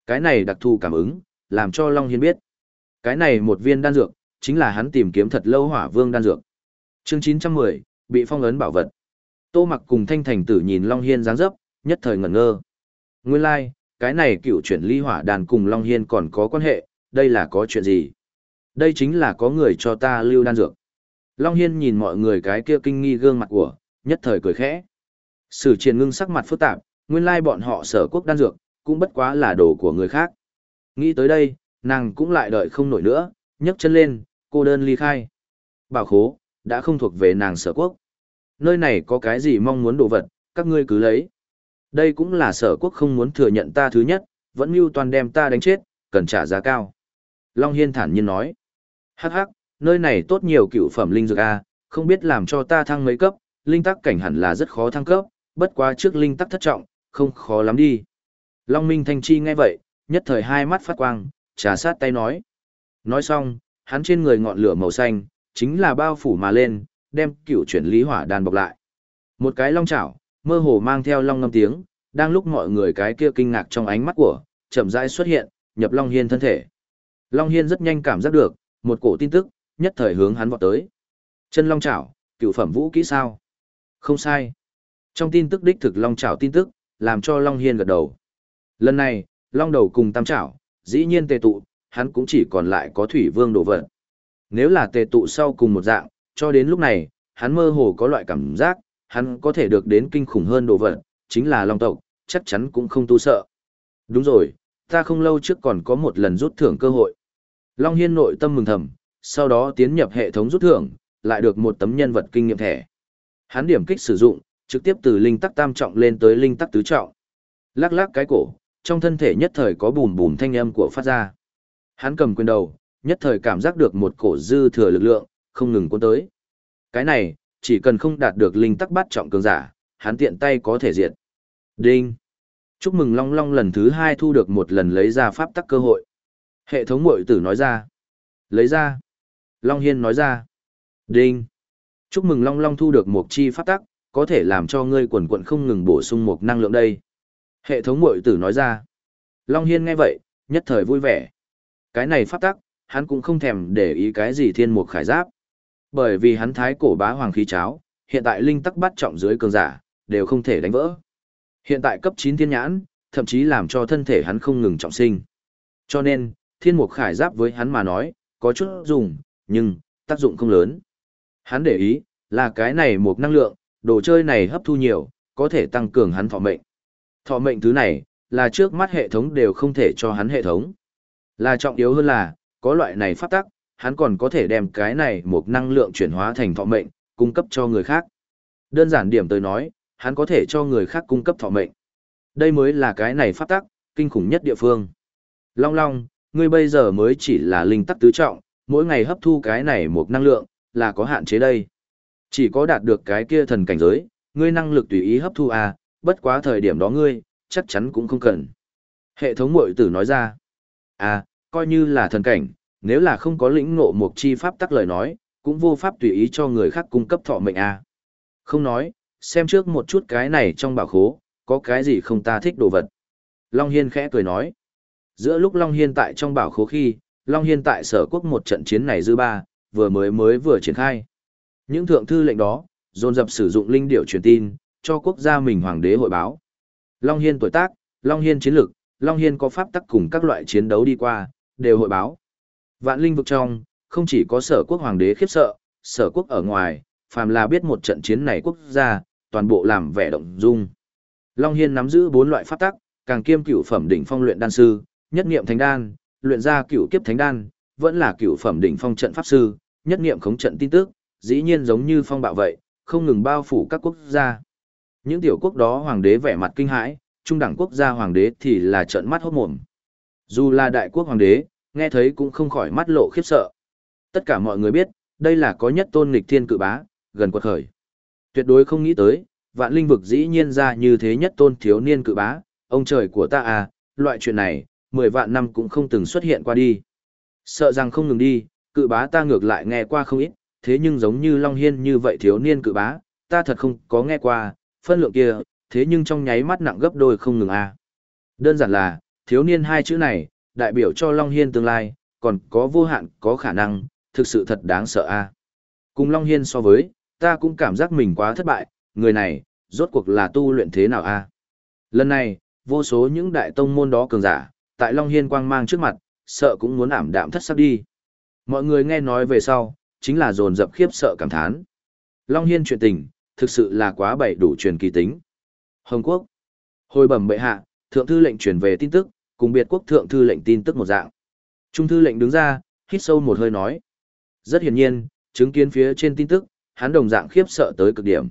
Cái này đặc thù cảm ứng, làm cho Long Hiên biết. Cái này một viên đan dược, chính là hắn tìm kiếm thật lâu hỏa vương đan dược. chương 910, bị phong ấn bảo vật. Tô mặc cùng thanh thành tử nhìn Long Hiên dáng dấp, nhất thời ngẩn ngơ. Nguyên lai, like, cái này cựu chuyển ly hỏa đàn cùng Long Hiên còn có quan hệ, đây là có chuyện gì? Đây chính là có người cho ta lưu đan dược. Long Hiên nhìn mọi người cái kia kinh nghi gương mặt của, nhất thời cười khẽ. Sử triển ngưng sắc mặt phức tạp, nguyên lai bọn họ sở quốc đan dược, cũng bất quá là đồ của người khác. Nghĩ tới đây, nàng cũng lại đợi không nổi nữa, nhấc chân lên, cô đơn ly khai. Bảo khố, đã không thuộc về nàng sở quốc. Nơi này có cái gì mong muốn đồ vật, các ngươi cứ lấy. Đây cũng là sở quốc không muốn thừa nhận ta thứ nhất, vẫn mưu toàn đem ta đánh chết, cần trả giá cao. Long Hiên thản nhiên nói. Hắc hắc, nơi này tốt nhiều cựu phẩm linh dược A, không biết làm cho ta thăng mấy cấp, linh tắc cảnh hẳn là rất khó thăng cấp, bất quá trước linh tắc thất trọng, không khó lắm đi. Long Minh Thanh Chi nghe vậy, nhất thời hai mắt phát quang, trà sát tay nói. Nói xong, hắn trên người ngọn lửa màu xanh, chính là bao phủ mà lên, đem cựu chuyển lý hỏa đan bọc lại. Một cái long chảo, mơ hồ mang theo long ngâm tiếng, đang lúc mọi người cái kia kinh ngạc trong ánh mắt của, chậm rãi xuất hiện, nhập Long Hiên thân thể. Long Hiên rất nhanh cảm giác được, một cổ tin tức, nhất thời hướng hắn vọt tới. Chân long chảo, cựu phẩm vũ kỹ sao? Không sai. Trong tin tức đích thực long chảo tin tức, làm cho Long Hiên gật đầu. Lần này, long đầu cùng tam chảo, dĩ nhiên tề tụ, hắn cũng chỉ còn lại có thủy vương đồ vật. Nếu là tề tụ sau cùng một dạng, cho đến lúc này, hắn mơ hồ có loại cảm giác, hắn có thể được đến kinh khủng hơn đồ vật, chính là long tộc, chắc chắn cũng không tu sợ. Đúng rồi, ta không lâu trước còn có một lần rút thưởng cơ hội. Long Hiên nội tâm mừng thầm, sau đó tiến nhập hệ thống rút thưởng, lại được một tấm nhân vật kinh nghiệm thẻ. Hắn điểm kích sử dụng, trực tiếp từ linh tắc tam trọng lên tới linh tắc tứ trọng. Lắc lắc cái cổ, trong thân thể nhất thời có bùm bùm thanh âm của phát ra. Hắn cầm quyền đầu, nhất thời cảm giác được một cổ dư thừa lực lượng, không ngừng cuốn tới. Cái này, chỉ cần không đạt được linh tắc bắt trọng cường giả, hắn tiện tay có thể diệt. Đinh! Chúc mừng Long Long lần thứ hai thu được một lần lấy ra pháp tắc cơ hội. Hệ thống mội tử nói ra. Lấy ra. Long Hiên nói ra. Đinh! Chúc mừng Long Long thu được một chi pháp tắc, có thể làm cho ngươi quần quận không ngừng bổ sung một năng lượng đây. Hệ thống mội tử nói ra. Long Hiên nghe vậy, nhất thời vui vẻ. Cái này pháp tắc, hắn cũng không thèm để ý cái gì thiên mục khải giáp. Bởi vì hắn thái cổ bá hoàng khí cháo, hiện tại linh tắc bắt trọng dưới cường giả, đều không thể đánh vỡ. Hiện tại cấp 9 thiên nhãn, thậm chí làm cho thân thể hắn không ngừng trọng sinh. Cho nên, thiên mục khải giáp với hắn mà nói, có chút dùng, nhưng, tác dụng không lớn. Hắn để ý, là cái này một năng lượng, đồ chơi này hấp thu nhiều, có thể tăng cường hắn thọ mệnh. Thọ mệnh thứ này, là trước mắt hệ thống đều không thể cho hắn hệ thống. Là trọng yếu hơn là, có loại này phát tắc, hắn còn có thể đem cái này một năng lượng chuyển hóa thành thọ mệnh, cung cấp cho người khác. Đơn giản điểm tới nói, hắn có thể cho người khác cung cấp thọ mệnh. Đây mới là cái này pháp tắc, kinh khủng nhất địa phương. Long Long, ngươi bây giờ mới chỉ là linh tắc tứ trọng, mỗi ngày hấp thu cái này một năng lượng, là có hạn chế đây. Chỉ có đạt được cái kia thần cảnh giới, ngươi năng lực tùy ý hấp thu à, bất quá thời điểm đó ngươi, chắc chắn cũng không cần. Hệ thống mội tử nói ra, à, coi như là thần cảnh, nếu là không có lĩnh ngộ một chi pháp tắc lời nói, cũng vô pháp tùy ý cho người khác cung cấp thọ mệnh à. Không nói, xem trước một chút cái này trong bảo khố, có cái gì không ta thích đồ vật. Long Hiên khẽ cười nói. Giữa lúc Long Hiên tại trong bảo khố khi, Long Hiên tại sở quốc một trận chiến này dư ba, vừa mới mới vừa triển khai. Những thượng thư lệnh đó, dồn dập sử dụng linh điệu truyền tin, cho quốc gia mình hoàng đế hội báo. Long Hiên tuổi tác, Long Hiên chiến lược, Long Hiên có pháp tắc cùng các loại chiến đấu đi qua, đều hội báo. Vạn linh vực trong, không chỉ có sở quốc hoàng đế khiếp sợ, sở quốc ở ngoài, phàm là biết một trận chiến này quốc gia, toàn bộ làm vẻ động dung. Long Hiên nắm giữ bốn loại pháp tắc, càng kiêm cửu phẩm đỉnh phong luyện đan sư, nhất niệm thánh đan, luyện ra cửu kiếp thánh đan, vẫn là cửu phẩm đỉnh phong trận pháp sư, nhất niệm khống trận tin tức, dĩ nhiên giống như phong bạo vậy, không ngừng bao phủ các quốc gia. Những tiểu quốc đó hoàng đế vẻ mặt kinh hãi, trung đẳng quốc gia hoàng đế thì là trợn mắt hốt mồm. Dù là đại quốc hoàng đế, nghe thấy cũng không khỏi mắt lộ khiếp sợ. Tất cả mọi người biết, đây là có nhất tôn nghịch thiên cự bá, gần quật khởi. Tuyệt đối không nghĩ tới, vạn linh vực dĩ nhiên ra như thế nhất tôn thiếu niên cự bá, ông trời của ta à, loại chuyện này, mười vạn năm cũng không từng xuất hiện qua đi. Sợ rằng không ngừng đi, cự bá ta ngược lại nghe qua không ít, thế nhưng giống như Long Hiên như vậy thiếu niên cự bá, ta thật không có nghe qua, phân lượng kia, thế nhưng trong nháy mắt nặng gấp đôi không ngừng a à. Đơn giản là, thiếu niên hai chữ này, đại biểu cho Long Hiên tương lai, còn có vô hạn, có khả năng, thực sự thật đáng sợ a à. Cùng Long Hiên so với, ta cũng cảm giác mình quá thất bại, người này, rốt cuộc là tu luyện thế nào a Lần này, vô số những đại tông môn đó cường giả, tại Long Hiên quang mang trước mặt, sợ cũng muốn ảm đạm thất sắc đi. Mọi người nghe nói về sau, chính là dồn dập khiếp sợ cảm thán. Long Hiên chuyện tình, thực sự là quá bảy đủ truyền kỳ tính. Hồng Quốc. Hồi bẩm bệ hạ, thượng thư lệnh truyền về tin tức, cùng biệt quốc thượng thư lệnh tin tức một dạng. Trung thư lệnh đứng ra, hít sâu một hơi nói. Rất hiển nhiên, chứng kiến phía trên tin tức, hắn đồng dạng khiếp sợ tới cực điểm.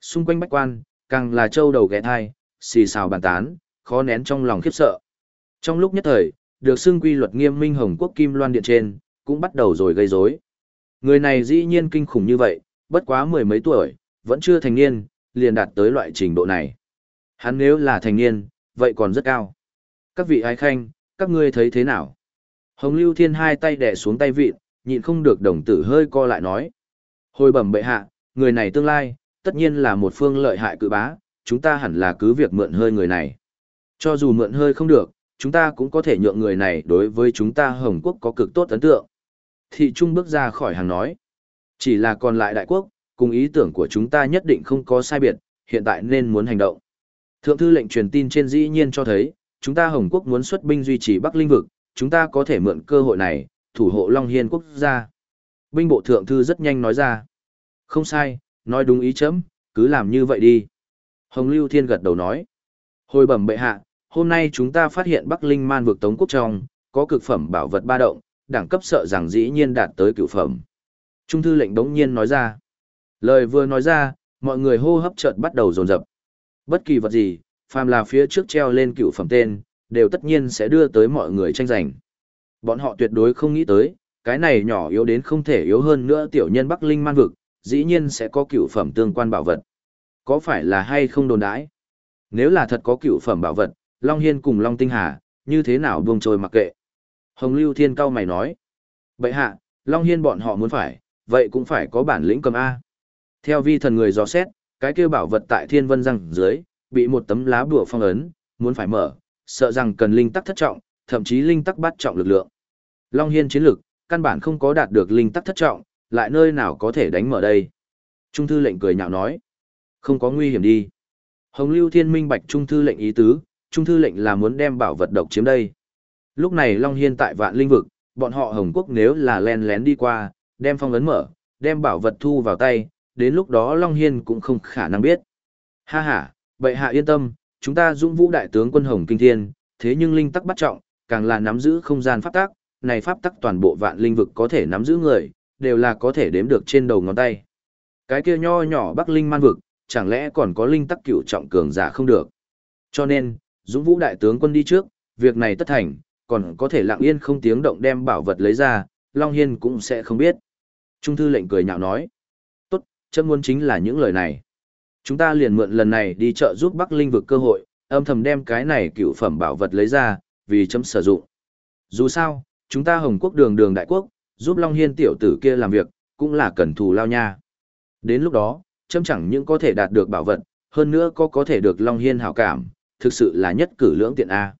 Xung quanh bách quan, càng là châu đầu ghé thai, xì xào bàn tán, khó nén trong lòng khiếp sợ. Trong lúc nhất thời, được xưng quy luật nghiêm minh Hồng Quốc Kim Loan Điện trên, cũng bắt đầu rồi gây rối. Người này dĩ nhiên kinh khủng như vậy, bất quá mười mấy tuổi, vẫn chưa thành niên, liền đạt tới loại trình độ này. Hắn nếu là thành niên, vậy còn rất cao. Các vị ái khanh, các ngươi thấy thế nào? Hồng Lưu Thiên hai tay đè xuống tay vịn, nhịn không được đồng tử hơi co lại nói. Hồi bẩm bệ hạ, người này tương lai, tất nhiên là một phương lợi hại cự bá, chúng ta hẳn là cứ việc mượn hơi người này. Cho dù mượn hơi không được, chúng ta cũng có thể nhượng người này đối với chúng ta Hồng Quốc có cực tốt ấn tượng. Thị Trung bước ra khỏi hàng nói. Chỉ là còn lại đại quốc, cùng ý tưởng của chúng ta nhất định không có sai biệt, hiện tại nên muốn hành động. Thượng thư lệnh truyền tin trên dĩ nhiên cho thấy, chúng ta Hồng Quốc muốn xuất binh duy trì Bắc Linh vực, chúng ta có thể mượn cơ hội này, thủ hộ Long Hiên quốc gia. Binh bộ thượng thư rất nhanh nói ra. Không sai, nói đúng ý chấm, cứ làm như vậy đi. Hồng Lưu Thiên gật đầu nói. Hồi bẩm bệ hạ, hôm nay chúng ta phát hiện Bắc Linh man vực Tống Quốc trong, có cực phẩm bảo vật ba động, đẳng cấp sợ rằng dĩ nhiên đạt tới cựu phẩm. Trung thư lệnh đống nhiên nói ra. Lời vừa nói ra, mọi người hô hấp chợt bắt đầu dồn dập. Bất kỳ vật gì, phàm là phía trước treo lên cửu phẩm tên, đều tất nhiên sẽ đưa tới mọi người tranh giành. Bọn họ tuyệt đối không nghĩ tới, cái này nhỏ yếu đến không thể yếu hơn nữa tiểu nhân Bắc Linh man vực, dĩ nhiên sẽ có cửu phẩm tương quan bảo vật. Có phải là hay không đồn đãi? Nếu là thật có cửu phẩm bảo vật, Long Hiên cùng Long Tinh Hà, như thế nào buông trôi mặc kệ? Hồng Lưu Thiên cao mày nói. Bậy hạ, Long Hiên bọn họ muốn phải, vậy cũng phải có bản lĩnh cầm A. Theo vi thần người dò xét, cái kêu bảo vật tại thiên vân răng dưới, bị một tấm lá bùa phong ấn, muốn phải mở, sợ rằng cần linh tắc thất trọng, thậm chí linh tắc bắt trọng lực lượng. Long Hiên chiến lực, căn bản không có đạt được linh tắc thất trọng, lại nơi nào có thể đánh mở đây. Trung thư lệnh cười nhạo nói. Không có nguy hiểm đi. Hồng Lưu Thiên minh bạch Trung thư lệnh ý tứ, Trung thư lệnh là muốn đem bảo vật độc chiếm đây. Lúc này Long Hiên tại vạn linh vực, bọn họ Hồng Quốc nếu là len lén đi qua, đem phong ấn mở, đem bảo vật thu vào tay, đến lúc đó Long Hiên cũng không khả năng biết. Ha ha, bệ hạ yên tâm, chúng ta dũng vũ đại tướng quân Hồng Kinh Thiên, thế nhưng linh tắc bắt trọng, càng là nắm giữ không gian pháp tắc, này pháp tắc toàn bộ vạn linh vực có thể nắm giữ người, đều là có thể đếm được trên đầu ngón tay. Cái kia nho nhỏ Bắc Linh man vực, chẳng lẽ còn có linh tắc cửu trọng cường giả không được. Cho nên, Dũng Vũ đại tướng quân đi trước, việc này tất thành, còn có thể lặng yên không tiếng động đem bảo vật lấy ra, Long Hiên cũng sẽ không biết. Trung thư lệnh cười nhạo nói. Tốt, chân muốn chính là những lời này. Chúng ta liền mượn lần này đi chợ giúp Bắc Linh vực cơ hội, âm thầm đem cái này cựu phẩm bảo vật lấy ra, vì chấm sử dụng. Dù sao, chúng ta Hồng Quốc đường đường đại quốc, giúp Long Hiên tiểu tử kia làm việc, cũng là cần thù lao nha. Đến lúc đó, chấm chẳng những có thể đạt được bảo vật, hơn nữa có có thể được Long Hiên hảo cảm, thực sự là nhất cử lưỡng tiện A.